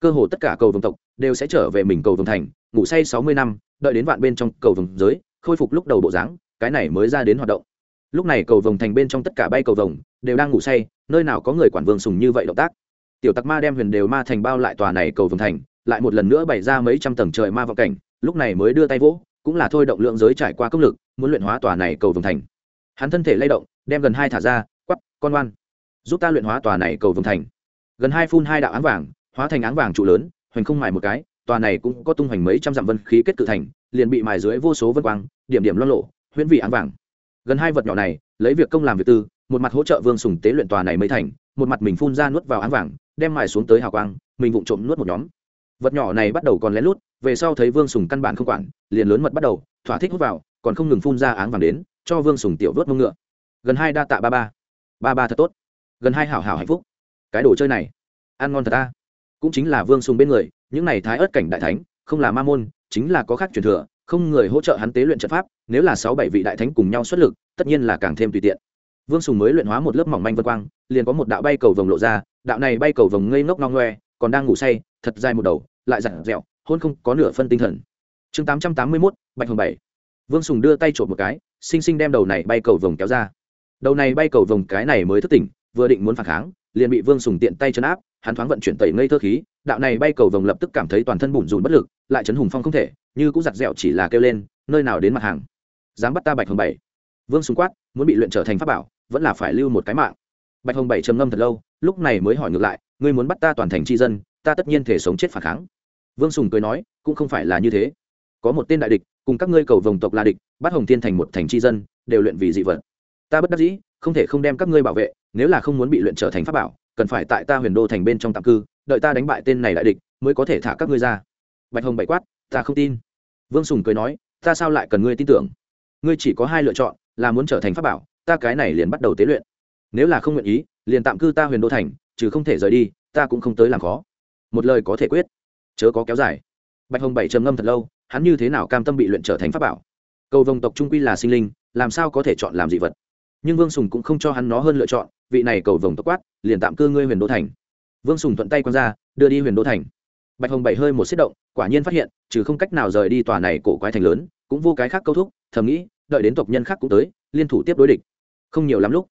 Cơ hồ tất cả cầu vồng tộc đều sẽ trở về mình cầu vồng thành ngủ say sáu mươi năm, đợi đến vạn bên trong cầu vồng giới, khôi phục lúc đầu bộ dáng, cái này mới ra đến hoạt động. Lúc này cầu vồng thành bên trong tất cả bay cầu vồng, đều đang ngủ say, nơi nào có người quản vương sùng như vậy động tác. Tiểu tặc ma đem huyền đều ma thành bao lại tòa này cầu vồng thành, lại một lần nữa bày ra mấy trăm tầng trời ma vọng cảnh, lúc này mới đưa tay vỗ, cũng là thôi động lượng giới trải qua công lực, muốn luyện hóa tòa này cầu vồng thành. Hắn thân thể lay động, đem gần hai thả ra, quắp, con oan. Giúp ta luyện hóa tòa này cầu vồng thành. Gần hai phun hai đạo áng vàng, hóa thành áng vàng trụ lớn, hoành không mài một cái tòa này cũng có tung hoành mấy trăm dặm vân khí kết cự thành, liền bị mài dưới vô số vân quang, điểm điểm loan lộ huyễn vị áng vàng. Gần hai vật nhỏ này, lấy việc công làm việc tư, một mặt hỗ trợ vương sùng tế luyện tòa này mới thành, một mặt mình phun ra nuốt vào áng vàng, đem mài xuống tới hào quang, mình vụng trộm nuốt một nhóm. Vật nhỏ này bắt đầu còn lén lút, về sau thấy vương sùng căn bản không quản, liền lớn mật bắt đầu, thỏa thích hút vào, còn không ngừng phun ra áng vàng đến, cho vương sùng tiểu vớt mông ngựa. Gần hai đa tạ ba ba. Ba ba thật tốt. Gần hai hảo hảo hạnh phúc. Cái đồ chơi này, ăn ngon thật ta cũng chính là vương sùng bên người những này thái ớt cảnh đại thánh, không là ma môn, chính là có khác truyền thừa, không người hỗ trợ hắn tế luyện trận pháp, nếu là sáu bảy vị đại thánh cùng nhau xuất lực, tất nhiên là càng thêm tùy tiện. Vương sùng mới luyện hóa một lớp mỏng manh vân quang, liền có một đạo bay cầu vồng lộ ra, đạo này bay cầu vồng ngây ngốc no ngoe, còn đang ngủ say, thật dài một đầu, lại dặn dẹo, hôn không có nửa phân tinh thần. Chương tám trăm tám mươi mốt, bạch hồng bảy. Vương sùng đưa tay trộm một cái, xinh xinh đem đầu này bay cầu vồng kéo ra. Đầu này bay cầu vồng cái này mới thức tỉnh, vừa định muốn phản kháng, liền bị vương sùng tiện tay chấn áp hắn thoáng vận chuyển tẩy ngây thơ khí, đạo này bay cầu vồng lập tức cảm thấy toàn thân bùn rùn bất lực, lại chấn hùng phong không thể, như cũng giặt dẻo chỉ là kêu lên, nơi nào đến mặt hàng? Dám bắt ta bạch hồng bảy? Vương sùng quát, muốn bị luyện trở thành pháp bảo, vẫn là phải lưu một cái mạng. Bạch hồng bảy trầm ngâm thật lâu, lúc này mới hỏi ngược lại, ngươi muốn bắt ta toàn thành tri dân, ta tất nhiên thể sống chết phản kháng. Vương sùng cười nói, cũng không phải là như thế. Có một tên đại địch, cùng các ngươi cầu vồng tộc là địch, bắt hồng thiên thành một thành tri dân, đều luyện vì dị vật. Ta bất đắc dĩ, không thể không đem các ngươi bảo vệ, nếu là không muốn bị luyện trở thành pháp bảo cần phải tại ta huyền đô thành bên trong tạm cư, đợi ta đánh bại tên này đại địch, mới có thể thả các ngươi ra. Bạch hồng bạch quát, ta không tin. Vương sùng cười nói, ta sao lại cần ngươi tin tưởng? Ngươi chỉ có hai lựa chọn, là muốn trở thành pháp bảo, ta cái này liền bắt đầu tế luyện. Nếu là không nguyện ý, liền tạm cư ta huyền đô thành chứ không thể rời đi, ta cũng không tới làm khó. Một lời có thể quyết. Chớ có kéo dài. Bạch hồng bảy trầm ngâm thật lâu, hắn như thế nào cam tâm bị luyện trở thành pháp bảo? Cầu vồng tộc trung quy là sinh linh, làm sao có thể chọn làm dị vật? Nhưng vương sùng cũng không cho hắn nó hơn lựa chọn, vị này cầu vồng tốc quát, liền tạm cư ngươi huyền đô thành. Vương sùng thuận tay q ra, đưa đi huyền đô thành. Bạch hồng bảy hơi một xích động, quả nhiên phát hiện, trừ không cách nào rời đi tòa này cổ quái thành lớn, cũng vô cái khác câu thúc, thầm nghĩ, đợi đến tộc nhân khác cũng tới, liên thủ tiếp đối địch. Không nhiều lắm lúc,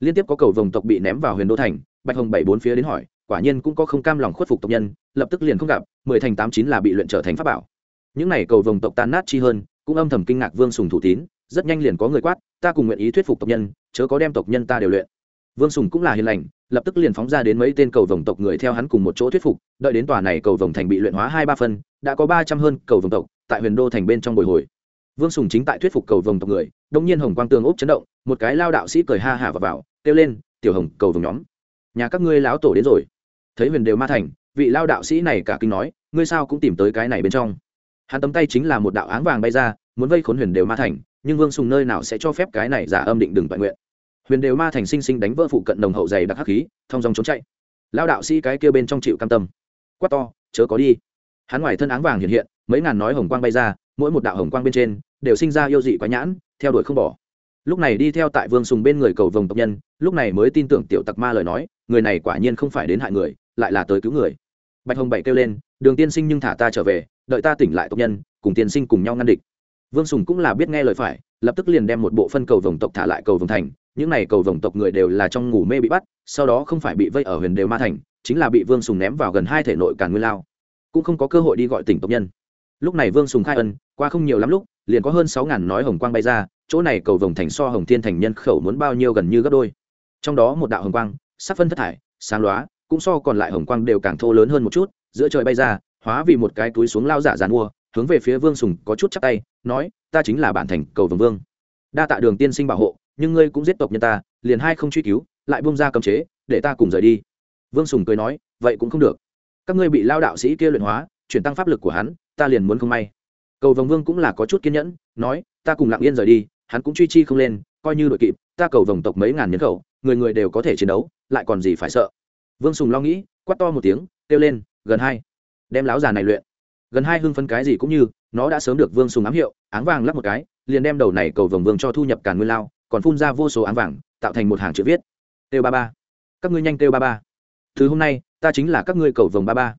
liên tiếp có cầu vồng tộc bị ném vào huyền đô thành, bạch hồng bảy bốn phía đến hỏi, quả nhiên cũng có không cam lòng khuất phục tộc nhân, lập tức liền không gặp, mười thành tám chín là bị luyện trở thành pháp bảo. Những này cầu vồng tộc tan nát chi hơn, cũng âm thầm kinh ngạc vương sùng thủ tín rất nhanh liền có người quát, ta cùng nguyện ý thuyết phục tộc nhân, chớ có đem tộc nhân ta đều luyện. Vương sùng cũng là hiền lành, lập tức liền phóng ra đến mấy tên cầu vồng tộc người theo hắn cùng một chỗ thuyết phục, đợi đến tòa này cầu vồng thành bị luyện hóa hai ba phân, đã có ba trăm hơn cầu vồng tộc tại huyền đô thành bên trong bồi hồi. Vương sùng chính tại thuyết phục cầu vồng tộc người đông nhiên hồng quang tường úp chấn động, một cái lao đạo sĩ cười ha hả và vào, kêu lên, tiểu hồng, cầu vồng nhóm, nhà các ngươi láo tổ đến rồi. Thấy huyền đều ma thành, vị lao đạo sĩ này cả kinh nói, ngươi sao cũng tìm tới cái này bên trong? Hắn tấm tay chính là một đạo áng vàng bay ra, muốn vây khốn huyền đều ma thành nhưng vương sùng nơi nào sẽ cho phép cái này giả âm định đừng toàn nguyện. Huyền đều ma thành sinh sinh đánh vỡ phụ cận đồng hậu dày đặc hắc khí thong dòng trốn chạy. Lao đạo sĩ cái kia bên trong chịu cam tâm. Quát to, chớ có đi. Hắn ngoài thân áng vàng hiện hiện, mấy ngàn nói hồng quang bay ra, mỗi một đạo hồng quang bên trên đều sinh ra yêu dị quá nhãn, theo đuổi không bỏ. Lúc này đi theo tại vương sùng bên người cầu vồng tộc nhân, lúc này mới tin tưởng tiểu tặc ma lời nói, người này quả nhiên không phải đến hại người, lại là tới cứu người. Bạch hồng bảy kêu lên, đường tiên sinh nhưng thả ta trở về, đợi ta tỉnh lại tộc nhân, cùng tiên sinh cùng nhau ngăn địch vương sùng cũng là biết nghe lời phải, lập tức liền đem một bộ phân cầu vồng tộc thả lại cầu vồng thành, những n à y cầu vồng tộc người đều là trong ngủ mê bị bắt, sau đó không phải bị vây ở huyền đều ma thành, chính là bị vương sùng ném vào gần hai thể nội càn nguyên lao. Cũng không có cơ hội đi gọi tỉnh tộc nhân. Lúc này vương sùng khai ân, qua không nhiều lắm lúc, liền có hơn sáu ngàn nói hồng quang bay ra, chỗ này cầu vồng thành so hồng thiên thành nhân khẩu muốn bao nhiêu gần như gấp đôi. Trong đó một đạo hồng quang, sắc phân thất thải, sáng loá cũng so còn lại hồng quang đều càng thô lớn hơn một chút, giữa trời bay ra, hóa vì một cái túi xuống lao giả dàn mua hướng về phía vương sùng có chút chắc tay, nói, ta chính là bản thành cầu vồng vương. Đa tạ đường tiên sinh bảo hộ, nhưng ngươi cũng giết tộc nhân ta, liền hai không truy cứu, lại bung ra cấm chế, để ta cùng rời đi. Vương sùng cười nói, vậy cũng không được. Các ngươi bị lao đạo sĩ kia luyện hóa, chuyển tăng pháp lực của hắn, ta liền muốn không may. Cầu vồng vương cũng là có chút kiên nhẫn, nói, ta cùng lặng yên rời đi, hắn cũng truy chi không lên, coi như đội kịp, ta cầu vồng tộc mấy ngàn nhân khẩu, người người đều có thể chiến đấu, lại còn gì phải sợ? Vương sùng lo nghĩ, quát to một tiếng, kêu lên, gần hai. Đem láo già này luyện gần hai hưng phân cái gì cũng như, nó đã sớm được vương sùng ám hiệu, áng vàng lắp một cái, liền đem đầu này cầu vồng vương cho thu nhập càn nguyên lao, còn phun ra vô số áng vàng, tạo thành một hàng chữ viết. Têu ba ba. Các ngươi nhanh têu ba ba. Thứ hôm nay, ta chính là các ngươi cầu vồng ba ba.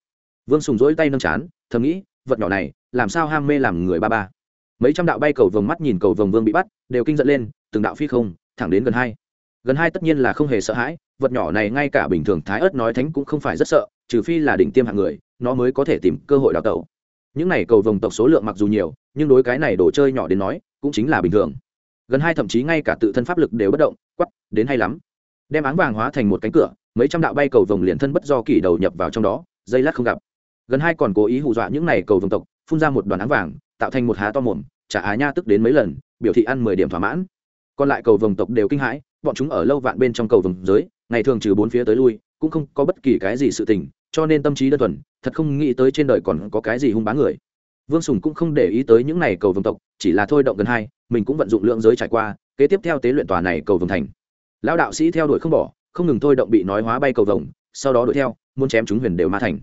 Vương sùng dỗi tay nâng chán, thầm nghĩ, vật nhỏ này, làm sao ham mê làm người ba ba? Mấy trăm đạo bay cầu vồng mắt nhìn cầu vồng vương bị bắt, đều kinh dẫn lên, từng đạo phi không, thẳng đến gần hai. Gần hai tất nhiên là không hề sợ hãi, vật nhỏ này ngay cả bình thường thái ớt nói thánh cũng không phải rất sợ, trừ phi là đỉnh tiêm hạng người, nó mới có thể tìm cơ hội đào tẩu những này cầu vồng tộc số lượng mặc dù nhiều, nhưng đối cái này đồ chơi nhỏ đến nói, cũng chính là bình thường. Gần hai thậm chí ngay cả tự thân pháp lực đều bất động quắp đến hay lắm. Đem áng vàng hóa thành một cánh cửa, mấy trăm đạo bay cầu vồng liền thân bất do kỳ đầu nhập vào trong đó, dây lát không gặp. Gần hai còn cố ý hù dọa những này cầu vồng tộc, phun ra một đoàn áng vàng, tạo thành một há to mồm trả á nha tức đến mấy lần, biểu thị ăn mười điểm thỏa mãn. Còn lại cầu vồng tộc đều kinh hãi, bọn chúng ở lâu vạn bên trong cầu vồng giới, ngày thường trừ bốn phía tới lui, cũng không có bất kỳ cái gì sự tình, cho nên tâm trí đơn thuần thật không nghĩ tới trên đời còn có cái gì hung bá người. Vương sùng cũng không để ý tới những này cầu vồng tộc, chỉ là thôi động gần hai, mình cũng vận dụng lượng giới trải qua, kế tiếp theo tế luyện tòa này cầu vồng thành. Lão đạo sĩ theo đuổi không bỏ, không ngừng thôi động bị nói hóa bay cầu vồng, sau đó đuổi theo, muốn chém chúng huyền đều ma thành.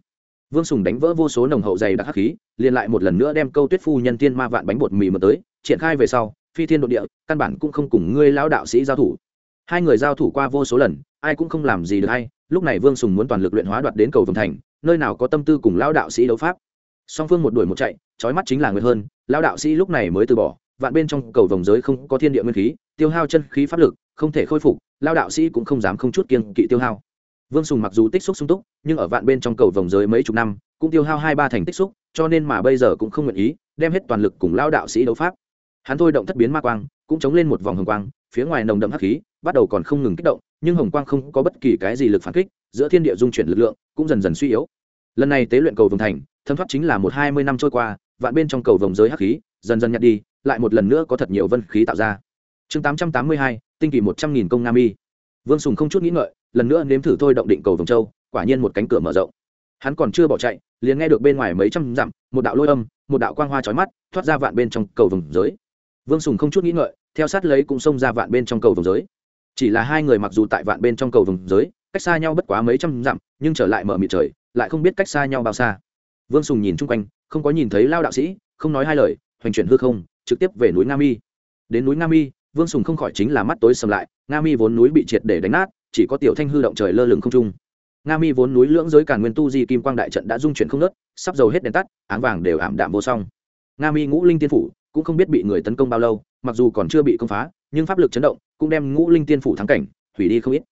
Vương sùng đánh vỡ vô số nồng hậu dày đặc hắc khí, liền lại một lần nữa đem câu tuyết phu nhân tiên ma vạn bánh bột mì mà tới, triển khai về sau, phi thiên đ ộ địa, căn bản cũng không cùng ngươi lão đạo sĩ giao thủ. Hai người giao thủ qua vô số lần, ai cũng không làm gì được hay, lúc này vương sùng muốn toàn lực luyện hóa đoạt đến cầu vồng thành nơi nào có tâm tư cùng lão đạo sĩ đấu pháp. Song phương một đuổi một chạy trói mắt chính là nguyệt hơn lão đạo sĩ lúc này mới từ bỏ, vạn bên trong cầu vòng giới không có thiên địa nguyên khí, tiêu hao chân khí pháp lực, không thể khôi phục, lão đạo sĩ cũng không dám không chút kiên kỵ tiêu hao. Vương sùng mặc dù tích xúc sung túc, nhưng ở vạn bên trong cầu vòng giới mấy chục năm, cũng tiêu hao hai ba thành tích xúc, cho nên mà bây giờ cũng không nguyện ý đem hết toàn lực cùng lao đạo sĩ đấu pháp. Hắn thôi động thất biến ma quang, cũng chống lên một vòng hồng quang, phía ngoài nồng đậm hắc khí, bắt đầu còn không ngừng kích động, nhưng hồng quang không có bất kỳ cái gì lực phản kích, giữa thiên địa dung chuyển lực lượng cũng dần dần suy yếu lần này tế luyện cầu vồng thành, thấm thoát chính là một hai mươi năm trôi qua, vạn bên trong cầu vồng giới hắc khí, dần dần nhặt đi, lại một lần nữa có thật nhiều vân khí tạo ra. Chương tám trăm tám mươi hai, tinh kỳ một trăm nghìn công nam y. Vương sùng không chút nghĩ ngợi, lần nữa nếm thử thôi động định cầu vồng châu, quả nhiên một cánh cửa mở rộng. Hắn còn chưa bỏ chạy, liền nghe được bên ngoài mấy trăm dặm, một đạo lôi âm, một đạo quang hoa trói mắt, thoát ra vạn bên trong cầu vồng giới. Vương sùng không chút nghĩ ngợi, theo sát lấy cũng xông ra vạn bên trong cầu vồng giới. Chỉ là hai người mặc dù tại vạn bên trong cầu vồng giới, cách xa nhau bất quá mấy trăm dặm, nhưng trở lại mở mịt trời lại không biết cách xa nhau bao xa. Vương sùng nhìn chung quanh, không có nhìn thấy lao đạo sĩ, không nói hai lời, hoành chuyển hư không, trực tiếp về núi nga mi. Đến núi nga mi, vương sùng không khỏi chính là mắt tối sầm lại, nga mi vốn núi bị triệt để đánh nát, chỉ có tiểu thanh hư động trời lơ lửng không trung. Nga mi vốn núi lưỡng giới cả nguyên tu di kim quang đại trận đã dung chuyển không nớt sắp dầu hết đèn tắt, áng vàng đều ảm đạm vô song. Nga mi ngũ linh tiên phủ cũng không biết bị người tấn công bao lâu, mặc dù còn chưa bị công phá, nhưng pháp lực chấn động cũng đem ngũ linh tiên phủ thắng cảnh, hủy đi không ít.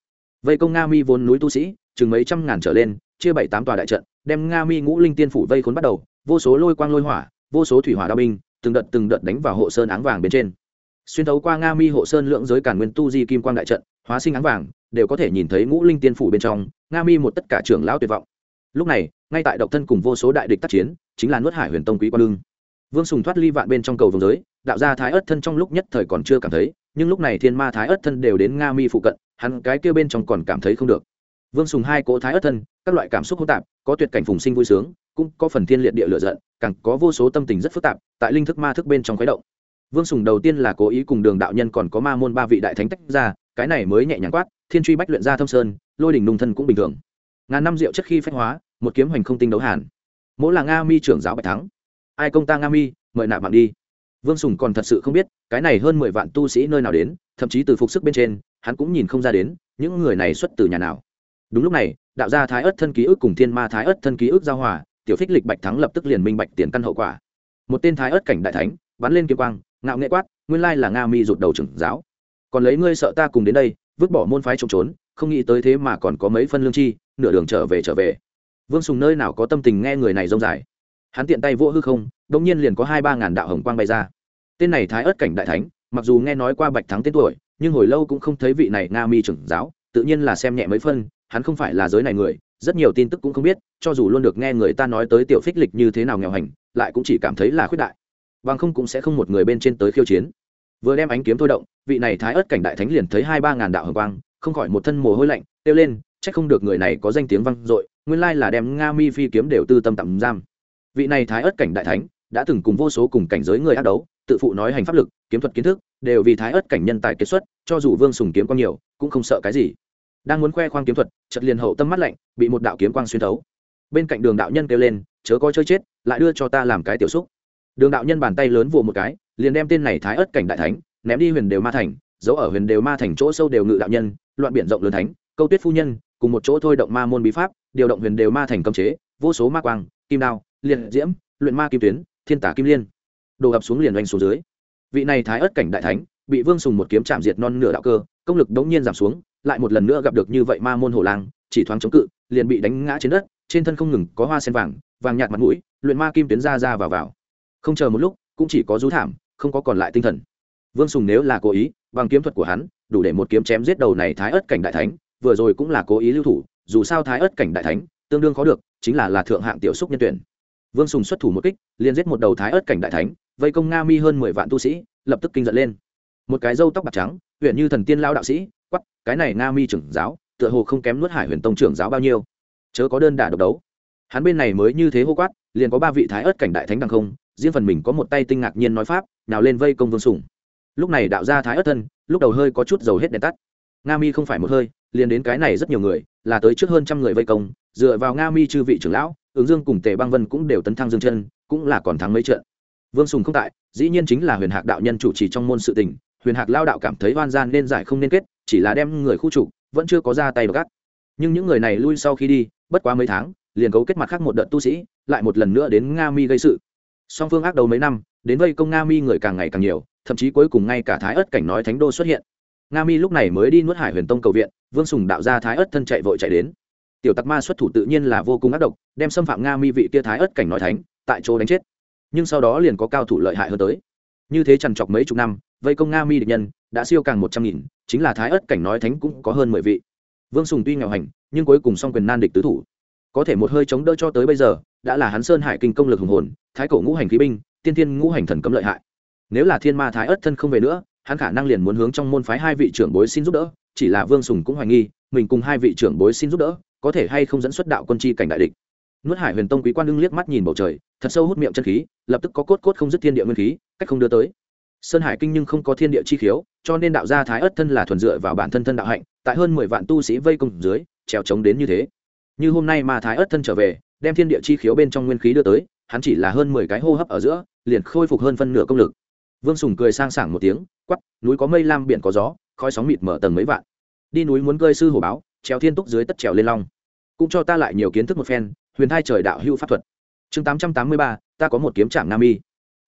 Vây công nga mi vốn núi tu sĩ, chừng mấy trăm ngàn trở lên chia bảy tám tòa đại trận, đem nga mi ngũ linh tiên phủ vây khốn bắt đầu, vô số lôi quang lôi hỏa, vô số thủy hỏa đao binh, từng đợt từng đợt đánh vào hộ sơn áng vàng bên trên. Xuyên thấu qua nga mi hộ sơn lượng giới cản nguyên tu di kim quang đại trận, hóa sinh áng vàng, đều có thể nhìn thấy ngũ linh tiên phủ bên trong, nga mi một tất cả trưởng lão tuyệt vọng. Lúc này, ngay tại độc thân cùng vô số đại địch tác chiến, chính là nuốt hải huyền tông quý quang lương. Vương sùng thoát ly vạn bên trong cầu vùng giới, đạo gia thái ớt thân trong lúc nhất thời còn chưa cảm thấy, nhưng lúc này thiên ma thái ớt thân đều đến nga mi phụ cận, hắn cái kia bên trong còn cảm thấy không được. Vương sùng hai cỗ thái ớt thân các loại cảm xúc hỗn tạp, có tuyệt cảnh phùng sinh vui sướng, cũng có phần thiên liệt địa lựa giận, càng có vô số tâm tình rất phức tạp, tại linh thức ma thức bên trong khuấy động. Vương sùng đầu tiên là cố ý cùng đường đạo nhân còn có ma môn ba vị đại thánh tách ra, cái này mới nhẹ nhàng quát, thiên truy bách luyện ra thâm sơn, lôi đỉnh nung thân cũng bình thường. Ngàn năm rượu trước khi phách hóa, một kiếm hoành không tinh đấu hàn. Mỗi là nga mi trưởng giáo bạch thắng. Ai công ta nga mi, mời nạp mạng đi. Vương sùng còn thật sự không biết, cái này hơn mười vạn tu sĩ nơi nào đến, thậm chí từ phục sức bên trên, hắn cũng nhìn không ra đến, những người này xuất từ nhà nào đúng lúc này, đạo gia thái ớt thân ký ức cùng thiên ma thái ớt thân ký ức giao hòa, tiểu phích lịch bạch thắng lập tức liền minh bạch tiền căn hậu quả. Một tên thái ớt cảnh đại thánh, bắn lên kiếm quang, ngạo nghệ quát, nguyên lai là nga mi rụt đầu trưởng giáo. Còn lấy ngươi sợ ta cùng đến đây, vứt bỏ môn phái trộm trốn, không nghĩ tới thế mà còn có mấy phân lương chi, nửa đường trở về trở về. Vương sùng nơi nào có tâm tình nghe người này rông dài. Hắn tiện tay vỗ hư không đ ỗ n g nhiên liền có hai ba ngàn đạo hồng quang bay ra. Tên này thái ớt cảnh đại thánh, mặc dù nghe nói qua bạch thắng tên tuổi, nhưng hồi lâu cũng không thấy vị này nga mi trưởng giáo, tự nhiên là xem nhẹ mấy phân hắn không phải là giới này người, rất nhiều tin tức cũng không biết, cho dù luôn được nghe người ta nói tới tiểu phích lịch như thế nào nghèo hành, lại cũng chỉ cảm thấy là khuyết đại. Bằng không cũng sẽ không một người bên trên tới khiêu chiến. Vừa đem ánh kiếm thôi động, vị này thái ớt cảnh đại thánh liền thấy hai ba ngàn đạo hồng quang, không khỏi một thân mồ hôi lạnh, kêu lên c h ắ c không được người này có danh tiếng vang dội, nguyên lai là đem nga mi phi kiếm đều tư tâm tạm giam. Vị này thái ớt cảnh đại thánh đã từng cùng vô số cùng cảnh giới người ác đấu, tự phụ nói hành pháp lực, kiếm thuật kiến thức, đều vì thái ớt cảnh nhân tài kết xuất, cho dù vương sùng kiếm có nhiều, cũng không sợ cái gì đang muốn khoe khoang kiếm thuật chật liền hậu tâm mắt lạnh, bị một đạo kiếm quang xuyên thấu. Bên cạnh đường đạo nhân kêu lên, chớ có chơi chết, lại đưa cho ta làm cái tiểu xúc. Đường đạo nhân bàn tay lớn vồ một cái, liền đem tên này thái ớt cảnh đại thánh, ném đi huyền đều ma thành, giấu ở huyền đều ma thành chỗ sâu đều ngự đạo nhân, loạn biển rộng lớn thánh, câu tuyết phu nhân, cùng một chỗ thôi động ma môn bí pháp, điều động huyền đều ma thành cấm chế, vô số ma quang, kim đao, liệt diễm, luyện ma kim tuyến, thiên tả kim liên. Đổ ập xuống liền doanh xuống dưới. Vị này thái ớt cảnh đại thánh, bị vương sùng một kiếm chạm diệt non nửa đạo cơ, công lực đống nhiên giảm xuống lại một lần nữa gặp được như vậy ma môn hổ lang, chỉ thoáng chống cự, liền bị đánh ngã trên đất, trên thân không ngừng có hoa sen vàng vàng nhạt mặt mũi, luyện ma kim tuyến ra ra vào vào. Không chờ một lúc, cũng chỉ có rú thảm, không có còn lại tinh thần. Vương sùng nếu là cố ý, bằng kiếm thuật của hắn, đủ để một kiếm chém giết đầu này thái ớt cảnh đại thánh, vừa rồi cũng là cố ý lưu thủ, dù sao thái ớt cảnh đại thánh, tương đương khó được, chính là là thượng hạng tiểu xúc nhân tuyển. Vương sùng xuất thủ một kích, liền giết một đầu thái ớt cảnh đại thánh, vây công nga mi hơn mười vạn tu sĩ, lập tức kinh giận lên. Một cái râu tóc bạc trắng huyện như thần tiên lao đạo sĩ quắc, cái này nga mi trưởng giáo, tựa hồ không kém nuốt hải huyền tông trưởng giáo bao nhiêu. Chớ có đơn đả độc đấu. Hắn bên này mới như thế hô quát, liền có ba vị thái ớt cảnh đại thánh đằng không, riêng phần mình có một tay tinh ngạc nhiên nói pháp, nào lên vây công vương sùng lúc này đạo gia thái ớt thân, lúc đầu hơi có chút dầu hết đèn tắt. Nga mi không phải một hơi, liền đến cái này rất nhiều người, là tới trước hơn trăm người vây công, dựa vào nga mi chư vị trưởng lão, ứng dương cùng tề băng vân cũng đều tấn thăng dương chân, cũng là còn thắng mấy trận. Vương sùng không tại, dĩ nhiên chính là huyền hạc đạo nhân chủ trì trong môn sự tình, huyền hạc lao đạo cảm thấy oan gian nên giải không nên kết chỉ là đem người khu trục, vẫn chưa có ra tay gắt. Nhưng những người này lui sau khi đi, bất quá mấy tháng, liền cấu kết mặt khác một đợt tu sĩ, lại một lần nữa đến nga mi gây sự. Song phương ác đầu mấy năm, đến vây công nga mi người càng ngày càng nhiều, thậm chí cuối cùng ngay cả thái ớt cảnh nói thánh đô xuất hiện. Nga mi lúc này mới đi nuốt hải huyền tông cầu viện, vương sùng đạo ra thái ớt thân chạy vội chạy đến. Tiểu tặc ma xuất thủ tự nhiên là vô cùng ác độc, đem xâm phạm nga mi vị tia thái ớt cảnh nói thánh, tại chỗ đánh chết. Nhưng sau đó liền có cao thủ lợi hại hơn tới. Như thế trằn trọc mấy chục năm, vây công nga mi địch nhân, đã siêu càng một trăm nghìn chính là thái ất cảnh nói thánh cũng có hơn mười vị. Vương sùng tuy nghèo hành, nhưng cuối cùng song quyền nan địch tứ thủ. Có thể một hơi chống đỡ cho tới bây giờ, đã là hắn sơn hải kinh công lực hùng hồn, thái cổ ngũ hành khí binh, tiên thiên ngũ hành thần cấm lợi hại. Nếu là thiên ma thái ất thân không về nữa, hắn khả năng liền muốn hướng trong môn phái hai vị trưởng bối xin giúp đỡ, chỉ là vương sùng cũng hoài nghi, mình cùng hai vị trưởng bối xin giúp đỡ, có thể hay không dẫn xuất đạo quân chi cảnh đại địch. Nuốt hải huyền tông quý quan đương liếc mắt nhìn bầu trời, thật sâu hút miệng chân khí, lập tức có cốt cốt không dứt thiên địa nguyên khí, cách không đưa tới sơn hải kinh nhưng không có thiên địa chi khiếu, cho nên đạo gia thái ất thân là thuần dựa vào bản thân thân đạo hạnh, tại hơn mười vạn tu sĩ vây công dưới, trèo trống đến như thế. Như hôm nay mà thái ất thân trở về, đem thiên địa chi khiếu bên trong nguyên khí đưa tới, hắn chỉ là hơn mười cái hô hấp ở giữa, liền khôi phục hơn phân nửa công lực. Vương sùng cười sang sảng một tiếng quắp núi có mây lam, biển có gió, khói sóng mịt mở tầng mấy vạn. Đi núi muốn cơi sư hổ báo trèo thiên túc dưới tất trèo lên long. Cũng cho ta lại nhiều kiến thức một phen, huyền thai trời đạo hữu pháp thuật. Chương tám trăm tám mươi ba, ta có một kiếm trạm nam y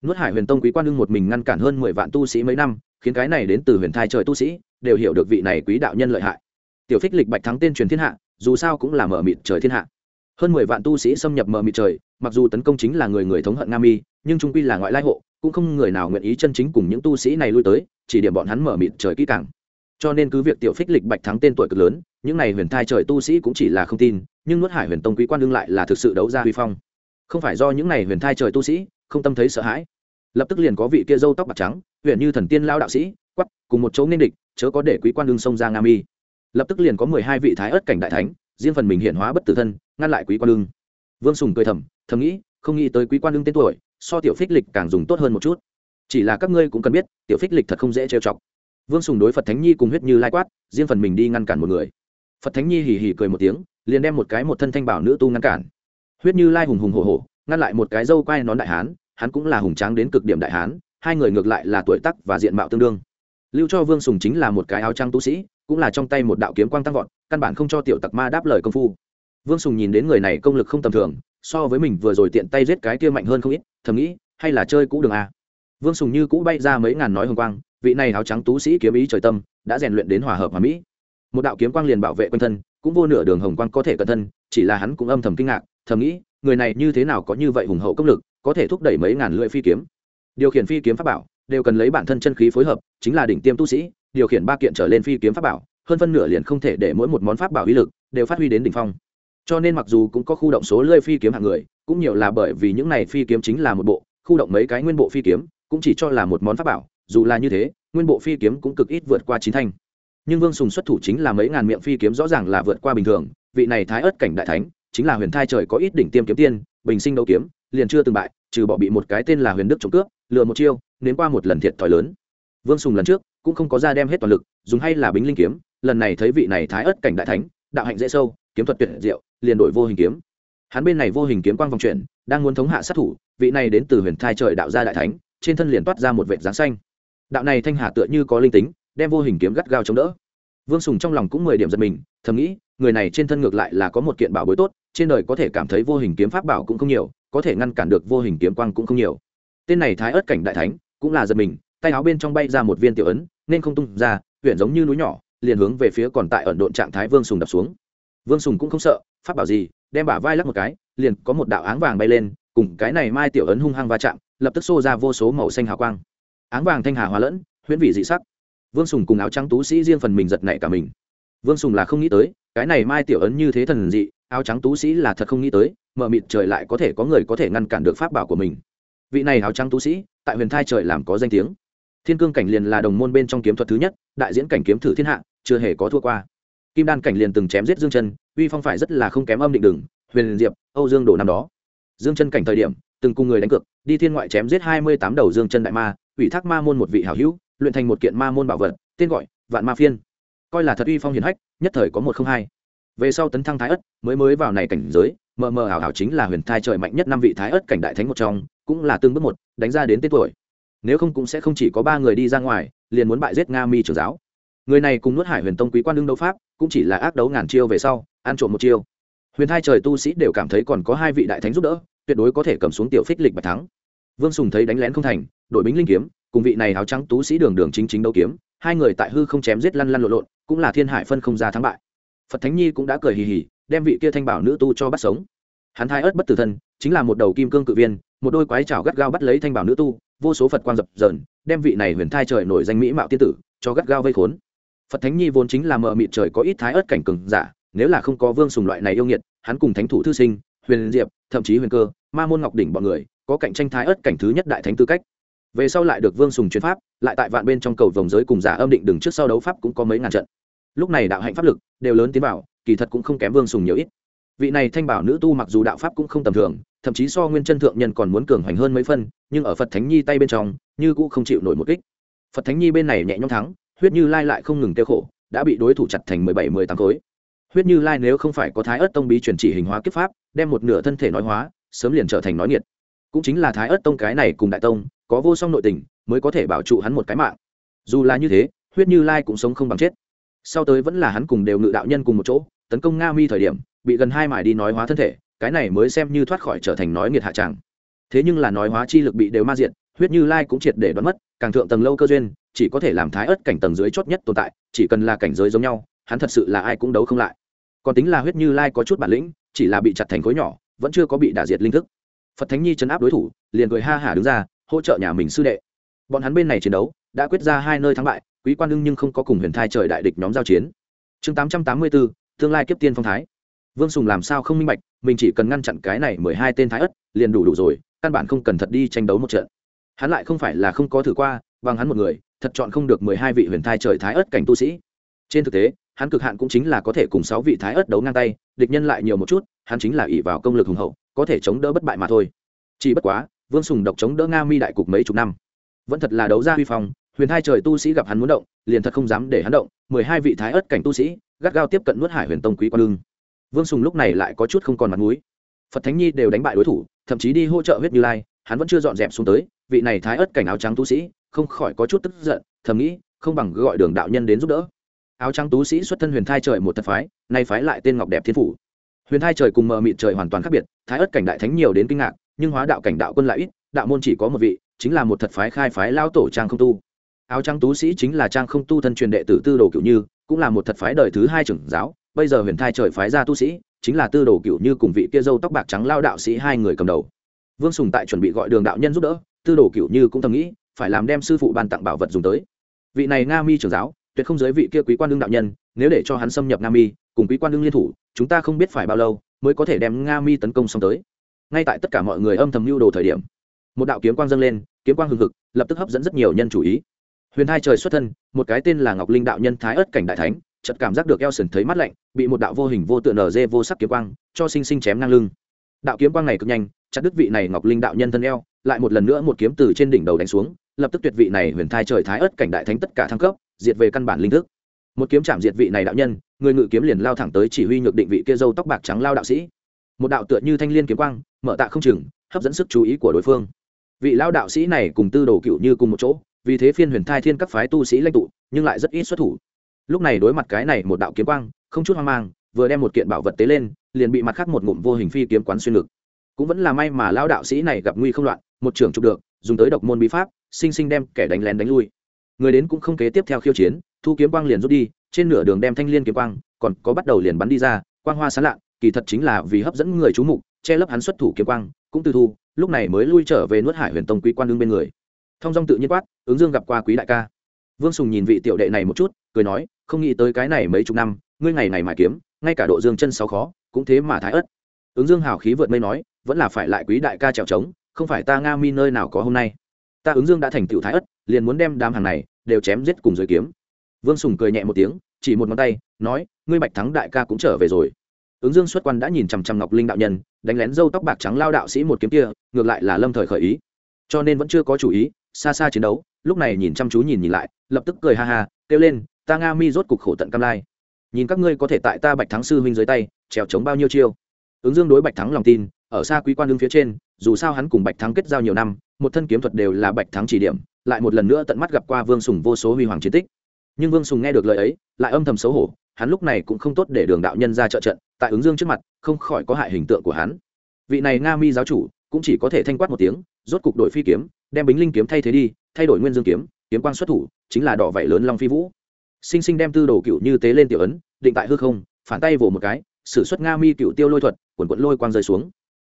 nuốt hải huyền tông quý quan đương một mình ngăn cản hơn mười vạn tu sĩ mấy năm, khiến cái này đến từ huyền thai trời tu sĩ, đều hiểu được vị này quý đạo nhân lợi hại. Tiểu phích lịch bạch thắng tên truyền thiên hạ, dù sao cũng là mở mịt trời thiên hạ. Hơn mười vạn tu sĩ xâm nhập mở mịt trời, mặc dù tấn công chính là người người thống hận nga mi, nhưng trung quy là ngoại lai hộ, cũng không người nào nguyện ý chân chính cùng những tu sĩ này lui tới, chỉ điểm bọn hắn mở mịt trời kỹ càng. Cho nên cứ việc tiểu phích lịch bạch thắng tên tuổi cực lớn, những này huyền thai trời tu sĩ cũng chỉ là không tin, nhưng nuốt hải huyền tông quý quan đương lại là thực sự đấu ra huy phong. Không phải do những này huyền thai trời tu sĩ, không tâm thấy sợ hãi lập tức liền có vị kia dâu tóc bạc trắng huyện như thần tiên lao đạo sĩ quắp cùng một chỗ nên địch, chớ có để quý quan đương sông ra nga mi. Lập tức liền có mười hai vị thái ớt cảnh đại thánh, riêng phần mình hiện hóa bất tử thân, ngăn lại quý quan đương vương sùng cười thầm thầm nghĩ, không nghĩ tới quý quan đương tên tuổi, so tiểu phích lịch càng dùng tốt hơn một chút. Chỉ là các ngươi cũng cần biết, tiểu phích lịch thật không dễ trêu chọc. Vương sùng đối phật thánh nhi cùng huyết như lai quát, riêng phần mình đi ngăn cản một người. Phật thánh nhi hì hì cười một tiếng, liền đem một cái một thân thanh bảo nữ tu ngăn cản. Huyết như lai hùng hùng hổ hổ, ngăn lại một cái dâu quai nón đại hán hắn cũng là hùng tráng đến cực điểm đại hán, hai người ngược lại là tuổi tắc và diện mạo tương đương. Lưu cho vương sùng chính là một cái áo trắng tu sĩ, cũng là trong tay một đạo kiếm quang tăng vọt, căn bản không cho tiểu tặc ma đáp lời công phu. Vương sùng nhìn đến người này công lực không tầm thường, so với mình vừa rồi tiện tay giết cái kia mạnh hơn không ít, thầm nghĩ, hay là chơi cũ đường a. Vương sùng như cũ bay ra mấy ngàn nói hồng quang, vị này áo trắng tú sĩ kiếm ý trời tâm, đã rèn luyện đến hòa hợp hòa mỹ. Một đạo kiếm quang liền bảo vệ quanh thân, cũng vô nửa đường hồng quang có thể cẩn thân, chỉ là hắn cũng âm thầm kinh ngạc, thầm nghĩ, người này như thế nào có như vậy hùng hậu công lực có thể thúc đẩy mấy ngàn lưỡi phi kiếm. Điều khiển phi kiếm pháp bảo đều cần lấy bản thân chân khí phối hợp, chính là đỉnh tiêm tu sĩ, điều khiển ba kiện trở lên phi kiếm pháp bảo, hơn phân nửa liền không thể để mỗi một món pháp bảo uy lực đều phát huy đến đỉnh phong. Cho nên mặc dù cũng có khu động số lơi phi kiếm hạng người, cũng nhiều là bởi vì những này phi kiếm chính là một bộ, khu động mấy cái nguyên bộ phi kiếm, cũng chỉ cho là một món pháp bảo, dù là như thế, nguyên bộ phi kiếm cũng cực ít vượt qua chín thanh nhưng vương sùng xuất thủ chính là mấy ngàn miệng phi kiếm rõ ràng là vượt qua bình thường, vị này thái ớt cảnh đại thánh, chính là huyền thai trời có ít đỉnh tiêm kiếm tiên, bình sinh đấu kiếm, liền chưa từng bại trừ bỏ bị một cái tên là huyền đức trộm cướp, lừa một chiêu, nếm qua một lần thiệt thòi lớn. Vương sùng lần trước cũng không có ra đem hết toàn lực, dùng hay là bính linh kiếm, lần này thấy vị này thái ớt cảnh đại thánh, đạo hạnh dễ sâu, kiếm thuật tuyệt diệu, liền đổi vô hình kiếm. Hắn bên này vô hình kiếm quang vòng chuyển, đang muốn thống hạ sát thủ, vị này đến từ huyền thai trời đạo gia đại thánh, trên thân liền toát ra một vệt dáng xanh. Đạo này thanh hà tựa như có linh tính, đem vô hình kiếm gắt gao chống đỡ. Vương sùng trong lòng cũng mười điểm giật mình, thầm nghĩ, người này trên thân ngược lại là có một kiện bảo bối tốt trên đời có thể cảm thấy vô hình kiếm pháp bảo cũng không nhiều, có thể ngăn cản được vô hình kiếm quang cũng không nhiều. Tên này thái ớt cảnh đại thánh, cũng là giật mình, tay áo bên trong bay ra một viên tiểu ấn, nên không tung ra huyện giống như núi nhỏ, liền hướng về phía còn tại ẩn độn trạng thái vương sùng đập xuống. Vương sùng cũng không sợ, pháp bảo gì, đem bả vai lắc một cái, liền có một đạo áng vàng bay lên, cùng cái này mai tiểu ấn hung hăng va chạm, lập tức xô ra vô số màu xanh hào quang. Áng vàng thanh hà hóa lẫn, huyễn vị dị sắc. Vương sùng cùng áo trắng tú sĩ riêng phần mình giật nảy cả mình. Vương sùng là không nghĩ tới cái này mai tiểu ấn như thế thần dị, áo trắng tú sĩ là thật không nghĩ tới, mờ mịt trời lại có thể có người có thể ngăn cản được pháp bảo của mình. Vị này áo trắng tú sĩ, tại huyền thai trời làm có danh tiếng. Thiên cương cảnh liền là đồng môn bên trong kiếm thuật thứ nhất, đại diễn cảnh kiếm thử thiên hạ, chưa hề có thua qua. Kim đan cảnh liền từng chém giết dương chân, uy phong phải rất là không kém âm định đừng huyền diệp, âu dương đổ năm đó. Dương chân cảnh thời điểm, từng cùng người đánh cược, đi thiên ngoại chém giết hai mươi tám đầu dương chân đại ma, ủy thác ma môn một vị hảo hữu, luyện thành một kiện ma môn bảo vật, tên gọi vạn ma phiên coi là thật uy phong hiển hách, nhất thời có một không hai. Về sau tấn thăng thái ất, mới mới vào này cảnh giới, mờ mờ ảo ảo chính là huyền thai trời mạnh nhất năm vị thái ất cảnh đại thánh một trong, cũng là tương bước một, đánh ra đến tên tuổi. Nếu không cũng sẽ không chỉ có ba người đi ra ngoài, liền muốn bại giết nga mi trưởng giáo. Người này cùng nuốt hải huyền tông quý quan đương đấu pháp, cũng chỉ là ác đấu ngàn chiêu về sau, ăn trộm một chiêu. Huyền thai trời tu sĩ đều cảm thấy còn có hai vị đại thánh giúp đỡ, tuyệt đối có thể cầm xuống tiểu phích lịch bạch thắng. Vương sùng thấy đánh lén không thành, đội bính linh kiếm, cùng vị này áo trắng tú sĩ đường đường chính chính đấu kiếm hai người tại hư không chém giết lăn lăn lộn lộn, cũng là thiên hải phân không ra thắng bại. Phật thánh nhi cũng đã cười hì hì, đem vị kia thanh bảo nữ tu cho bắt sống. Hắn thai ớt bất tử thân, chính là một đầu kim cương cự viên, một đôi quái chảo gắt gao bắt lấy thanh bảo nữ tu, vô số phật quan dập dờn, đem vị này huyền thai trời nổi danh mỹ mạo tiên tử cho gắt gao vây khốn. Phật thánh nhi vốn chính là mợ mịt trời có ít thái ớt cảnh cừng giả, nếu là không có vương sùng loại này yêu nghiệt, hắn cùng thánh thủ thư sinh, huyền diệp, thậm chí huyền cơ, ma môn ngọc đỉnh bọn người, có cạnh tranh thái ớt cảnh thứ nhất đại thánh tư cách về sau lại được vương sùng chuyến pháp, lại tại vạn bên trong cầu vòng giới cùng giả âm định đường trước sau đấu pháp cũng có mấy ngàn trận. Lúc này đạo hạnh pháp lực đều lớn tiến bảo kỳ thật cũng không kém vương sùng nhiều ít. Vị này thanh bảo nữ tu mặc dù đạo pháp cũng không tầm thường, thậm chí so nguyên chân thượng nhân còn muốn cường hoành hơn mấy phân, nhưng ở phật thánh nhi tay bên trong, như cũng không chịu nổi một kích. Phật thánh nhi bên này nhẹ nhõm thắng, huyết như lai lại không ngừng tiêu khổ, đã bị đối thủ chặt thành mười bảy, mười tám khối. Huyết như lai nếu không phải có thái ớt tông bí truyền chỉ hình hóa kiếp pháp, đem một nửa thân thể nói hóa, sớm liền trở thành nói nghiệt. Cũng chính là thái ớt tông cái này cùng đại tông có vô song nội tình, mới có thể bảo trụ hắn một cái mạng. Dù là như thế, huyết như lai cũng sống không bằng chết. Sau tới vẫn là hắn cùng đều ngự đạo nhân cùng một chỗ, tấn công nga mi thời điểm, bị gần hai mải đi nói hóa thân thể, cái này mới xem như thoát khỏi trở thành nói nghiệt hạ tràng. Thế nhưng là nói hóa chi lực bị đều ma diện huyết như lai cũng triệt để đoán mất, càng thượng tầng lâu cơ duyên, chỉ có thể làm thái ớt cảnh tầng dưới chót nhất tồn tại, chỉ cần là cảnh giới giống nhau, hắn thật sự là ai cũng đấu không lại. Còn tính là huyết như lai có chút bản lĩnh, chỉ là bị chặt thành khối nhỏ, vẫn chưa có bị đả diệt linh thức. Phật thánh nhi chấn áp đối thủ, liền cười ha hả đứng ra hỗ trợ nhà mình sư đệ. Bọn hắn bên này chiến đấu đã quyết ra hai nơi thắng bại, quý quan ưng nhưng không có cùng huyền thai trời đại địch nhóm giao chiến. Chương tám trăm tám mươi bốn tương lai kiếp tiên phong thái. Vương sùng làm sao không minh bạch, mình chỉ cần ngăn chặn cái này mười hai tên thái ất, liền đủ đủ rồi, căn bản không cần thật đi tranh đấu một trận. Hắn lại không phải là không có thử qua, bằng hắn một người, thật chọn không được mười hai vị huyền thai trời thái ất cảnh tu sĩ. Trên thực tế, hắn cực hạn cũng chính là có thể cùng sáu vị thái ất đấu ngang tay, địch nhân lại nhiều một chút, hắn chính là ỷ vào công lực hùng hậu, có thể chống đỡ bất bại mà thôi. Chỉ bất quá vương sùng độc chống đỡ nga mi đại cục mấy chục năm. Vẫn thật là đấu ra huy phong, huyền hai trời tu sĩ gặp hắn muốn động, liền thật không dám để hắn động, mười hai vị thái ất cảnh tu sĩ, gắt gao tiếp cận nuốt hải huyền tông quý quan lưng vương sùng lúc này lại có chút không còn mặt mũi. Phật thánh nhi đều đánh bại đối thủ, thậm chí đi hỗ trợ huyết như lai, hắn vẫn chưa dọn dẹp xuống tới, vị này thái ất cảnh áo trắng tu sĩ, không khỏi có chút tức giận, thầm nghĩ, không bằng gọi đường đạo nhân đến giúp đỡ. Áo trắng tu sĩ xuất thân huyền thai trời một thật phái, nay phái lại tên ngọc đẹp thiên phủ. Huyền thai trời cùng mờ mịt trời hoàn toàn khác biệt, thái ất cảnh đại thánh nhiều đến kinh ngạc nhưng hóa đạo cảnh đạo quân lại ít, đạo môn chỉ có một vị, chính là một thật phái khai phái lao tổ trang không tu. Áo trắng tú sĩ chính là trang không tu thân truyền đệ tử tư đồ cựu như, cũng là một thật phái đời thứ hai trưởng giáo, bây giờ huyền thai trời phái ra tu sĩ, chính là tư đồ cựu như cùng vị kia dâu tóc bạc trắng lao đạo sĩ hai người cầm đầu. Vương sùng tại chuẩn bị gọi đường đạo nhân giúp đỡ, tư đồ cựu như cũng thầm nghĩ, phải làm đem sư phụ ban tặng bảo vật dùng tới. Vị này nga mi trưởng giáo, tuyệt không giới vị kia quý quan đương đạo nhân, nếu để cho hắn xâm nhập nga mi, cùng quý quan đương liên thủ, chúng ta không biết phải bao lâu mới có thể đem nga mi tấn công xong tới ngay tại tất cả mọi người âm thầm lưu đồ thời điểm, một đạo kiếm quang dâng lên, kiếm quang hừng hực, lập tức hấp dẫn rất nhiều nhân chú ý. Huyền hai trời xuất thân, một cái tên là ngọc linh đạo nhân thái ất cảnh đại thánh, chợt cảm giác được eo sần thấy mắt lạnh, bị một đạo vô hình vô tựa nở dê vô sắc kiếm quang cho sinh sinh chém ngang lưng. Đạo kiếm quang này cực nhanh, chặt đứt vị này ngọc linh đạo nhân thân eo, lại một lần nữa một kiếm từ trên đỉnh đầu đánh xuống, lập tức tuyệt vị này huyền thai trời thái ất cảnh đại thánh tất cả thăng cấp, diệt về căn bản linh thức. Một kiếm chạm diệt vị này đạo nhân, người ngự kiếm liền lao thẳng tới chỉ huy nhược định vị kia dâu tóc bạc trắng lao đạo sĩ một đạo tựa như thanh liên kiếm quang, mở tạ không chừng, hấp dẫn sức chú ý của đối phương. Vị lao đạo sĩ này cùng tư đồ cựu như cùng một chỗ, vì thế phiên huyền thai thiên các phái tu sĩ lãnh tụ, nhưng lại rất ít xuất thủ. Lúc này đối mặt cái này một đạo kiếm quang, không chút hoang mang, vừa đem một kiện bảo vật tế lên, liền bị mặt khác một ngụm vô hình phi kiếm quán xuyên ngực. Cũng vẫn là may mà lao đạo sĩ này gặp nguy không loạn, một trưởng trục được, dùng tới độc môn bí pháp, sinh sinh đem kẻ đánh lén đánh lui. Người đến cũng không kế tiếp theo khiêu chiến, thu kiếm quang liền rút đi, trên nửa đường đem thanh liên kiếm quang, còn có bắt đầu liền bắn đi ra, quang hoa sáng lạ kỳ thật chính là vì hấp dẫn người chú mục, che lấp hắn xuất thủ kiếm quang, cũng từ thu, lúc này mới lui trở về nuốt hải huyền tông quý quan đương bên người. Thông dong tự nhiên quát, ứng dương gặp qua quý đại ca. Vương sùng nhìn vị tiểu đệ này một chút, cười nói, không nghĩ tới cái này mấy chục năm, ngươi ngày ngày mải kiếm, ngay cả độ dương chân sáu khó, cũng thế mà thái ớt. Ứng dương hào khí vượt mây nói, vẫn là phải lại quý đại ca trèo trống, không phải ta nga mi nơi nào có hôm nay. Ta ứng dương đã thành tựu thái ất liền muốn đem đám hàng này đều chém giết cùng dưới kiếm. Vương sùng cười nhẹ một tiếng, chỉ một ngón tay, nói, ngươi bạch thắng đại ca cũng trở về rồi ứng dương xuất quan đã nhìn chằm chằm ngọc linh đạo nhân, đánh lén dâu tóc bạc trắng lao đạo sĩ một kiếm kia, ngược lại là lâm thời khởi ý. Cho nên vẫn chưa có chủ ý, xa xa chiến đấu, lúc này nhìn chăm chú nhìn nhìn lại, lập tức cười ha ha, kêu lên, ta nga mi rốt cục khổ tận cam lai. Nhìn các ngươi có thể tại ta bạch thắng sư huynh dưới tay, trèo chống bao nhiêu chiêu? Ứng dương đối bạch thắng lòng tin, ở xa quý quan đương phía trên, dù sao hắn cùng bạch thắng kết giao nhiều năm, một thân kiếm thuật đều là bạch thắng chỉ điểm, lại một lần nữa tận mắt gặp qua vương sùng vô số huy hoàng chiến tích nhưng vương sùng nghe được lời ấy, lại âm thầm xấu hổ, hắn lúc này cũng không tốt để đường đạo nhân ra trợ trận, tại ứng dương trước mặt, không khỏi có hại hình tượng của hắn. Vị này nga mi giáo chủ, cũng chỉ có thể thanh quát một tiếng, rốt cục đổi phi kiếm, đem bính linh kiếm thay thế đi, thay đổi nguyên dương kiếm kiếm quang xuất thủ, chính là đỏ vảy lớn long phi vũ. Sinh sinh đem tư đồ cựu như tế lên tiểu ấn, định tại hư không, phản tay vỗ một cái, sử xuất nga mi cựu tiêu lôi thuật, quần quận lôi quang rơi xuống.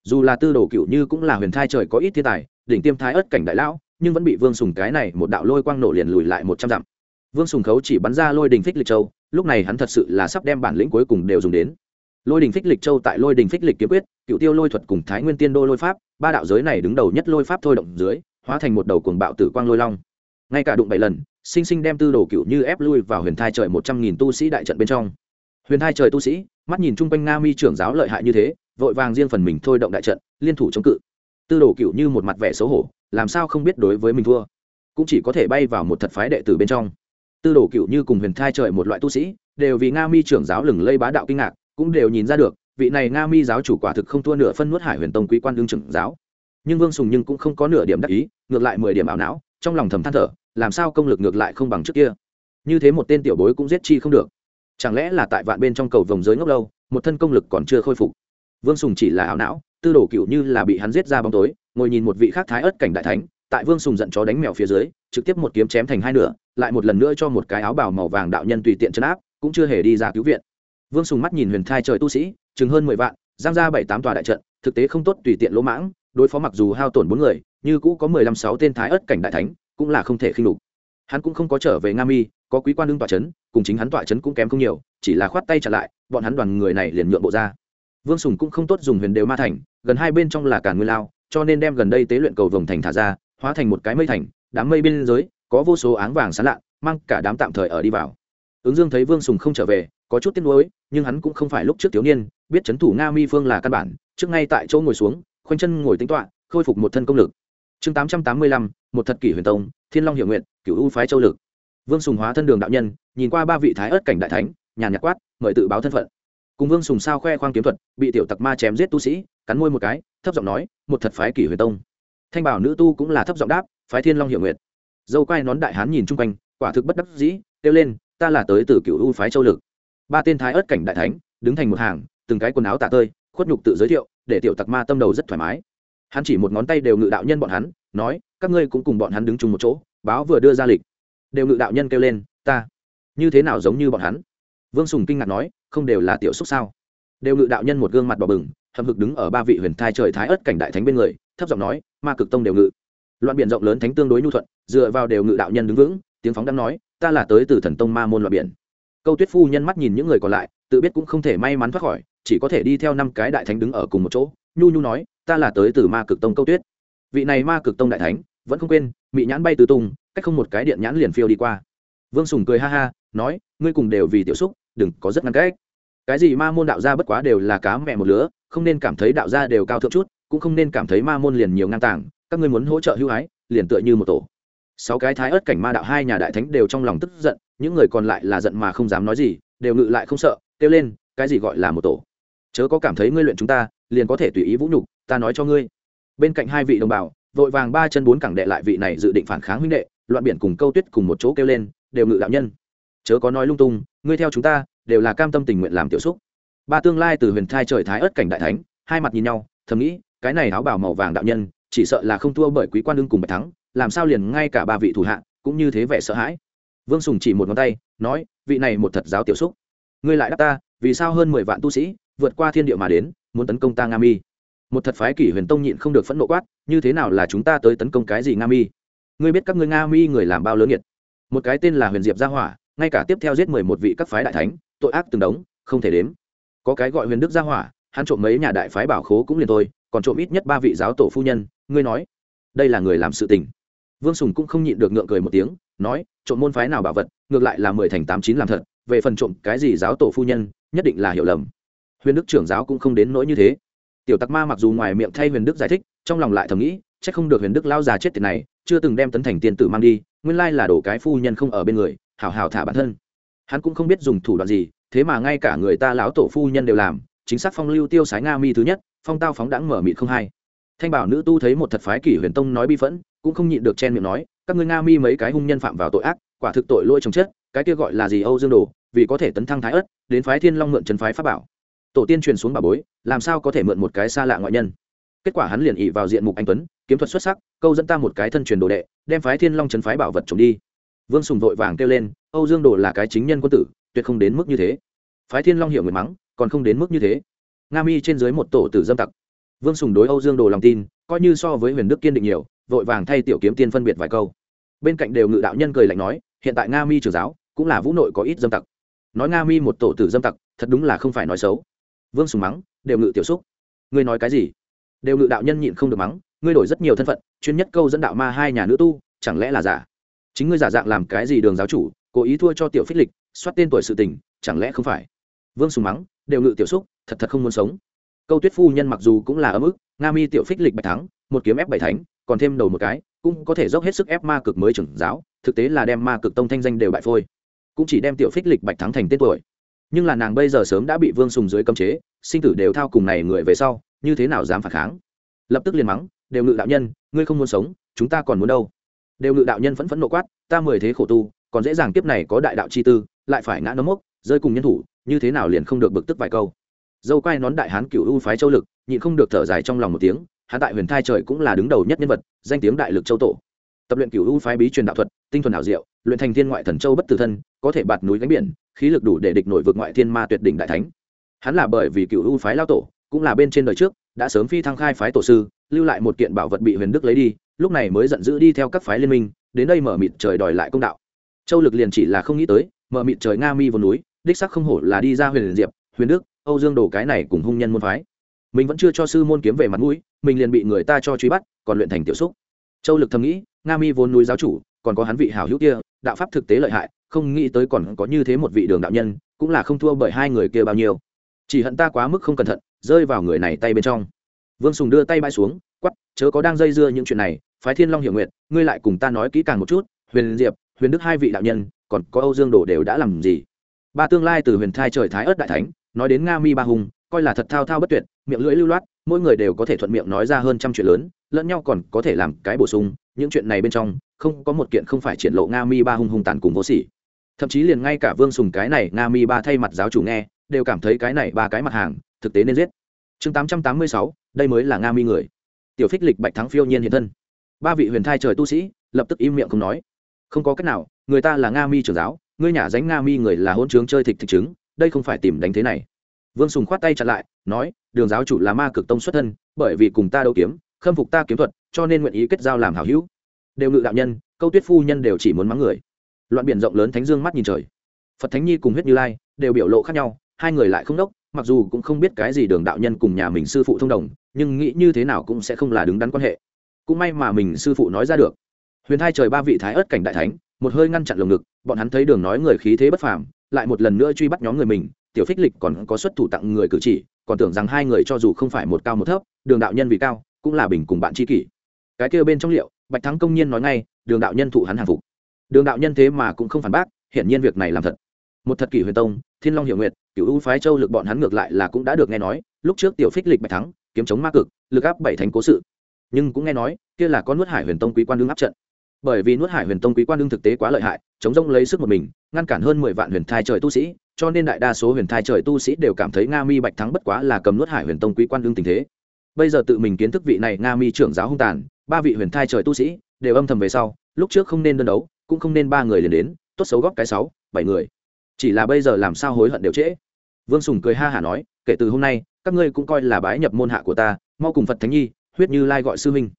Dù là tư đồ cựu như cũng là huyền thai trời có ít thiên tài, đỉnh tiêm thái ớt cảnh đại lão, nhưng vẫn bị vương sùng cái này một đạo lôi quang nổ liền lùi lại một trăm dặm vương sùng khấu chỉ bắn ra lôi đình phích lịch châu, lúc này hắn thật sự là sắp đem bản lĩnh cuối cùng đều dùng đến. Lôi đình phích lịch châu tại lôi đình phích lịch kiếm quyết, cựu tiêu lôi thuật cùng thái nguyên tiên đô lôi pháp, ba đạo giới này đứng đầu nhất lôi pháp thôi động dưới, hóa thành một đầu cuồng bạo tử quang lôi long. Ngay cả đụng bảy lần, sinh sinh đem tư đồ cựu như ép lui vào huyền thai trời một trăm nghìn tu sĩ đại trận bên trong. Huyền thai trời tu sĩ, mắt nhìn chung quanh nga mi trưởng giáo lợi hại như thế, vội vàng riêng phần mình thôi động đại trận, liên thủ chống cự. Tư đồ cựu như một mặt vẻ xấu hổ, làm sao không biết đối với mình thua? Cũng chỉ có thể bay vào một thật phái đệ tử bên trong tư đồ cựu như cùng huyền thai trời một loại tu sĩ, đều vì nga mi trưởng giáo lừng lây bá đạo kinh ngạc, cũng đều nhìn ra được, vị này nga mi giáo chủ quả thực không thua nửa phân nuốt hải huyền tông quý quan đương trưởng giáo. Nhưng vương sùng nhưng cũng không có nửa điểm đắc ý, ngược lại mười điểm ảo não, trong lòng thầm than thở, làm sao công lực ngược lại không bằng trước kia? Như thế một tên tiểu bối cũng giết chi không được. Chẳng lẽ là tại vạn bên trong cầu vòng giới ngốc lâu, một thân công lực còn chưa khôi phục? Vương sùng chỉ là ảo não, tư đồ cựu như là bị hắn giết ra bóng tối, ngồi nhìn một vị khác thái ớt cảnh đại thánh tại vương sùng giận chó đánh mèo phía dưới, trực tiếp một kiếm chém thành hai nửa, lại một lần nữa cho một cái áo bào màu vàng đạo nhân tùy tiện chấn áp, cũng chưa hề đi ra cứu viện. Vương sùng mắt nhìn huyền thai trời tu sĩ, chừng hơn mười vạn, giang ra bảy tám tòa đại trận, thực tế không tốt tùy tiện lỗ mãng, đối phó mặc dù hao tổn bốn người, như cũ có mười lăm sáu tên thái ất cảnh đại thánh, cũng là không thể khinh đục hắn cũng không có trở về nga mi, có quý quan đương tọa n cùng chính hắn tọa n cũng kém không nhiều, chỉ là khoát tay trả lại, bọn hắn đoàn người này liền nhượng bộ ra. Vương sùng cũng không tốt dùng huyền đều ma thành, gần hai bên trong là cả nguyên lao, cho nên đem gần đây tế luyện cầu vồng thành thả ra hóa thành một cái mây thành, đám mây bên dưới, có vô số áng vàng sán lạ, mang cả đám tạm thời ở đi vào. Ứng dương thấy vương sùng không trở về, có chút tiếc nuối, nhưng hắn cũng không phải lúc trước thiếu niên, biết c thủ nga mi phương là căn bản, trước ngay tại chỗ ngồi xuống, khoanh chân ngồi tính toạ khôi phục một thân công lực. Chương tám trăm tám mươi lăm, một thật kỷ huyền tông, thiên long hiệu nguyện cựu u phái châu lực. Vương sùng hóa thân đường đạo nhân, nhìn qua ba vị thái ớt cảnh đại thánh, nhàn nhạc quát, mời tự báo thân phận. Cùng vương sùng sao khoe khoang kiếm thuật, bị tiểu tặc ma chém giết tu sĩ, cắn môi một cái, thấp giọng nói, một thật phái kỷ huyền tông thanh bảo nữ tu cũng là thấp giọng đáp, phái thiên long hiệu Nguyệt. dâu quai nón đại hán nhìn chung quanh, quả thực bất đắc dĩ, kêu lên, ta là tới từ cựu u phái châu lực. Ba tên thái ớt cảnh đại thánh, đứng thành một hàng, từng cái quần áo tạ tơi, khuất nhục tự giới thiệu, để tiểu tặc ma tâm đầu rất thoải mái. Hắn chỉ một ngón tay đều ngự đạo nhân bọn hắn, nói, các ngươi cũng cùng bọn hắn đứng chung một chỗ, báo vừa đưa ra lịch. Đều ngự đạo nhân kêu lên, ta, như thế nào giống như bọn hắn? Vương sùng kinh ngạc nói, không đều là tiểu xúc sao? Đều ngự đạo nhân một gương mặt bỏ bừng, hậm hực đứng ở ba vị huyền thai trời thái ớt cảnh đại thánh bên người thấp giọng nói, ma cực tông đều ngự. Loạn biển rộng lớn thánh tương đối nhu thuận, dựa vào đều ngự đạo nhân đứng vững, tiếng phóng đang nói, ta là tới từ thần tông ma môn loạn biển. Câu tuyết phu nhân mắt nhìn những người còn lại, tự biết cũng không thể may mắn thoát khỏi, chỉ có thể đi theo năm cái đại thánh đứng ở cùng một chỗ. Nhu nhu nói, ta là tới từ ma cực tông câu tuyết. Vị này ma cực tông đại thánh, vẫn không quên, mị nhãn bay từ tung, cách không một cái điện nhãn liền phiêu đi qua. Vương sùng cười ha ha, nói, ngươi cùng đều vì tiểu xúc, đừng có rất ngăn cách. Cái gì ma môn đạo gia bất quá đều là cá mẹ một lứa, không nên cảm thấy đạo gia đều cao thượng chút cũng không nên cảm thấy ma môn liền nhiều ngang tàng, các ngươi muốn hỗ trợ hưu ái, liền tựa như một tổ. Sáu cái thái ớt cảnh ma đạo hai nhà đại thánh đều trong lòng tức giận, những người còn lại là giận mà không dám nói gì, đều ngự lại không sợ, kêu lên, cái gì gọi là một tổ? Chớ có cảm thấy ngươi luyện chúng ta, liền có thể tùy ý vũ nhục, ta nói cho ngươi. Bên cạnh hai vị đồng bào, vội vàng ba chân bốn cẳng đệ lại vị này dự định phản kháng huynh đệ, loạn biển cùng câu tuyết cùng một chỗ kêu lên, đều ngự đạo nhân. Chớ có nói lung tung, ngươi theo chúng ta, đều là cam tâm tình nguyện làm tiểu xúc. Ba tương lai từ huyền thai trời thái ớt cảnh đại thánh, hai mặt nhìn nhau, thầm nghĩ cái này áo bào màu vàng đạo nhân, chỉ sợ là không thua bởi quý quan đương cùng bạch thắng, làm sao liền ngay cả ba vị thủ hạ cũng như thế vẻ sợ hãi. Vương sùng chỉ một ngón tay, nói, vị này một thật giáo tiểu xúc. Ngươi lại đáp ta, vì sao hơn mười vạn tu sĩ vượt qua thiên địa mà đến, muốn tấn công ta nga mi? Một thật phái kỷ huyền tông nhịn không được phẫn nộ quát, như thế nào là chúng ta tới tấn công cái gì nga mi? Ngươi biết các ngươi nga mi người làm bao lớn nhiệt một cái tên là huyền diệp gia hỏa, ngay cả tiếp theo giết mười một vị các phái đại thánh, tội ác từng đống, không thể đếm. Có cái gọi huyền đức gia hỏa, hắn trộm mấy nhà đại phái bảo khố cũng liền thôi còn trộm ít nhất ba vị giáo tổ phu nhân, ngươi nói, đây là người làm sự tình. Vương sùng cũng không nhịn được ngượng cười một tiếng, nói, trộm môn phái nào bảo vật, ngược lại là mười thành tám chín làm thật, về phần trộm cái gì giáo tổ phu nhân, nhất định là hiểu lầm. Huyền đức trưởng giáo cũng không đến nỗi như thế. Tiểu tặc ma mặc dù ngoài miệng thay huyền đức giải thích, trong lòng lại thầm nghĩ c h ắ c không được huyền đức lao già chết tiền này, chưa từng đem tấn thành tiên tử mang đi, nguyên lai là đổ cái phu nhân không ở bên người hào hào thả bản thân. Hắn cũng không biết dùng thủ đoạn gì, thế mà ngay cả người ta lão tổ phu nhân đều làm, chính xác phong lưu tiêu sái nga mi thứ nhất phong tao phóng đãng mở mịt không hai. Thanh bảo nữ tu thấy một thật phái kỷ huyền tông nói bi phẫn cũng không nhịn được chen miệng nói các ngươi nga mi mấy cái hung nhân phạm vào tội ác quả thực tội lỗi chồng chất, cái kia gọi là gì âu dương đồ vì có thể tấn thăng thái ất đến phái thiên long mượn trấn phái pháp bảo. Tổ tiên truyền xuống bà bối làm sao có thể mượn một cái xa lạ ngoại nhân? Kết quả hắn liền ị vào diện mục anh tuấn kiếm thuật xuất sắc câu dẫn ta một cái thân truyền đồ đệ đem phái thiên long trấn phái bảo vật trộm đi. Vương sùng vội vàng kêu lên âu dương đồ là cái chính nhân quân tử tuyệt không đến mức như thế. Phái thiên long hiểu người mắng còn không đến mức như thế nga mi trên dưới một tổ tử dâm tặc. Vương sùng đối âu dương đồ lòng tin, coi như so với huyền đức kiên định nhiều, vội vàng thay tiểu kiếm tiên phân biệt vài câu. Bên cạnh đều ngự đạo nhân cười lạnh nói, hiện tại nga mi trường giáo cũng là vũ nội có ít dâm tặc. Nói nga mi một tổ tử dâm tặc, thật đúng là không phải nói xấu. Vương sùng mắng, đều ngự tiểu xúc. Ngươi nói cái gì? Đều ngự đạo nhân nhịn không được mắng, ngươi đổi rất nhiều thân phận, chuyên nhất câu dẫn đạo ma hai nhà nữ tu, chẳng lẽ là giả? Chính ngươi giả dạng làm cái gì đường giáo chủ, cố ý thua cho tiểu phích lịch, soát tên tuổi sự tình, chẳng lẽ không phải? Vương sùng mắng, đều ngự tiểu xúc, thật thật không muốn sống. Câu tuyết phu nhân mặc dù cũng là ấm ức, nga mi tiểu phích lịch bạch thắng, một kiếm ép bảy thánh, còn thêm đầu một cái, cũng có thể dốc hết sức ép ma cực mới trưởng giáo, thực tế là đem ma cực tông thanh danh đều bại phôi. Cũng chỉ đem tiểu phích lịch bạch thắng thành tên tuổi. Nhưng là nàng bây giờ sớm đã bị vương sùng dưới cấm chế, sinh tử đều thao cùng này người về sau, như thế nào dám phản kháng? Lập tức liền mắng, đều ngự đạo nhân, ngươi không muốn sống, chúng ta còn muốn đâu? Đều ngự đạo nhân phẫn phẫn nộ quát, ta mười thế khổ tu, còn dễ dàng tiếp này có đại đạo chi tư, lại phải ngã nấm mốc, rơi cùng nhân thủ như thế nào liền không được bực tức vài câu. Dâu quai nón đại hán cựu u phái châu lực, nhịn không được thở dài trong lòng một tiếng, hắn tại huyền thai trời cũng là đứng đầu nhất nhân vật, danh tiếng đại lực châu tổ. Tập luyện cửu u phái bí truyền đạo thuật, tinh thuần ảo diệu, luyện thành thiên ngoại thần châu bất tử thân, có thể bạt núi gánh biển, khí lực đủ để địch nổi vượt ngoại thiên ma tuyệt đỉnh đại thánh. Hắn là bởi vì cửu u phái lao tổ, cũng là bên trên đời trước, đã sớm phi thăng khai phái tổ sư, lưu lại một kiện bảo vật bị huyền đức lấy đi, lúc này mới giận dữ đi theo các phái liên minh, đến đây mở mịt trời đòi lại công đạo. Châu lực liền chỉ là không nghĩ tới, mở mịt trời nga mi vùng núi đích sắc không hổ là đi ra huyền diệp, huyền đức, âu dương đồ cái này cùng hung nhân môn phái. Mình vẫn chưa cho sư môn kiếm về mặt mũi, mình liền bị người ta cho truy bắt, còn luyện thành tiểu xúc. Châu lực thầm nghĩ, nga mi vốn núi giáo chủ, còn có hắn vị hảo hữu kia, đạo pháp thực tế lợi hại, không nghĩ tới còn có như thế một vị đường đạo nhân, cũng là không thua bởi hai người kia bao nhiêu. Chỉ hận ta quá mức không cẩn thận, rơi vào người này tay bên trong. Vương sùng đưa tay bãi xuống quắp chớ có đang dây dưa những chuyện này, phái thiên long hiểu nguyện ngươi lại cùng ta nói kỹ càng một chút, huyền diệp, huyền đức hai vị đạo nhân, còn có âu dương đồ đều đã làm gì? Ba tương lai từ huyền thai trời thái ớt đại thánh, nói đến nga mi ba hùng, coi là thật thao thao bất tuyệt, miệng lưỡi lưu loát, mỗi người đều có thể thuận miệng nói ra hơn trăm chuyện lớn, lẫn nhau còn có thể làm cái bổ sung, những chuyện này bên trong, không có một kiện không phải triển lộ nga mi ba hung hung tàn cùng vô sỉ. Thậm chí liền ngay cả vương sùng cái này nga mi ba thay mặt giáo chủ nghe, đều cảm thấy cái này ba cái mặt hàng, thực tế nên giết. Chương tám trăm tám mươi sáu, đây mới là nga mi người. Tiểu phích lịch bạch thắng phiêu nhiên hiện thân. Ba vị huyền thai trời tu sĩ, lập tức im miệng không nói. Không có cách nào, người ta là nga mi trưởng giáo ngươi nhà dánh nga mi người là hôn trướng chơi thịt thịt trứng, đây không phải tìm đánh thế này. Vương sùng khoát tay chặn lại, nói, đường giáo chủ là ma cực tông xuất thân, bởi vì cùng ta đấu kiếm, khâm phục ta kiếm thuật, cho nên nguyện ý kết giao làm hảo hữu. Đều ngự đạo nhân, câu tuyết phu nhân đều chỉ muốn mắng người. Loạn biển rộng lớn thánh dương mắt nhìn trời. Phật thánh nhi cùng huyết như lai, đều biểu lộ khác nhau, hai người lại không đốc, mặc dù cũng không biết cái gì đường đạo nhân cùng nhà mình sư phụ thông đồng, nhưng nghĩ như thế nào cũng sẽ không là đứng đắn quan hệ. Cũng may mà mình sư phụ nói ra được. Huyền hai trời ba vị thái ớt cảnh đại thánh một hơi ngăn chặn lồng ngực, bọn hắn thấy đường nói người khí thế bất phàm, lại một lần nữa truy bắt nhóm người mình, tiểu phích lịch còn có xuất thủ tặng người cử chỉ, còn tưởng rằng hai người cho dù không phải một cao một thấp, đường đạo nhân vì cao, cũng là bình cùng bạn tri kỷ. Cái kia bên trong liệu, bạch thắng công nhiên nói ngay, đường đạo nhân thụ hắn hàng phục. Đường đạo nhân thế mà cũng không phản bác, hiển nhiên việc này làm thật. Một thật kỷ huyền tông, thiên long hiệu nguyệt cựu u phái châu lực bọn hắn ngược lại là cũng đã được nghe nói, lúc trước tiểu phích lịch bạch thắng, kiếm chống ma cực, lực áp bảy thành cố sự. Nhưng cũng nghe nói, kia là con nuốt hải huyền tông quý quan đương áp trận bởi vì nuốt hải huyền tông quý quan đương thực tế quá lợi hại, chống rông lấy sức một mình, ngăn cản hơn mười vạn huyền thai trời tu sĩ, cho nên đại đa số huyền thai trời tu sĩ đều cảm thấy nga mi bạch thắng bất quá là cầm nuốt hải huyền tông quý quan đương tình thế. Bây giờ tự mình kiến thức vị này nga mi trưởng giáo hung tàn, ba vị huyền thai trời tu sĩ đều âm thầm về sau, lúc trước không nên đơn đấu, cũng không nên ba người liền đến, tốt xấu góp cái sáu, bảy người. Chỉ là bây giờ làm sao hối hận đều trễ. Vương sùng cười ha hả nói, kể từ hôm nay, các ngươi cũng coi là bái nhập môn hạ của ta, mau cùng phật thánh nhi, huyết như lai gọi sư minh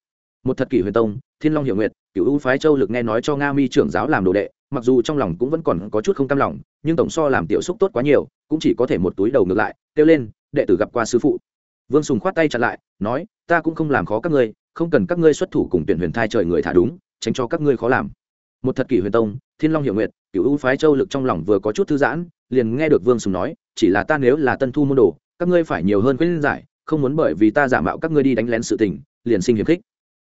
một thật kỷ huyền tông, thiên long hiệu nguyệt, cựu u phái châu lực nghe nói cho nga mi trưởng giáo làm đồ đệ, mặc dù trong lòng cũng vẫn còn có chút không cam lòng, nhưng tổng so làm tiểu xúc tốt quá nhiều, cũng chỉ có thể một túi đầu ngược lại, kêu lên, đệ tử gặp qua sư phụ. Vương sùng khoát tay chặn lại, nói, ta cũng không làm khó các ngươi, không cần các ngươi xuất thủ cùng tuyển huyền thai trời người thả đúng, tránh cho các ngươi khó làm. Một thật kỷ huyền tông, thiên long hiệu nguyệt, cựu u phái châu lực trong lòng vừa có chút thư giãn, liền nghe được vương sùng nói, chỉ là ta nếu là tân thu môn đồ, các ngươi phải nhiều hơn khuyên giải, không muốn bởi vì ta giả mạo các ngươi đi đánh lén sự tình, liền sinh hiềm khích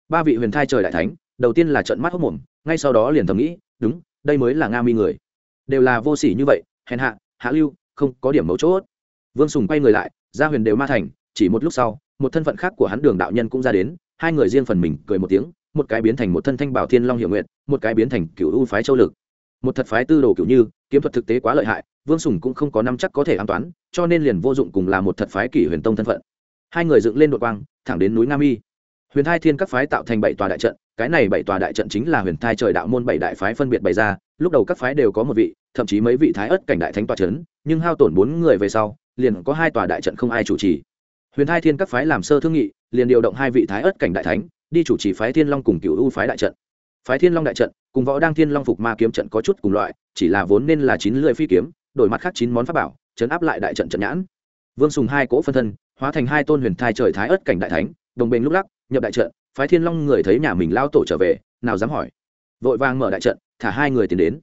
ba vị huyền thai trời đại thánh, đầu tiên là trận mắt hốc mồm, ngay sau đó liền thầm nghĩ, đúng, đây mới là nga mi người. Đều là vô sỉ như vậy, hèn hạ hạ lưu, không có điểm mấu chốt. Vương sùng quay người lại ra huyền đều ma thành, chỉ một lúc sau, một thân phận khác của hắn đường đạo nhân cũng ra đến, hai người riêng phần mình cười một tiếng, một cái biến thành một thân thanh bảo thiên long hiệu nguyện một cái biến thành cựu u phái châu lực. Một thật phái tư đồ kiểu như, kiếm thuật thực tế quá lợi hại, vương sùng cũng không có năm chắc có thể an toán, cho nên liền vô dụng cùng là một thật phái kỷ huyền tông thân phận. Hai người dựng lên đội quang, thẳng đến núi nga mi huyền thai thiên các phái tạo thành bảy tòa đại trận, cái này bảy tòa đại trận chính là huyền thai trời đạo môn bảy đại phái phân biệt bày ra, lúc đầu các phái đều có một vị, thậm chí mấy vị thái ất cảnh đại thánh tòa c h ấ n nhưng hao tổn bốn người về sau, liền có hai tòa đại trận không ai chủ trì. Huyền thai thiên các phái làm sơ thương nghị, liền điều động hai vị thái ất cảnh đại thánh, đi chủ trì phái thiên long cùng cựu u phái đại trận. Phái thiên long đại trận, cùng võ đang thiên long phục ma kiếm trận có chút cùng loại, chỉ là vốn nên là chín lưỡi phi kiếm, đổi mặt khác chín món pháp bảo, chấn áp lại đại trận trận nhãn. Vương sùng hai cỗ phân thân, hóa thành hai tôn huyền thai trời thái ất cảnh đại thánh, đồng bền lúc lắc nhập đại trận, phái thiên long người thấy nhà mình lao tổ trở về, nào dám hỏi. Vội vàng mở đại trận, thả hai người tiến đến.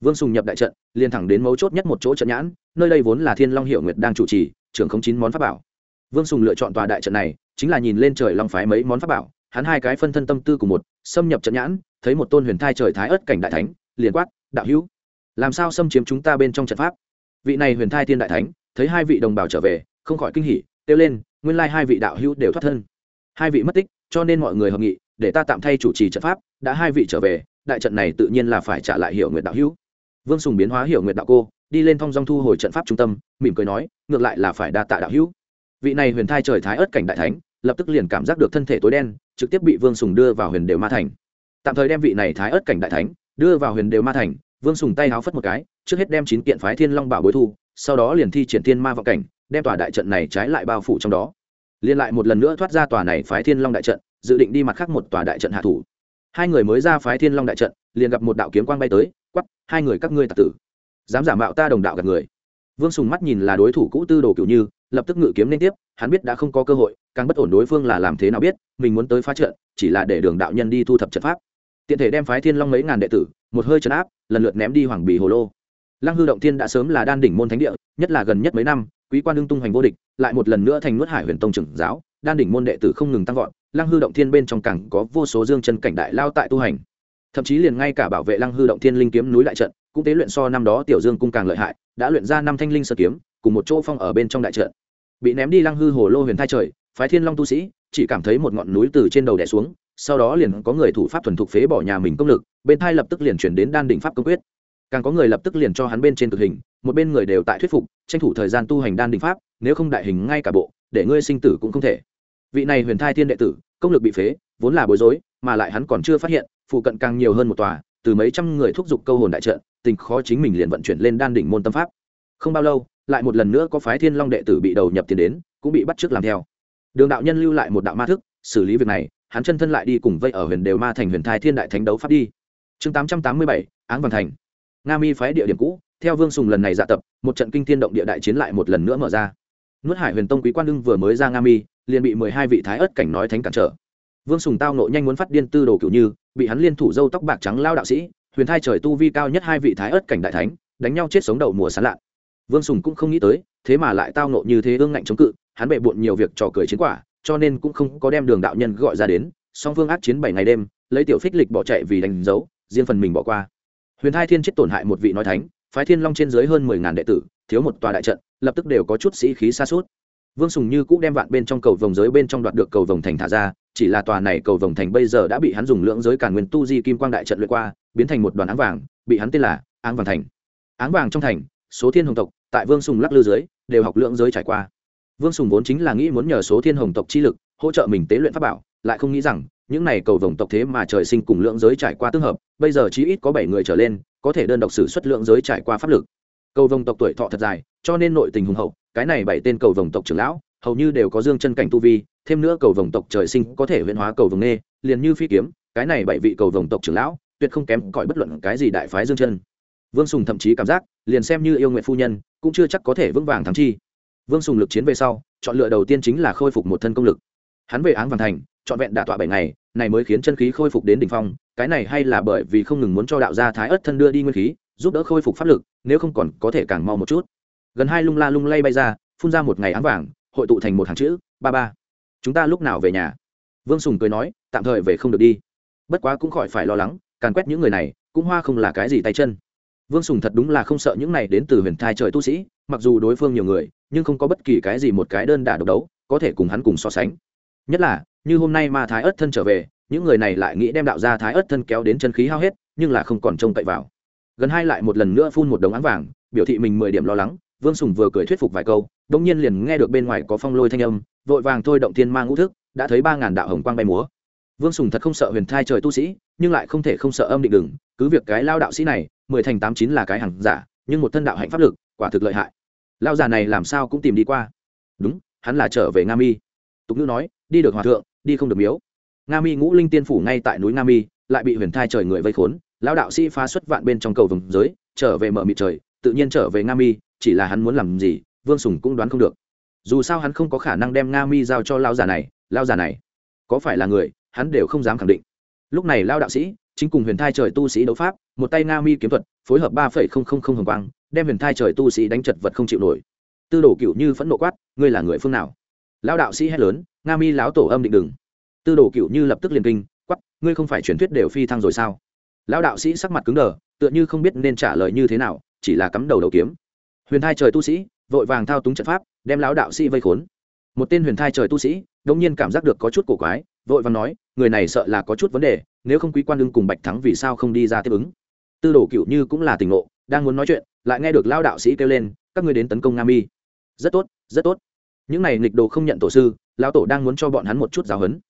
Vương sùng nhập đại trận, liền thẳng đến mấu chốt nhất một chỗ trận nhãn, nơi đây vốn là thiên long hiệu nguyệt đang chủ trì, trưởng không chín món pháp bảo. Vương sùng lựa chọn tòa đại trận này, chính là nhìn lên trời long phái mấy món pháp bảo, hắn hai cái phân thân tâm tư của một, xâm nhập trận nhãn, thấy một tôn huyền thai trời thái ớt cảnh đại thánh, liền quát, đạo hữu, làm sao xâm chiếm chúng ta bên trong trận pháp? Vị này huyền thai thiên đại thánh, thấy hai vị đồng bào trở về, không khỏi kinh hỉ, kêu lên, nguyên lai hai vị đạo hữu đều thoát thân hai vị mất tích, cho nên mọi người hợp nghị, để ta tạm thay chủ trì trận pháp, đã hai vị trở về, đại trận này tự nhiên là phải trả lại hiểu nguyện đạo hữu. Vương sùng biến hóa hiểu nguyện đạo cô, đi lên thong dong thu hồi trận pháp trung tâm, mỉm cười nói, ngược lại là phải đa tạ đạo hữu. Vị này huyền thai trời thái ớt cảnh đại thánh, lập tức liền cảm giác được thân thể tối đen, trực tiếp bị vương sùng đưa vào huyền đều ma thành. Tạm thời đem vị này thái ớt cảnh đại thánh, đưa vào huyền đều ma thành, vương sùng tay háo phất một cái, trước hết đem chín kiện phái thiên long bảo bối thu, sau đó liền thi triển thiên ma vọng cảnh, đem tòa đại trận này trái lại bao phủ trong đó liên lại một lần nữa thoát ra tòa này phái thiên long đại trận, dự định đi mặt khác một tòa đại trận hạ thủ. Hai người mới ra phái thiên long đại trận, liền gặp một đạo kiếm quang bay tới quắp hai người các ngươi tạc tử. Dám giả mạo ta đồng đạo gặp người. Vương sùng mắt nhìn là đối thủ cũ tư đồ kiểu như, lập tức ngự kiếm liên tiếp, hắn biết đã không có cơ hội, càng bất ổn đối phương là làm thế nào biết, mình muốn tới phá trận, chỉ là để đường đạo nhân đi thu thập trận pháp. Tiện thể đem phái thiên long mấy ngàn đệ tử, một hơi trấn áp, lần lượt ném đi hoàng bì hồ lô. Lăng hư động thiên đã sớm là đan đỉnh môn thánh địa, nhất là gần nhất mấy năm quý quan đương tung hoành vô địch, lại một lần nữa thành nuốt hải huyền tông trưởng giáo, đan đỉnh môn đệ tử không ngừng tăng vọt, lăng hư động thiên bên trong cảng có vô số dương chân cảnh đại lao tại tu hành. Thậm chí liền ngay cả bảo vệ lăng hư động thiên linh kiếm núi đại trận, cũng tế luyện so năm đó tiểu dương cung càng lợi hại, đã luyện ra năm thanh linh sơ kiếm, cùng một chỗ phong ở bên trong đại trận. Bị ném đi lăng hư hồ lô huyền thai trời, phái thiên long tu sĩ, chỉ cảm thấy một ngọn núi từ trên đầu đè xuống, sau đó liền có người thủ pháp thuần thục phế bỏ nhà mình công lực, bên thai lập tức liền chuyển đến đan đỉnh pháp công quyết càng có người lập tức liền cho hắn bên trên cực hình, một bên người đều tại thuyết phục, tranh thủ thời gian tu hành đan đỉnh pháp, nếu không đại hình ngay cả bộ, để ngươi sinh tử cũng không thể. Vị này huyền thai thiên đệ tử, công lực bị phế, vốn là bối rối, mà lại hắn còn chưa phát hiện, phụ cận càng nhiều hơn một tòa, từ mấy trăm người thúc giục câu hồn đại trận, tình khó chính mình liền vận chuyển lên đan đỉnh môn tâm pháp. Không bao lâu, lại một lần nữa có phái thiên long đệ tử bị đầu nhập tiền đến, cũng bị bắt trước làm theo. Đường đạo nhân lưu lại một đạo ma thức, xử lý việc này, hắn chân thân lại đi cùng vây ở huyền đều ma thành huyền thai thiên đại thánh đấu pháp đi. Chương tám trăm tám mươi bảy, áng vàng thành nga mi phái địa điểm cũ, theo vương sùng lần này dạ tập, một trận kinh thiên động địa đại chiến lại một lần nữa mở ra. Nuốt hải huyền tông quý quan đương vừa mới ra nga mi, liền bị mười hai vị thái ớt cảnh nói thánh cản trở. Vương sùng tao nộ nhanh muốn phát điên tư đồ cựu như, bị hắn liên thủ dâu tóc bạc trắng lao đạo sĩ, huyền thai trời tu vi cao nhất hai vị thái ớt cảnh đại thánh, đánh nhau chết sống đầu mùa sán lạ vương sùng cũng không nghĩ tới, thế mà lại tao nộ như thế ương ngạnh chống cự, hắn bệ bộn nhiều việc trò cười chiến quả, cho nên cũng không có đem đường đạo nhân gọi ra đến, song phương ác chiến bảy ngày đêm, lấy tiểu phích lịch bỏ chạy vì đánh dấu, riêng phần mình bỏ qua huyền thai thiên chết tổn hại một vị nói thánh, phái thiên long trên dưới hơn mười ngàn đệ tử, thiếu một tòa đại trận, lập tức đều có chút sĩ khí xa suốt vương sùng như cũng đem vạn bên trong cầu vồng giới bên trong đoạt được cầu vồng thành thả ra, chỉ là tòa này cầu vồng thành bây giờ đã bị hắn dùng lưỡng giới cản nguyên tu di kim quang đại trận luyện qua, biến thành một đoàn áng vàng, bị hắn tên là áng vàng thành. Áng vàng trong thành, số thiên hồng tộc, tại vương sùng lắc lư dưới, đều học lưỡng giới trải qua. Vương sùng vốn chính là nghĩ muốn nhờ số thiên hồng tộc chi lực, hỗ trợ mình tế luyện pháp bảo, lại không nghĩ rằng những này cầu vồng tộc thế mà trời sinh cùng lượng giới trải qua tương hợp bây giờ chí ít có bảy người trở lên có thể đơn độc sử xuất lượng giới trải qua pháp lực. Cầu vồng tộc tuổi thọ thật dài cho nên nội tình hùng hậu cái này bảy tên cầu vồng tộc trưởng lão hầu như đều có dương chân cảnh tu vi thêm nữa cầu vồng tộc trời sinh có thể huyễn hóa cầu vồng nghe, liền như phi kiếm cái này bảy vị cầu vồng tộc trưởng lão tuyệt không kém cỏi bất luận cái gì đại phái dương chân. Vương sùng thậm chí cảm giác liền xem như yêu nguyện phu nhân cũng chưa chắc có thể vững vàng thắng chi. Vương sùng lực chiến về sau chọn lựa đầu tiên chính là khôi phục một thân công lực. Hắn về áng vàng thành trọn vẹn đả tọa bảy ngày, này mới khiến chân khí khôi phục đến đỉnh phong, cái này hay là bởi vì không ngừng muốn cho đạo gia thái ất thân đưa đi nguyên khí, giúp đỡ khôi phục pháp lực, nếu không còn có thể càng mau một chút. Gần hai lung la lung lay bay ra, phun ra một ngày ám vàng, hội tụ thành một hàng chữ, ba ba. Chúng ta lúc nào về nhà? Vương sùng cười nói, tạm thời về không được đi. Bất quá cũng khỏi phải lo lắng, càn quét những người này, cũng hoa không là cái gì tay chân. Vương sùng thật đúng là không sợ những này đến từ huyền thai trời tu sĩ, mặc dù đối phương nhiều người, nhưng không có bất kỳ cái gì một cái đơn đả độc đấu, có thể cùng hắn cùng so sánh. Nhất là như hôm nay ma thái ớt thân trở về, những người này lại nghĩ đem đạo gia thái ớt thân kéo đến chân khí hao hết, nhưng là không còn trông cậy vào. Gần hai lại một lần nữa phun một đống áng vàng, biểu thị mình mười điểm lo lắng, vương sùng vừa cười thuyết phục vài câu đông nhiên liền nghe được bên ngoài có phong lôi thanh âm, vội vàng thôi động thiên mang ngũ thức, đã thấy ba ngàn đạo hồng quang bay múa. Vương sùng thật không sợ huyền thai trời tu sĩ, nhưng lại không thể không sợ âm định đừng cứ việc cái lao đạo sĩ này, mười thành tám chín là cái hàng giả, nhưng một thân đạo hạnh pháp lực, quả thực lợi hại. Lao giả này làm sao cũng tìm đi qua. Đúng, hắn là trở về nga mi. Tục ngữ nói, đi được hòa thượng đi không được miếu. Nga mi ngũ linh tiên phủ ngay tại núi nga mi, lại bị huyền thai trời người vây khốn, lão đạo sĩ phá xuất vạn bên trong cầu vùng giới, trở về mở mịt trời, tự nhiên trở về nga mi, chỉ là hắn muốn làm gì, vương sùng cũng đoán không được. Dù sao hắn không có khả năng đem nga mi giao cho lao già này lao già này có phải là người, hắn đều không dám khẳng định. Lúc này lao đạo sĩ chính cùng huyền thai trời tu sĩ đấu pháp, một tay nga mi kiếm thuật, phối hợp ba phẩy không không không hồng quang, đem huyền thai trời tu sĩ đánh chật vật không chịu nổi. Tư đồ cựu như phẫn nộ quát, ngươi là người phương nào? Lão đạo sĩ hét lớn, nga mi lão tổ âm định đừng. Tư đồ cựu như lập tức liền kinh quắp ngươi không phải truyền thuyết đều phi thăng rồi sao? Lão đạo sĩ sắc mặt cứng đờ, tựa như không biết nên trả lời như thế nào, chỉ là cắm đầu đầu kiếm. Huyền thai trời tu sĩ, vội vàng thao túng trận pháp, đem lão đạo sĩ vây khốn. Một tên huyền thai trời tu sĩ đông nhiên cảm giác được có chút cổ quái, vội vàng nói, người này sợ là có chút vấn đề, nếu không quý quan đương cùng bạch thắng vì sao không đi ra tiếp ứng? Tư đồ cựu như cũng là tình ngộ, đang muốn nói chuyện, lại nghe được lão đạo sĩ kêu lên, các ngươi đến tấn công nga mi. Rất tốt rất tốt những này nghịch đồ không nhận tổ sư, lão tổ đang muốn cho bọn hắn một chút giáo huấn.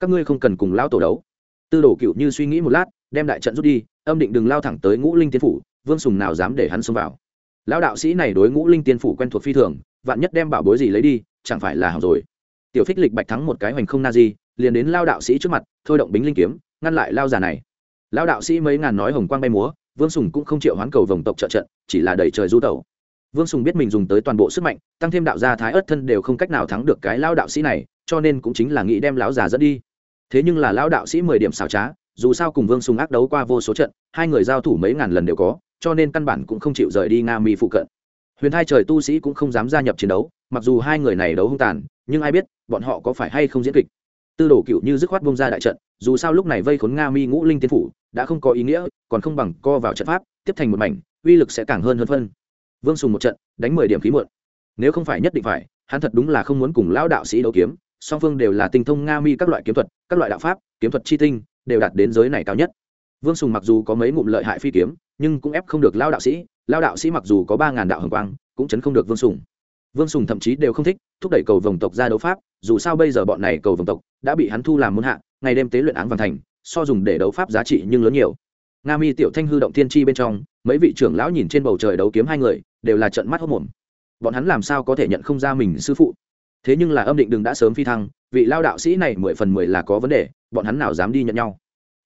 Các ngươi không cần cùng lão tổ đấu. Tư đồ cựu như suy nghĩ một lát, đem đại trận rút đi, âm định đừng lao thẳng tới ngũ linh tiên phủ, vương sùng nào dám để hắn xông vào. Lão đạo sĩ này đối ngũ linh tiên phủ quen thuộc phi thường, vạn nhất đem bảo bối gì lấy đi, chẳng phải là hỏng rồi. Tiểu phích lịch bạch thắng một cái hoành không na di, liền đến lao đạo sĩ trước mặt, thôi động bính linh kiếm, ngăn lại lao già này. Lao đạo sĩ mấy ngàn nói hồng quang bay múa, vương sùng cũng không chịu hoán cầu vòng tộc trợ trận, chỉ là đẩy trời du tẩu vương sùng biết mình dùng tới toàn bộ sức mạnh, tăng thêm đạo gia thái ớt thân đều không cách nào thắng được cái lao đạo sĩ này, cho nên cũng chính là nghĩ đem lão già dẫn đi. Thế nhưng là lao đạo sĩ mười điểm xảo trá, dù sao cùng vương sùng ác đấu qua vô số trận, hai người giao thủ mấy ngàn lần đều có, cho nên căn bản cũng không chịu rời đi nga mi phụ cận. Huyền thai trời tu sĩ cũng không dám gia nhập chiến đấu, mặc dù hai người này đấu hung tàn, nhưng ai biết bọn họ có phải hay không diễn kịch. Tư đồ cựu như dứt khoát bông ra đại trận, dù sao lúc này vây khốn nga mi ngũ linh tiên phủ, đã không có ý nghĩa, còn không bằng co vào trận pháp, tiếp thành một mảnh, uy lực sẽ càng hơn hơn phân vương sùng một trận, đánh mười điểm khí muộn. Nếu không phải nhất định phải, hắn thật đúng là không muốn cùng lão đạo sĩ đấu kiếm, song phương đều là tinh thông nga mi các loại kiếm thuật, các loại đạo pháp, kiếm thuật chi tinh, đều đạt đến giới này cao nhất. Vương sùng mặc dù có mấy ngụm lợi hại phi kiếm, nhưng cũng ép không được lao đạo sĩ lao đạo sĩ mặc dù có ba ngàn đạo hồng quang, cũng chấn không được vương sùng. Vương sùng thậm chí đều không thích thúc đẩy cầu vồng tộc ra đấu pháp, dù sao bây giờ bọn này cầu vồng tộc đã bị hắn thu làm muôn hạ, ngày đêm tế luyện áng vàng thành, so dùng để đấu pháp giá trị nhưng lớn nhiều. Nga mi tiểu thanh hư động thiên tri bên trong mấy vị trưởng lão nhìn trên bầu trời đấu kiếm hai người, đều là trận mắt hốc mồm. Bọn hắn làm sao có thể nhận không ra mình sư phụ? Thế nhưng là âm định đừng đã sớm phi thăng, vị lao đạo sĩ này mười phần mười là có vấn đề, bọn hắn nào dám đi nhận nhau?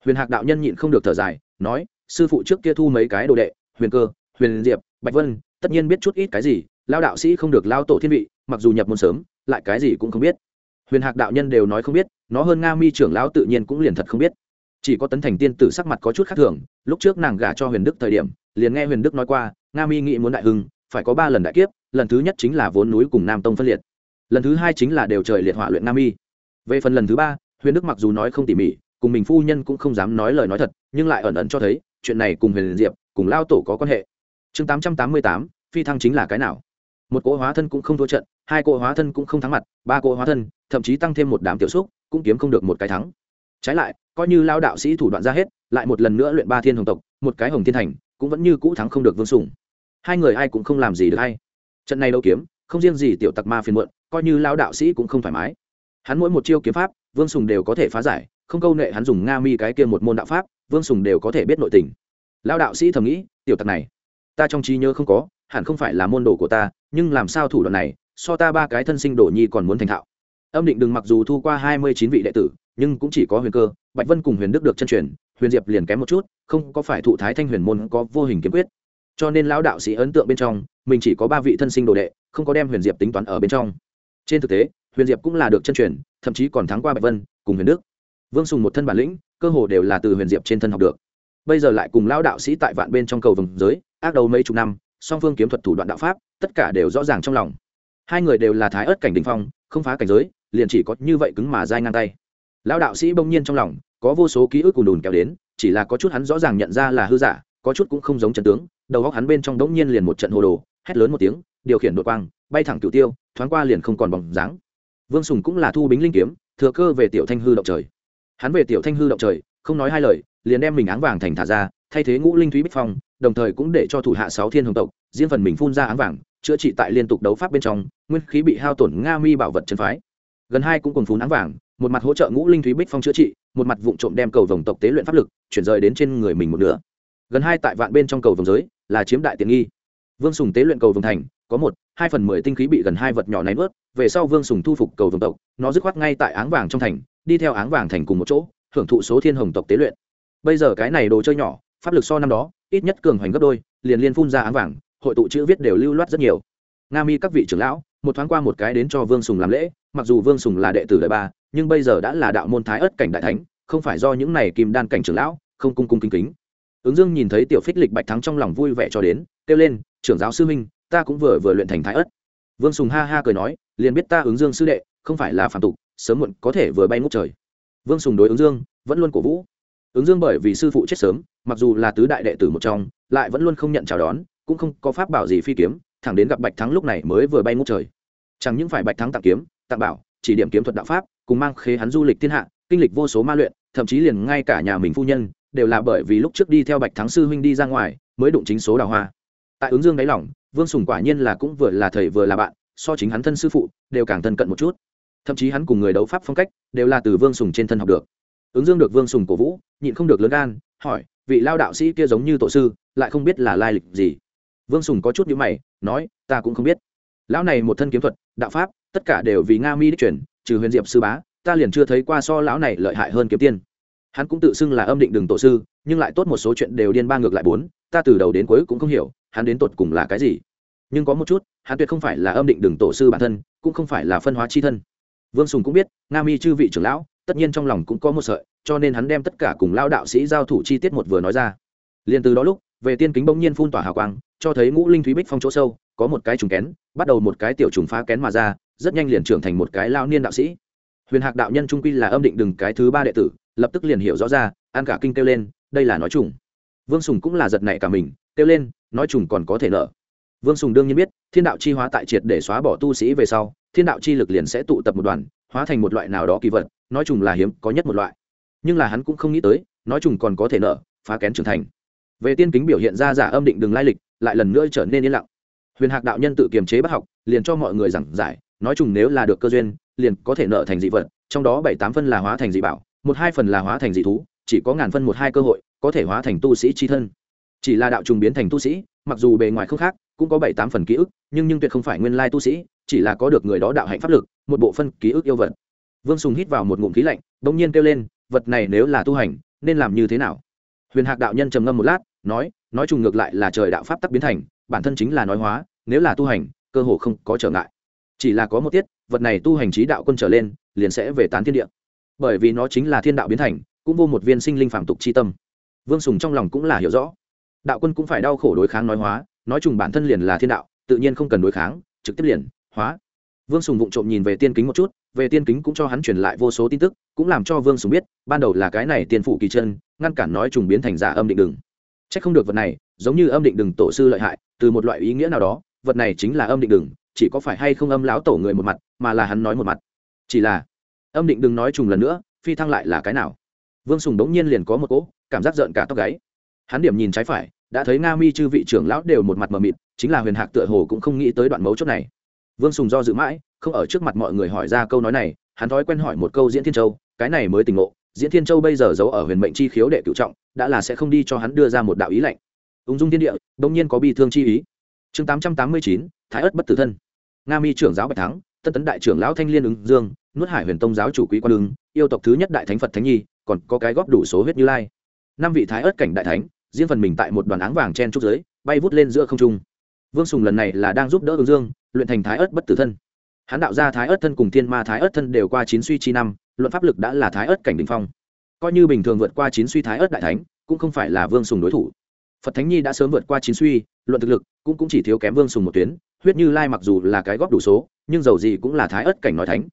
Huyền hạc đạo nhân nhịn không được thở dài, nói, sư phụ trước kia thu mấy cái đồ đệ, huyền cơ, huyền diệp, bạch vân, tất nhiên biết chút ít cái gì, lao đạo sĩ không được lao tổ thiên vị, mặc dù nhập môn sớm, lại cái gì cũng không biết. Huyền hạc đạo nhân đều nói không biết, nó hơn nga mi trưởng lão tự nhiên cũng liền thật không biết. Chỉ có tấn thành tiên tử sắc mặt có chút khác thường, lúc trước nàng gả cho huyền đức thời điểm liền nghe huyền đức nói qua, nga mi nghĩ muốn đại hưng, phải có ba lần đại kiếp, lần thứ nhất chính là vốn núi cùng nam tông phân liệt. Lần thứ hai chính là đều trời liệt hỏa luyện nga mi. Về phần lần thứ ba, huyền đức mặc dù nói không tỉ mỉ, cùng mình phu nhân cũng không dám nói lời nói thật, nhưng lại ẩn ẩn cho thấy, chuyện này cùng huyền diệp, cùng lao tổ có quan hệ. Chương tám trăm tám mươi tám, phi thăng chính là cái nào? Một cỗ hóa thân cũng không thua trận, hai cỗ hóa thân cũng không thắng mặt, ba cỗ hóa thân, thậm chí tăng thêm một đám tiểu xúc, cũng kiếm không được một cái thắng. Trái lại, coi như lao đạo sĩ thủ đoạn ra hết, lại một lần nữa luyện ba thiên hồng tộc, một cái hồng thiên thành cũng vẫn như cũ thắng không được vương sùng. Hai người ai cũng không làm gì được hay. Trận này đâu kiếm, không riêng gì tiểu tặc ma phiền muộn, coi như lao đạo sĩ cũng không thoải mái. Hắn mỗi một chiêu kiếm pháp, vương sùng đều có thể phá giải, không câu nệ hắn dùng nga mi cái kia một môn đạo pháp, vương sùng đều có thể biết nội tình. Lao đạo sĩ thầm nghĩ, tiểu tặc này, ta trong trí nhớ không có, hẳn không phải là môn đồ của ta, nhưng làm sao thủ đoạn này, so ta ba cái thân sinh đồ nhi còn muốn thành thạo. Âm định đừng mặc dù thu qua hai mươi chín vị đệ tử, nhưng cũng chỉ có huyền cơ, bạch vân cùng huyền đức được chân truyền huyền diệp liền kém một chút, không có phải thụ thái thanh huyền môn có vô hình kiếm quyết. Cho nên lão đạo sĩ ấn tượng bên trong, mình chỉ có ba vị thân sinh đồ đệ, không có đem huyền diệp tính toán ở bên trong. Trên thực tế, huyền diệp cũng là được chân truyền, thậm chí còn thắng qua bạch vân, cùng huyền đức. Vương sùng một thân bản lĩnh, cơ hồ đều là từ huyền diệp trên thân học được. Bây giờ lại cùng lão đạo sĩ tại vạn bên trong cầu vồng giới, ác đấu mấy chục năm, song phương kiếm thuật thủ đoạn đạo pháp, tất cả đều rõ ràng trong lòng. Hai người đều là thái ớt cảnh đình phong, không phá cảnh giới, liền chỉ có như vậy cứng mà dai ngang tay. Lão đạo sĩ bỗng nhiên trong lòng có vô số ký ức cùn đùn kéo đến, chỉ là có chút hắn rõ ràng nhận ra là hư giả, có chút cũng không giống trần tướng, đầu góc hắn bên trong đống nhiên liền một trận hồ đồ, hét lớn một tiếng, điều khiển đội quang, bay thẳng cựu tiêu, thoáng qua liền không còn bóng dáng. Vương sùng cũng là thu bính linh kiếm, thừa cơ về tiểu thanh hư động trời. Hắn về tiểu thanh hư động trời, không nói hai lời, liền đem mình áng vàng thành thả ra, thay thế ngũ linh thúy bích phong, đồng thời cũng để cho thủ hạ sáu thiên hồng tộc, riêng phần mình phun ra áng vàng, chữa trị tại liên tục đấu pháp bên trong, nguyên khí bị hao tổn nga mi bảo vật chân phái. Gần hai cũng cùng phun áng vàng một mặt hỗ trợ ngũ linh thúy bích phong chữa trị, một mặt vụ trộm đem cầu vồng tộc tế luyện pháp lực chuyển rời đến trên người mình một nửa. Gần hai tại vạn bên trong cầu vồng giới là chiếm đại tiện nghi. Vương sùng tế luyện cầu vồng thành, có một, hai phần mười tinh khí bị gần hai vật nhỏ này vớt, về sau vương sùng thu phục cầu vồng tộc, nó dứt khoát ngay tại áng vàng trong thành, đi theo áng vàng thành cùng một chỗ, hưởng thụ số thiên hồng tộc tế luyện. Bây giờ cái này đồ chơi nhỏ, pháp lực so năm đó, ít nhất cường hoành gấp đôi, liền liên phun ra áng vàng, hội tụ chữ viết đều lưu loát rất nhiều. Nga mi các vị trưởng lão, một thoáng qua một cái đến cho vương sùng làm lễ, mặc dù vương sùng là đệ tử đời ba nhưng bây giờ đã là đạo môn thái ất cảnh đại thánh, không phải do những này kim đan cảnh trưởng lão, không cung cung kính kính. Ứng dương nhìn thấy tiểu phích lịch bạch thắng trong lòng vui vẻ cho đến, kêu lên, trưởng giáo sư minh ta cũng vừa vừa luyện thành thái ất vương sùng ha ha cười nói, liền biết ta ứng dương sư đệ, không phải là phản tục, sớm muộn có thể vừa bay ngút trời. Vương sùng đối ứng dương, vẫn luôn cổ vũ. Ứng dương bởi vì sư phụ chết sớm, mặc dù là tứ đại đệ tử một trong, lại vẫn luôn không nhận chào đón, cũng không có pháp bảo gì phi kiếm, thẳng đến gặp bạch thắng lúc này mới vừa bay ngút trời. Chẳng những phải bạch thắng tặng kiếm, tặng bảo, chỉ điểm kiếm thuật đạo pháp cùng mang khế hắn du lịch thiên hạ, kinh lịch vô số ma luyện, thậm chí liền ngay cả nhà mình phu nhân, đều là bởi vì lúc trước đi theo bạch thắng sư huynh đi ra ngoài, mới đụng chính số đào hoa. Tại ứng dương đáy lỏng vương sùng quả nhiên là cũng vừa là thầy vừa là bạn, so chính hắn thân sư phụ, đều càng thân cận một chút. Thậm chí hắn cùng người đấu pháp phong cách, đều là từ vương sùng trên thân học được. Ứng dương được vương sùng cổ vũ, nhịn không được lớn gan, hỏi, vị lao đạo sĩ kia giống như tổ sư, lại không biết là lai lịch gì? Vương sùng có chút nhữ mày, nói, ta cũng không biết. Lão này một thân kiếm thuật, đạo pháp, tất cả đều vì nga mi đích truyền trừ huyền diệp sư bá, ta liền chưa thấy qua so lão này lợi hại hơn kiếm tiên. Hắn cũng tự xưng là âm định đường tổ sư, nhưng lại tốt một số chuyện đều điên ba ngược lại bốn, ta từ đầu đến cuối cũng không hiểu, hắn đến tột cùng là cái gì. Nhưng có một chút, hắn tuyệt không phải là âm định đường tổ sư bản thân, cũng không phải là phân hóa chi thân. Vương sùng cũng biết, nga mi chư vị trưởng lão, tất nhiên trong lòng cũng có một sợi, cho nên hắn đem tất cả cùng lao đạo sĩ giao thủ chi tiết một vừa nói ra. Liền từ đó lúc, về tiên kính bỗng nhiên phun tỏa hào quang, cho thấy ngũ linh thúy bích phong chỗ sâu, có một cái trùng kén, bắt đầu một cái tiểu trùng phá kén mà ra rất nhanh liền trưởng thành một cái lao niên đạo sĩ. Huyền hạc đạo nhân trung quy là âm định đừng cái thứ ba đệ tử, lập tức liền hiểu rõ ra an cả kinh kêu lên, đây là nói trùng. Vương sùng cũng là giật nảy cả mình, kêu lên, nói trùng còn có thể nợ. Vương sùng đương nhiên biết, thiên đạo chi hóa tại triệt để xóa bỏ tu sĩ về sau, thiên đạo chi lực liền sẽ tụ tập một đoàn, hóa thành một loại nào đó kỳ vật, nói trùng là hiếm, có nhất một loại. Nhưng là hắn cũng không nghĩ tới, nói trùng còn có thể nợ, phá kén trưởng thành. Về tiên kính biểu hiện ra giả âm định đừng lai lịch, lại lần nữa trở nên yên lặng. Huyền hạc đạo nhân tự kiềm chế bắt học, liền cho mọi người giảng giải nói chung nếu là được cơ duyên, liền có thể nợ thành dị vật, trong đó bảy tám phân là hóa thành dị bảo, một hai phần là hóa thành dị thú, chỉ có ngàn phân một hai cơ hội, có thể hóa thành tu sĩ c thân. Chỉ là đạo trùng biến thành tu sĩ, mặc dù bề ngoài không khác, cũng có bảy tám phần ký ức, nhưng nhưng tuyệt không phải nguyên lai tu sĩ, chỉ là có được người đó đạo hạnh pháp lực, một bộ phân ký ức yêu vật. Vương sùng hít vào một ngụm khí lạnh đ ỗ n g nhiên kêu lên, vật này nếu là tu hành, nên làm như thế nào? Huyền hạc đạo nhân trầm ngâm một lát, nói nói trùng ngược lại là trời đạo pháp tắc biến thành, bản thân chính là nói hóa, nếu là tu hành, cơ hồ không có trở ngại chỉ là có một tiết, vật này tu hành trí đạo quân trở lên, liền sẽ về tán thiên địa. Bởi vì nó chính là thiên đạo biến thành, cũng vô một viên sinh linh phạm tục c h i tâm. Vương sùng trong lòng cũng là hiểu rõ. Đạo quân cũng phải đau khổ đối kháng nói hóa, nói chung bản thân liền là thiên đạo, tự nhiên không cần đối kháng, trực tiếp liền, hóa. Vương sùng vụng trộm nhìn về tiên kính một chút, về tiên kính cũng cho hắn truyền lại vô số tin tức, cũng làm cho vương sùng biết, ban đầu là cái này tiền phủ kỳ chân, ngăn cản nói trùng biến thành giả âm định đừng c h ắ c không được vật này, giống như âm định đừng tổ sư lợi hại, từ một loại ý nghĩa nào đó, vật này chính là âm định đừng chỉ có phải hay không âm lão tổ người một mặt, mà là hắn nói một mặt. Chỉ là, âm định đừng nói trùng lần nữa, phi thăng lại là cái nào? Vương sùng đống nhiên liền có một cỗ cảm giác rợn cả tóc gáy. Hắn điểm nhìn trái phải, đã thấy nga mi chư vị trưởng lão đều một mặt mờ mịt, chính là huyền hạc tựa hồ cũng không nghĩ tới đoạn mấu chốt này. Vương sùng do dự mãi, không ở trước mặt mọi người hỏi ra câu nói này, hắn thói quen hỏi một câu diễn thiên châu, cái này mới tình ngộ, diễn thiên châu bây giờ giấu ở huyền mệnh chi khiếu đệ cựu trọng, đã là sẽ không đi cho hắn đưa ra một đạo ý lệnh. Ung dung thiên địa đông nhiên có bi thương chi ý. Chương tám trăm tám mươi chín, thái ất bất tử thân nga mi trưởng giáo bạch thắng, tân tấn đại trưởng lão thanh liên ứng dương, nuốt hải huyền tông giáo chủ quý quan ứng, yêu tộc thứ nhất đại thánh phật thánh nhi, còn có cái góp đủ số huyết như lai. Năm vị thái ất cảnh đại thánh, riêng phần mình tại một đoàn áng vàng chen trúc giới, bay vút lên giữa không trung. Vương sùng lần này là đang giúp đỡ ứng dương, luyện thành thái ất bất tử thân. Hắn đạo ra thái ất thân cùng thiên ma thái ất thân đều qua chín suy chi năm, luận pháp lực đã là thái ất cảnh đình phong. Coi như bình thường vượt qua chín suy thái ất đại thánh, cũng không phải là vương sùng đối thủ phật thánh nhi đã sớm vượt qua chín suy luận thực lực cũng, cũng chỉ thiếu kém vương sùng một tuyến huyết như lai mặc dù là cái góp đủ số nhưng dầu gì cũng là thái ớt cảnh nói thánh.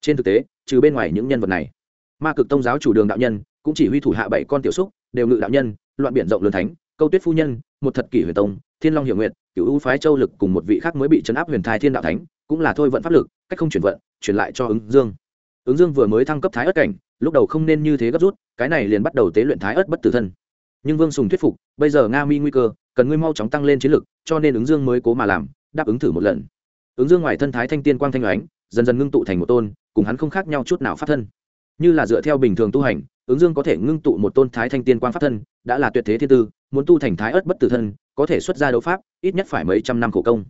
Trên thực tế trừ bên ngoài những nhân vật này ma cực tông giáo chủ đường đạo nhân cũng chỉ huy thủ hạ bảy con tiểu xúc đều ngự đạo nhân loạn biển rộng lớn thánh câu tuyết phu nhân một thật kỷ huyền tông thiên long hiệu nguyện cựu ưu phái châu lực cùng một vị khác mới bị chấn áp huyền thai thiên đạo thánh cũng là thôi vận pháp lực cách không chuyển vận chuyển lại cho ứng dương. Ứng dương vừa mới thăng cấp thái ớt cảnh lúc đầu không nên như thế gấp rút cái này liền bắt đầu tế luyện thái ớt bất tử thân nhưng vương sùng thuyết phục, bây giờ nga mi nguy cơ, cần ngươi mau chóng tăng lên chiến lực, cho nên ứng dương mới cố mà làm, đáp ứng thử một lần. Ứng dương ngoài thân thái thanh tiên quang thanh oánh dần dần ngưng tụ thành một tôn, cùng hắn không khác nhau chút nào pháp thân. Như là dựa theo bình thường tu hành, ứng dương có thể ngưng tụ một tôn thái thanh tiên quang pháp thân, đã là tuyệt thế thiên tư, muốn tu thành thái ớt bất tử thân, có thể xuất ra đấu pháp, ít nhất phải mấy trăm năm khổ công.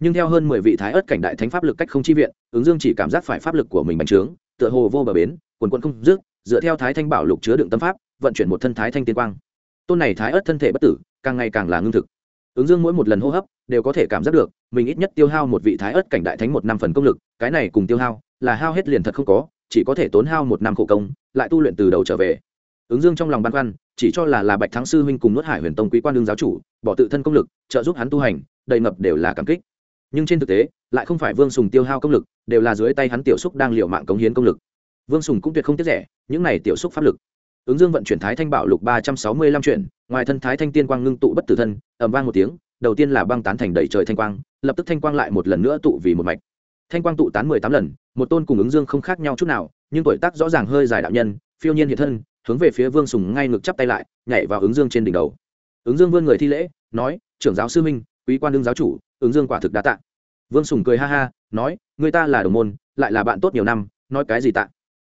Nhưng theo hơn mười vị thái ớt cảnh đại thánh pháp lực cách không chi viện, ứng dương chỉ cảm giác phải pháp lực của mình bành trướng, tựa hồ vô bờ bến, quần quận không dứt, dựa theo thái thanh bảo lục chứa đựng tâm pháp, vận chuyển một thân thái thanh tiên quang tôn này thái ớt thân thể bất tử, càng ngày càng là ngưng thực. Ứng dương mỗi một lần hô hấp, đều có thể cảm giác được, mình ít nhất tiêu hao một vị thái ớt cảnh đại thánh một năm phần công lực, cái này cùng tiêu hao, là hao hết liền thật không có, chỉ có thể tốn hao một năm khổ công, lại tu luyện từ đầu trở về. Ứng dương trong lòng băn khoăn, chỉ cho là là bạch thắng sư huynh cùng nuốt hải huyền tông quý quan đương giáo chủ, bỏ tự thân công lực, trợ giúp hắn tu hành, đầy ngập đều là cảm kích. Nhưng trên thực tế, lại không phải vương sùng tiêu hao công lực, đều là dưới tay hắn tiểu xúc đang liệu mạng cống hiến công lực. Vương sùng cũng tuyệt không tiết rẻ, những này tiểu xúc pháp lực ứng dương vận chuyển thái thanh bảo lục ba trăm sáu mươi lăm chuyển, ngoài thân thái thanh tiên quang ngưng tụ bất tử thân ẩm vang một tiếng, đầu tiên là băng tán thành đầy trời thanh quang, lập tức thanh quang lại một lần nữa tụ vì một mạch. Thanh quang tụ tán mười tám lần, một tôn cùng ứng dương không khác nhau chút nào, nhưng tuổi tác rõ ràng hơi dài đạo nhân, phiêu nhiên hiện thân, hướng về phía vương sùng ngay ngực chắp tay lại, nhảy vào ứng dương trên đỉnh đầu. Ứng dương vươn người thi lễ, nói, trưởng giáo sư minh quý quan đương giáo chủ, ứng dương quả thực đã tạ. Vương sùng cười ha ha, nói, người ta là đồng môn, lại là bạn tốt nhiều năm, nói cái gì tạ?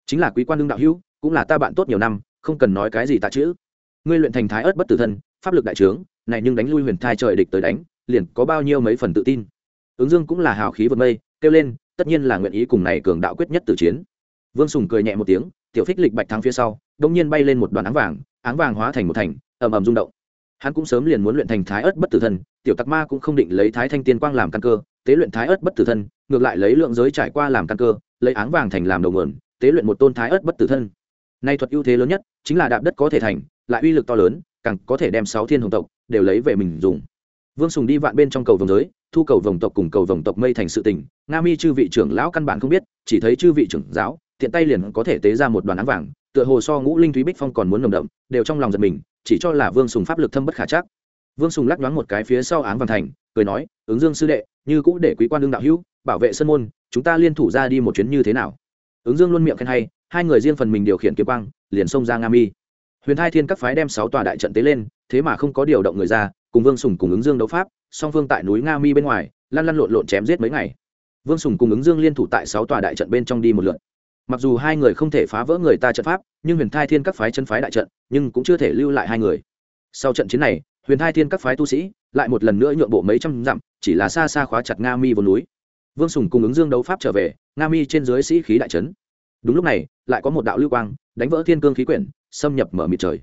Chính là quý quan đương đạo hữu, cũng là ta bạn tốt nhiều năm không cần nói cái gì tạ chữ. Ngươi luyện thành thái ớt bất tử thân, pháp lực đại trướng, này nhưng đánh lui huyền thai trời địch tới đánh, liền có bao nhiêu mấy phần tự tin. Ứng dương cũng là hào khí vượt mây, kêu lên, tất nhiên là nguyện ý cùng này cường đạo quyết nhất tử chiến. Vương sùng cười nhẹ một tiếng, tiểu phích lịch bạch thắng phía sau, đông nhiên bay lên một đoàn áng vàng áng vàng hóa thành một thành, ầm ầm rung động. Hắn cũng sớm liền muốn luyện thành thái ớt bất tử thân, tiểu tặc ma cũng không định lấy thái thanh tiên quang làm căn cơ, tế luyện thái ớt bất tử thân, ngược lại lấy lượng giới trải qua làm căn cơ, lấy áng vàng thành làm đầu nguồn, tế luyện một tôn thái ớt bất tử thân nay thuật ưu thế lớn nhất chính là đạp đất có thể thành, lại uy lực to lớn, càng có thể đem sáu thiên hồng tộc đều lấy về mình dùng. Vương sùng đi vạn bên trong cầu vồng giới, thu cầu vồng tộc cùng cầu vồng tộc mây thành sự tình, nga mi chư vị trưởng lão căn bản không biết, chỉ thấy chư vị trưởng giáo, tiện tay liền có thể tế ra một đoàn áng vàng, tựa hồ so ngũ linh thúy bích phong còn muốn nồng đậm, đều trong lòng giật mình, chỉ cho là vương sùng pháp lực thâm bất khả chắc. Vương sùng lắc nhoáng một cái phía sau áng vàng thành, cười nói, ứng dương sư đệ, như cũ để quý quan đương đạo hữu, bảo vệ sân môn, chúng ta liên thủ ra đi một chuyến như thế nào? Ứng dương luôn miệng khen hay hai người riêng phần mình điều khiển kiếm quang, liền xông ra nga mi. Huyền hai thiên các phái đem sáu tòa đại trận tế lên, thế mà không có điều động người ra, cùng vương sùng cùng ứng dương đấu pháp, song phương tại núi nga mi bên ngoài, lăn lăn lộn lộn chém giết mấy ngày. Vương sùng cùng ứng dương liên thủ tại sáu tòa đại trận bên trong đi một lượt. Mặc dù hai người không thể phá vỡ người ta trận pháp, nhưng huyền thai thiên các phái chân phái đại trận, nhưng cũng chưa thể lưu lại hai người. Sau trận chiến này, huyền thai thiên các phái tu sĩ lại một lần nữa nhượng bộ mấy trăm dặm, chỉ là xa xa khóa chặt nga mi vô núi. Vương sùng cùng ứng dương đấu pháp trở về, nga mi trên dưới sĩ khí đại trấn đúng lúc này, lại có một đạo lưu quang đánh vỡ thiên cương khí quyển, xâm nhập mở mịt trời.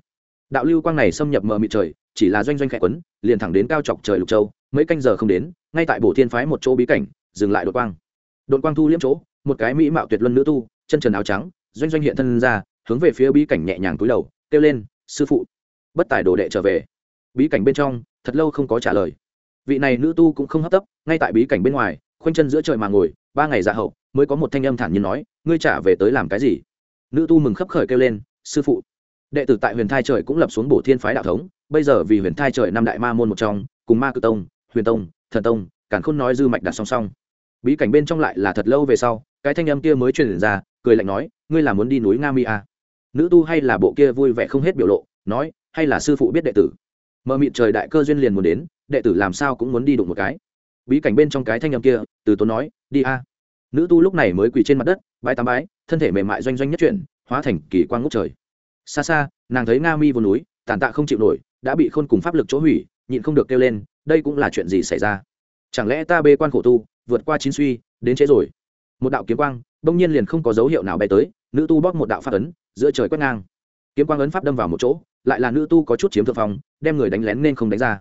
Đạo lưu quang này xâm nhập mở mịt trời, chỉ là doanh doanh khẽ quấn, liền thẳng đến cao chọc trời lục châu, mấy canh giờ không đến, ngay tại bổ thiên phái một chỗ bí cảnh, dừng lại đột quang. Đột quang thu liếm chỗ, một cái mỹ mạo tuyệt luân nữ tu, chân trần áo trắng, doanh doanh hiện thân ra, hướng về phía bí cảnh nhẹ nhàng túi đầu, kêu lên, sư phụ. Bất tài đồ đệ trở về. Bí cảnh bên trong, thật lâu không có trả lời. Vị này nữ tu cũng không hấp tấp, ngay tại bí cảnh bên ngoài, khoanh chân giữa trời mà ngồi, ba ngày dạ hậu, mới có một thanh âm thản nhiên nói ngươi trả về tới làm cái gì? Nữ tu mừng khấp khởi kêu lên, sư phụ. Đệ tử tại huyền thai trời cũng lập xuống bổ thiên phái đạo thống, bây giờ vì huyền thai trời năm đại ma môn một trong, cùng ma cự tông, huyền tông, thần tông cản khôn nói dư mạch đặt song song. Bí cảnh bên trong lại là thật lâu về sau, cái thanh âm kia mới truyền ra, cười lạnh nói, ngươi là muốn đi núi nga mi à? nữ tu hay là bộ kia vui vẻ không hết biểu lộ, nói, hay là sư phụ biết đệ tử? Mờ mịt trời đại cơ duyên liền muốn đến, đệ tử làm sao cũng muốn đi đụng một cái. Bí cảnh bên trong cái thanh âm kia, từ tốn nói, đi a. Nữ tu lúc này mới quỳ trên mặt đất bái tám bái, thân thể mềm mại doanh doanh nhất chuyển, hóa thành kỳ quan ngốc trời. Xa xa, nàng thấy nga mi vô núi, tàn tạ không chịu nổi, đã bị khôn cùng pháp lực chỗ hủy, nhịn không được kêu lên, đây cũng là chuyện gì xảy ra? Chẳng lẽ ta bê quan khổ tu, vượt qua chín suy, đến trễ rồi? Một đạo kiếm quang, bỗng nhiên liền không có dấu hiệu nào bay tới, nữ tu bóp một đạo pháp ấn, giữa trời quét ngang. Kiếm quang ấn pháp đâm vào một chỗ, lại là nữ tu có chút chiếm thượng phòng đem người đánh lén nên không đánh ra.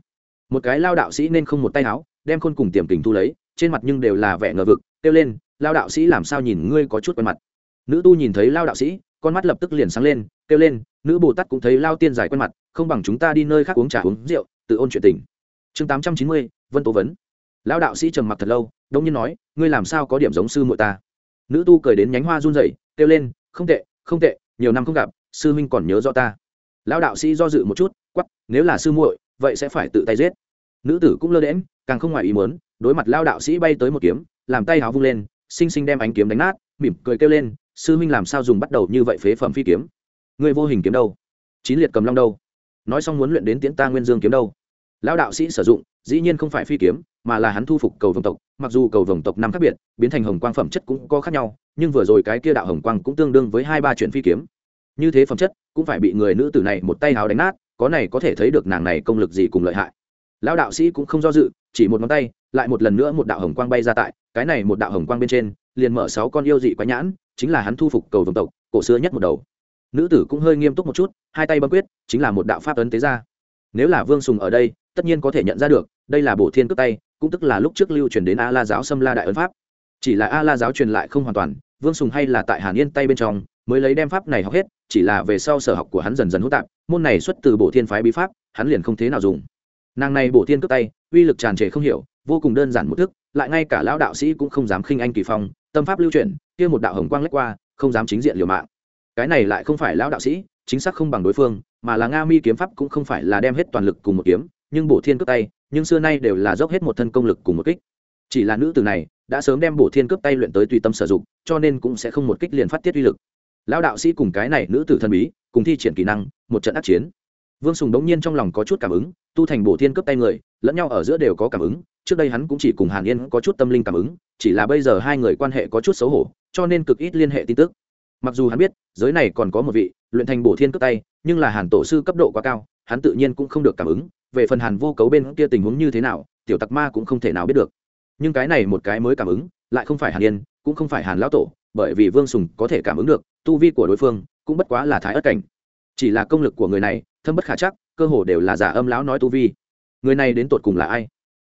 Một cái lao đạo sĩ nên không một tay áo, đem khôn cùng tiềm kình thu lấy, trên mặt nhưng đều là vẻ ngờ vực, kêu lên lao đạo sĩ làm sao nhìn ngươi có chút quen mặt. Nữ tu nhìn thấy lao đạo sĩ, con mắt lập tức liền sáng lên, kêu lên, nữ bồ tát cũng thấy lao tiên dài quen mặt, không bằng chúng ta đi nơi khác uống trà, uống rượu, tự ôn chuyện tình. Chương tám trăm chín mươi, vân tố vấn. Lao đạo sĩ trầm mặc thật lâu, đông nhiên nói, ngươi làm sao có điểm giống sư muội ta? Nữ tu cười đến nhánh hoa run rẩy, kêu lên, không tệ không tệ, nhiều năm không gặp, sư huynh còn nhớ rõ ta. Lao đạo sĩ do dự một chút quắp nếu là sư muội, vậy sẽ phải tự tay giết. Nữ tử cũng lơ đễm càng không ngoài ý muốn, đối mặt lao đạo sĩ bay tới một kiếm, làm tay háo vung lên xinh xinh đem ánh kiếm đánh nát, mỉm cười kêu lên, sư huynh làm sao dùng bắt đầu như vậy phế phẩm phi kiếm? Người vô hình kiếm đâu? Chín liệt cầm long đâu? Nói xong muốn luyện đến tiễn ta nguyên dương kiếm đâu? Lão đạo sĩ sử dụng, dĩ nhiên không phải phi kiếm, mà là hắn thu phục cầu vồng tộc. Mặc dù cầu vồng tộc năm khác biệt, biến thành hồng quang phẩm chất cũng có khác nhau, nhưng vừa rồi cái kia đạo hồng quang cũng tương đương với hai ba chuyện phi kiếm. Như thế phẩm chất, cũng phải bị người nữ tử này một tay háo đánh nát, có này có thể thấy được nàng này công lực gì cùng lợi hại. Lão đạo sĩ cũng không do dự, chỉ một ngón tay lại một lần nữa một đạo hồng quang bay ra tại, cái này một đạo hồng quang bên trên, liền mở sáu con yêu dị quái nhãn, chính là hắn thu phục cầu vồng tộc, cổ xưa nhất một đầu. Nữ tử cũng hơi nghiêm túc một chút, hai tay bấm quyết, chính là một đạo pháp ấn tế ra. Nếu là vương sùng ở đây, tất nhiên có thể nhận ra được, đây là bổ thiên cướp tay, cũng tức là lúc trước lưu truyền đến a la giáo xâm la đại ấn pháp. Chỉ là a la giáo truyền lại không hoàn toàn, vương sùng hay là tại hàn yên tay bên trong, mới lấy đem pháp này học hết, chỉ là về sau sở học của hắn dần dần hỗn tạp, môn này xuất từ bổ thiên phái bí pháp, hắn liền không thế nào dùng. Nàng này bổ thiên cướp tay, uy lực tràn trề không hiểu vô cùng đơn giản một thức, lại ngay cả lão đạo sĩ cũng không dám khinh anh kỳ phong, tâm pháp lưu truyền kia một đạo hồng quang lách qua, không dám chính diện liều mạng. Cái này lại không phải lão đạo sĩ, chính xác không bằng đối phương, mà là nga mi kiếm pháp cũng không phải là đem hết toàn lực cùng một kiếm, nhưng bổ thiên cướp tay, nhưng xưa nay đều là dốc hết một thân công lực cùng một kích. Chỉ là nữ tử này, đã sớm đem bổ thiên cướp tay luyện tới tùy tâm sử dụng, cho nên cũng sẽ không một kích liền phát tiết uy lực. Lão đạo sĩ cùng cái này nữ tử thần bí, cùng thi triển kỹ năng, một trận ác chiến vương sùng đống nhiên trong lòng có chút cảm ứng, tu thành bổ thiên cướp tay người, lẫn nhau ở giữa đều có cảm ứng, trước đây hắn cũng chỉ cùng hàn yên có chút tâm linh cảm ứng, chỉ là bây giờ hai người quan hệ có chút xấu hổ, cho nên cực ít liên hệ tin tức. Mặc dù hắn biết, giới này còn có một vị, luyện thành bổ thiên cướp tay, nhưng là hàn tổ sư cấp độ quá cao, hắn tự nhiên cũng không được cảm ứng, về phần hàn vô cấu bên kia tình huống như thế nào, tiểu tặc ma cũng không thể nào biết được. Nhưng cái này một cái mới cảm ứng, lại không phải hàn yên, cũng không phải hàn lão tổ, bởi vì vương sùng có thể cảm ứng được, tu vi của đối phương cũng bất quá là thái ất cảnh chỉ là công lực của người này, thâm bất khả chắc, cơ hồ đều là giả âm lão nói tu vi. Người này đến tột cùng là ai?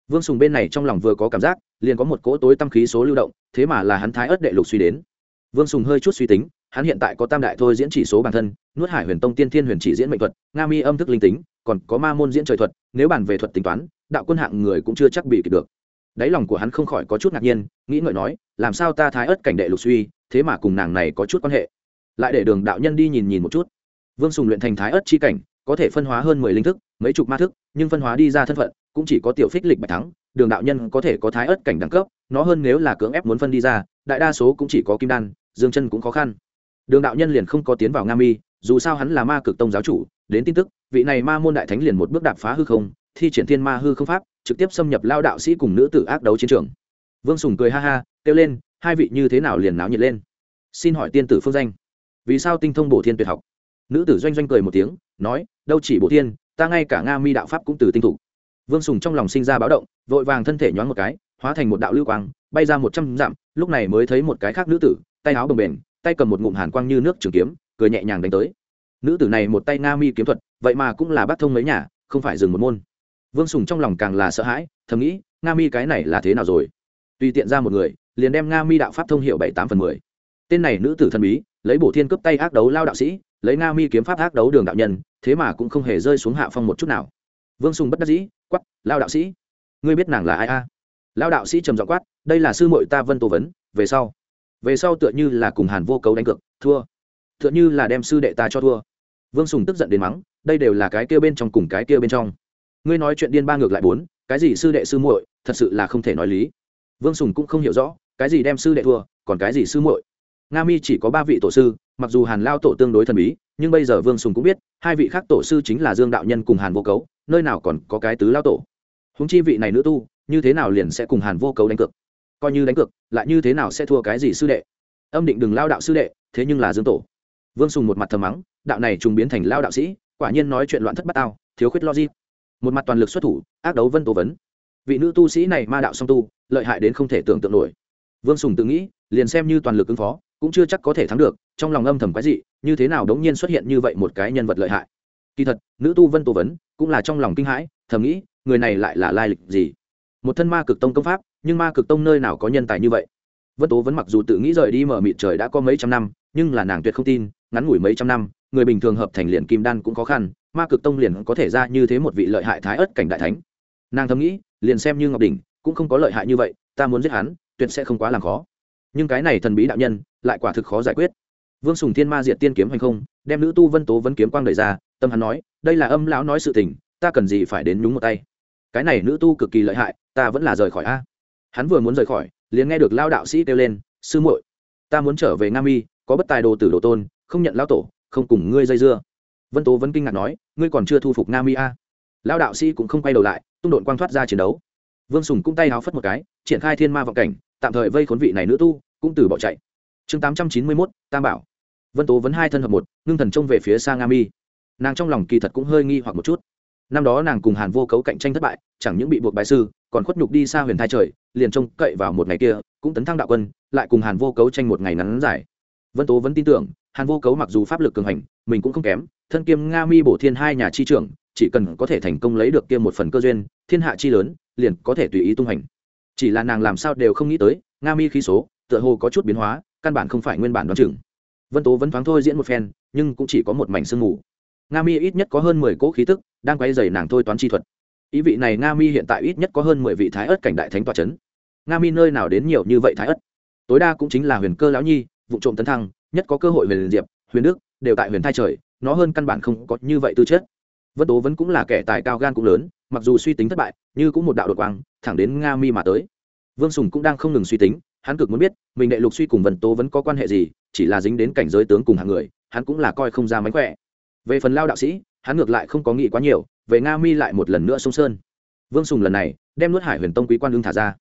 Vương sùng bên này trong lòng vừa có cảm giác, liền có một cỗ tối tâm khí số lưu động, thế mà là hắn thái ất đệ lục suy đến. Vương sùng hơi chút suy tính, hắn hiện tại có tam đại thôi diễn chỉ số bản thân, nuốt hải huyền tông tiên thiên huyền chỉ diễn mệnh thuật, nga mi âm thức linh tính, còn có ma môn diễn trời thuật, nếu bàn về thuật tính toán, đạo quân hạng người cũng chưa chắc bị kịp được. Đáy lòng của hắn không khỏi có chút ngạc nhiên, nghĩ ngợi nói, làm sao ta thái ớt cảnh đệ lục suy, thế mà cùng nàng này có chút quan hệ? Lại để đường đạo nhân đi nhìn nhìn một chút vương sùng luyện thành thái ớt chi cảnh, có thể phân hóa hơn mười linh thức, mấy chục ma thức, nhưng phân hóa đi ra thân phận, cũng chỉ có tiểu phích lịch bạch thắng, đường đạo nhân có thể có thái ớt cảnh đẳng cấp, nó hơn nếu là cưỡng ép muốn phân đi ra, đại đa số cũng chỉ có kim đan, dương chân cũng khó khăn. Đường đạo nhân liền không có tiến vào nga mi, dù sao hắn là ma cực tông giáo chủ, đến tin tức, vị này ma môn đại thánh liền một bước đạp phá hư không, thi triển thiên ma hư không pháp, trực tiếp xâm nhập lao đạo sĩ cùng nữ tử ác đấu chiến trường. Vương sùng cười ha ha, kêu lên, hai vị như thế nào liền náo nhiệt lên? Xin hỏi tiên tử phương danh. Vì sao tinh thông bổ thiên tuyệt học? Nữ tử doanh doanh cười một tiếng, nói, đâu chỉ bổ thiên, ta ngay cả nga mi đạo pháp cũng từ tinh thủ. Vương sùng trong lòng sinh ra báo động, vội vàng thân thể nhoáng một cái, hóa thành một đạo lưu quang, bay ra một trăm dặm, lúc này mới thấy một cái khác nữ tử, tay áo bồng bềnh, tay cầm một ngụm hàn quang như nước trường kiếm, cười nhẹ nhàng đánh tới. Nữ tử này một tay nga mi kiếm thuật, vậy mà cũng là bắt thông mấy nhà, không phải dừng một môn. Vương sùng trong lòng càng là sợ hãi, thầm nghĩ, nga mi cái này là thế nào rồi? Tùy tiện ra một người, liền đem nga mi đạo pháp thông hiệu bảy tám phần mười. Tên này nữ tử thần bí, lấy bổ thiên cướp tay ác đấu lao đạo sĩ lấy nga mi kiếm pháp ác đấu đường đạo nhân, thế mà cũng không hề rơi xuống hạ phong một chút nào. Vương sùng bất đắc dĩ quắp lao đạo sĩ, ngươi biết nàng là ai a? Lao đạo sĩ trầm dọ quát, đây là sư mội ta vân tô vấn, về sau. Về sau tựa như là cùng hàn vô cấu đánh cược, thua. Tựa như là đem sư đệ ta cho thua. Vương sùng tức giận đến mắng, đây đều là cái kia bên trong cùng cái kia bên trong. Ngươi nói chuyện điên ba ngược lại bốn, cái gì sư đệ sư muội, thật sự là không thể nói lý. Vương sùng cũng không hiểu rõ, cái gì đem sư đệ thua, còn cái gì sư muội? Nga mi chỉ có ba vị tổ sư, mặc dù hàn lao tổ tương đối thần bí, nhưng bây giờ vương sùng cũng biết, hai vị khác tổ sư chính là dương đạo nhân cùng hàn vô cấu, nơi nào còn có cái tứ lao tổ. Húng chi vị này nữ tu, như thế nào liền sẽ cùng hàn vô cấu đánh cược? Coi như đánh cược, lại như thế nào sẽ thua cái gì sư đệ? Âm định đừng lao đạo sư đệ, thế nhưng là dương tổ. Vương sùng một mặt thầm mắng, đạo này trùng biến thành lao đạo sĩ, quả nhiên nói chuyện loạn thất bát tao, thiếu khuyết logic. Một mặt toàn lực xuất thủ, ác đấu vân tố vấn. Vị nữ tu sĩ này ma đạo song tu, lợi hại đến không thể tưởng tượng nổi. Vương sùng tự nghĩ, liền xem như toàn lực ứng phó cũng chưa chắc có thể thắng được, trong lòng âm thầm quái dị, như thế nào đống nhiên xuất hiện như vậy một cái nhân vật lợi hại. Kỳ thật, nữ tu vân tô vấn cũng là trong lòng kinh hãi, thầm nghĩ, người này lại là lai lịch gì? Một thân ma cực tông công pháp, nhưng ma cực tông nơi nào có nhân tài như vậy? Vân tố vẫn mặc dù tự nghĩ rời đi mở mịt trời đã có mấy trăm năm, nhưng là nàng tuyệt không tin, ngắn ngủi mấy trăm năm, người bình thường hợp thành liền kim đan cũng khó khăn, ma cực tông liền có thể ra như thế một vị lợi hại thái ớt cảnh đại thánh. Nàng thầm nghĩ, liền xem như ngọc đỉnh cũng không có lợi hại như vậy, ta muốn giết hắn, tuyệt sẽ không quá làm khó. Nhưng cái này thần bí đạo nhân lại quả thực khó giải quyết. Vương sùng thiên ma diệt tiên kiếm hay không, đem nữ tu vân tố vấn kiếm quang đẩy ra, tâm hắn nói, đây là âm lão nói sự tình, ta cần gì phải đến nhúng một tay? Cái này nữ tu cực kỳ lợi hại, ta vẫn là rời khỏi a. Hắn vừa muốn rời khỏi, liền nghe được lao đạo sĩ kêu lên, sư muội, ta muốn trở về nga mi, có bất tài đồ tử đồ tôn, không nhận lao tổ, không cùng ngươi dây dưa. Vân tố vẫn kinh ngạc nói, ngươi còn chưa thu phục nga mi a? Lao đạo sĩ cũng không quay đầu lại, tung đột quang thoát ra chiến đấu. Vương sùng cũng tay háo phất một cái, triển khai thiên ma vọng cảnh, tạm thời vây khốn vị này nữ tu, cũng từ bỏ chạy chương tám trăm chín mươi mốt, tam bảo. Vân tố vẫn hai thân hợp một, ngưng thần trông về phía sang nga mi. Nàng trong lòng kỳ thật cũng hơi nghi hoặc một chút. Năm đó nàng cùng hàn vô cấu cạnh tranh thất bại, chẳng những bị buộc bài sư, còn khuất nhục đi xa huyền thai trời, liền trông cậy vào một ngày kia, cũng tấn thăng đạo quân, lại cùng hàn vô cấu tranh một ngày ngắn dài. Vân tố vẫn tin tưởng, hàn vô cấu mặc dù pháp lực cường hành, mình cũng không kém, thân kiêm nga mi bổ thiên hai nhà chi trưởng, chỉ cần có thể thành công lấy được kia một phần cơ duyên, thiên hạ chi lớn, liền có thể tùy ý tung hành. Chỉ là nàng làm sao đều không nghĩ tới, nga mi khí số, tựa hồ có chút biến hóa căn bản không phải nguyên bản đoán chừng. Vân tố vẫn thoáng thôi diễn một phen, nhưng cũng chỉ có một mảnh sương mù. Nga mi ít nhất có hơn mười cỗ khí tức đang quay dày nàng thôi toán chi thuật. Ý vị này nga mi hiện tại ít nhất có hơn mười vị thái ớt cảnh đại thánh tòa c h ấ n nga mi nơi nào đến nhiều như vậy thái ớt tối đa cũng chính là huyền cơ lão nhi, vụ trộm tấn thăng, nhất có cơ hội huyền diệp, huyền đức, đều tại huyền thai trời, nó hơn căn bản không có như vậy tư chất. Vân tố vẫn cũng là kẻ tài cao gan cũng lớn, mặc dù suy tính thất bại, như cũng một đạo đột quang, thẳng đến nga mi mà tới. Vương sùng cũng đang không ngừng suy tính hắn cực muốn biết, mình đệ lục suy cùng vân tố vẫn có quan hệ gì, chỉ là dính đến cảnh giới tướng cùng hàng người, hắn cũng là coi không ra mánh khỏe. Về phần lao đạo sĩ, hắn ngược lại không có nghĩ quá nhiều, về nga mi lại một lần nữa sông sơn. Vương sùng lần này, đem nuốt hải huyền tông quý quan ưng thả ra.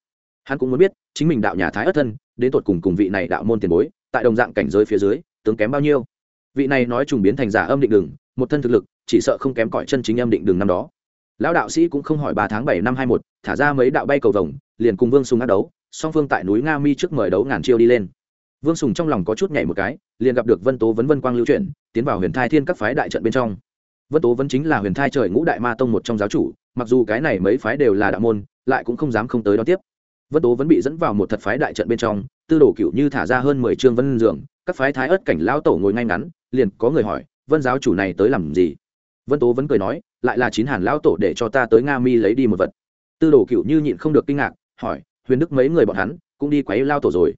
Hắn cũng muốn biết, chính mình đạo nhà thái ất thân, đến tột cùng cùng vị này đạo môn tiền bối, tại đồng dạng cảnh giới phía dưới, tướng kém bao nhiêu. Vị này nói trùng biến thành giả âm định đường, một thân thực lực, chỉ sợ không kém cỏi chân chính âm định đường năm đó. Lão đạo sĩ cũng không hỏi ba tháng bảy năm hai một thả ra mấy đạo bay cầu vồng, liền cùng vương sùng ác đấu song phương tại núi nga mi trước mời đấu ngàn chiêu đi lên. Vương sùng trong lòng có chút nhảy một cái, liền gặp được vân tố vấn vân quang lưu chuyển, tiến vào huyền thai thiên các phái đại trận bên trong. Vân tố vấn chính là huyền thai trời ngũ đại ma tông một trong giáo chủ, mặc dù cái này mấy phái đều là đạo môn, lại cũng không dám không tới đó tiếp. Vân tố vẫn bị dẫn vào một thật phái đại trận bên trong, tư đồ cựu như thả ra hơn mười chương vân dường, các phái thái ớt cảnh lão tổ ngồi ngay ngắn, liền có người hỏi, vân giáo chủ này tới làm gì? Vân tố vẫn cười nói, lại là chín hàn lão tổ để cho ta tới nga mi lấy đi một vật. Tư đồ cựu như nhịn không được kinh ngạc, hỏi huyền đức mấy người bọn hắn cũng đi quấy lao tổ rồi.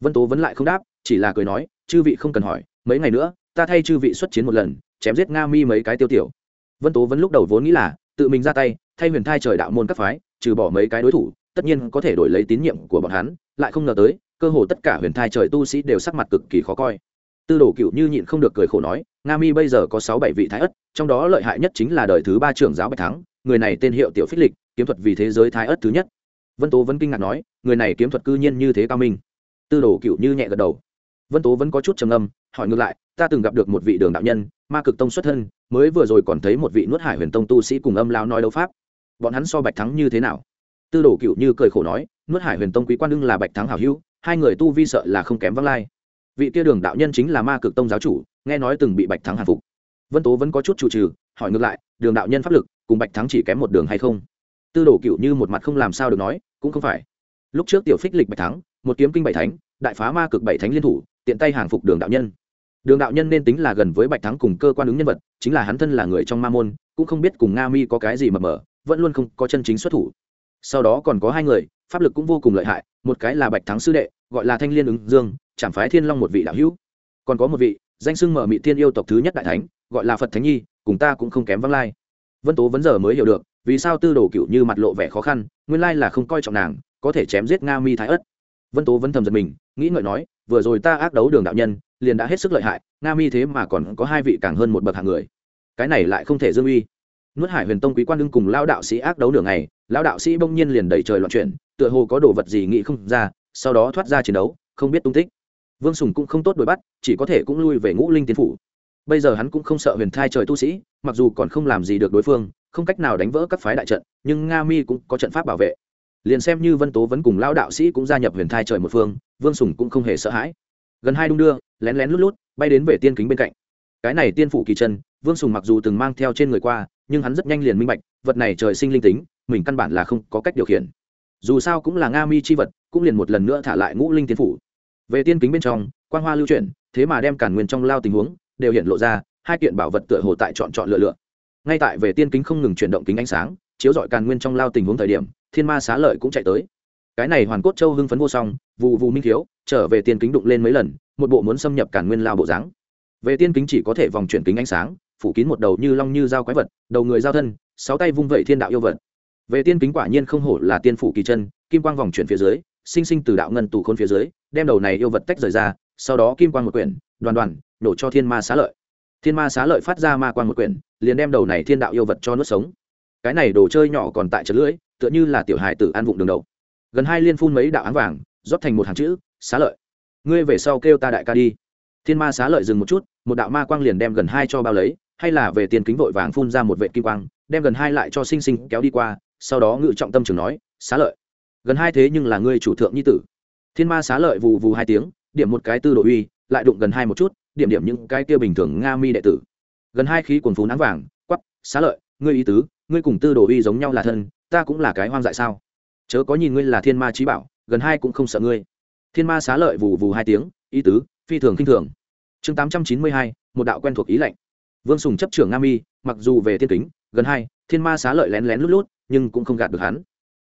Vân tố vẫn lại không đáp, chỉ là cười nói, chư vị không cần hỏi, mấy ngày nữa, ta thay chư vị xuất chiến một lần, chém giết nga mi mấy cái tiêu tiểu. Vân tố vẫn lúc đầu vốn nghĩ là, tự mình ra tay, thay huyền thai trời đạo môn các phái, trừ bỏ mấy cái đối thủ, tất nhiên có thể đổi lấy tín nhiệm của bọn hắn, lại không ngờ tới, cơ hồ tất cả huyền thai trời tu sĩ đều sắc mặt cực kỳ khó coi. Tư đồ cựu như nhịn không được cười khổ nói, nga mi bây giờ có sáu bảy vị thái ất, trong đó lợi hại nhất chính là đời thứ ba trưởng giáo bạch thắng, người này tên hiệu tiểu phích lịch, kiếm thuật vì thế giới thái ất thứ nhất vân tố vẫn kinh ngạc nói, người này kiếm thuật cư nhiên như thế cao minh. Tư đồ cựu như nhẹ gật đầu. Vân tố vẫn có chút trầm âm hỏi ngược lại, ta từng gặp được một vị đường đạo nhân, ma cực tông xuất thân, mới vừa rồi còn thấy một vị nuốt hải huyền tông tu sĩ cùng âm lao nói đấu pháp. Bọn hắn so bạch thắng như thế nào? Tư đồ cựu như cười khổ nói, nuốt hải huyền tông quý quan đương là bạch thắng hảo hữu, hai người tu vi sợ là không kém văng lai. Vị kia đường đạo nhân chính là ma cực tông giáo chủ, nghe nói từng bị bạch thắng hàn phục. Vân tố vẫn có chút chủ trừ, hỏi ngược lại, đường đạo nhân pháp lực cùng bạch thắng chỉ kém một đường hay không? Tư đồ cựu như một mặt không làm sao được nói, cũng không phải. Lúc trước tiểu phích lịch bạch thắng, một kiếm kinh bảy thánh, đại phá ma cực bảy thánh liên thủ, tiện tay hàng phục đường đạo nhân. Đường đạo nhân nên tính là gần với bạch thắng cùng cơ quan ứng nhân vật, chính là hắn thân là người trong ma môn, cũng không biết cùng nga mi có cái gì mập mờ vẫn luôn không có chân chính xuất thủ. Sau đó còn có hai người, pháp lực cũng vô cùng lợi hại, một cái là bạch thắng sư đệ, gọi là thanh liên ứng dương chẳng phái thiên long một vị đạo hữu. Còn có một vị, danh sưng mở mị thiên yêu tộc thứ nhất đại thánh, gọi là phật thánh nhi, cùng ta cũng không kém văng lai. Vân tố vẫn giờ mới hiểu được vì sao tư đồ cựu như mặt lộ vẻ khó khăn, nguyên lai là không coi trọng nàng, có thể chém giết nga mi thái ất. Vân tố vẫn thầm giật mình, nghĩ ngợi nói, vừa rồi ta ác đấu đường đạo nhân, liền đã hết sức lợi hại, nga mi thế mà còn có hai vị càng hơn một bậc hạng người. Cái này lại không thể dương uy. Nuốt hải huyền tông quý quan đương cùng lao đạo sĩ ác đấu đường này lao đạo sĩ bỗng nhiên liền đẩy trời loạn chuyển, tựa hồ có đồ vật gì nghĩ không ra, sau đó thoát ra chiến đấu, không biết tung tích. Vương sùng cũng không tốt đuổi bắt, chỉ có thể cũng lui về ngũ linh tiến phủ. Bây giờ hắn cũng không sợ huyền thai trời tu sĩ, mặc dù còn không làm gì được đối phương không cách nào đánh vỡ các phái đại trận, nhưng nga mi cũng có trận pháp bảo vệ. Liền xem như vân tố vẫn cùng lao đạo sĩ cũng gia nhập huyền thai trời một phương, vương sùng cũng không hề sợ hãi. Gần hai đung đưa, lén lén lút lút, bay đến về tiên kính bên cạnh. Cái này tiên phủ kỳ chân, vương sùng mặc dù từng mang theo trên người qua, nhưng hắn rất nhanh liền minh bạch, vật này trời sinh linh tính, mình căn bản là không có cách điều khiển. Dù sao cũng là nga mi chi vật, cũng liền một lần nữa thả lại ngũ linh tiên phủ. Về tiên kính bên trong quan hoa lưu chuyển, thế mà đem cản nguyên trong lao tình huống, đều hiện lộ ra, hai kiện bảo vật tựa hồ tại chọn chọn lựa lựa ngay tại về tiên kính không ngừng chuyển động kính ánh sáng, chiếu dọi càn nguyên trong lao tình huống thời điểm, thiên ma xá lợi cũng chạy tới. Cái này hoàn cốt châu hưng phấn vô song vụ vụ minh thiếu, trở về tiên kính đụng lên mấy lần, một bộ muốn xâm nhập càn nguyên lao bộ dáng. Về tiên kính chỉ có thể vòng chuyển kính ánh sáng, phủ kín một đầu như long như dao quái vật, đầu người giao thân, sáu tay vung vẩy thiên đạo yêu vật. Về tiên kính quả nhiên không hổ là tiên phủ kỳ chân, kim quang vòng chuyển phía dưới, sinh sinh từ đạo ngân tù khôn phía dưới, đem đầu này yêu vật tách rời ra, sau đó kim quang một quyển, đoàn đoàn, nổ cho thiên ma xá lợi thiên ma xá lợi phát ra ma quang một quyển, liền đem đầu này thiên đạo yêu vật cho nuốt sống. Cái này đồ chơi nhỏ còn tại chật lưỡi, tựa như là tiểu hài tử ăn vụng đường đầu gần hai liên phun mấy đạo án vàng, rót thành một hàng chữ, xá lợi, ngươi về sau kêu ta đại ca đi. Thiên ma xá lợi dừng một chút, một đạo ma quang liền đem gần hai cho bao lấy, hay là về tiền kính vội vàng phun ra một vệ kim quang, đem gần hai lại cho sinh sinh kéo đi qua, sau đó ngự trọng tâm trường nói, xá lợi, gần hai thế nhưng là ngươi chủ thượng nhi tử. Thiên ma xá lợi vù vù hai tiếng, điểm một cái tư đồ uy, lại đụng gần hai một chút điểm điểm những cái kia bình thường nga mi đệ tử. Gần hai khí quần phú nắng vàng quắp xá lợi, ngươi ý tứ, ngươi cùng tư đồ uy giống nhau là thân, ta cũng là cái hoang dại sao? Chớ có nhìn ngươi là thiên ma trí bảo, gần hai cũng không sợ ngươi. Thiên ma xá lợi vù vù hai tiếng, ý tứ, phi thường khinh thường. Chương tám trăm chín mươi hai, một đạo quen thuộc ý lệnh vương sùng chấp trưởng nga mi, mặc dù về thiên kính, gần hai, thiên ma xá lợi lén lén lút lút, nhưng cũng không gạt được hắn.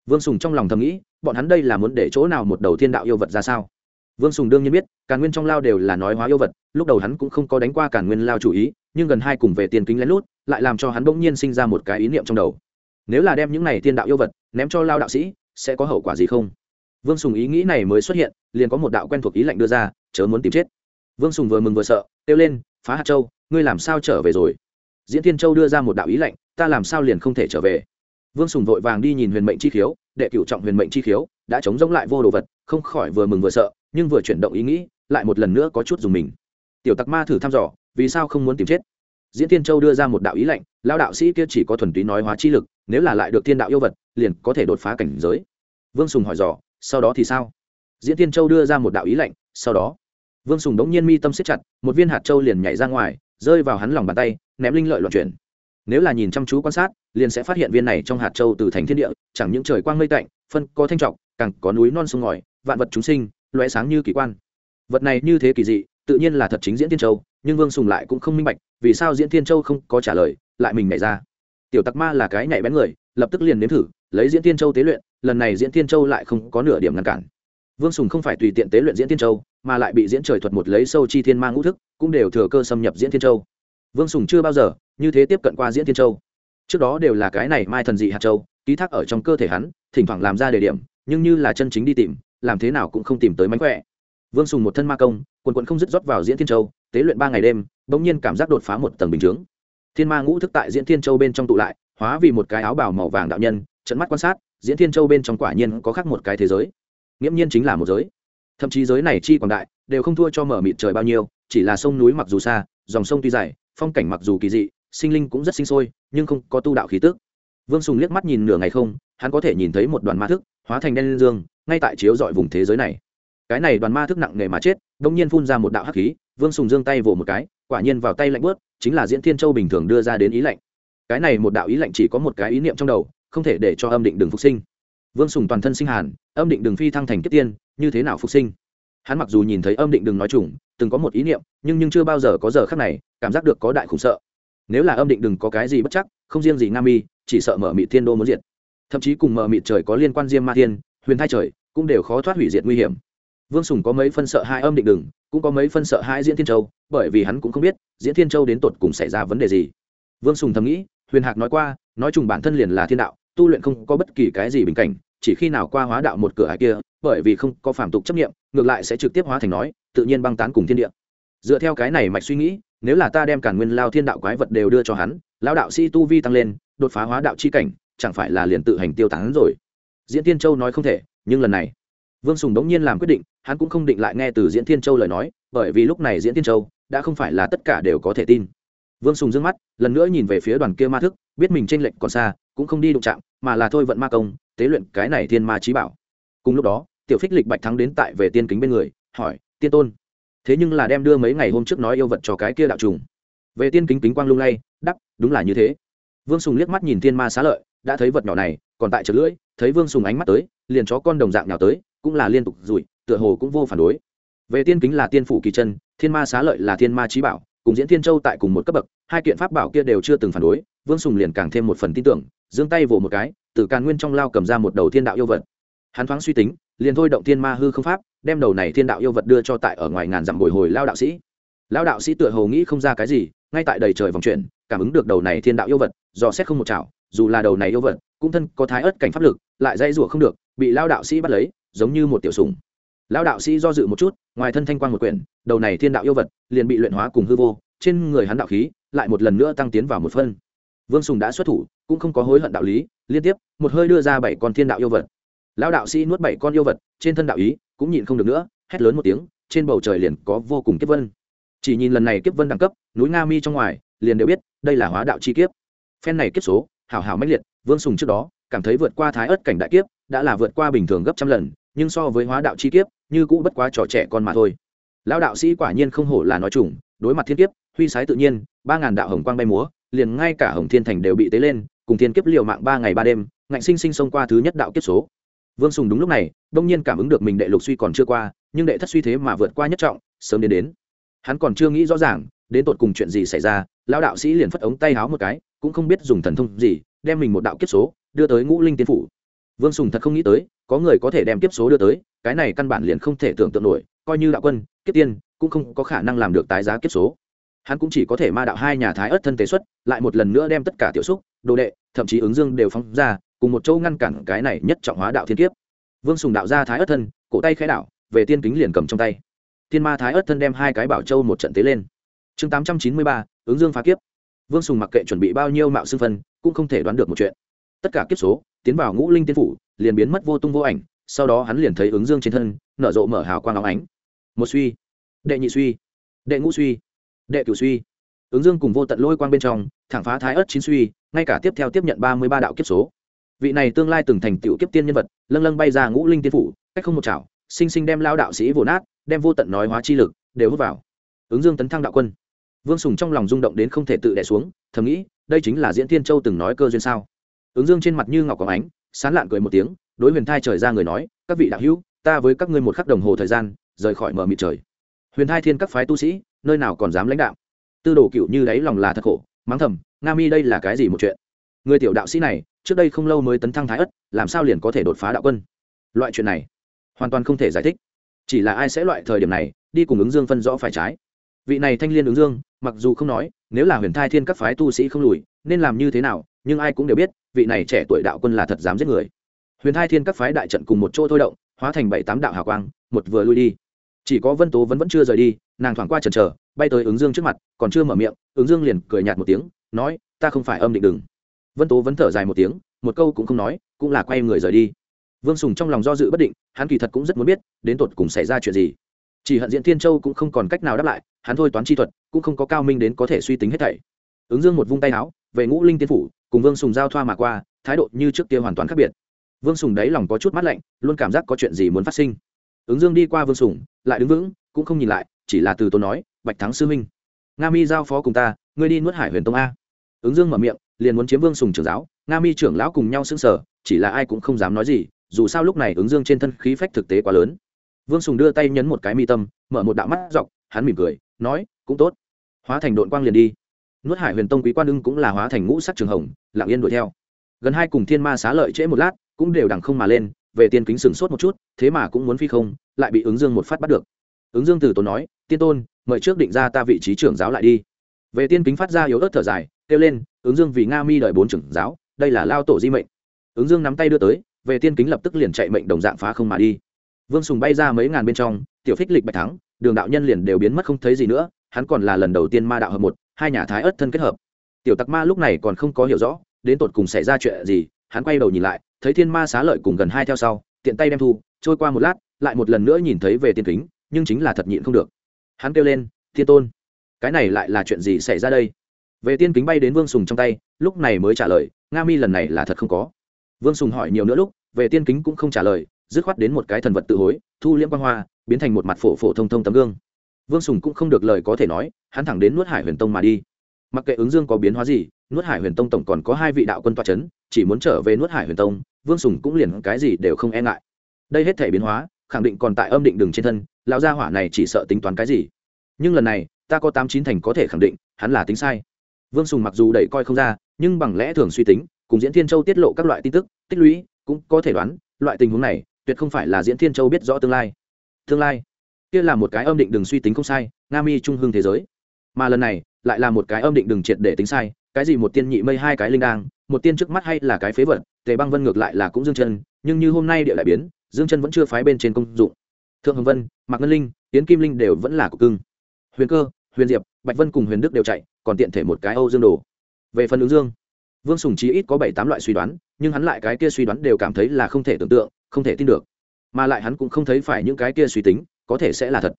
Vương sùng trong lòng thầm nghĩ, bọn hắn đây là muốn để chỗ nào một đầu thiên đạo yêu vật ra sao? Vương sùng đương nhiên biết, càn nguyên trong lao đều là nói hóa yêu vật, lúc đầu hắn cũng không có đánh qua càn nguyên lao chủ ý, nhưng gần hai cùng về tiền kính lén lút, lại làm cho hắn bỗng nhiên sinh ra một cái ý niệm trong đầu. Nếu là đem những này tiên đạo yêu vật ném cho lao đạo sĩ, sẽ có hậu quả gì không? Vương sùng ý nghĩ này mới xuất hiện, liền có một đạo quen thuộc ý lệnh đưa ra, chớ muốn tìm chết. Vương sùng vừa mừng vừa sợ, kêu lên, phá hạt châu, ngươi làm sao trở về rồi? Diễn tiên châu đưa ra một đạo ý lệnh ta làm sao liền không thể trở về? Vương sùng vội vàng đi nhìn huyền mệnh chi khiếu, đệ cửu trọng huyền mệnh chi khiếu, đã chống giống lại vô đồ vật, không khỏi vừa mừng vừa sợ nhưng vừa chuyển động ý nghĩ, lại một lần nữa có chút dùng mình. Tiểu tặc ma thử thăm dò, vì sao không muốn tìm chết? Diễn tiên châu đưa ra một đạo ý lệnh lao đạo sĩ kia chỉ có thuần túy nói hóa chi lực, nếu là lại được thiên đạo yêu vật, liền có thể đột phá cảnh giới. Vương sùng hỏi dò, sau đó thì sao? Diễn tiên châu đưa ra một đạo ý lệnh sau đó. Vương sùng đống nhiên mi tâm siết chặt, một viên hạt châu liền nhảy ra ngoài, rơi vào hắn lòng bàn tay, ném linh lợi loạn chuyển. Nếu là nhìn chăm chú quan sát, liền sẽ phát hiện viên này trong hạt châu từ thành thiên địa, chẳng những trời quang mây tạnh, phân có thanh trọng, càng có núi non sông ngòi, vạn vật chúng sinh loé sáng như kỳ quan. Vật này như thế kỳ dị, tự nhiên là thật chính diễn tiên châu, nhưng vương sùng lại cũng không minh bạch, vì sao diễn tiên châu không có trả lời, lại mình nhảy ra. Tiểu tặc ma là cái nhảy bén người, lập tức liền nếm thử, lấy diễn tiên châu tế luyện, lần này diễn tiên châu lại không có nửa điểm ngăn cản. Vương sùng không phải tùy tiện tế luyện diễn tiên châu, mà lại bị diễn trời thuật một lấy sâu chi thiên ma ngũ thức, cũng đều thừa cơ xâm nhập diễn tiên châu. Vương sùng chưa bao giờ, như thế tiếp cận qua diễn tiên châu. Trước đó đều là cái này mai thần dị hạt châu, ký thác ở trong cơ thể hắn, thỉnh thoảng làm ra đề điểm, nhưng như là chân chính đi tìm làm thế nào cũng không tìm tới mánh khỏe. Vương sùng một thân ma công, quần quận không dứt rót vào diễn thiên châu, tế luyện ba ngày đêm, bỗng nhiên cảm giác đột phá một tầng bình chướng. Thiên ma ngũ thức tại diễn thiên châu bên trong tụ lại, hóa vì một cái áo bào màu vàng đạo nhân, trận mắt quan sát, diễn thiên châu bên trong quả nhiên có khác một cái thế giới. Nghiễm nhiên chính là một giới. Thậm chí giới này chi quảng đại, đều không thua cho mở mịt trời bao nhiêu, chỉ là sông núi mặc dù xa, dòng sông tuy dài, phong cảnh mặc dù kỳ dị, sinh linh cũng rất sinh sôi, nhưng không có tu đạo khí tức. Vương sùng liếc mắt nhìn nửa ngày không, hắn có thể nhìn thấy một đoàn ma thức hóa thành đen dương, ngay tại chiếu dọi vùng thế giới này. Cái này đoàn ma thức nặng nề mà chết đông nhiên phun ra một đạo hắc khí, vương sùng giương tay vỗ một cái, quả nhiên vào tay lạnh bớt chính là diễn thiên châu bình thường đưa ra đến ý lạnh. Cái này một đạo ý lạnh chỉ có một cái ý niệm trong đầu, không thể để cho âm định đừng phục sinh. Vương sùng toàn thân sinh hàn, âm định đừng phi thăng thành kết tiên, như thế nào phục sinh? Hắn mặc dù nhìn thấy âm định đừng nói chủng từng có một ý niệm, nhưng nhưng chưa bao giờ có giờ khác này, cảm giác được có đại khủng sợ. Nếu là âm định đừng có cái gì bất chắc, không riêng gì Nam mi, chỉ sợ mở mị thiên đô muốn diệt thậm chí cùng mở mịt trời có liên quan diêm ma thiên, huyền thai trời cũng đều khó thoát hủy diệt nguy hiểm. Vương sùng có mấy phân sợ hai âm định đừng cũng có mấy phân sợ hai diễn thiên châu, bởi vì hắn cũng không biết diễn thiên châu đến tột cùng xảy ra vấn đề gì. Vương sùng thầm nghĩ, huyền hạc nói qua, nói chung bản thân liền là thiên đạo, tu luyện không có bất kỳ cái gì bình cảnh, chỉ khi nào qua hóa đạo một cửa hải kia, bởi vì không có phản tục chấp nghiệm ngược lại sẽ trực tiếp hóa thành nói, tự nhiên băng tán cùng thiên địa. Dựa theo cái này mạch suy nghĩ, nếu là ta đem cả nguyên lao thiên đạo quái vật đều đưa cho hắn lao đạo si tu vi tăng lên, đột phá hóa đạo chi cảnh chẳng phải là liền tự hành tiêu tán rồi. Diễn tiên châu nói không thể, nhưng lần này, vương sùng đống nhiên làm quyết định, hắn cũng không định lại nghe từ diễn tiên châu lời nói, bởi vì lúc này diễn tiên châu đã không phải là tất cả đều có thể tin. Vương sùng d ư ơ n g mắt, lần nữa nhìn về phía đoàn kia ma thức, biết mình tranh lệnh còn xa, cũng không đi đụng chạm, mà là thôi vận ma công, tế luyện cái này thiên ma trí bảo. Cùng lúc đó, tiểu phích lịch bạch thắng đến tại về tiên kính bên người, hỏi, tiên tôn, thế nhưng là đem đưa mấy ngày hôm trước nói yêu vật cho cái kia đạo trùng? Về tiên kính kính quang lung lay đắp đúng là như thế. Vương sùng liếc mắt nhìn thiên ma xá lợi đã thấy vật nhỏ này, còn tại chợt lưỡi, thấy vương sùng ánh mắt tới, liền chó con đồng dạng nào tới, cũng là liên tục rủi, tựa hồ cũng vô phản đối. Về tiên kính là tiên phủ kỳ chân, thiên ma xá lợi là thiên ma trí bảo, cùng diễn thiên châu tại cùng một cấp bậc, hai kiện pháp bảo kia đều chưa từng phản đối, vương sùng liền càng thêm một phần tin tưởng, giương tay vỗ một cái, từ càn nguyên trong lao cầm ra một đầu thiên đạo yêu vật. Hắn thoáng suy tính, liền thôi động thiên ma hư không pháp, đem đầu này thiên đạo yêu vật đưa cho tại ở ngoài ngàn dặm bồi hồi lao đạo sĩ. Lao đạo sĩ tựa hồ nghĩ không ra cái gì, ngay tại đầy trời vòng chuyển, cảm ứng được đầu này thiên đạo yêu vật do xét không một chảo dù là đầu này yêu vật, cũng thân có thái ớt cảnh pháp lực, lại dây rủa không được, bị lao đạo sĩ bắt lấy, giống như một tiểu sùng lao đạo sĩ do dự một chút, ngoài thân thanh quan một quyển, đầu này thiên đạo yêu vật, liền bị luyện hóa cùng hư vô, trên người hắn đạo khí lại một lần nữa tăng tiến vào một phân. Vương sùng đã xuất thủ, cũng không có hối hận đạo lý, liên tiếp, một hơi đưa ra bảy con thiên đạo yêu vật. Lão đạo sĩ nuốt bảy con yêu vật, trên thân đạo ý cũng nhịn không được nữa, hét lớn một tiếng, trên bầu trời liền có vô cùng kiếp vân. Chỉ nhìn lần này kiếp vân đẳng cấp, núi nga mi trong ngoài, liền đều biết, đây là hóa đạo chi kiếp. Phen này kiếp số hảo hảo mãnh liệt, vương sùng trước đó, cảm thấy vượt qua thái ớt cảnh đại kiếp, đã là vượt qua bình thường gấp trăm lần, nhưng so với hóa đạo chi kiếp, như cũ bất quá trò trẻ con mà thôi. Lão đạo sĩ quả nhiên không hổ là nói chủng đối mặt thiên kiếp, huy sái tự nhiên, ba ngàn đạo hồng quang bay múa, liền ngay cả hồng thiên thành đều bị tế lên, cùng thiên kiếp liều mạng ba ngày ba đêm, ngạnh sinh sinh xông qua thứ nhất đạo kiếp số. Vương sùng đúng lúc này, đông nhiên cảm ứng được mình đệ lục suy còn chưa qua, nhưng đệ thất suy thế mà vượt qua nhất trọng, sớm đến đến. Hắn còn chưa nghĩ rõ ràng, đến tột cùng chuyện gì xảy ra, lão đạo sĩ liền phất ống tay háo một cái cũng không biết dùng thần thông gì, đem mình một đạo kiếp số đưa tới ngũ linh tiên phủ. Vương sùng thật không nghĩ tới, có người có thể đem kiếp số đưa tới, cái này căn bản liền không thể tưởng tượng nổi, coi như đạo quân, kiếp tiên, cũng không có khả năng làm được tái giá kiếp số. Hắn cũng chỉ có thể ma đạo hai nhà thái ớt thân tế xuất, lại một lần nữa đem tất cả tiểu xúc, đồ đệ, thậm chí ứng dương đều phóng ra, cùng một châu ngăn cản cái này nhất trọng hóa đạo thiên kiếp. Vương sùng đạo ra thái ớt thân, cổ tay khẽ đạo về tiên kính liền cầm trong tay. Thiên ma thái ớt thân đem hai cái bảo châu một trận tế lên. Chương tám trăm chín mươi ba, ứng dương phá kiếp vương sùng mặc kệ chuẩn bị bao nhiêu mạo xưng phân, cũng không thể đoán được một chuyện. Tất cả kiếp số, tiến vào ngũ linh tiên phủ, liền biến mất vô tung vô ảnh, sau đó hắn liền thấy ứng dương trên thân, nở rộ mở hào quang óng ánh. Một suy, đệ nhị suy, đệ ngũ suy, đệ cửu suy. Ứng dương cùng vô tận lôi quang bên trong, thẳng phá thái ớt chín suy, ngay cả tiếp theo tiếp nhận ba mươi ba đạo kiếp số. Vị này tương lai từng thành tựu kiếp tiên nhân vật, lâng lâng bay ra ngũ linh tiên phủ, cách không một chảo, sinh sinh đem lao đạo sĩ vồn nát, đem vô tận nói hóa chi lực, đều hút vào. Ứng dương tấn thăng đạo quân vương sùng trong lòng rung động đến không thể tự đẻ xuống, thầm nghĩ, đây chính là diễn tiên châu từng nói cơ duyên sao? Ứng dương trên mặt như ngọc có ánh, sán lạn cười một tiếng, đối huyền thai trời ra người nói, các vị đạo hữu, ta với các ngươi một khắc đồng hồ thời gian, rời khỏi mở mịt trời. Huyền thai thiên các phái tu sĩ, nơi nào còn dám lãnh đạo? Tư đồ cựu như đáy lòng là thật khổ, mắng thầm, nga mi đây là cái gì một chuyện? Người tiểu đạo sĩ này, trước đây không lâu mới tấn thăng thái ất, làm sao liền có thể đột phá đạo quân? Loại chuyện này, hoàn toàn không thể giải thích. Chỉ là ai sẽ loại thời điểm này, đi cùng ứng dương phân rõ phải trái vị này thanh liên ứng dương, mặc dù không nói, nếu là huyền thai thiên các phái tu sĩ không lùi, nên làm như thế nào, nhưng ai cũng đều biết, vị này trẻ tuổi đạo quân là thật dám giết người. Huyền thai thiên các phái đại trận cùng một chỗ thôi động, hóa thành bảy tám đạo hào quang, một vừa lui đi. Chỉ có vân tố vẫn vẫn chưa rời đi, nàng thoảng qua trần trờ bay tới ứng dương trước mặt, còn chưa mở miệng, ứng dương liền cười nhạt một tiếng, nói, ta không phải âm định đừng vân tố vẫn thở dài một tiếng, một câu cũng không nói, cũng là quay người rời đi. Vương sùng trong lòng do dự bất định, hắn kỳ thật cũng rất muốn biết, đến tột cùng xảy ra chuyện gì chỉ hận diễn thiên châu cũng không còn cách nào đáp lại, hắn thôi toán chi thuật, cũng không có cao minh đến có thể suy tính hết thảy. Ứng dương một vung tay áo, về ngũ linh tiên phủ, cùng vương sùng giao thoa mà qua, thái độ như trước kia hoàn toàn khác biệt. Vương sùng đáy lòng có chút mát lạnh, luôn cảm giác có chuyện gì muốn phát sinh. Ứng dương đi qua vương sùng, lại đứng vững, cũng không nhìn lại, chỉ là từ tôi nói, bạch thắng sư minh nga mi giao phó cùng ta, ngươi đi nuốt hải huyền tông a. Ứng dương mở miệng, liền muốn chiếm vương sùng trưởng giáo, nga mi trưởng lão cùng nhau xưng sở chỉ là ai cũng không dám nói gì, dù sao lúc này ứng dương trên thân khí phách thực tế quá lớn vương sùng đưa tay nhấn một cái mi tâm, mở một đạo mắt dọc, hắn mỉm cười, nói, cũng tốt. Hóa thành đội quang liền đi. Nuốt hải huyền tông quý quan ưng cũng là hóa thành ngũ sắc trường hồng, lặng yên đuổi theo. Gần hai cùng thiên ma xá lợi trễ một lát, cũng đều đằng không mà lên, về tiên kính sừng sốt một chút, thế mà cũng muốn phi không, lại bị ứng dương một phát bắt được. Ứng dương từ tốn nói, tiên tôn, mời trước định ra ta vị trí trưởng giáo lại đi. Về tiên kính phát ra yếu ớt thở dài, kêu lên, ứng dương vì nga mi đợi bốn trưởng giáo, đây là lao tổ di mệnh. Ứng dương nắm tay đưa tới, về tiên kính lập tức liền chạy mệnh đồng dạng phá không mà đi vương sùng bay ra mấy ngàn bên trong, tiểu phích lịch bạch thắng, đường đạo nhân liền đều biến mất không thấy gì nữa, hắn còn là lần đầu tiên ma đạo hợp một, hai nhà thái ớt thân kết hợp. Tiểu tặc ma lúc này còn không có hiểu rõ, đến tột cùng xảy ra chuyện gì, hắn quay đầu nhìn lại, thấy thiên ma xá lợi cùng gần hai theo sau, tiện tay đem thu, trôi qua một lát, lại một lần nữa nhìn thấy về tiên kính, nhưng chính là thật nhịn không được. Hắn kêu lên, thiên tôn, cái này lại là chuyện gì xảy ra đây? Về tiên kính bay đến vương sùng trong tay, lúc này mới trả lời, nga mi lần này là thật không có. Vương sùng hỏi nhiều nữa lúc, về tiên kính cũng không trả lời dứt khoát đến một cái thần vật tự hối, thu liễm quang hoa, biến thành một mặt phổ phổ thông thông tấm gương. Vương sùng cũng không được lời có thể nói, hắn thẳng đến nuốt hải huyền tông mà đi. Mặc kệ ứng dương có biến hóa gì, nuốt hải huyền tông tổng còn có hai vị đạo quân toa c h ấ n chỉ muốn trở về nuốt hải huyền tông, vương sùng cũng liền cái gì đều không e ngại. Đây hết thể biến hóa, khẳng định còn tại âm định đường trên thân, lão gia hỏa này chỉ sợ tính toán cái gì. Nhưng lần này, ta có tám chín thành có thể khẳng định, hắn là tính sai. Vương sùng mặc dù đẩy coi không ra, nhưng bằng lẽ thường suy tính, cùng diễn thiên châu tiết lộ các loại tin tức, tích lũy, cũng có thể đoán, loại tình huống này tuyệt không phải là diễn thiên châu biết rõ tương lai. Tương lai, kia là một cái âm định đừng suy tính không sai, nga mi trung hưng thế giới. Mà lần này, lại là một cái âm định đừng triệt để tính sai, cái gì một tiên nhị mây hai cái linh đang một tiên trước mắt hay là cái phế vật, tề băng vân ngược lại là cũng dương chân, nhưng như hôm nay địa lại biến, dương chân vẫn chưa phái bên trên công dụng. Thượng hồng vân, mạc ngân linh tiến kim linh đều vẫn là cục cưng. Huyền cơ, huyền diệp, bạch vân cùng huyền đức đều chạy, còn tiện thể một cái âu dương đồ. Về phần ứng dương, vương sùng chí ít có bảy tám loại suy đoán, nhưng hắn lại cái kia suy đoán đều cảm thấy là không thể tưởng tượng không thể tin được. Mà lại hắn cũng không thấy phải những cái kia suy tính, có thể sẽ là thật.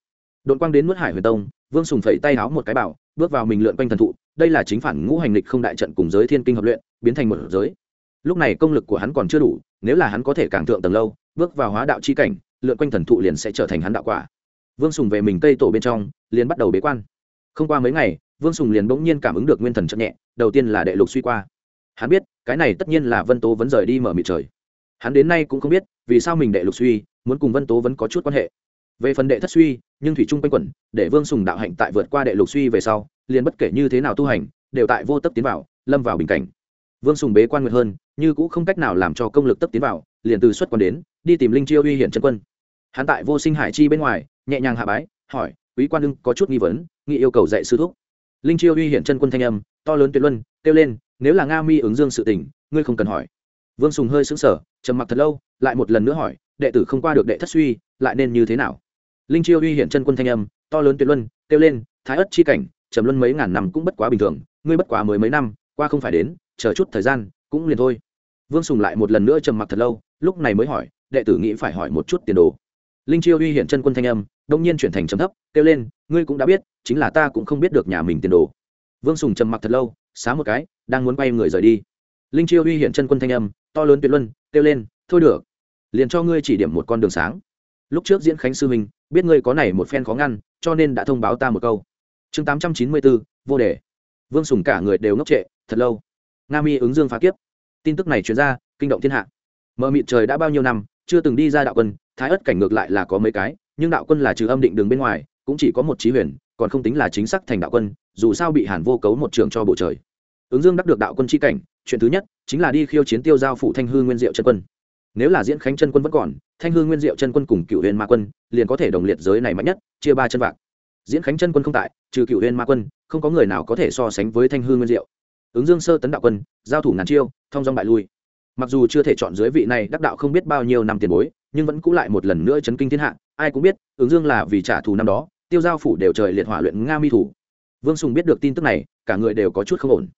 Đội quang đến nuốt hải huyền tông, vương sùng phẩy tay háo một cái bảo, bước vào mình lượn quanh thần thụ, đây là chính phản ngũ hành lịch không đại trận cùng giới thiên kinh hợp luyện, biến thành một giới. Lúc này công lực của hắn còn chưa đủ, nếu là hắn có thể càng thượng tầng lâu, bước vào hóa đạo chi cảnh, lượn quanh thần thụ liền sẽ trở thành hắn đạo quả. Vương sùng về mình tây tổ bên trong, liền bắt đầu bế quan. Không qua mấy ngày, vương sùng liền bỗng nhiên cảm ứng được nguyên thần chậm nhẹ, đầu tiên là đệ lục suy qua. Hắn biết, cái này tất nhiên là vân tố vẫn rời đi mở mịt trời. Hắn đến nay cũng không biết vì sao mình đệ lục suy, muốn cùng vân tố vẫn có chút quan hệ. Về phần đệ thất suy, nhưng thủy trung quanh quẩn, để vương sùng đạo hạnh tại vượt qua đệ lục suy về sau, liền bất kể như thế nào tu hành, đều tại vô tấp tiến vào, lâm vào bình cảnh. Vương sùng bế quan nguyệt hơn, như cũng không cách nào làm cho công lực tấp tiến vào, liền từ xuất quan đến, đi tìm linh chiêu uy hiển chân quân. Hắn tại vô sinh hải chi bên ngoài, nhẹ nhàng hạ bái, hỏi, quý quan ưng có chút nghi vấn nghị yêu cầu dạy sư thúc. Linh chiêu uy hiển chân quân thanh âm, to lớn tuyệt luân, kêu lên, nếu là nga mi ứng dương sự tình, ngươi không cần hỏi vương sùng hơi xứng sở trầm mặc thật lâu, lại một lần nữa hỏi, đệ tử không qua được đệ thất suy, lại nên như thế nào? Linh chiêu uy hiện chân quân thanh âm, to lớn tuyệt luân, kêu lên, thái ất chi cảnh, trầm luân mấy ngàn năm cũng bất quá bình thường, ngươi bất quá mới mấy năm, qua không phải đến, chờ chút thời gian, cũng liền thôi. Vương sùng lại một lần nữa trầm mặc thật lâu, lúc này mới hỏi, đệ tử nghĩ phải hỏi một chút tiền đồ. Linh chiêu uy hiện chân quân thanh âm, đông nhiên chuyển thành trầm thấp, kêu lên, ngươi cũng đã biết, chính là ta cũng không biết được nhà mình tiền đồ. Vương sùng trầm mặc thật lâu, xá một cái, đang muốn quay người rời đi. Linh chiêu uy hiện chân quân thanh âm to lớn tuyệt luân, kêu lên, thôi được, liền cho ngươi chỉ điểm một con đường sáng. Lúc trước diễn khánh sư minh, biết ngươi có này một phen khó ngăn, cho nên đã thông báo ta một câu. Chương tám trăm chín mươi bốn vô đề. Vương sùng cả người đều ngốc trệ, thật lâu. Nga mi ứng dương phá kiếp. Tin tức này chuyển ra, kinh động thiên hạ. Mờ mịt trời đã bao nhiêu năm, chưa từng đi ra đạo quân, thái ất cảnh ngược lại là có mấy cái, nhưng đạo quân là trừ âm định đường bên ngoài, cũng chỉ có một trí huyền, còn không tính là chính xác thành đạo quân, dù sao bị hàn vô cấu một trường cho bộ trời ứng dương đắc được đạo quân c cảnh, chuyện thứ nhất chính là đi khiêu chiến tiêu giao phụ thanh hư nguyên diệu chân quân. Nếu là diễn khánh chân quân vẫn còn, thanh hư nguyên diệu chân quân cùng cựu huyền ma quân liền có thể đồng liệt giới này mạnh nhất, chia ba chân vạc. Diễn khánh chân quân không tại, trừ cựu huyền ma quân, không có người nào có thể so sánh với thanh hư nguyên diệu. Ứng dương sơ tấn đạo quân, giao thủ ngàn chiêu, thông dong bại lui. Mặc dù chưa thể chọn dưới vị này đắc đạo không biết bao nhiêu năm tiền bối, nhưng vẫn cũ lại một lần nữa chấn kinh thiên hạ, ai cũng biết, ứng dương là vì trả thù năm đó, tiêu giao phủ đều trời liệt hỏa luyện nga mi thủ. Vương sùng biết được tin tức này, cả người đều có chút không ổn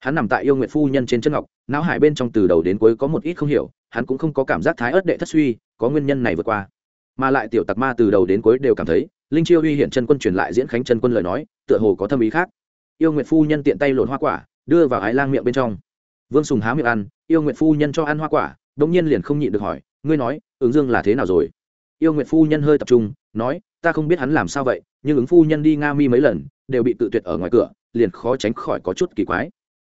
hắn nằm tại yêu nguyện phu nhân trên chân ngọc, não hải bên trong từ đầu đến cuối có một ít không hiểu, hắn cũng không có cảm giác thái ớt đệ thất suy, có nguyên nhân này vượt qua. Mà lại tiểu tặc ma từ đầu đến cuối đều cảm thấy, linh chiêu uy hiện chân quân truyền lại diễn khánh chân quân lời nói, tựa hồ có thâm ý khác. Yêu nguyện phu nhân tiện tay lột hoa quả, đưa vào ái lang miệng bên trong. Vương sùng há miệng ăn, yêu nguyện phu nhân cho ăn hoa quả, đống nhiên liền không nhịn được hỏi, ngươi nói, ứng dương là thế nào rồi? Yêu nguyện phu nhân hơi tập trung, nói, ta không biết hắn làm sao vậy, nhưng ứng phu nhân đi nga mi mấy lần, đều bị tự tuyệt ở ngoài cửa, liền khó tránh khỏi có chút kỳ quái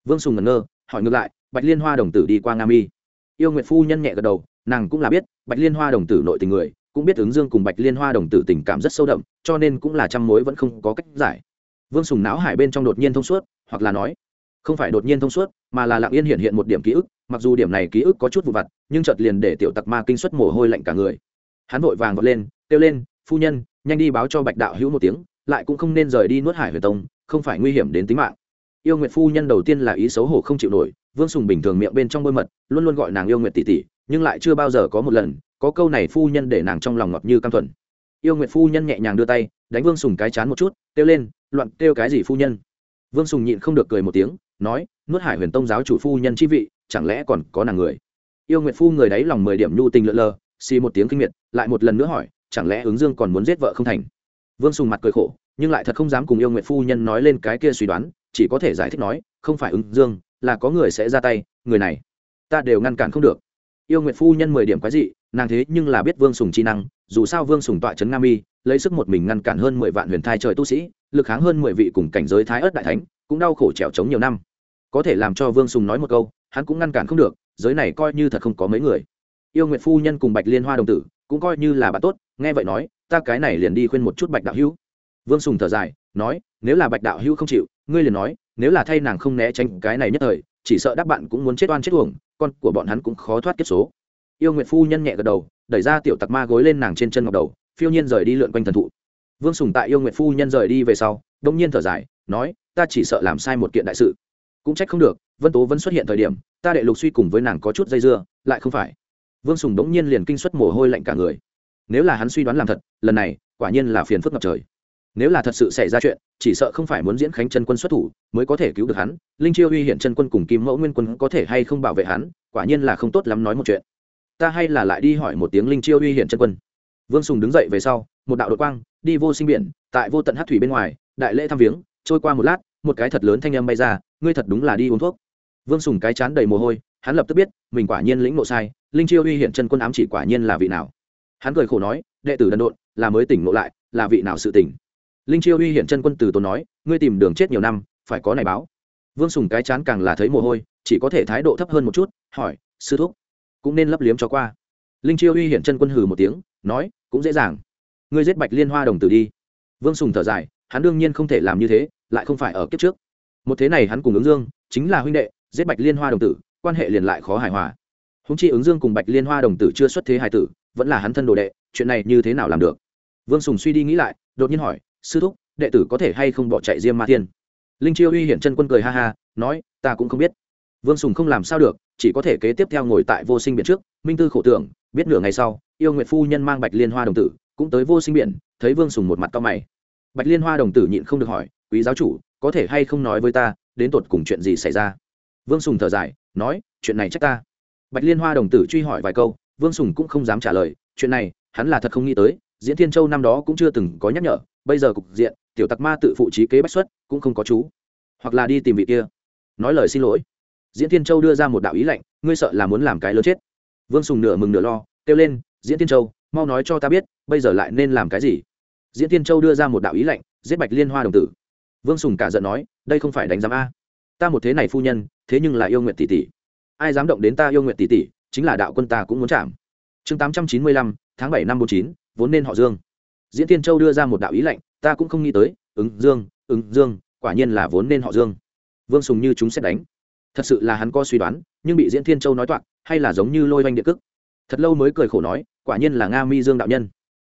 vương sùng ngẩn ngơ, hỏi ngược lại, bạch liên hoa đồng tử đi qua nga mi? Yêu nguyện phu nhân nhẹ gật đầu, nàng cũng là biết, bạch liên hoa đồng tử nội tình người, cũng biết ứng dương cùng bạch liên hoa đồng tử tình cảm rất sâu đậm, cho nên cũng là trăm mối vẫn không có cách giải. Vương sùng não hải bên trong đột nhiên thông suốt, hoặc là nói, không phải đột nhiên thông suốt, mà là lặng yên hiện hiện một điểm ký ức, mặc dù điểm này ký ức có chút vụ vặt, nhưng chợt liền để tiểu tặc ma kinh xuất mồ hôi lạnh cả người. Hắn vội vàng vọt lên, kêu lên, phu nhân, nhanh đi báo cho bạch đạo hữu một tiếng, lại cũng không nên rời đi nuốt hải huyền tông, không phải nguy hiểm đến tính mạng yêu nguyệt phu nhân đầu tiên là ý xấu hổ không chịu nổi, vương sùng bình thường miệng bên trong bôi mật, luôn luôn gọi nàng yêu nguyệt tỷ tỷ, nhưng lại chưa bao giờ có một lần, có câu này phu nhân để nàng trong lòng ngọt như cam thuần. Yêu nguyệt phu nhân nhẹ nhàng đưa tay, đánh vương sùng cái chán một chút, kêu lên, loạn, kêu cái gì phu nhân? Vương sùng nhịn không được cười một tiếng, nói, nuốt hải huyền tông giáo chủ phu nhân chi vị, chẳng lẽ còn có nàng người? Yêu nguyệt phu người đấy lòng mười điểm nhu tình lượn lờ, xì một tiếng kinh miệt, lại một lần nữa hỏi, chẳng lẽ ứng dương còn muốn giết vợ không thành? Vương sùng mặt cười khổ, nhưng lại thật không dám cùng yêu nguyệt phu nhân nói lên cái kia suy đoán chỉ có thể giải thích nói, không phải ứng dương, là có người sẽ ra tay, người này, ta đều ngăn cản không được. Yêu nguyệt phu nhân mười điểm quái dị, nàng thế nhưng là biết vương sùng chi năng, dù sao vương sùng tọa trấn nam y lấy sức một mình ngăn cản hơn mười vạn huyền thai trời tu sĩ, lực kháng hơn mười vị cùng cảnh giới thái ớt đại thánh, cũng đau khổ trèo trống nhiều năm. Có thể làm cho vương sùng nói một câu, hắn cũng ngăn cản không được, giới này coi như thật không có mấy người. Yêu nguyệt phu nhân cùng bạch liên hoa đồng tử, cũng coi như là bạn tốt, nghe vậy nói, ta cái này liền đi khuyên một chút bạch đạo hữu. Vương sùng thở dài, nói, nếu là bạch đạo hữu không chịu ngươi liền nói, nếu là thay nàng không né tránh cái này nhất thời, chỉ sợ đáp bạn cũng muốn chết oan chết uổng, con của bọn hắn cũng khó thoát kiếp số. Yêu nguyệt phu nhân nhẹ gật đầu, đẩy ra tiểu tặc ma gối lên nàng trên chân ngọc đầu, phiêu nhiên rời đi lượn quanh thần thụ. Vương sùng tại yêu nguyệt phu nhân rời đi về sau, đông nhiên thở dài, nói, ta chỉ sợ làm sai một kiện đại sự. Cũng trách không được, vân tố vẫn xuất hiện thời điểm, ta đệ lục suy cùng với nàng có chút dây dưa, lại không phải. Vương sùng đống nhiên liền kinh xuất mồ hôi lạnh cả người. Nếu là hắn suy đoán làm thật, lần này, quả nhiên là phiền phức ngập trời nếu là thật sự xảy ra chuyện, chỉ sợ không phải muốn diễn khánh chân quân xuất thủ mới có thể cứu được hắn, linh chiêu uy hiện chân quân cùng kim mẫu nguyên quân có thể hay không bảo vệ hắn, quả nhiên là không tốt lắm nói một chuyện. Ta hay là lại đi hỏi một tiếng linh chiêu uy hiện chân quân. Vương sùng đứng dậy về sau, một đạo đội quang, đi vô sinh biển, tại vô tận hát thủy bên ngoài, đại lễ thăm viếng, trôi qua một lát, một cái thật lớn thanh âm bay ra, ngươi thật đúng là đi uống thuốc. Vương sùng cái chán đầy mồ hôi, hắn lập tức biết, mình quả nhiên lĩnh nộ sai, linh chiêu uy hiện chân quân ám chỉ quả nhiên là vị nào. Hắn cười khổ nói, đệ tử đần độn, là mới tỉnh ngộ lại, là vị nào sự tỉnh? Linh chiêu uy hiện chân quân từ tốn nói, ngươi tìm đường chết nhiều năm, phải có này báo. Vương sùng cái chán càng là thấy mồ hôi, chỉ có thể thái độ thấp hơn một chút, hỏi, sư thúc, cũng nên lấp liếm cho qua. Linh chiêu uy hiện chân quân hừ một tiếng, nói, cũng dễ dàng. Ngươi giết bạch liên hoa đồng tử đi. Vương sùng thở dài, hắn đương nhiên không thể làm như thế, lại không phải ở kiếp trước. Một thế này hắn cùng ứng dương, chính là huynh đệ, giết bạch liên hoa đồng tử, quan hệ liền lại khó hài hòa. Húng chi ứng dương cùng bạch liên hoa đồng tử chưa xuất thế hài tử, vẫn là hắn thân đồ đệ, chuyện này như thế nào làm được? Vương sùng suy đi nghĩ lại, đột nhiên hỏi sư thúc, đệ tử có thể hay không bỏ chạy diêm ma thiên? Linh chiêu uy hiển chân quân cười ha ha, nói, ta cũng không biết. Vương sùng không làm sao được, chỉ có thể kế tiếp theo ngồi tại vô sinh biển trước, minh tư khổ tưởng, biết nửa ngày sau, yêu nguyệt phu nhân mang bạch liên hoa đồng tử, cũng tới vô sinh biển, thấy vương sùng một mặt to mày. Bạch liên hoa đồng tử nhịn không được hỏi, quý giáo chủ, có thể hay không nói với ta, đến tột cùng chuyện gì xảy ra? Vương sùng thở dài, nói, chuyện này trách ta. Bạch liên hoa đồng tử truy hỏi vài câu, vương sùng cũng không dám trả lời, chuyện này, hắn là thật không nghĩ tới, diễn thiên châu năm đó cũng chưa từng có nhắc nhở bây giờ cục diện, tiểu tặc ma tự phụ trí kế bách xuất, cũng không có chú. Hoặc là đi tìm vị kia. Nói lời xin lỗi. Diễn thiên châu đưa ra một đạo ý lệnh, ngươi sợ là muốn làm cái lớn chết. Vương sùng nửa mừng nửa lo, kêu lên, diễn thiên châu, mau nói cho ta biết, bây giờ lại nên làm cái gì? Diễn thiên châu đưa ra một đạo ý lệnh, giết bạch liên hoa đồng tử. Vương sùng cả giận nói, đây không phải đánh giám a. Ta một thế này phu nhân, thế nhưng là yêu nguyện tỷ tỷ. Ai dám động đến ta yêu nguyện tỷ tỷ, chính là đạo quân ta cũng muốn chạm. Chương tám trăm chín mươi lăm, tháng bảy năm bốn chín, vốn nên họ dương diễn tiên châu đưa ra một đạo ý lệnh ta cũng không nghĩ tới, ứng dương ứng dương, quả nhiên là vốn nên họ dương. Vương sùng như chúng sẽ đánh. Thật sự là hắn có suy đoán, nhưng bị diễn thiên châu nói toạc, hay là giống như lôi oanh địa cức thật lâu mới cười khổ nói, quả nhiên là nga mi dương đạo nhân.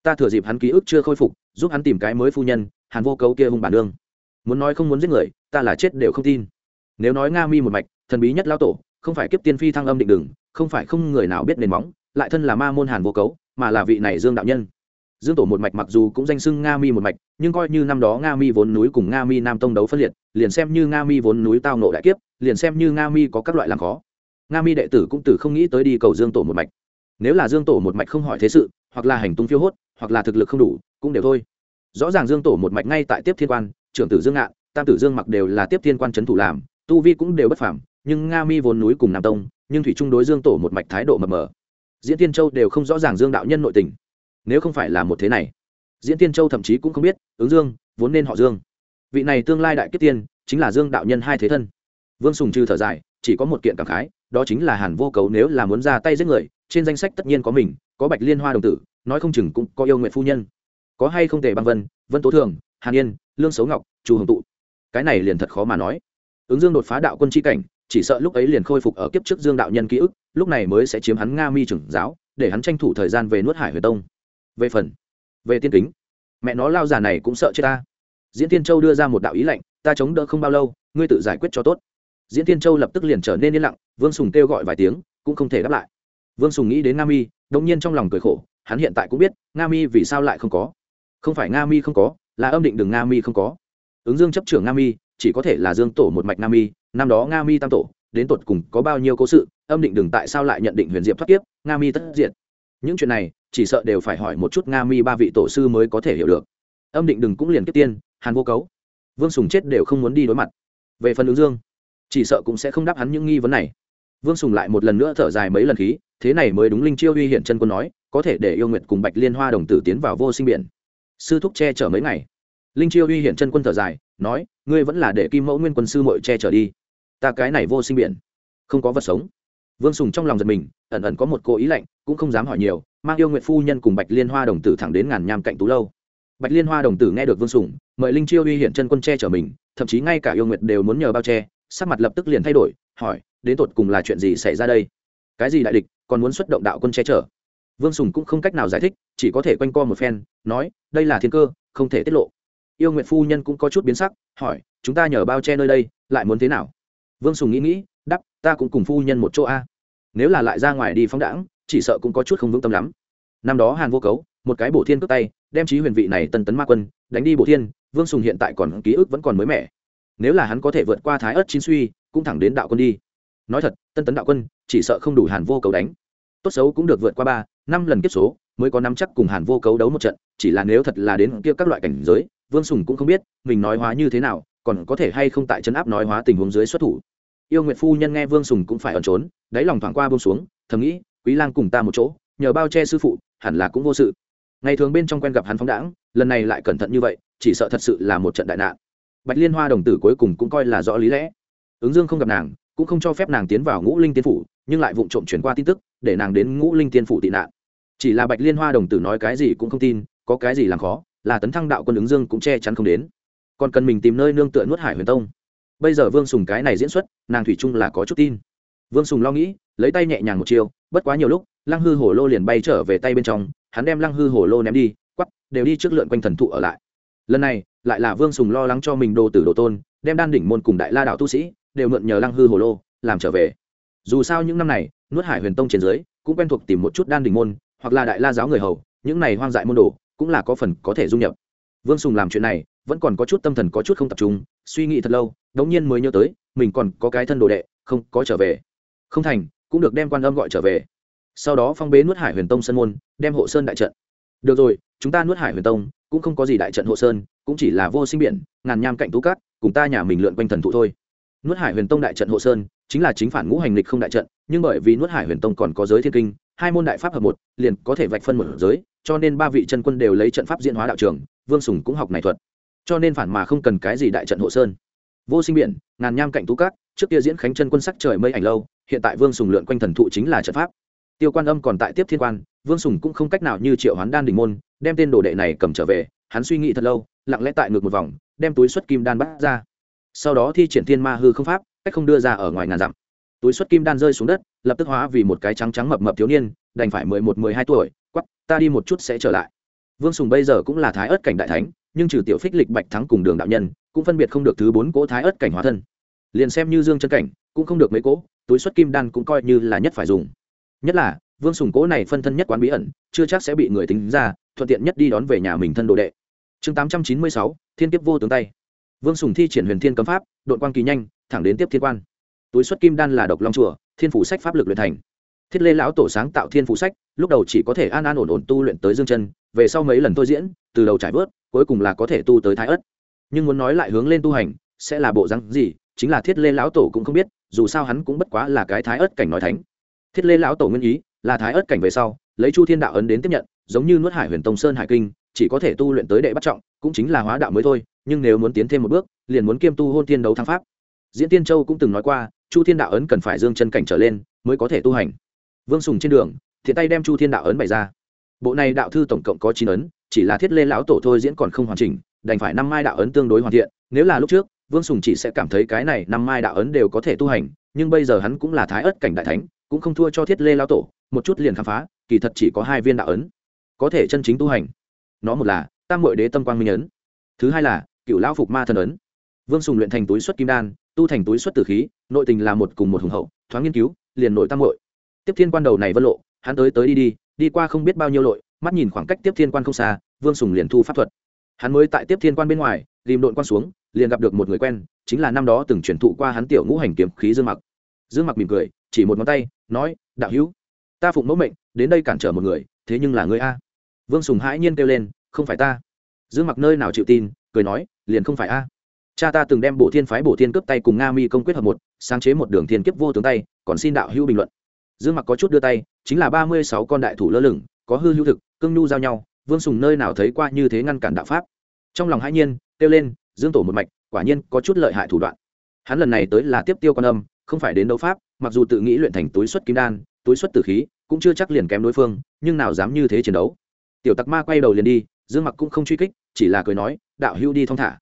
Ta thừa dịp hắn ký ức chưa khôi phục, giúp hắn tìm cái mới phu nhân, hàn vô cấu kia hung bản đương muốn nói không muốn giết người, ta là chết đều không tin. Nếu nói nga mi một mạch, thần bí nhất lao tổ, không phải kiếp tiên phi thăng âm định đừng không phải không người nào biết nền móng, lại thân là ma môn hàn vô cấu, mà là vị này dương đạo nhân dương tổ một mạch mặc dù cũng danh xưng nga mi một mạch, nhưng coi như năm đó nga mi vốn núi cùng nga mi nam tông đấu phân liệt, liền xem như nga mi vốn núi tao nộ đại kiếp, liền xem như nga mi có các loại làm khó. Nga mi đệ tử cũng từ không nghĩ tới đi cầu dương tổ một mạch. Nếu là dương tổ một mạch không hỏi thế sự, hoặc là hành tung phiêu hốt, hoặc là thực lực không đủ, cũng đều thôi. Rõ ràng dương tổ một mạch ngay tại tiếp thiên quan, trưởng tử dương ngạn, tam tử dương mặc đều là tiếp thiên quan c thủ làm, tu vi cũng đều bất phảm nhưng nga mi vốn núi cùng nam tông, nhưng thủy trung đối dương tổ một mạch thái độ mập mờ. Diễn tiên châu đều không rõ ràng dương đạo nhân nội tình nếu không phải là một thế này, diễn tiên châu thậm chí cũng không biết, ứng dương, vốn nên họ dương. Vị này tương lai đại kết tiên, chính là dương đạo nhân hai thế thân. Vương sùng trừ thở dài, chỉ có một kiện cảm khái, đó chính là hàn vô cấu nếu là muốn ra tay giết người, trên danh sách tất nhiên có mình, có bạch liên hoa đồng tử, nói không chừng cũng có yêu nguyện phu nhân. Có hay không thể băng vân vân tố thường, hàn yên, lương xấu ngọc, chu hồng tụ. Cái này liền thật khó mà nói. Ứng dương đột phá đạo quân tri cảnh, chỉ sợ lúc ấy liền khôi phục ở kiếp trước dương đạo nhân ký ức, lúc này mới sẽ chiếm hắn nga mi trưởng giáo, để hắn tranh thủ thời gian về nuốt hải huyền tông về phần, về tiên kính, mẹ nó lao già này cũng sợ chết ta. Diễn tiên châu đưa ra một đạo ý lệnh ta chống đỡ không bao lâu, ngươi tự giải quyết cho tốt. Diễn tiên châu lập tức liền trở nên yên lặng, vương sùng kêu gọi vài tiếng, cũng không thể đáp lại. Vương sùng nghĩ đến nga mi đông nhiên trong lòng cười khổ, hắn hiện tại cũng biết, nga mi vì sao lại không có. Không phải nga mi không có, là âm định đường nga mi không có. Ứng dương chấp trưởng nga mi, chỉ có thể là dương tổ một mạch nga mi, năm đó nga mi tam tổ, đến tột cùng có bao nhiêu cố sự, âm định đường tại sao lại nhận định huyền diệp thoát kiếp, nga mi tất diện những chuyện này chỉ sợ đều phải hỏi một chút nga mi ba vị tổ sư mới có thể hiểu được. Âm định đừng cũng liền kiếp tiên, hàn vô cấu, vương sùng chết đều không muốn đi đối mặt. Về phần ứng dương, chỉ sợ cũng sẽ không đáp hắn những nghi vấn này. Vương sùng lại một lần nữa thở dài mấy lần khí, thế này mới đúng linh chiêu uy hiển chân quân nói, có thể để yêu nguyệt cùng bạch liên hoa đồng tử tiến vào vô sinh biển. Sư thúc che chở mấy ngày. Linh chiêu uy hiển chân quân thở dài, nói, ngươi vẫn là để kim mẫu nguyên quân sư mội che chở đi. Ta cái này vô sinh biển, không có vật sống. Vương sùng trong lòng giật mình, ẩn ẩn có một cô ý lạnh, cũng không dám hỏi nhiều mang yêu nguyện phu nhân cùng bạch liên hoa đồng tử thẳng đến ngàn nham cạnh tú lâu. Bạch liên hoa đồng tử nghe được vương sùng, mời linh chiêu uy hiện chân quân che chở mình, thậm chí ngay cả yêu nguyệt đều muốn nhờ bao che, sắc mặt lập tức liền thay đổi, hỏi, đến tột cùng là chuyện gì xảy ra đây? Cái gì đại địch còn muốn xuất động đạo quân che chở? Vương sùng cũng không cách nào giải thích, chỉ có thể quanh co một phen, nói, đây là thiên cơ, không thể tiết lộ. Yêu nguyện phu nhân cũng có chút biến sắc, hỏi, chúng ta nhờ bao che nơi đây, lại muốn thế nào? Vương sùng nghĩ nghĩ đắp ta cũng cùng phu nhân một chỗ a. Nếu là lại ra ngoài đi phóng đãng chỉ sợ cũng có chút không vững tâm lắm. Năm đó hàn vô cấu, một cái bổ thiên cướp tay, đem trí huyền vị này tân tấn ma quân đánh đi bổ thiên, vương sùng hiện tại còn ký ức vẫn còn mới mẻ. Nếu là hắn có thể vượt qua thái ớt chín suy, cũng thẳng đến đạo quân đi. Nói thật tân tấn đạo quân, chỉ sợ không đủ hàn vô cấu đánh. Tốt xấu cũng được vượt qua ba, năm lần kiếp số, mới có năm chắc cùng hàn vô cấu đấu một trận, chỉ là nếu thật là đến kia các loại cảnh giới, vương sùng cũng không biết mình nói hóa như thế nào, còn có thể hay không tại chân áp nói hóa tình huống dưới xuất thủ. Yêu nguyệt phu nhân nghe vương sùng cũng phải ẩn trốn, đáy lòng thoảng qua bông xuống, thầm nghĩ quý lang cùng ta một chỗ, nhờ bao che sư phụ, hẳn là cũng vô sự. Ngày thường bên trong quen gặp hắn phóng đãng, lần này lại cẩn thận như vậy, chỉ sợ thật sự là một trận đại nạn. Bạch liên hoa đồng tử cuối cùng cũng coi là rõ lý lẽ. Ứng dương không gặp nàng, cũng không cho phép nàng tiến vào ngũ linh tiên phủ, nhưng lại vụng trộm chuyển qua tin tức, để nàng đến ngũ linh tiên phủ tị nạn. Chỉ là bạch liên hoa đồng tử nói cái gì cũng không tin, có cái gì làm khó, là tấn thăng đạo quân ứng dương cũng che chắn không đến. Còn cần mình tìm nơi nương tựa nuốt hải huyền tông. Bây giờ vương sùng cái này diễn xuất, nàng thủy chung là có chút tin. Vương sùng lo nghĩ lấy tay nhẹ nhàng một chiêu, bất quá nhiều lúc, lăng hư hổ lô liền bay trở về tay bên trong, hắn đem lăng hư hổ lô ném đi, quắp, đều đi trước lượn quanh thần thụ ở lại. Lần này, lại là vương sùng lo lắng cho mình đồ tử đồ tôn, đem đan đỉnh môn cùng đại la đạo tu sĩ, đều mượn nhờ lăng hư hổ lô, làm trở về. Dù sao những năm này, nuốt hải huyền tông trên dưới, cũng quen thuộc tìm một chút đan đỉnh môn, hoặc là đại la giáo người hầu, những này hoang dại môn đồ, cũng là có phần có thể dung nhập. Vương sùng làm chuyện này, vẫn còn có chút tâm thần có chút không tập trung, suy nghĩ thật lâu, đống nhiên mới nhớ tới, mình còn có cái thân đồ đệ, không có trở về. Không thành cũng được đem quan âm gọi trở về. Sau đó phong bế nuốt hải huyền tông sân môn, đem hộ sơn đại trận. Được rồi, chúng ta nuốt hải huyền tông cũng không có gì đại trận hộ sơn, cũng chỉ là vô sinh biển, ngàn nham cạnh tú cát, cùng ta nhà mình lượn quanh thần thụ thôi. Nuốt hải huyền tông đại trận hộ sơn chính là chính phản ngũ hành lịch không đại trận, nhưng bởi vì nuốt hải huyền tông còn có giới thiên kinh, hai môn đại pháp hợp một, liền có thể vạch phân một giới, cho nên ba vị chân quân đều lấy trận pháp diễn hóa đạo trường, vương sùng cũng học này thuật. Cho nên phản mà không cần cái gì đại trận hộ sơn. Vô sinh biển, ngàn nham cạnh tú cát trước kia diễn khánh chân quân sắc trời mây ảnh lâu, hiện tại vương sùng lượn quanh thần thụ chính là trận pháp. Tiêu quan âm còn tại tiếp thiên quan, vương sùng cũng không cách nào như triệu hoán đan đình môn, đem tên đồ đệ này cầm trở về, hắn suy nghĩ thật lâu, lặng lẽ tại ngược một vòng, đem túi xuất kim đan bắt ra. Sau đó thi triển thiên ma hư không pháp, cách không đưa ra ở ngoài ngàn dặm. Túi xuất kim đan rơi xuống đất, lập tức hóa vì một cái trắng trắng mập mập thiếu niên, đành phải mười một, mười hai tuổi quắp ta đi một chút sẽ trở lại. Vương sùng bây giờ cũng là thái ớt cảnh đại thánh, nhưng trừ tiểu phích lịch bạch thắng cùng đường đạo nhân, cũng phân biệt không được thứ bốn cỗ thái ớt cảnh hóa thân liền xem như dương chân cảnh, cũng không được mấy cỗ, túi xuất kim đan cũng coi như là nhất phải dùng. Nhất là, vương sùng cỗ này phân thân nhất quán bí ẩn, chưa chắc sẽ bị người tính ra, thuận tiện nhất đi đón về nhà mình thân đồ đệ. Chương tám trăm chín mươi sáu, thiên kiếp vô tướng tay. Vương sùng thi triển huyền thiên cấm pháp đội quang kỳ nhanh, thẳng đến tiếp thiên quan. Túi xuất kim đan là độc long chùa, thiên phủ sách pháp lực luyện thành. Thiết lê lão tổ sáng tạo thiên phủ sách, lúc đầu chỉ có thể an an ổn ổn tu luyện tới dương chân, về sau mấy lần tôi diễn, từ đầu trải vớt cuối cùng là có thể tu tới thái ất nhưng muốn nói lại hướng lên tu hành, sẽ là bộ rắn gì chính là thiết lê lão tổ cũng không biết, dù sao hắn cũng bất quá là cái thái ớt cảnh nói thánh. Thiết lê lão tổ nguyên ý là thái ớt cảnh về sau, lấy chu thiên đạo ấn đến tiếp nhận, giống như nuốt hải huyền tông sơn hải kinh, chỉ có thể tu luyện tới đệ bắt trọng, cũng chính là hóa đạo mới thôi, nhưng nếu muốn tiến thêm một bước, liền muốn kiêm tu hôn thiên đấu thăng pháp. Diễn tiên châu cũng từng nói qua, chu thiên đạo ấn cần phải dương chân cảnh trở lên mới có thể tu hành. Vương sùng trên đường, thiện tay đem chu thiên đạo ấn bày ra. Bộ này đạo thư tổng cộng có chín ấn, chỉ là thiết lê lão tổ thôi diễn còn không hoàn chỉnh, đành phải năm mai đạo ấn tương đối hoàn thiện, nếu là lúc trước vương sùng chỉ sẽ cảm thấy cái này năm mai đạo ấn đều có thể tu hành, nhưng bây giờ hắn cũng là thái ớt cảnh đại thánh, cũng không thua cho thiết lê lão tổ, một chút liền khám phá, kỳ thật chỉ có hai viên đạo ấn, có thể chân chính tu hành. Nó một là, tam mội đế tâm quang minh ấn, thứ hai là cựu lão phục ma thần ấn. Vương sùng luyện thành túi xuất kim đan, tu thành túi xuất tử khí, nội tình là một cùng một hùng hậu, thoáng nghiên cứu, liền nội tam mội tiếp thiên quan đầu này vân lộ, hắn tới tới đi đi đi qua không biết bao nhiêu lội, mắt nhìn khoảng cách tiếp thiên quan không xa, vương sùng liền thu pháp thuật. Hắn mới tại tiếp thiên quan bên ngoài rìm đội quan xuống liền gặp được một người quen, chính là năm đó từng truyền thụ qua hắn tiểu ngũ hành kiếm khí dương mặc. Dương mặc mỉm cười, chỉ một ngón tay, nói, đạo hữu, ta phụng mẫu mệnh, đến đây cản trở một người, thế nhưng là người a. Vương sùng hãi nhiên kêu lên, không phải ta. Dương mặc nơi nào chịu tin, cười nói, liền không phải a. Cha ta từng đem bộ thiên phái bộ thiên cướp tay cùng nga mi công quyết hợp một, sáng chế một đường thiên kiếp vô tướng tay, còn xin đạo hữu bình luận. Dương mặc có chút đưa tay, chính là ba mươi sáu con đại thủ lơ lửng, có hư hữu thực cưng nhu giao nhau, vương sùng nơi nào thấy qua như thế ngăn cản đạo pháp. Trong lòng hãi nhiên, kêu lên dương tổ một mạch, quả nhiên có chút lợi hại thủ đoạn. Hắn lần này tới là tiếp tiêu con âm, không phải đến đấu pháp, mặc dù tự nghĩ luyện thành túi xuất kim đan, túi xuất tử khí, cũng chưa chắc liền kém đối phương, nhưng nào dám như thế chiến đấu. Tiểu tặc ma quay đầu liền đi, dương mặc cũng không truy kích, chỉ là cười nói, đạo hưu đi thong thả.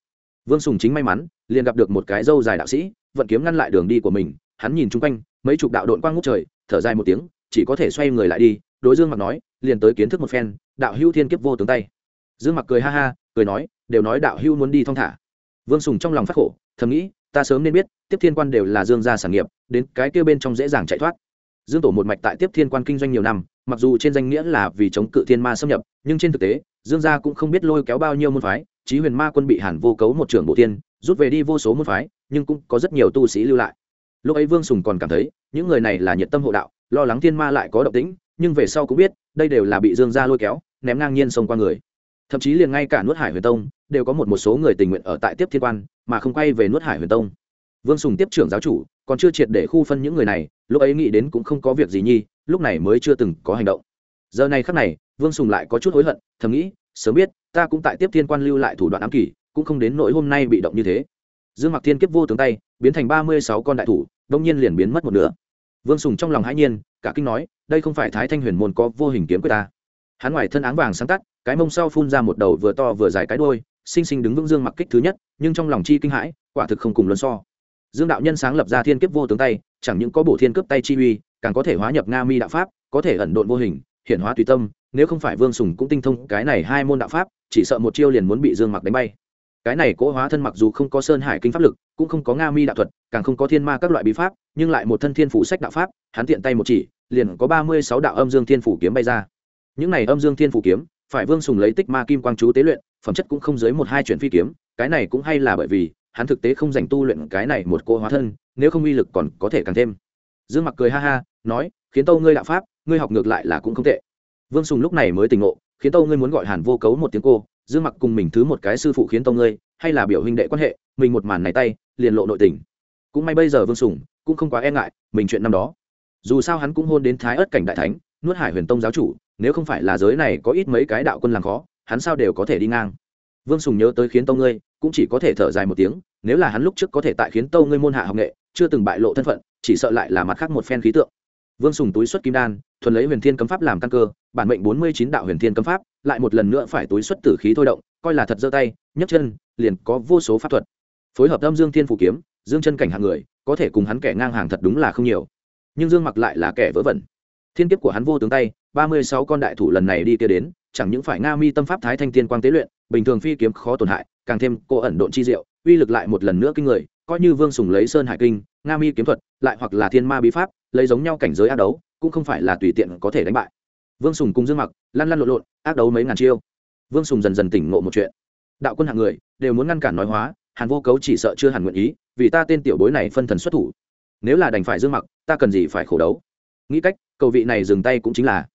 Vương sùng chính may mắn, liền gặp được một cái dâu dài đạo sĩ, vận kiếm ngăn lại đường đi của mình, hắn nhìn chung quanh, mấy chục đạo đội quang ngút trời, thở dài một tiếng, chỉ có thể xoay người lại đi, đối dương mặc nói, liền tới kiến thức một phen, đạo hưu thiên kiếp vô tướng tay. Dương mặc cười ha ha, cười nói, đều nói đạo hưu muốn đi thong thả vương sùng trong lòng phát khổ, thầm nghĩ, ta sớm nên biết, tiếp thiên quan đều là dương gia sản nghiệp, đến cái kia bên trong dễ dàng chạy thoát. Dương tổ một mạch tại tiếp thiên quan kinh doanh nhiều năm, mặc dù trên danh nghĩa là vì chống cự thiên ma xâm nhập, nhưng trên thực tế, dương gia cũng không biết lôi kéo bao nhiêu môn phái, chí huyền ma quân bị hàn vô cấu một trưởng bộ tiên rút về đi vô số môn phái, nhưng cũng có rất nhiều tu sĩ lưu lại. Lúc ấy vương sùng còn cảm thấy, những người này là nhiệt tâm hộ đạo, lo lắng thiên ma lại có động tĩnh, nhưng về sau cũng biết, đây đều là bị dương gia lôi kéo, ném ngang nhiên xông qua người thậm chí liền ngay cả nuốt hải huyền tông đều có một một số người tình nguyện ở tại tiếp thiên quan, mà không quay về nuốt hải huyền tông. Vương sùng tiếp trưởng giáo chủ, còn chưa triệt để khu phân những người này, lúc ấy nghĩ đến cũng không có việc gì nhi, lúc này mới chưa từng có hành động. Giờ này khắc này, vương sùng lại có chút hối hận, thầm nghĩ, sớm biết, ta cũng tại tiếp thiên quan lưu lại thủ đoạn ám kỷ, cũng không đến nỗi hôm nay bị động như thế. Dương mặc thiên kiếp vô tướng tay, biến thành ba mươi sáu con đại thủ, đông nhiên liền biến mất một nửa. Vương sùng trong lòng hãi nhiên, cả kinh nói, đây không phải thái thanh huyền môn có vô hình kiếm quyết ta hắn ngoài thân áng vàng sáng tắt, cái mông sau phun ra một đầu vừa to vừa dài cái đôi sinh sinh đứng vững dương mặc kích thứ nhất, nhưng trong lòng chi kinh hãi, quả thực không cùng luân so. Dương đạo nhân sáng lập ra thiên kiếp vô tướng tay, chẳng những có bổ thiên cướp tay chi uy, càng có thể hóa nhập nga mi đạo pháp, có thể ẩn độn vô hình hiện hóa tùy tâm, nếu không phải vương sùng cũng tinh thông cái này hai môn đạo pháp, chỉ sợ một chiêu liền muốn bị dương mặc đánh bay. Cái này cỗ hóa thân mặc dù không có sơn hải kinh pháp lực, cũng không có nga mi đạo thuật, càng không có thiên ma các loại bí pháp, nhưng lại một thân thiên phủ sách đạo pháp, hắn tiện tay một chỉ, liền có ba mươi sáu đạo âm dương thiên phủ kiếm bay ra những này âm dương thiên phủ kiếm, phải vương sùng lấy tích ma kim quang chú tế luyện, phẩm chất cũng không dưới một hai chuyển phi kiếm, cái này cũng hay là bởi vì, hắn thực tế không dành tu luyện cái này một cô hóa thân, nếu không uy lực còn có thể càng thêm. Dương mặc cười ha ha, nói, khiến tâu ngươi đạo pháp, ngươi học ngược lại là cũng không tệ. Vương sùng lúc này mới tỉnh ngộ, khiến tâu ngươi muốn gọi hàn vô cấu một tiếng cô, dương mặc cùng mình thứ một cái sư phụ khiến tâu ngươi, hay là biểu huynh đệ quan hệ, mình một màn này tay, liền lộ nội tình. Cũng may bây giờ vương sùng cũng không quá e ngại, mình chuyện năm đó. Dù sao hắn cũng hôn đến thái ớt cảnh đại thánh, nuốt hải huyền tông giáo chủ nếu không phải là giới này có ít mấy cái đạo quân làm khó, hắn sao đều có thể đi ngang. Vương sùng nhớ tới khiến tâu ngươi, cũng chỉ có thể thở dài một tiếng, nếu là hắn lúc trước có thể tại khiến tâu ngươi môn hạ học nghệ, chưa từng bại lộ thân phận, chỉ sợ lại là mặt khác một phen khí tượng. Vương sùng túi xuất kim đan, thuần lấy huyền thiên cấm pháp làm căn cơ, bản mệnh bốn mươi chín đạo huyền thiên cấm pháp, lại một lần nữa phải túi xuất tử khí thôi động, coi là thật giơ tay, nhấc chân, liền có vô số pháp thuật. Phối hợp âm dương thiên phủ kiếm, dương chân cảnh hàng người, có thể cùng hắn kẻ ngang hàng thật đúng là không nhiều. Nhưng dương mặc lại là kẻ vớ vẩn. Thiên kiếp của hắn vô tướng tay ba mươi sáu con đại thủ lần này đi kia đến, chẳng những phải nga mi tâm pháp thái thanh tiên quang tế luyện, bình thường phi kiếm khó tổn hại, càng thêm cô ẩn độn chi diệu, uy lực lại một lần nữa kinh người, coi như vương sùng lấy sơn hải kinh, nga mi kiếm thuật, lại hoặc là thiên ma bí pháp, lấy giống nhau cảnh giới ác đấu, cũng không phải là tùy tiện có thể đánh bại. Vương sùng cùng dương mặc, lăn lăn lộn lộn, ác đấu mấy ngàn chiêu. Vương sùng dần dần tỉnh ngộ một chuyện. Đạo quân hạng người, đều muốn ngăn cản nói hóa, hàn vô cấu chỉ sợ chưa hẳn nguyện ý, vì ta tên tiểu bối này phân thần xuất thủ. Nếu là đành phải dương mặc, ta cần gì phải khổ đấu? Nghĩ cách, cầu vị này dừng tay cũng chính là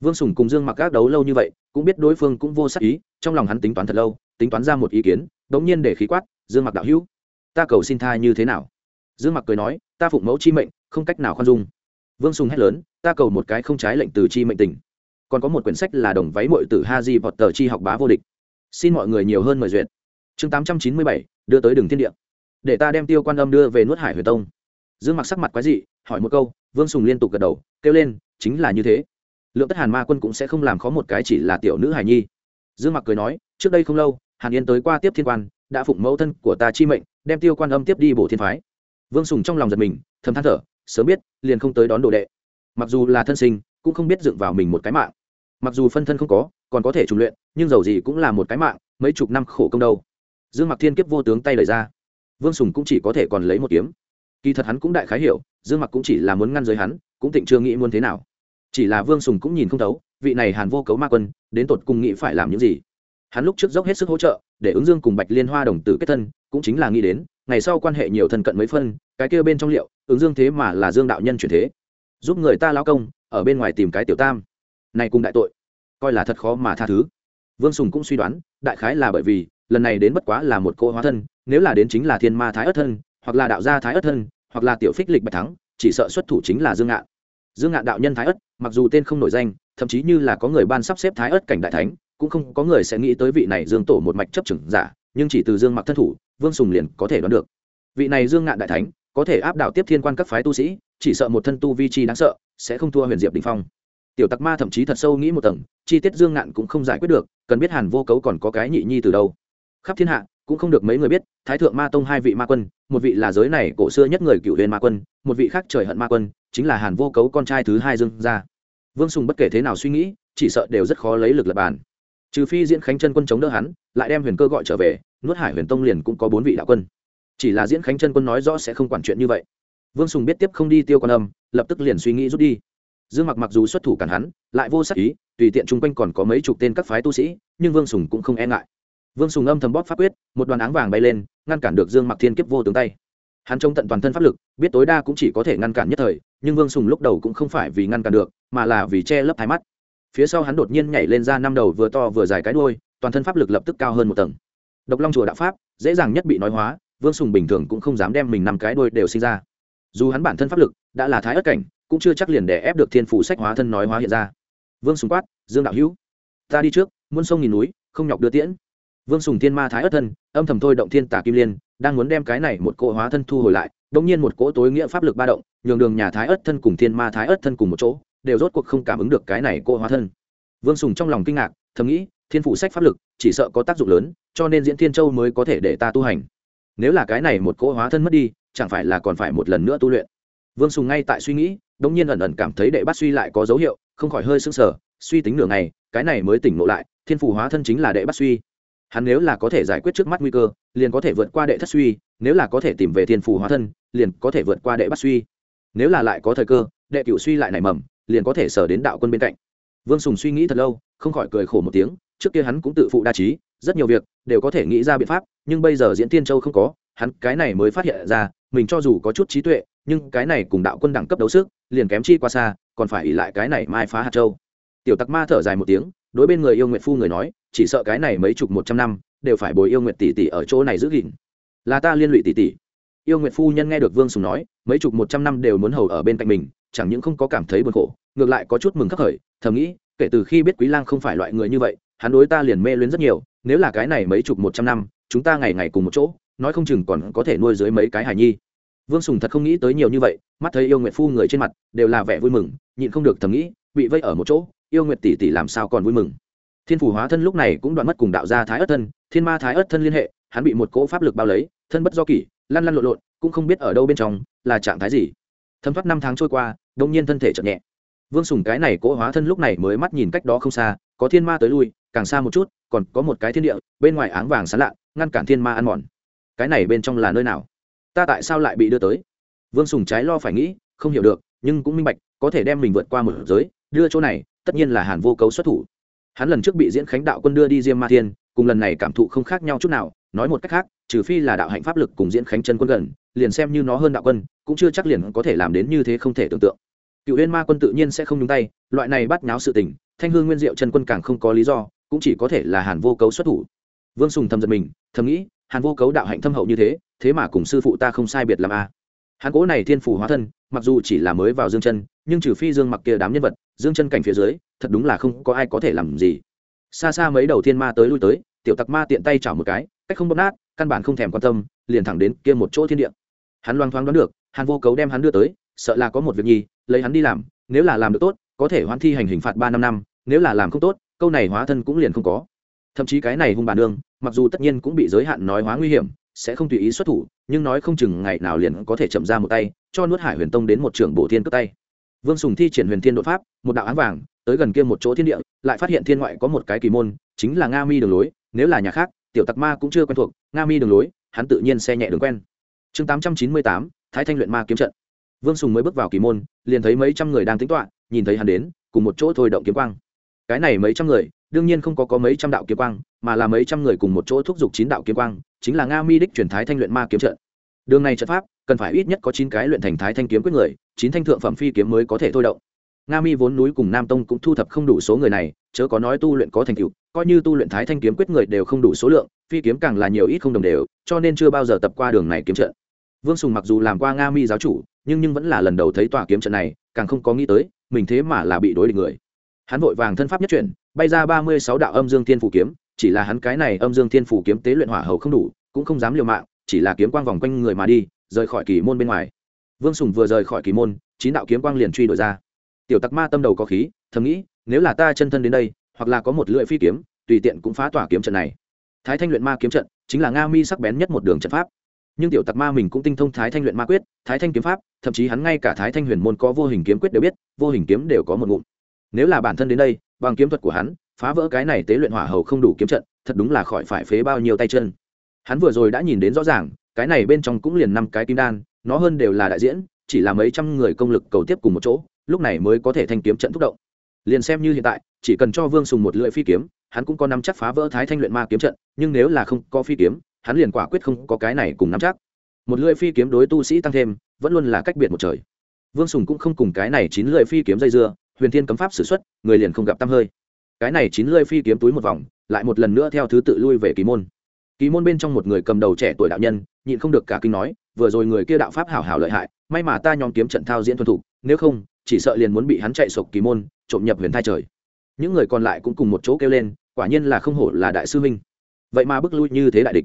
vương sùng cùng dương mặc các đấu lâu như vậy, cũng biết đối phương cũng vô sắc ý, trong lòng hắn tính toán thật lâu, tính toán ra một ý kiến đ n g nhiên để khí quát, dương mặc đạo hữu, ta cầu xin tha như thế nào? Dương mặc cười nói, ta phụng mẫu chi mệnh, không cách nào khoan dung. Vương sùng hét lớn, ta cầu một cái không trái lệnh từ chi mệnh tình. Còn có một quyển sách là đồng váy mội tử ha di vọt tờ chi học bá vô địch. Xin mọi người nhiều hơn mời duyệt. Chương tám trăm chín mươi bảy, đưa tới đường thiên địa. Để ta đem tiêu quan âm đưa về nuốt hải huyền tông. Dương mặc sắc mặt quái dị, hỏi một câu, vương sùng liên tục gật đầu, kêu lên, chính là như thế lượng tất hàn ma quân cũng sẽ không làm khó một cái chỉ là tiểu nữ hải nhi. Dương mặc cười nói, trước đây không lâu, hàn yên tới qua tiếp thiên quan, đã phụng mẫu thân của ta chi mệnh, đem tiêu quan âm tiếp đi bổ thiên phái. Vương sùng trong lòng giật mình, thầm than thở, sớm biết, liền không tới đón đồ đệ. Mặc dù là thân sinh, cũng không biết dựng vào mình một cái mạng. Mặc dù phân thân không có, còn có thể trùng luyện, nhưng dầu gì cũng là một cái mạng, mấy chục năm khổ công đâu. Dương mặc thiên kiếp vô tướng tay lời ra. Vương sùng cũng chỉ có thể còn lấy một kiếm. Kỳ thật hắn cũng đại khái hiểu, dương mặc cũng chỉ là muốn ngăn giới hắn, cũng tịnh chưa nghĩ muốn thế nào chỉ là vương sùng cũng nhìn không thấu, vị này hàn vô cấu ma quân, đến tột cùng nghĩ phải làm những gì. Hắn lúc trước dốc hết sức hỗ trợ, để ứng dương cùng bạch liên hoa đồng tử kết thân, cũng chính là nghĩ đến, ngày sau quan hệ nhiều thân cận mấy phân, cái kia bên trong liệu, ứng dương thế mà là dương đạo nhân chuyển thế. Giúp người ta lao công, ở bên ngoài tìm cái tiểu tam. Này cùng đại tội, coi là thật khó mà tha thứ. Vương sùng cũng suy đoán, đại khái là bởi vì, lần này đến bất quá là một cô hóa thân, nếu là đến chính là thiên ma thái ất thân, hoặc là đạo gia thái ất thân, hoặc là tiểu phích lịch bạch thắng, chỉ sợ xuất thủ chính là dương ngạn dương ngạn đạo nhân thái ất, mặc dù tên không nổi danh, thậm chí như là có người ban sắp xếp thái ất cảnh đại thánh, cũng không có người sẽ nghĩ tới vị này dương tổ một mạch chấp trưởng giả, nhưng chỉ từ dương mặc thân thủ, vương sùng liền có thể đoán được. Vị này dương ngạn đại thánh, có thể áp đảo tiếp thiên quan các phái tu sĩ, chỉ sợ một thân tu vi chi đáng sợ, sẽ không thua huyền diệp đình phong. Tiểu tặc ma thậm chí thật sâu nghĩ một tầng, chi tiết dương ngạn cũng không giải quyết được, cần biết hàn vô cấu còn có cái nhị nhi từ đâu. Khắp thiên hạ, cũng không được mấy người biết, thái thượng ma tông hai vị ma quân, một vị là giới này cổ xưa nhất người cựu huyền ma quân, một vị khác trời hận ma quân chính là hàn vô cấu con trai thứ hai dương gia. Vương sùng bất kể thế nào suy nghĩ, chỉ sợ đều rất khó lấy lực lập bàn. Trừ phi diễn khánh chân quân chống đỡ hắn, lại đem huyền cơ gọi trở về, nuốt hải huyền tông liền cũng có bốn vị đạo quân. Chỉ là diễn khánh chân quân nói rõ sẽ không quản chuyện như vậy. Vương sùng biết tiếp không đi tiêu quan âm, lập tức liền suy nghĩ rút đi. Dương mặc mặc dù xuất thủ cản hắn, lại vô sắc ý, tùy tiện chung quanh còn có mấy chục tên các phái tu sĩ, nhưng vương sùng cũng không e ngại. Vương sùng âm thầm bóp pháp quyết, một đoàn áng vàng bay lên, ngăn cản được dương mặc thiên kiếp vô tướng tay hắn trông tận toàn thân pháp lực, biết tối đa cũng chỉ có thể ngăn cản nhất thời, nhưng vương sùng lúc đầu cũng không phải vì ngăn cản được, mà là vì che lấp hai mắt. Phía sau hắn đột nhiên nhảy lên ra năm đầu vừa to vừa dài cái đuôi, toàn thân pháp lực lập tức cao hơn một tầng. Độc long chùa đạo pháp, dễ dàng nhất bị nói hóa, vương sùng bình thường cũng không dám đem mình năm cái đuôi đều sinh ra. Dù hắn bản thân pháp lực đã là thái ất cảnh, cũng chưa chắc liền để ép được thiên phủ sách hóa thân nói hóa hiện ra. Vương sùng quát, dương đạo hữu, ta đi trước, muôn sông nghìn núi, không nhọc đưa tiễn. Vương sùng thiên ma thái ất thân, âm thầm thôi động thiên tả kim liên đang muốn đem cái này một cỗ hóa thân thu hồi lại đ nhiên một cỗ tối nghĩa pháp lực ba động, nhường đường nhà thái ất thân cùng thiên ma thái ất thân cùng một chỗ, đều rốt cuộc không cảm ứng được cái này cỗ hóa thân. Vương sùng trong lòng kinh ngạc, thầm nghĩ, thiên phụ sách pháp lực, chỉ sợ có tác dụng lớn, cho nên diễn thiên châu mới có thể để ta tu hành. Nếu là cái này một cỗ hóa thân mất đi, chẳng phải là còn phải một lần nữa tu luyện? Vương sùng ngay tại suy nghĩ đ nhiên ẩn ẩn cảm thấy đệ bắt suy lại có dấu hiệu, không khỏi hơi sững sờ, suy tính nửa ngày, cái này mới tỉnh ngộ lại, thiên phủ hóa thân chính là đệ bắt suy hắn nếu là có thể giải quyết trước mắt nguy cơ, liền có thể vượt qua đệ thất suy, nếu là có thể tìm về thiên phù hóa thân, liền có thể vượt qua đệ bắt suy. Nếu là lại có thời cơ, đệ cựu suy lại nảy mầm, liền có thể sở đến đạo quân bên cạnh. Vương sùng suy nghĩ thật lâu, không khỏi cười khổ một tiếng, trước kia hắn cũng tự phụ đa trí, rất nhiều việc đều có thể nghĩ ra biện pháp, nhưng bây giờ diễn tiên châu không có, hắn cái này mới phát hiện ra, mình cho dù có chút trí tuệ, nhưng cái này cùng đạo quân đẳng cấp đấu sức, liền kém chi qua xa, còn phải ỉ lại cái này mai phá hạt châu. Tiểu tặc ma thở dài một tiếng đối bên người yêu nguyệt phu người nói, chỉ sợ cái này mấy chục một trăm năm, đều phải bồi yêu nguyệt tỷ tỷ ở chỗ này giữ gìn. Là ta liên lụy tỷ tỷ. Yêu nguyệt phu nhân nghe được vương sùng nói, mấy chục một trăm năm đều muốn hầu ở bên cạnh mình, chẳng những không có cảm thấy buồn khổ, ngược lại có chút mừng khắc khởi, thầm nghĩ, kể từ khi biết quý lang không phải loại người như vậy, hắn đối ta liền mê luyến rất nhiều, nếu là cái này mấy chục một trăm năm, chúng ta ngày ngày cùng một chỗ, nói không chừng còn có thể nuôi dưới mấy cái hài nhi. Vương sùng thật không nghĩ tới nhiều như vậy, mắt thấy yêu nguyệt phu người trên mặt, đều là vẻ vui mừng, nhịn không được thầm nghĩ, bị vây ở một chỗ yêu nguyệt tỷ tỷ làm sao còn vui mừng. Thiên phủ hóa thân lúc này cũng đoạn mất cùng đạo gia thái ất thân, thiên ma thái ất thân liên hệ, hắn bị một cỗ pháp lực bao lấy, thân bất do kỷ, lăn lăn lộn lộn, cũng không biết ở đâu bên trong, là trạng thái gì. Thấm thoát năm tháng trôi qua, đông nhiên thân thể chậm nhẹ. Vương sùng cái này cỗ hóa thân lúc này mới mắt nhìn cách đó không xa, có thiên ma tới lui, càng xa một chút, còn có một cái thiên địa, bên ngoài áng vàng sán lạ, ngăn cản thiên ma ăn mòn. Cái này bên trong là nơi nào? Ta tại sao lại bị đưa tới? Vương sùng trái lo phải nghĩ, không hiểu được, nhưng cũng minh bạch, có thể đem mình vượt qua một giới, đưa chỗ này tất nhiên là hàn vô cấu xuất thủ. Hắn lần trước bị diễn khánh đạo quân đưa đi diêm ma thiên, cùng lần này cảm thụ không khác nhau chút nào, nói một cách khác, trừ phi là đạo hạnh pháp lực cùng diễn khánh chân quân gần, liền xem như nó hơn đạo quân, cũng chưa chắc liền có thể làm đến như thế không thể tưởng tượng. Cựu huyên ma quân tự nhiên sẽ không nhúng tay, loại này bắt nháo sự tình, thanh hương nguyên diệu chân quân càng không có lý do, cũng chỉ có thể là hàn vô cấu xuất thủ. Vương sùng thầm giật mình, thầm nghĩ, hàn vô cấu đạo hạnh thâm hậu như thế thế mà cùng sư phụ ta không sai biệt làm a à. hàn cố này thiên phủ hóa thân, mặc dù chỉ là mới vào dương chân nhưng trừ phi dương mặc kia đám nhân vật, dương chân cảnh phía dưới, thật đúng là không có ai có thể làm gì. Xa xa mấy đầu thiên ma tới lui tới, tiểu tặc ma tiện tay chảo một cái, cách không bóp nát, căn bản không thèm quan tâm, liền thẳng đến kia một chỗ thiên địa. Hắn loang thoáng đoán được, hàn vô cấu đem hắn đưa tới, sợ là có một việc nhi, lấy hắn đi làm, nếu là làm được tốt, có thể hoãn thi hành hình phạt ba năm năm, nếu là làm không tốt, câu này hóa thân cũng liền không có. Thậm chí cái này hung bản nương, mặc dù tất nhiên cũng bị giới hạn nói hóa nguy hiểm, sẽ không tùy ý xuất thủ, nhưng nói không chừng ngày nào liền có thể chậm ra một tay, cho nuốt hải huyền tông đến một trường bổ thiên cướp tay vương sùng thi triển huyền thiên đột pháp, một đạo áng vàng, tới gần kia một chỗ thiên địa, lại phát hiện thiên ngoại có một cái kỳ môn, chính là nga mi đường lối, nếu là nhà khác, tiểu tặc ma cũng chưa quen thuộc, nga mi đường lối, hắn tự nhiên xe nhẹ đường quen. Chương tám trăm chín mươi tám, thái thanh luyện ma kiếm trận. Vương sùng mới bước vào kỳ môn, liền thấy mấy trăm người đang tính toạ nhìn thấy hắn đến, cùng một chỗ thôi động kiếm quang. Cái này mấy trăm người, đương nhiên không có có mấy trăm đạo kiếm quang, mà là mấy trăm người cùng một chỗ thúc giục chín đạo kiếm quang, chính là nga mi đích truyền thái thanh luyện ma kiếm trận. Đường này trận pháp cần phải ít nhất có chín cái luyện thành thái thanh kiếm quyết người, chín thanh thượng phẩm phi kiếm mới có thể thôi động. Nga mi vốn núi cùng nam tông cũng thu thập không đủ số người này, chớ có nói tu luyện có thành tựu, coi như tu luyện thái thanh kiếm quyết người đều không đủ số lượng, phi kiếm càng là nhiều ít không đồng đều, cho nên chưa bao giờ tập qua đường này kiếm trận. Vương sùng mặc dù làm qua nga mi giáo chủ, nhưng nhưng vẫn là lần đầu thấy tòa kiếm trận này, càng không có nghĩ tới, mình thế mà là bị đối địch người. Hắn vội vàng thân pháp nhất chuyển, bay ra ba mươi sáu đạo âm dương thiên phủ kiếm, chỉ là hắn cái này âm dương thiên phủ kiếm tế luyện hỏa hầu không đủ, cũng không dám liều mạng, chỉ là kiếm quang vòng quanh người mà đi rời khỏi kỳ môn bên ngoài. Vương sùng vừa rời khỏi kỳ môn, chín đạo kiếm quang liền truy đuổi ra. Tiểu tặc ma tâm đầu có khí, thầm nghĩ, nếu là ta chân thân đến đây, hoặc là có một lưỡi phi kiếm, tùy tiện cũng phá tỏa kiếm trận này. Thái thanh luyện ma kiếm trận chính là nga mi sắc bén nhất một đường trận pháp. Nhưng tiểu tặc ma mình cũng tinh thông thái thanh luyện ma quyết, thái thanh kiếm pháp, thậm chí hắn ngay cả thái thanh huyền môn có vô hình kiếm quyết đều biết, vô hình kiếm đều có một ngụm. Nếu là bản thân đến đây, bằng kiếm thuật của hắn, phá vỡ cái này tế luyện hỏa hầu không đủ kiếm trận, thật đúng là khỏi phải phế bao nhiêu tay chân. Hắn vừa rồi đã nhìn đến rõ ràng cái này bên trong cũng liền năm cái kim đan, nó hơn đều là đại diễn, chỉ là mấy trăm người công lực cầu tiếp cùng một chỗ, lúc này mới có thể thanh kiếm trận thúc động. Liền xem như hiện tại, chỉ cần cho vương sùng một lưỡi phi kiếm, hắn cũng có nắm chắc phá vỡ thái thanh luyện ma kiếm trận, nhưng nếu là không có phi kiếm, hắn liền quả quyết không có cái này cùng nắm chắc. Một lưỡi phi kiếm đối tu sĩ tăng thêm, vẫn luôn là cách biệt một trời. Vương sùng cũng không cùng cái này chín lưỡi phi kiếm dây dưa, huyền thiên cấm pháp s ử x u ấ t người liền không gặp tăm hơi. Cái này chín lưỡi phi kiếm túi một vòng, lại một lần nữa theo thứ tự lui về kỳ môn kỳ môn bên trong một người cầm đầu trẻ tuổi đạo nhân, nhịn không được cả kinh nói, vừa rồi người kia đạo pháp hảo hảo lợi hại, may mà ta nhóm kiếm trận thao diễn thuần thục, nếu không, chỉ sợ liền muốn bị hắn chạy sộc kỳ môn, trộm nhập huyền thai trời. Những người còn lại cũng cùng một chỗ kêu lên, quả nhiên là không hổ là đại sư minh vậy mà bước lui như thế đại địch.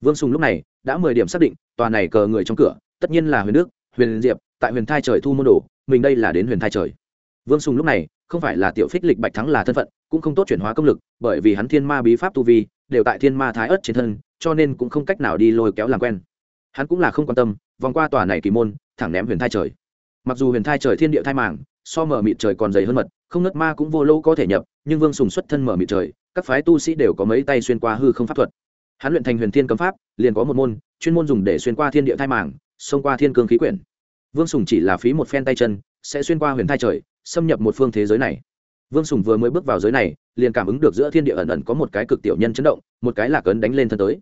Vương sùng lúc này đã mười điểm xác định, tòa này cờ người trong cửa, tất nhiên là huyền đức, huyền diệp, tại huyền thai trời thu môn đồ, mình đây là đến huyền thai trời. Vương sùng lúc này không phải là tiểu phích lịch bạch thắng là thân phận, cũng không tốt chuyển hóa công lực, bởi vì hắn thiên ma bí pháp tu vi đều tại thiên ma thái ớt trên thân, cho nên cũng không cách nào đi lôi kéo làm quen. Hắn cũng là không quan tâm, vòng qua tòa này kỳ môn, thẳng ném huyền thai trời. Mặc dù huyền thai trời thiên địa thai màng, so mở mịt trời còn dày hơn mật, không ngất ma cũng vô lâu có thể nhập, nhưng vương sùng xuất thân mở mịt trời, các phái tu sĩ đều có mấy tay xuyên qua hư không pháp thuật. Hắn luyện thành huyền thiên cấm pháp, liền có một môn, chuyên môn dùng để xuyên qua thiên địa thai màng, xông qua thiên cương khí quyển. Vương sùng chỉ là phí một phen tay chân, sẽ xuyên qua huyền thai trời, xâm nhập một phương thế giới này. Vương sùng vừa mới bước vào giới này liền cảm ứng được giữa thiên địa ẩn ẩn có một cái cực tiểu nhân chấn động, một cái lạc ấn đánh lên thân tới.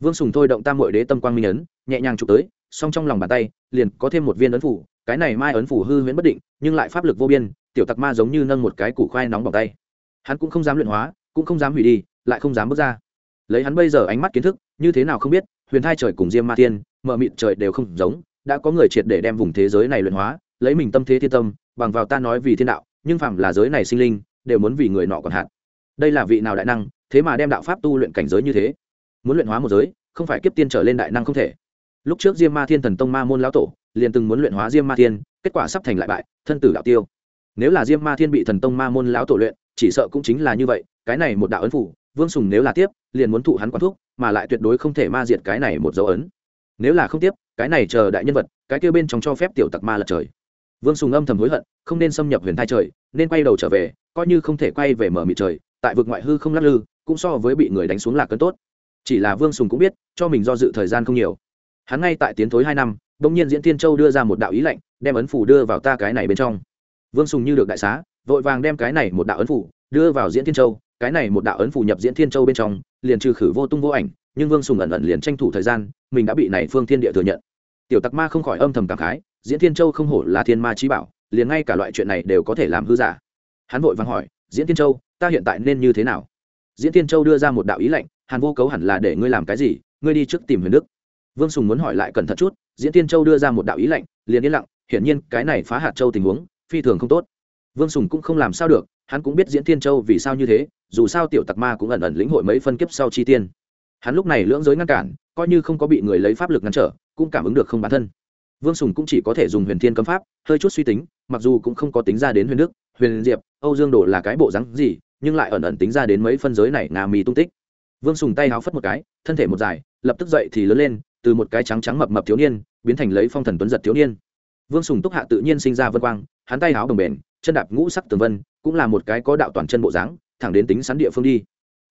Vương sùng thôi động tam mội đế tâm quang minh ấn, nhẹ nhàng chụp tới, song trong lòng bàn tay, liền có thêm một viên ấn phủ, cái này mai ấn phủ hư huyễn bất định, nhưng lại pháp lực vô biên, tiểu tặc ma giống như nâng một cái củ khoai nóng bằng tay. Hắn cũng không dám luyện hóa, cũng không dám hủy đi, lại không dám bước ra. Lấy hắn bây giờ ánh mắt kiến thức, như thế nào không biết, huyền thai trời cùng diêm ma thiên mờ mịt trời đều không giống, đã có người triệt để đem vùng thế giới này luyện hóa, lấy mình tâm thế thiên tâm, bằng vào ta nói vì thiên đạo, nhưng phạm là giới này sinh linh đều muốn vì người nọ còn hạn. Đây là vị nào đại năng, thế mà đem đạo pháp tu luyện cảnh giới như thế? Muốn luyện hóa một giới, không phải kiếp tiên trở lên đại năng không thể. Lúc trước diêm ma thiên thần tông ma môn lão tổ, liền từng muốn luyện hóa diêm ma thiên, kết quả sắp thành lại bại, thân tử đạo tiêu. Nếu là diêm ma thiên bị thần tông ma môn lão tổ luyện, chỉ sợ cũng chính là như vậy, cái này một đạo ấn phủ, vương sùng nếu là tiếp, liền muốn thụ hắn quán thuốc mà lại tuyệt đối không thể ma diệt cái này một dấu ấn. Nếu là không tiếp, cái này chờ đại nhân vật, cái kêu bên trong cho phép tiểu tặc ma lật trời. Vương sùng âm thầm hối hận, không nên xâm nhập huyền thai trời, nên quay đầu trở về coi như không thể quay về mở mịt trời, tại vực ngoại hư không lắc lư, cũng so với bị người đánh xuống là cơn tốt. Chỉ là vương sùng cũng biết, cho mình do dự thời gian không nhiều. Hắn ngay tại tiến thối hai năm đ ỗ n g nhiên diễn tiên châu đưa ra một đạo ý lệnh, đem ấn phủ đưa vào ta cái này bên trong. Vương sùng như được đại xá, vội vàng đem cái này một đạo ấn phủ đưa vào diễn tiên châu, cái này một đạo ấn phủ nhập diễn thiên châu bên trong, liền trừ khử vô tung vô ảnh, nhưng vương sùng ẩn ẩn liền tranh thủ thời gian, mình đã bị này phương thiên địa thừa nhận. Tiểu tặc ma không khỏi âm thầm cảm khái, diễn thiên châu không hổ là thiên ma trí bảo, liền ngay cả loại chuyện này đều có thể làm hư giả hắn vội vàng hỏi, diễn thiên châu, ta hiện tại nên như thế nào? Diễn thiên châu đưa ra một đạo ý lệnh hàn vô cấu hẳn là để ngươi làm cái gì? Ngươi đi trước tìm huyền đức. Vương sùng muốn hỏi lại cẩn thận chút, diễn tiên châu đưa ra một đạo ý lệnh liền yên lặng, hiển nhiên, cái này phá hạt châu tình huống, phi thường không tốt. Vương sùng cũng không làm sao được, hắn cũng biết diễn tiên châu vì sao như thế, dù sao tiểu tặc ma cũng ẩn ẩn lĩnh hội mấy phân kiếp sau chi tiên. Hắn lúc này lưỡng giới ngăn cản, coi như không có bị người lấy pháp lực ngăn trở, cũng cảm ứng được không bản thân. Vương sùng cũng chỉ có thể dùng huyền thiên cấm pháp, hơi chút suy tính, mặc dù cũng không có tính ra đến huyền đức huyền diệp, âu dương đồ là cái bộ rắn gì, nhưng lại ẩn ẩn tính ra đến mấy phân giới này ngà mì tung tích. Vương sùng tay háo phất một cái, thân thể một dài, lập tức dậy thì lớn lên, từ một cái trắng trắng mập mập thiếu niên, biến thành lấy phong thần tuấn giật thiếu niên. Vương sùng túc hạ tự nhiên sinh ra vân quang, hắn tay háo đồng bền, chân đạp ngũ sắc tường vân, cũng là một cái có đạo toàn chân bộ dáng, thẳng đến tính sắn địa phương đi.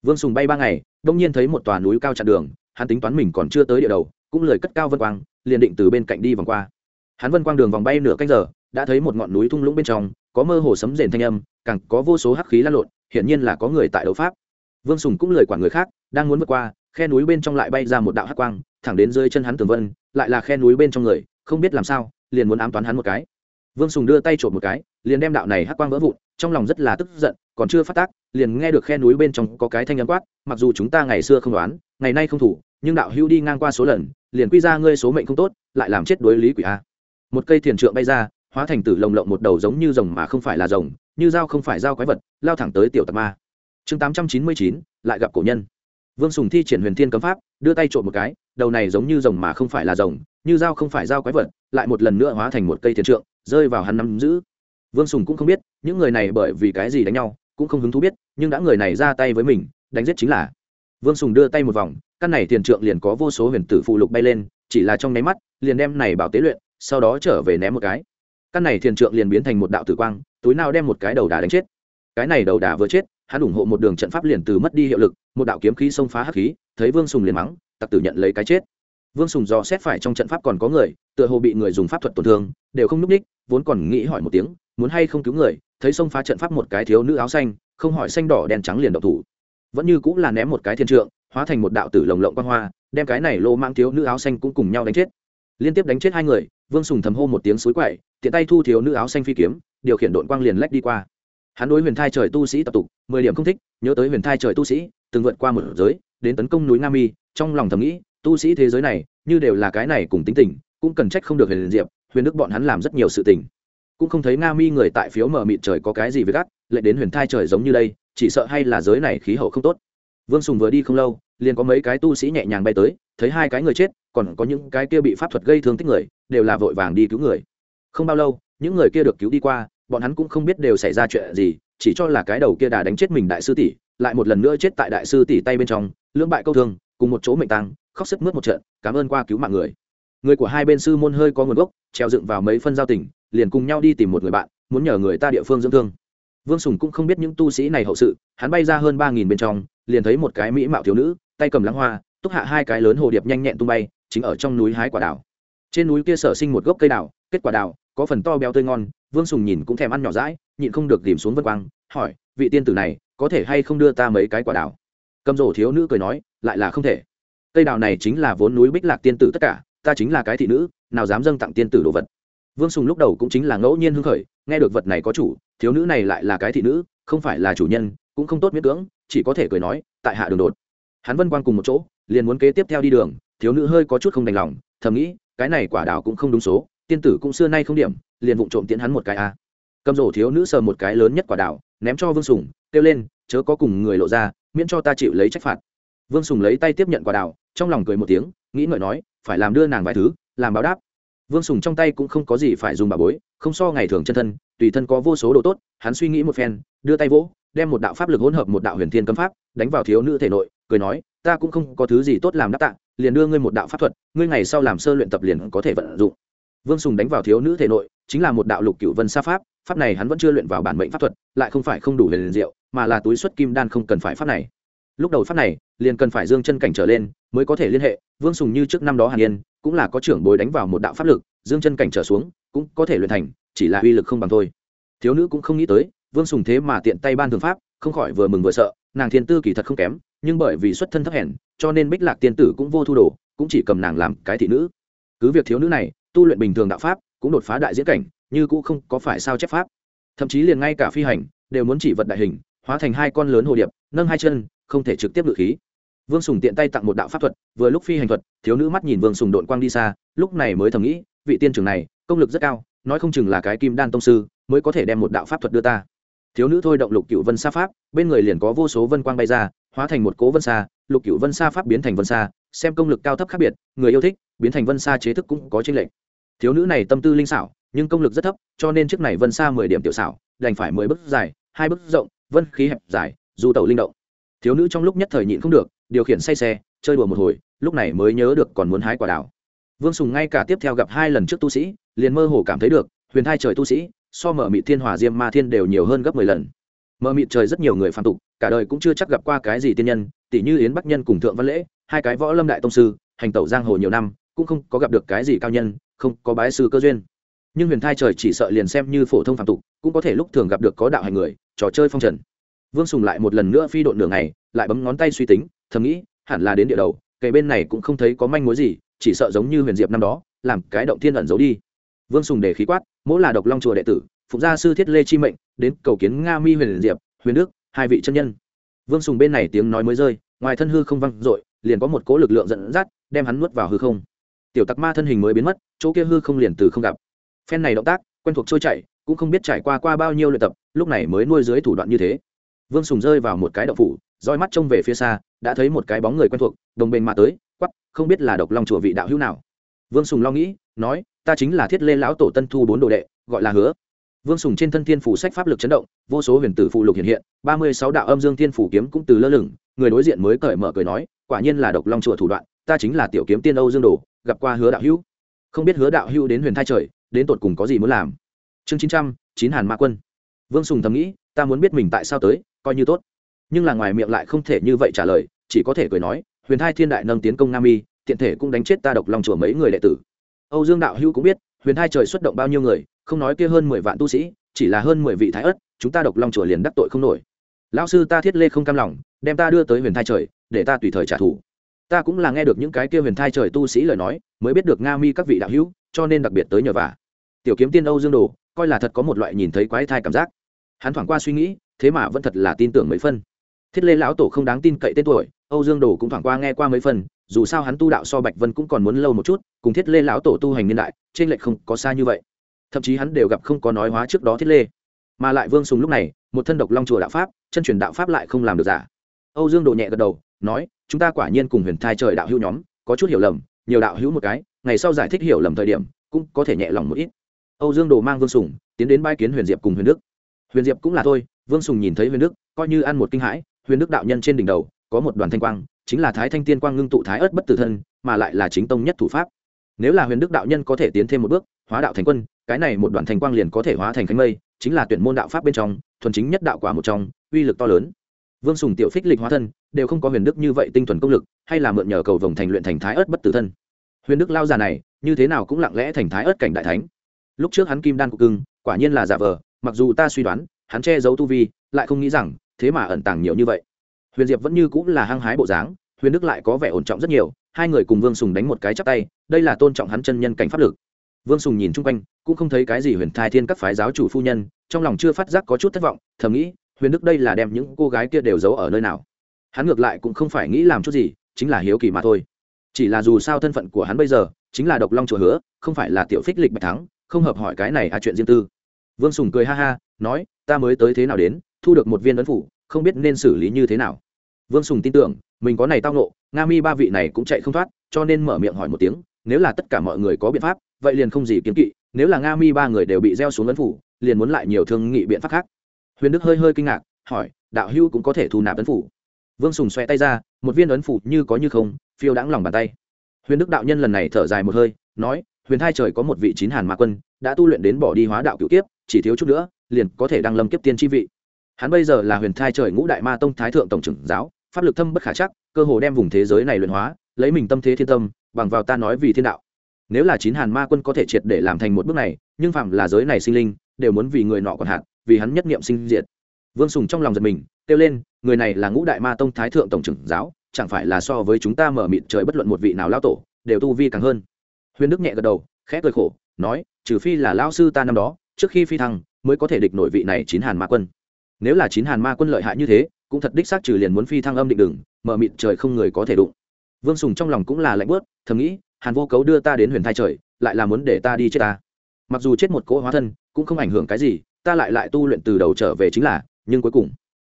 Vương sùng bay ba ngày, đông nhiên thấy một tòa núi cao chặn đường, hắn tính toán mình còn chưa tới địa đầu, cũng lời cất cao vân quang, liền định từ bên cạnh đi vòng qua. Hắn vân quang đường vòng bay nửa canh giờ, đã thấy một ngọn núi thung lũng bên trong có mơ hồ sấm rền thanh âm, càng có vô số hắc khí lan lộn, hiển nhiên là có người tại đấu pháp. Vương sùng cũng lời quản người khác, đang muốn vượt qua, khe núi bên trong lại bay ra một đạo hắc quang, thẳng đến dưới chân hắn tường vân, lại là khe núi bên trong người, không biết làm sao, liền muốn ám toán hắn một cái. Vương sùng đưa tay trộm một cái, liền đem đạo này hắc quang vỡ vụn, trong lòng rất là tức giận, còn chưa phát tác, liền nghe được khe núi bên trong có cái thanh âm quát, mặc dù chúng ta ngày xưa không đoán, ngày nay không thủ, nhưng đạo hữu đi ngang qua số lần, liền quy ra ngươi số mệnh không tốt, lại làm chết đối lý quỷ a. Một cây thiền trượng bay ra hóa thành tử lồng lộng một đầu giống như rồng mà không phải là rồng, như dao không phải dao quái vật, lao thẳng tới tiểu tạc ma. Chương tám trăm chín mươi chín, lại gặp cổ nhân. Vương sùng thi triển huyền thiên cấm pháp, đưa tay trộm một cái, đầu này giống như rồng mà không phải là rồng, như dao không phải dao quái vật, lại một lần nữa hóa thành một cây thiền trượng, rơi vào hắn nắm giữ. Vương sùng cũng không biết, những người này bởi vì cái gì đánh nhau, cũng không hứng thú biết, nhưng đã người này ra tay với mình, đánh giết chính là. Vương sùng đưa tay một vòng, căn này thiền trượng liền có vô số huyền tử phụ lục bay lên, chỉ là trong nháy mắt, liền đem này bảo tế luyện, sau đó trở về ném một cái căn này thiền trượng liền biến thành một đạo tử quang, túi nào đem một cái đầu đà đánh chết. Cái này đầu đà vừa chết, hắn ủng hộ một đường trận pháp liền từ mất đi hiệu lực, một đạo kiếm khí xông phá hắc khí, thấy vương sùng liền mắng, tặc tử nhận lấy cái chết. Vương sùng dò xét phải trong trận pháp còn có người, tựa hồ bị người dùng pháp thuật tổn thương, đều không núp ních, vốn còn nghĩ hỏi một tiếng, muốn hay không cứu người? Thấy xông phá trận pháp một cái thiếu nữ áo xanh, không hỏi xanh đỏ đen trắng liền độc thủ. Vẫn như cũng là ném một cái thiên trượng, hóa thành một đạo tử lồng lộng quan hoa, đem cái này lô mang thiếu nữ áo xanh cũng cùng nhau đánh chết. Liên tiếp đánh chết hai người, vương sùng thầm hô một tiếng suối quậy tiện tay thu thiếu nữ áo xanh phi kiếm, điều khiển đội quang liền lách đi qua. Hắn đối huyền thai trời tu sĩ tập tục, mười điểm không thích, nhớ tới huyền thai trời tu sĩ, từng vượt qua một giới, đến tấn công núi nga mi, trong lòng thầm nghĩ, tu sĩ thế giới này, như đều là cái này cùng tính tình, cũng cần trách không được huyền diệp, huyền đức bọn hắn làm rất nhiều sự tình. Cũng không thấy nga mi người tại phiếu mở mịt trời có cái gì với gắt, lại đến huyền thai trời giống như đây, chỉ sợ hay là giới này khí hậu không tốt. Vương sùng vừa đi không lâu, liền có mấy cái tu sĩ nhẹ nhàng bay tới, thấy hai cái người chết, còn có những cái kia bị pháp thuật gây thương tích người, đều là vội vàng đi cứu người không bao lâu những người kia được cứu đi qua bọn hắn cũng không biết đều xảy ra chuyện gì chỉ cho là cái đầu kia đà đánh chết mình đại sư tỷ lại một lần nữa chết tại đại sư tỷ tay bên trong lưỡng bại câu thương cùng một chỗ mệnh tăng khóc sức mướt một trận cảm ơn qua cứu mạng người. Người của hai bên sư môn hơi có nguồn gốc treo dựng vào mấy phân giao tỉnh, liền cùng nhau đi tìm một người bạn muốn nhờ người ta địa phương dưỡng thương. Vương sùng cũng không biết những tu sĩ này hậu sự hắn bay ra hơn ba nghìn bên trong liền thấy một cái mỹ mạo thiếu nữ tay cầm lãng hoa túc hạ hai cái lớn hồ điệp nhanh nhẹn tung bay chính ở trong núi hái quả đào. Trên núi kia sở sinh một gốc cây đào kết quả đào, có phần to béo tươi ngon, vương sùng nhìn cũng thèm ăn nhỏ rãi nhịn không được tìm xuống vân quang, hỏi, vị tiên tử này, có thể hay không đưa ta mấy cái quả đào? Cầm rổ thiếu nữ cười nói, lại là không thể. Cây đào này chính là vốn núi bích lạc tiên tử tất cả, ta chính là cái thị nữ, nào dám dâng tặng tiên tử đồ vật. Vương sùng lúc đầu cũng chính là ngẫu nhiên hưng khởi, nghe được vật này có chủ, thiếu nữ này lại là cái thị nữ, không phải là chủ nhân, cũng không tốt miễn cưỡng, chỉ có thể cười nói, tại hạ đường đột. Hắn vân quang cùng một chỗ, liền muốn kế tiếp theo đi đường, thiếu nữ hơi có chút không đành lòng, thầm nghĩ, cái này quả đào cũng không đúng số tiên tử cũng xưa nay không điểm, liền vụng trộm tiễn hắn một cái a. Cầm rổ thiếu nữ sờ một cái lớn nhất quả đào, ném cho vương sùng, kêu lên, chớ có cùng người lộ ra, miễn cho ta chịu lấy trách phạt. Vương sùng lấy tay tiếp nhận quả đào, trong lòng cười một tiếng, nghĩ ngợi nói, phải làm đưa nàng vài thứ, làm báo đáp. Vương sùng trong tay cũng không có gì phải dùng bà bối, không so ngày thường chân thân, tùy thân có vô số đồ tốt, hắn suy nghĩ một phen, đưa tay vỗ, đem một đạo pháp lực hỗn hợp một đạo huyền thiên cấm pháp, đánh vào thiếu nữ thể nội, cười nói, ta cũng không có thứ gì tốt làm đáp tạ, liền đưa ngươi một đạo pháp thuật, ngươi ngày sau làm sơ luyện tập liền có thể vận dụng vương sùng đánh vào thiếu nữ thể nội, chính là một đạo lục cựu vân sa pháp pháp này hắn vẫn chưa luyện vào bản mệnh pháp thuật, lại không phải không đủ liền diệu, mà là túi xuất kim đan không cần phải pháp này. Lúc đầu pháp này, liền cần phải dương chân cảnh trở lên mới có thể liên hệ, vương sùng như trước năm đó hàn yên, cũng là có trưởng bối đánh vào một đạo pháp lực, dương chân cảnh trở xuống, cũng có thể luyện thành, chỉ là uy lực không bằng thôi. Thiếu nữ cũng không nghĩ tới, vương sùng thế mà tiện tay ban thường pháp, không khỏi vừa mừng vừa sợ, nàng thiên tư kỳ thật không kém, nhưng bởi vì xuất thân thấp hèn, cho nên bích lạc tiên tử cũng vô thu đồ, cũng chỉ cầm nàng làm cái thị nữ. Cứ việc thiếu nữ này tu luyện bình thường đạo pháp, cũng đột phá đại diễn cảnh, như cũng không có phải sao chép pháp thậm chí liền ngay cả phi hành, đều muốn chỉ vật đại hình, hóa thành hai con lớn hồ điệp, nâng hai chân, không thể trực tiếp ngự khí vương sùng tiện tay tặng một đạo pháp thuật, vừa lúc phi hành thuật, thiếu nữ mắt nhìn vương sùng đội quang đi xa, lúc này mới thầm nghĩ, vị tiên trưởng này, công lực rất cao, nói không chừng là cái kim đan tông sư, mới có thể đem một đạo pháp thuật đưa ta thiếu nữ thôi động lục cựu vân sa pháp, bên người liền có vô số vân quang bay ra, hóa thành một cố vân xa lục cựu vân sa pháp biến thành vân sa, xem công lực cao thấp khác biệt, người yêu thích, biến thành vân sa chế thức cũng có tranh lệch. Thiếu nữ này tâm tư linh xảo, nhưng công lực rất thấp, cho nên chiếc này vân sa mười điểm tiểu xảo, đành phải mười bước dài, hai bước rộng, vân khí hẹp dài dù tàu linh động. Thiếu nữ trong lúc nhất thời nhịn không được, điều khiển say xe, chơi đùa một hồi, lúc này mới nhớ được còn muốn hái quả đào. Vương sùng ngay cả tiếp theo gặp hai lần trước tu sĩ, liền mơ hồ cảm thấy được, huyền thai trời tu sĩ, so mở mị thiên hòa diêm ma thiên đều nhiều hơn gấp mười lần. Mở mị trời rất nhiều người phạm tục, cả đời cũng chưa chắc gặp qua cái gì tiên nhân tỷ như yến bắc nhân cùng thượng văn lễ, hai cái võ lâm đại tông sư, hành tẩu giang hồ nhiều năm, cũng không có gặp được cái gì cao nhân, không có bái sư cơ duyên. Nhưng huyền thai trời chỉ sợ liền xem như phổ thông phạm tục, cũng có thể lúc thường gặp được có đạo hành người, trò chơi phong trần. Vương sùng lại một lần nữa phi độn đường này lại bấm ngón tay suy tính, thầm nghĩ, hẳn là đến địa đầu kể bên này cũng không thấy có manh mối gì, chỉ sợ giống như huyền diệp năm đó, làm cái động thiên ẩn giấu đi. Vương sùng để khí quát mỗi là độc long chùa đệ tử, phụng gia sư thiết lê chi mệnh, đến cầu kiến nga mi huyền diệp, huyền đức, hai vị chân nhân vương sùng bên này tiếng nói mới rơi, ngoài thân hư không văng r ộ i liền có một cỗ lực lượng dẫn dắt, đem hắn nuốt vào hư không. Tiểu tặc ma thân hình mới biến mất, chỗ kia hư không liền từ không gặp. Phen này động tác, quen thuộc trôi chảy, cũng không biết trải qua qua bao nhiêu luyện tập, lúc này mới nuôi dưới thủ đoạn như thế. Vương sùng rơi vào một cái đậu phủ, roi mắt trông về phía xa, đã thấy một cái bóng người quen thuộc, đồng bền mà tới quắp không biết là độc long chùa vị đạo hữu nào. Vương sùng lo nghĩ, nói, ta chính là thiết lê lão tổ tân thu bốn đồ đệ, gọi là hứa vương sùng trên thân thiên phủ sách pháp lực chấn động, vô số huyền tử phụ lục hiện hiện, ba mươi sáu đạo âm dương thiên phủ kiếm cũng từ lơ lửng, người đối diện mới cởi mở cười nói, quả nhiên là độc long chùa thủ đoạn, ta chính là tiểu kiếm tiên âu dương đồ, gặp qua hứa đạo hữu. Không biết hứa đạo hữu đến huyền thai trời, đến tột cùng có gì muốn làm? Chương chín trăm, chín hàn ma quân. Vương sùng thầm nghĩ, ta muốn biết mình tại sao tới, coi như tốt. Nhưng là ngoài miệng lại không thể như vậy trả lời, chỉ có thể cười nói, huyền thai thiên đại nâng tiến công nam y, tiện thể cũng đánh chết ta độc Long chùa mấy người đệ tử. Âu dương đạo hữu cũng biết, huyền thai trời xuất động bao nhiêu người không nói kia hơn mười vạn tu sĩ, chỉ là hơn mười vị thái ất chúng ta độc long chùa liền đắc tội không nổi. Lão sư ta thiết lê không cam lòng, đem ta đưa tới huyền thai trời, để ta tùy thời trả thù. Ta cũng là nghe được những cái kia huyền thai trời tu sĩ lời nói, mới biết được nga mi các vị đạo hữu, cho nên đặc biệt tới nhờ vả. Tiểu kiếm tiên âu dương đồ, coi là thật có một loại nhìn thấy quái thai cảm giác. Hắn thoảng qua suy nghĩ, thế mà vẫn thật là tin tưởng mấy phân. Thiết lê lão tổ không đáng tin cậy tên tuổi, âu dương đồ cũng thoảng qua nghe qua mấy phần, dù sao hắn tu đạo so bạch vân cũng còn muốn lâu một chút, cùng thiết lê lão tổ tu hành niên đại, trên lệch không có xa như vậy thậm chí hắn đều gặp không có nói hóa trước đó thiết lê. Mà lại vương sùng lúc này, một thân độc long chùa đạo pháp, chân truyền đạo pháp lại không làm được giả. Âu dương đồ nhẹ gật đầu, nói, chúng ta quả nhiên cùng huyền thai trời đạo hữu nhóm, có chút hiểu lầm, nhiều đạo hữu một cái, ngày sau giải thích hiểu lầm thời điểm, cũng có thể nhẹ lòng một ít. Âu dương đồ mang vương sùng, tiến đến bãi kiến huyền diệp cùng huyền đức. Huyền diệp cũng là thôi, vương sùng nhìn thấy huyền đức, coi như ăn một kinh hãi, huyền đức đạo nhân trên đỉnh đầu, có một đoàn thanh quang, chính là thái thanh tiên quang ngưng tụ thái ớt bất tử thân, mà lại là chính tông nhất thủ pháp. Nếu là huyền đức đạo nhân có thể tiến thêm một bước, hóa đạo thành quân cái này một đoàn thành quang liền có thể hóa thành khánh mây, chính là tuyển môn đạo pháp bên trong, thuần chính nhất đạo quả một trong, uy lực to lớn. Vương sùng tiểu phích lịch hóa thân, đều không có huyền đức như vậy tinh thuần công lực, hay là mượn nhờ cầu vồng thành luyện thành thái ớt bất tử thân. Huyền đức lao già này, như thế nào cũng lặng lẽ thành thái ớt cảnh đại thánh. Lúc trước hắn kim đan cục cưng, quả nhiên là giả vờ, mặc dù ta suy đoán, hắn che giấu tu vi, lại không nghĩ rằng, thế mà ẩn tàng nhiều như vậy. Huyền diệp vẫn như cũng là hăng hái bộ dáng, huyền đức lại có vẻ ổn trọng rất nhiều, hai người cùng vương sùng đánh một cái chắp tay, đây là tôn trọng hắn chân nhân cảnh pháp lực vương sùng nhìn chung quanh, cũng không thấy cái gì huyền thai thiên các phái giáo chủ phu nhân, trong lòng chưa phát giác có chút thất vọng, thầm nghĩ, huyền đức đây là đem những cô gái kia đều giấu ở nơi nào. Hắn ngược lại cũng không phải nghĩ làm chút gì, chính là hiếu kỳ mà thôi. Chỉ là dù sao thân phận của hắn bây giờ, chính là độc long chùa hứa, không phải là tiểu phích lịch bạch thắng, không hợp hỏi cái này à chuyện riêng tư. Vương sùng cười ha ha, nói, ta mới tới thế nào đến, thu được một viên ấn phủ, không biết nên xử lý như thế nào. Vương sùng tin tưởng, mình có này tao nộ nga mi ba vị này cũng chạy không thoát, cho nên mở miệng hỏi một tiếng, nếu là tất cả mọi người có biện pháp vậy liền không gì kiếm kỵ, nếu là nga mi ba người đều bị gieo xuống ấn phủ, liền muốn lại nhiều thương nghị biện pháp khác. Huyền đức hơi hơi kinh ngạc, hỏi, đạo hữu cũng có thể thu nạp ấn phủ. Vương sùng xoe tay ra, một viên ấn phủ như có như không, phiêu đãng lòng bàn tay. Huyền đức đạo nhân lần này thở dài một hơi, nói, huyền hai trời có một vị chín hàn mạ quân, đã tu luyện đến bỏ đi hóa đạo cựu kiếp, chỉ thiếu chút nữa, liền có thể đăng lâm kiếp tiên tri vị. Hắn bây giờ là huyền thai trời ngũ đại ma tông thái thượng tổng trưởng giáo, pháp lực thâm bất khả chắc, cơ hồ đem vùng thế giới này luyện hóa, lấy mình tâm thế thiên tâm, bằng vào ta nói vì thiên đạo nếu là chín hàn ma quân có thể triệt để làm thành một bước này, nhưng phạm là giới này sinh linh, đều muốn vì người nọ còn hạn, vì hắn nhất niệm sinh diệt. Vương sùng trong lòng giật mình, kêu lên, người này là ngũ đại ma tông thái thượng tổng trưởng giáo, chẳng phải là so với chúng ta mở mịt trời bất luận một vị nào lao tổ, đều tu vi càng hơn. Huyền đức nhẹ gật đầu, khẽ cười khổ, nói, trừ phi là lao sư ta năm đó, trước khi phi thăng, mới có thể địch nổi vị này chín hàn ma quân. Nếu là chín hàn ma quân lợi hại như thế, cũng thật đích xác trừ liền muốn phi thăng âm định đừng mở mịt trời không người có thể đụng. Vương sùng trong lòng cũng là lạnh bớt thầm nghĩ hàn vô cấu đưa ta đến huyền thai trời, lại là muốn để ta đi chết ta. Mặc dù chết một cỗ hóa thân, cũng không ảnh hưởng cái gì, ta lại lại tu luyện từ đầu trở về chính là, nhưng cuối cùng,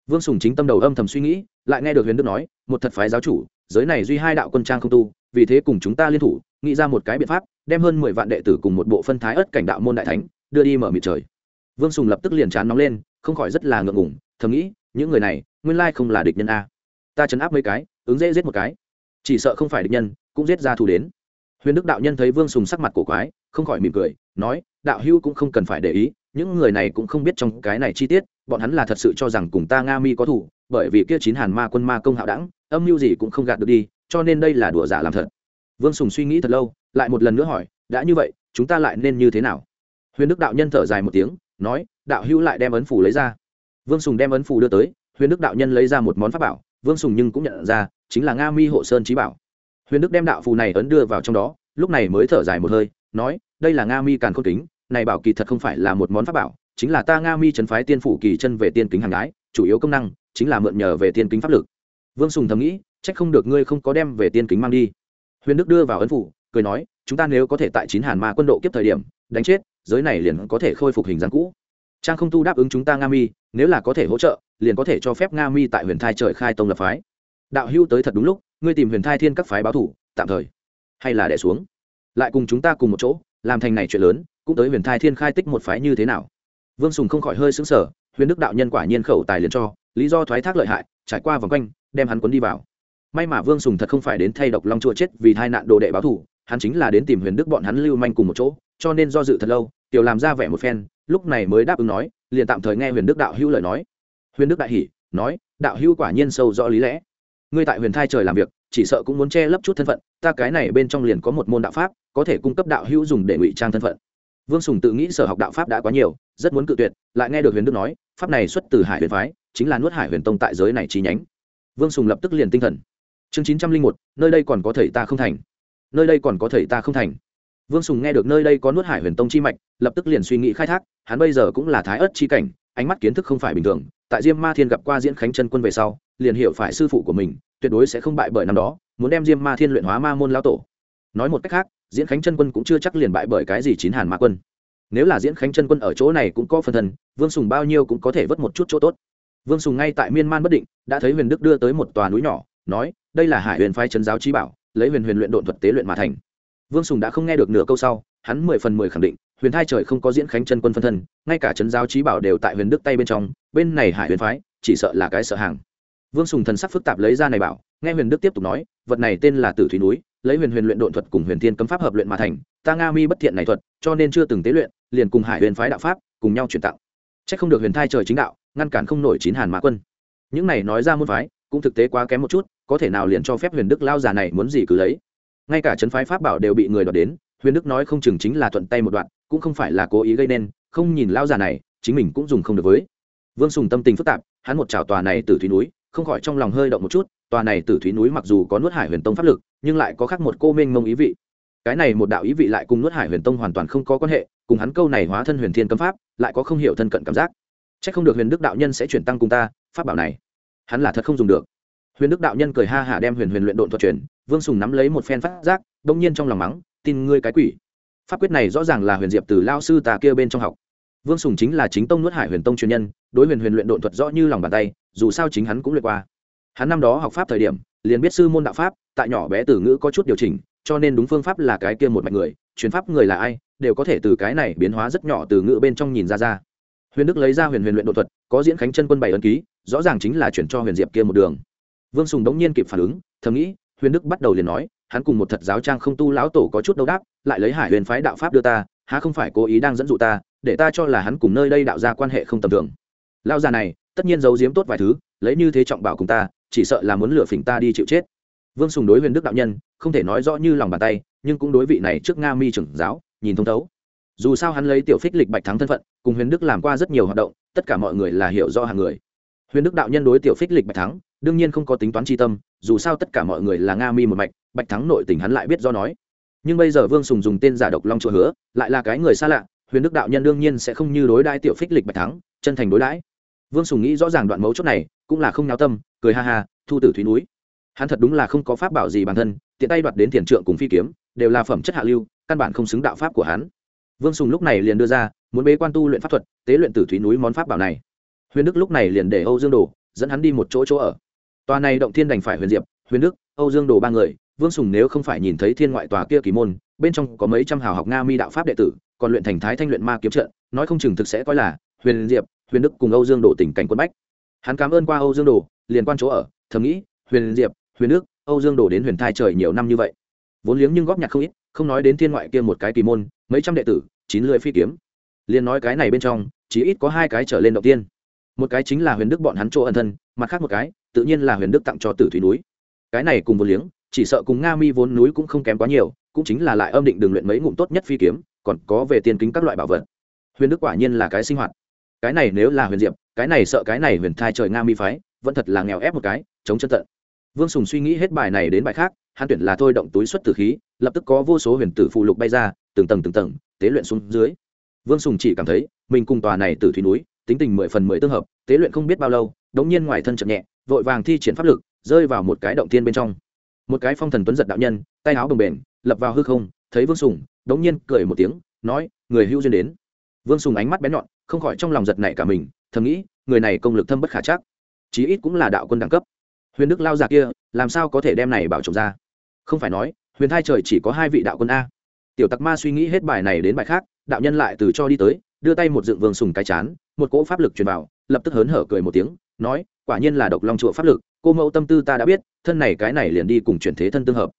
vương sùng chính tâm đầu âm thầm suy nghĩ, lại nghe được huyền đức nói, một thật phái giáo chủ, giới này duy hai đạo quân trang không tu, vì thế cùng chúng ta liên thủ, nghĩ ra một cái biện pháp, đem hơn mười vạn đệ tử cùng một bộ phân thái ất cảnh đạo môn đại thánh, đưa đi mở mịt trời. Vương sùng lập tức liền chán nóng lên, không khỏi rất là ngượng ngủng thầm nghĩ, những người này, nguyên lai không là địch nhân a. Ta chấn áp mấy cái, ứng dễ giết một cái. Chỉ sợ không phải địch nhân, cũng giết ra thù đến huyền đức đạo nhân thấy vương sùng sắc mặt cổ quái, không khỏi mỉm cười, nói, đạo hữu cũng không cần phải để ý, những người này cũng không biết trong cái này chi tiết, bọn hắn là thật sự cho rằng cùng ta nga mi có thủ, bởi vì kia chín hàn ma quân ma công hạo đẳng, âm mưu gì cũng không gạt được đi, cho nên đây là đùa giả làm thật. Vương sùng suy nghĩ thật lâu, lại một lần nữa hỏi, đã như vậy, chúng ta lại nên như thế nào? Huyền đức đạo nhân thở dài một tiếng, nói, đạo hữu lại đem ấn phủ lấy ra. Vương sùng đem ấn phủ đưa tới, huyền đức đạo nhân lấy ra một món pháp bảo, vương sùng nhưng cũng nhận ra, chính là nga mi hộ sơn trí bảo huyền đức đem đạo phù này ấn đưa vào trong đó, lúc này mới thở dài một hơi, nói, đây là nga mi càn khôn kính, này bảo kỳ thật không phải là một món pháp bảo, chính là ta nga mi trấn phái tiên phủ kỳ chân về tiên kính hàng ái chủ yếu công năng chính là mượn nhờ về tiên kính pháp lực. Vương sùng thầm nghĩ, trách không được ngươi không có đem về tiên kính mang đi. Huyền đức đưa vào ấn phủ, cười nói, chúng ta nếu có thể tại chín hàn ma quân độ kiếp thời điểm, đánh chết, giới này liền có thể khôi phục hình dáng cũ. Trang không tu đáp ứng chúng ta nga mi, nếu là có thể hỗ trợ, liền có thể cho phép nga mi tại huyền thai trời khai tông lập phái. Đạo hưu tới thật đúng lúc ngươi tìm huyền thai thiên các phái báo thủ, tạm thời. Hay là đẻ xuống. Lại cùng chúng ta cùng một chỗ, làm thành này chuyện lớn, cũng tới huyền thai thiên khai tích một phái như thế nào? Vương sùng không khỏi hơi xứng sở huyền đức đạo nhân quả nhiên khẩu tài liền cho, lý do thoái thác lợi hại, trải qua vòng quanh, đem hắn cuốn đi vào. May mà vương sùng thật không phải đến thay độc long chua chết vì tai nạn đồ đệ báo thủ, hắn chính là đến tìm huyền đức bọn hắn lưu manh cùng một chỗ, cho nên do dự thật lâu, tiểu làm ra vẻ một phen, lúc này mới đáp ứng nói, liền tạm thời nghe huyền đức đạo hữu lời nói. Huyền đức đại hỉ, nói, đạo hữu quả nhiên sâu rõ lý lẽ ngươi tại huyền thai trời làm việc, chỉ sợ cũng muốn che lấp chút thân phận, ta cái này bên trong liền có một môn đạo pháp, có thể cung cấp đạo hữu dùng để ngụy trang thân phận. Vương sùng tự nghĩ sở học đạo pháp đã quá nhiều, rất muốn cự tuyệt, lại nghe được huyền đức nói, pháp này xuất từ hải huyền phái, chính là nuốt hải huyền tông tại giới này chi nhánh. Vương sùng lập tức liền tinh thần. Chương chín trăm linh một, nơi đây còn có thầy ta không thành. Nơi đây còn có thầy ta không thành. Vương sùng nghe được nơi đây có nuốt hải huyền tông chi mạch, lập tức liền suy nghĩ khai thác, hắn bây giờ cũng là thái ớt chi cảnh, ánh mắt kiến thức không phải bình thường tại diêm ma thiên gặp qua diễn khánh chân quân về sau, liền hiểu phải sư phụ của mình tuyệt đối sẽ không bại bởi năm đó, muốn đem diêm ma thiên luyện hóa ma môn lao tổ. Nói một cách khác, diễn khánh chân quân cũng chưa chắc liền bại bởi cái gì chín hàn ma quân. Nếu là diễn khánh chân quân ở chỗ này cũng có phần thần, vương sùng bao nhiêu cũng có thể vớt một chút chỗ tốt. Vương sùng ngay tại miên man bất định, đã thấy huyền đức đưa tới một tòa núi nhỏ, nói, đây là hải huyền phái trấn giáo trí bảo, lấy huyền huyền luyện độn thuật tế luyện mà thành. Vương sùng đã không nghe được nửa câu sau, hắn mười phần mười khẳng định huyền thai trời không có diễn khánh chân quân phân thân, ngay cả trấn giáo trí bảo đều tại huyền đức tay bên trong, bên này hải huyền phái, chỉ sợ là cái sợ hàng. Vương sùng thần sắc phức tạp lấy ra này bảo, nghe huyền đức tiếp tục nói, vật này tên là tử thủy núi, lấy huyền huyền luyện độn thuật cùng huyền thiên cấm pháp hợp luyện mà thành, ta nga mi bất thiện này thuật, cho nên chưa từng tế luyện, liền cùng hải huyền phái đạo pháp, cùng nhau truyền tặng c h ắ c không được huyền thai trời chính đạo, ngăn cản không nổi chín hàn mã quân. Những này nói ra môn phái, cũng thực tế quá kém một chút, có thể nào liền cho phép huyền đức lao già này muốn gì cứ lấy. Ngay cả trấn phái pháp bảo đều bị người đoạt đến, huyền đức nói không chừng chính là thuận tay một đoạn cũng không phải là cố ý gây nên, không nhìn lao già này, chính mình cũng dùng không được với. Vương sùng tâm tình phức tạp, hắn một trào tòa này từ thúy núi, không khỏi trong lòng hơi động một chút, tòa này tử thúy núi mặc dù có nuốt hải huyền tông pháp lực, nhưng lại có khác một cô mênh mông ý vị. Cái này một đạo ý vị lại cùng nuốt hải huyền tông hoàn toàn không có quan hệ, cùng hắn câu này hóa thân huyền thiên cấm pháp, lại có không hiểu thân cận cảm giác. C h ắ c không được huyền đức đạo nhân sẽ chuyển tăng cùng ta, pháp bảo này, hắn là thật không dùng được. Huyền đức đạo nhân cười ha hả đem huyền huyền luyện độn thuật truyền, vương sùng nắm lấy một phen phát giác, đông nhiên trong lòng mắng, tin ngươi cái quỷ pháp quyết này rõ ràng là huyền diệp từ lao sư tà kia bên trong học. Vương sùng chính là chính tông nuốt hải huyền tông truyền nhân, đối huyền huyền luyện độn thuật rõ như lòng bàn tay, dù sao chính hắn cũng luyện qua. Hắn năm đó học pháp thời điểm, liền biết sư môn đạo pháp, tại nhỏ bé từ ngữ có chút điều chỉnh, cho nên đúng phương pháp là cái kia một mạch người, truyền pháp người là ai, đều có thể từ cái này biến hóa rất nhỏ từ ngữ bên trong nhìn ra ra. Huyền đức lấy ra huyền huyền luyện độ thuật, có diễn khánh chân quân bảy ấn ký, rõ ràng chính là chuyển cho huyền diệp kia một đường. Vương sùng đống nhiên kịp phản ứng, thầm nghĩ, huyền đức bắt đầu liền nói hắn cùng một thật giáo trang không tu lão tổ có chút đâu đáp, lại lấy hải huyền phái đạo pháp đưa ta, há không phải cố ý đang dẫn dụ ta, để ta cho là hắn cùng nơi đây đạo ra quan hệ không tầm thường. Lao già này, tất nhiên giấu giếm tốt vài thứ, lấy như thế trọng bảo cùng ta, chỉ sợ là muốn lừa phỉnh ta đi chịu chết. Vương sùng đối huyền đức đạo nhân, không thể nói rõ như lòng bàn tay, nhưng cũng đối vị này trước nga mi trưởng giáo, nhìn thông thấu. Dù sao hắn lấy tiểu phích lịch bạch thắng thân phận, cùng huyền đức làm qua rất nhiều hoạt động, tất cả mọi người là hiểu rõ hàng người. Huyền đức đạo nhân đối tiểu phích lịch bạch thắng, đương nhiên không có tính toán tri tâm, dù sao tất cả mọi người là nga mi một mạch bạch thắng nội tình hắn lại biết do nói. Nhưng bây giờ vương sùng dùng tên giả độc long chỗ hứa, lại là cái người xa lạ, huyền đức đạo nhân đương nhiên sẽ không như đối đãi tiểu phích lịch bạch thắng, chân thành đối đãi. Vương sùng nghĩ rõ ràng đoạn mấu chốt này, cũng là không náo tâm, cười ha ha, thu tử thúy núi. Hắn thật đúng là không có pháp bảo gì bản thân, tiện tay đoạt đến tiền trượng cùng phi kiếm, đều là phẩm chất hạ lưu, căn bản không xứng đạo pháp của hắn. Vương sùng lúc này liền đưa ra, muốn bế quan tu luyện pháp thuật, tế luyện tử thúy núi món pháp bảo này. Huyền đức lúc này liền để âu dương đồ, dẫn hắn đi một chỗ chỗ ở. Tòa này động thiên đành phải huyền diệp, huyền đức, âu dương đồ ba người vương sùng nếu không phải nhìn thấy thiên ngoại tòa kia kỳ môn, bên trong có mấy trăm hào học nga mi đạo pháp đệ tử, còn luyện thành thái thanh luyện ma kiếm trận, nói không chừng thực sẽ coi là huyền diệp, huyền đức cùng âu dương đồ tình cảnh quân bách. Hắn cảm ơn qua âu dương đồ, liền quan chỗ ở, thầm nghĩ, huyền diệp, huyền đức, âu dương đồ đến huyền thai trời nhiều năm như vậy. Vốn liếng nhưng góp nhặt không ít, không nói đến thiên ngoại kia một cái kỳ môn, mấy trăm đệ tử, chín lưỡi phi kiếm. Liền nói cái này bên trong, chỉ ít có hai cái trở lên đầu tiên. Một cái chính là huyền đức bọn hắn chỗ ẩn thân, mặt khác một cái, tự nhiên là huyền đức tặng cho tử thủy núi. Cái này cùng vốn liếng chỉ sợ cùng nga mi vốn núi cũng không kém quá nhiều, cũng chính là lại âm định đường luyện mấy ngụm tốt nhất phi kiếm, còn có về tiền kính các loại bảo vật. Huyền đức quả nhiên là cái sinh hoạt. Cái này nếu là huyền diệp, cái này sợ cái này huyền thai trời nga mi phái, vẫn thật là nghèo ép một cái, chống chân tận. Vương sùng suy nghĩ hết bài này đến bài khác, hắn tuyển là thôi động túi xuất tử khí, lập tức có vô số huyền tử phụ lục bay ra, từng tầng từng tầng, tế luyện xuống dưới. Vương sùng chỉ cảm thấy, mình cùng tòa này từ thủy núi, tính tình mười phần mười tương hợp, tế luyện không biết bao lâu đống nhiên ngoài thân chậm nhẹ, vội vàng thi triển pháp lực, rơi vào một cái động tiên bên trong một cái phong thần tuấn giật đạo nhân, tay áo đồng bền lập vào hư không, thấy vương sùng, đống nhiên cười một tiếng, nói, người hữu duyên đến. Vương sùng ánh mắt bén nhọn, không khỏi trong lòng giật nảy cả mình, thầm nghĩ, người này công lực thâm bất khả chắc. Chí ít cũng là đạo quân đẳng cấp. Huyền đức lao già kia, làm sao có thể đem này bảo trồng ra? Không phải nói, huyền thai trời chỉ có hai vị đạo quân a. Tiểu tặc ma suy nghĩ hết bài này đến bài khác, đạo nhân lại từ cho đi tới, đưa tay một dựng vương sùng cái chán, một cỗ pháp lực truyền vào, lập tức hớn hở cười một tiếng nói, quả nhiên là độc long chùa pháp lực, cô mẫu tâm tư ta đã biết, thân này cái này liền đi cùng chuyển thế thân tương hợp.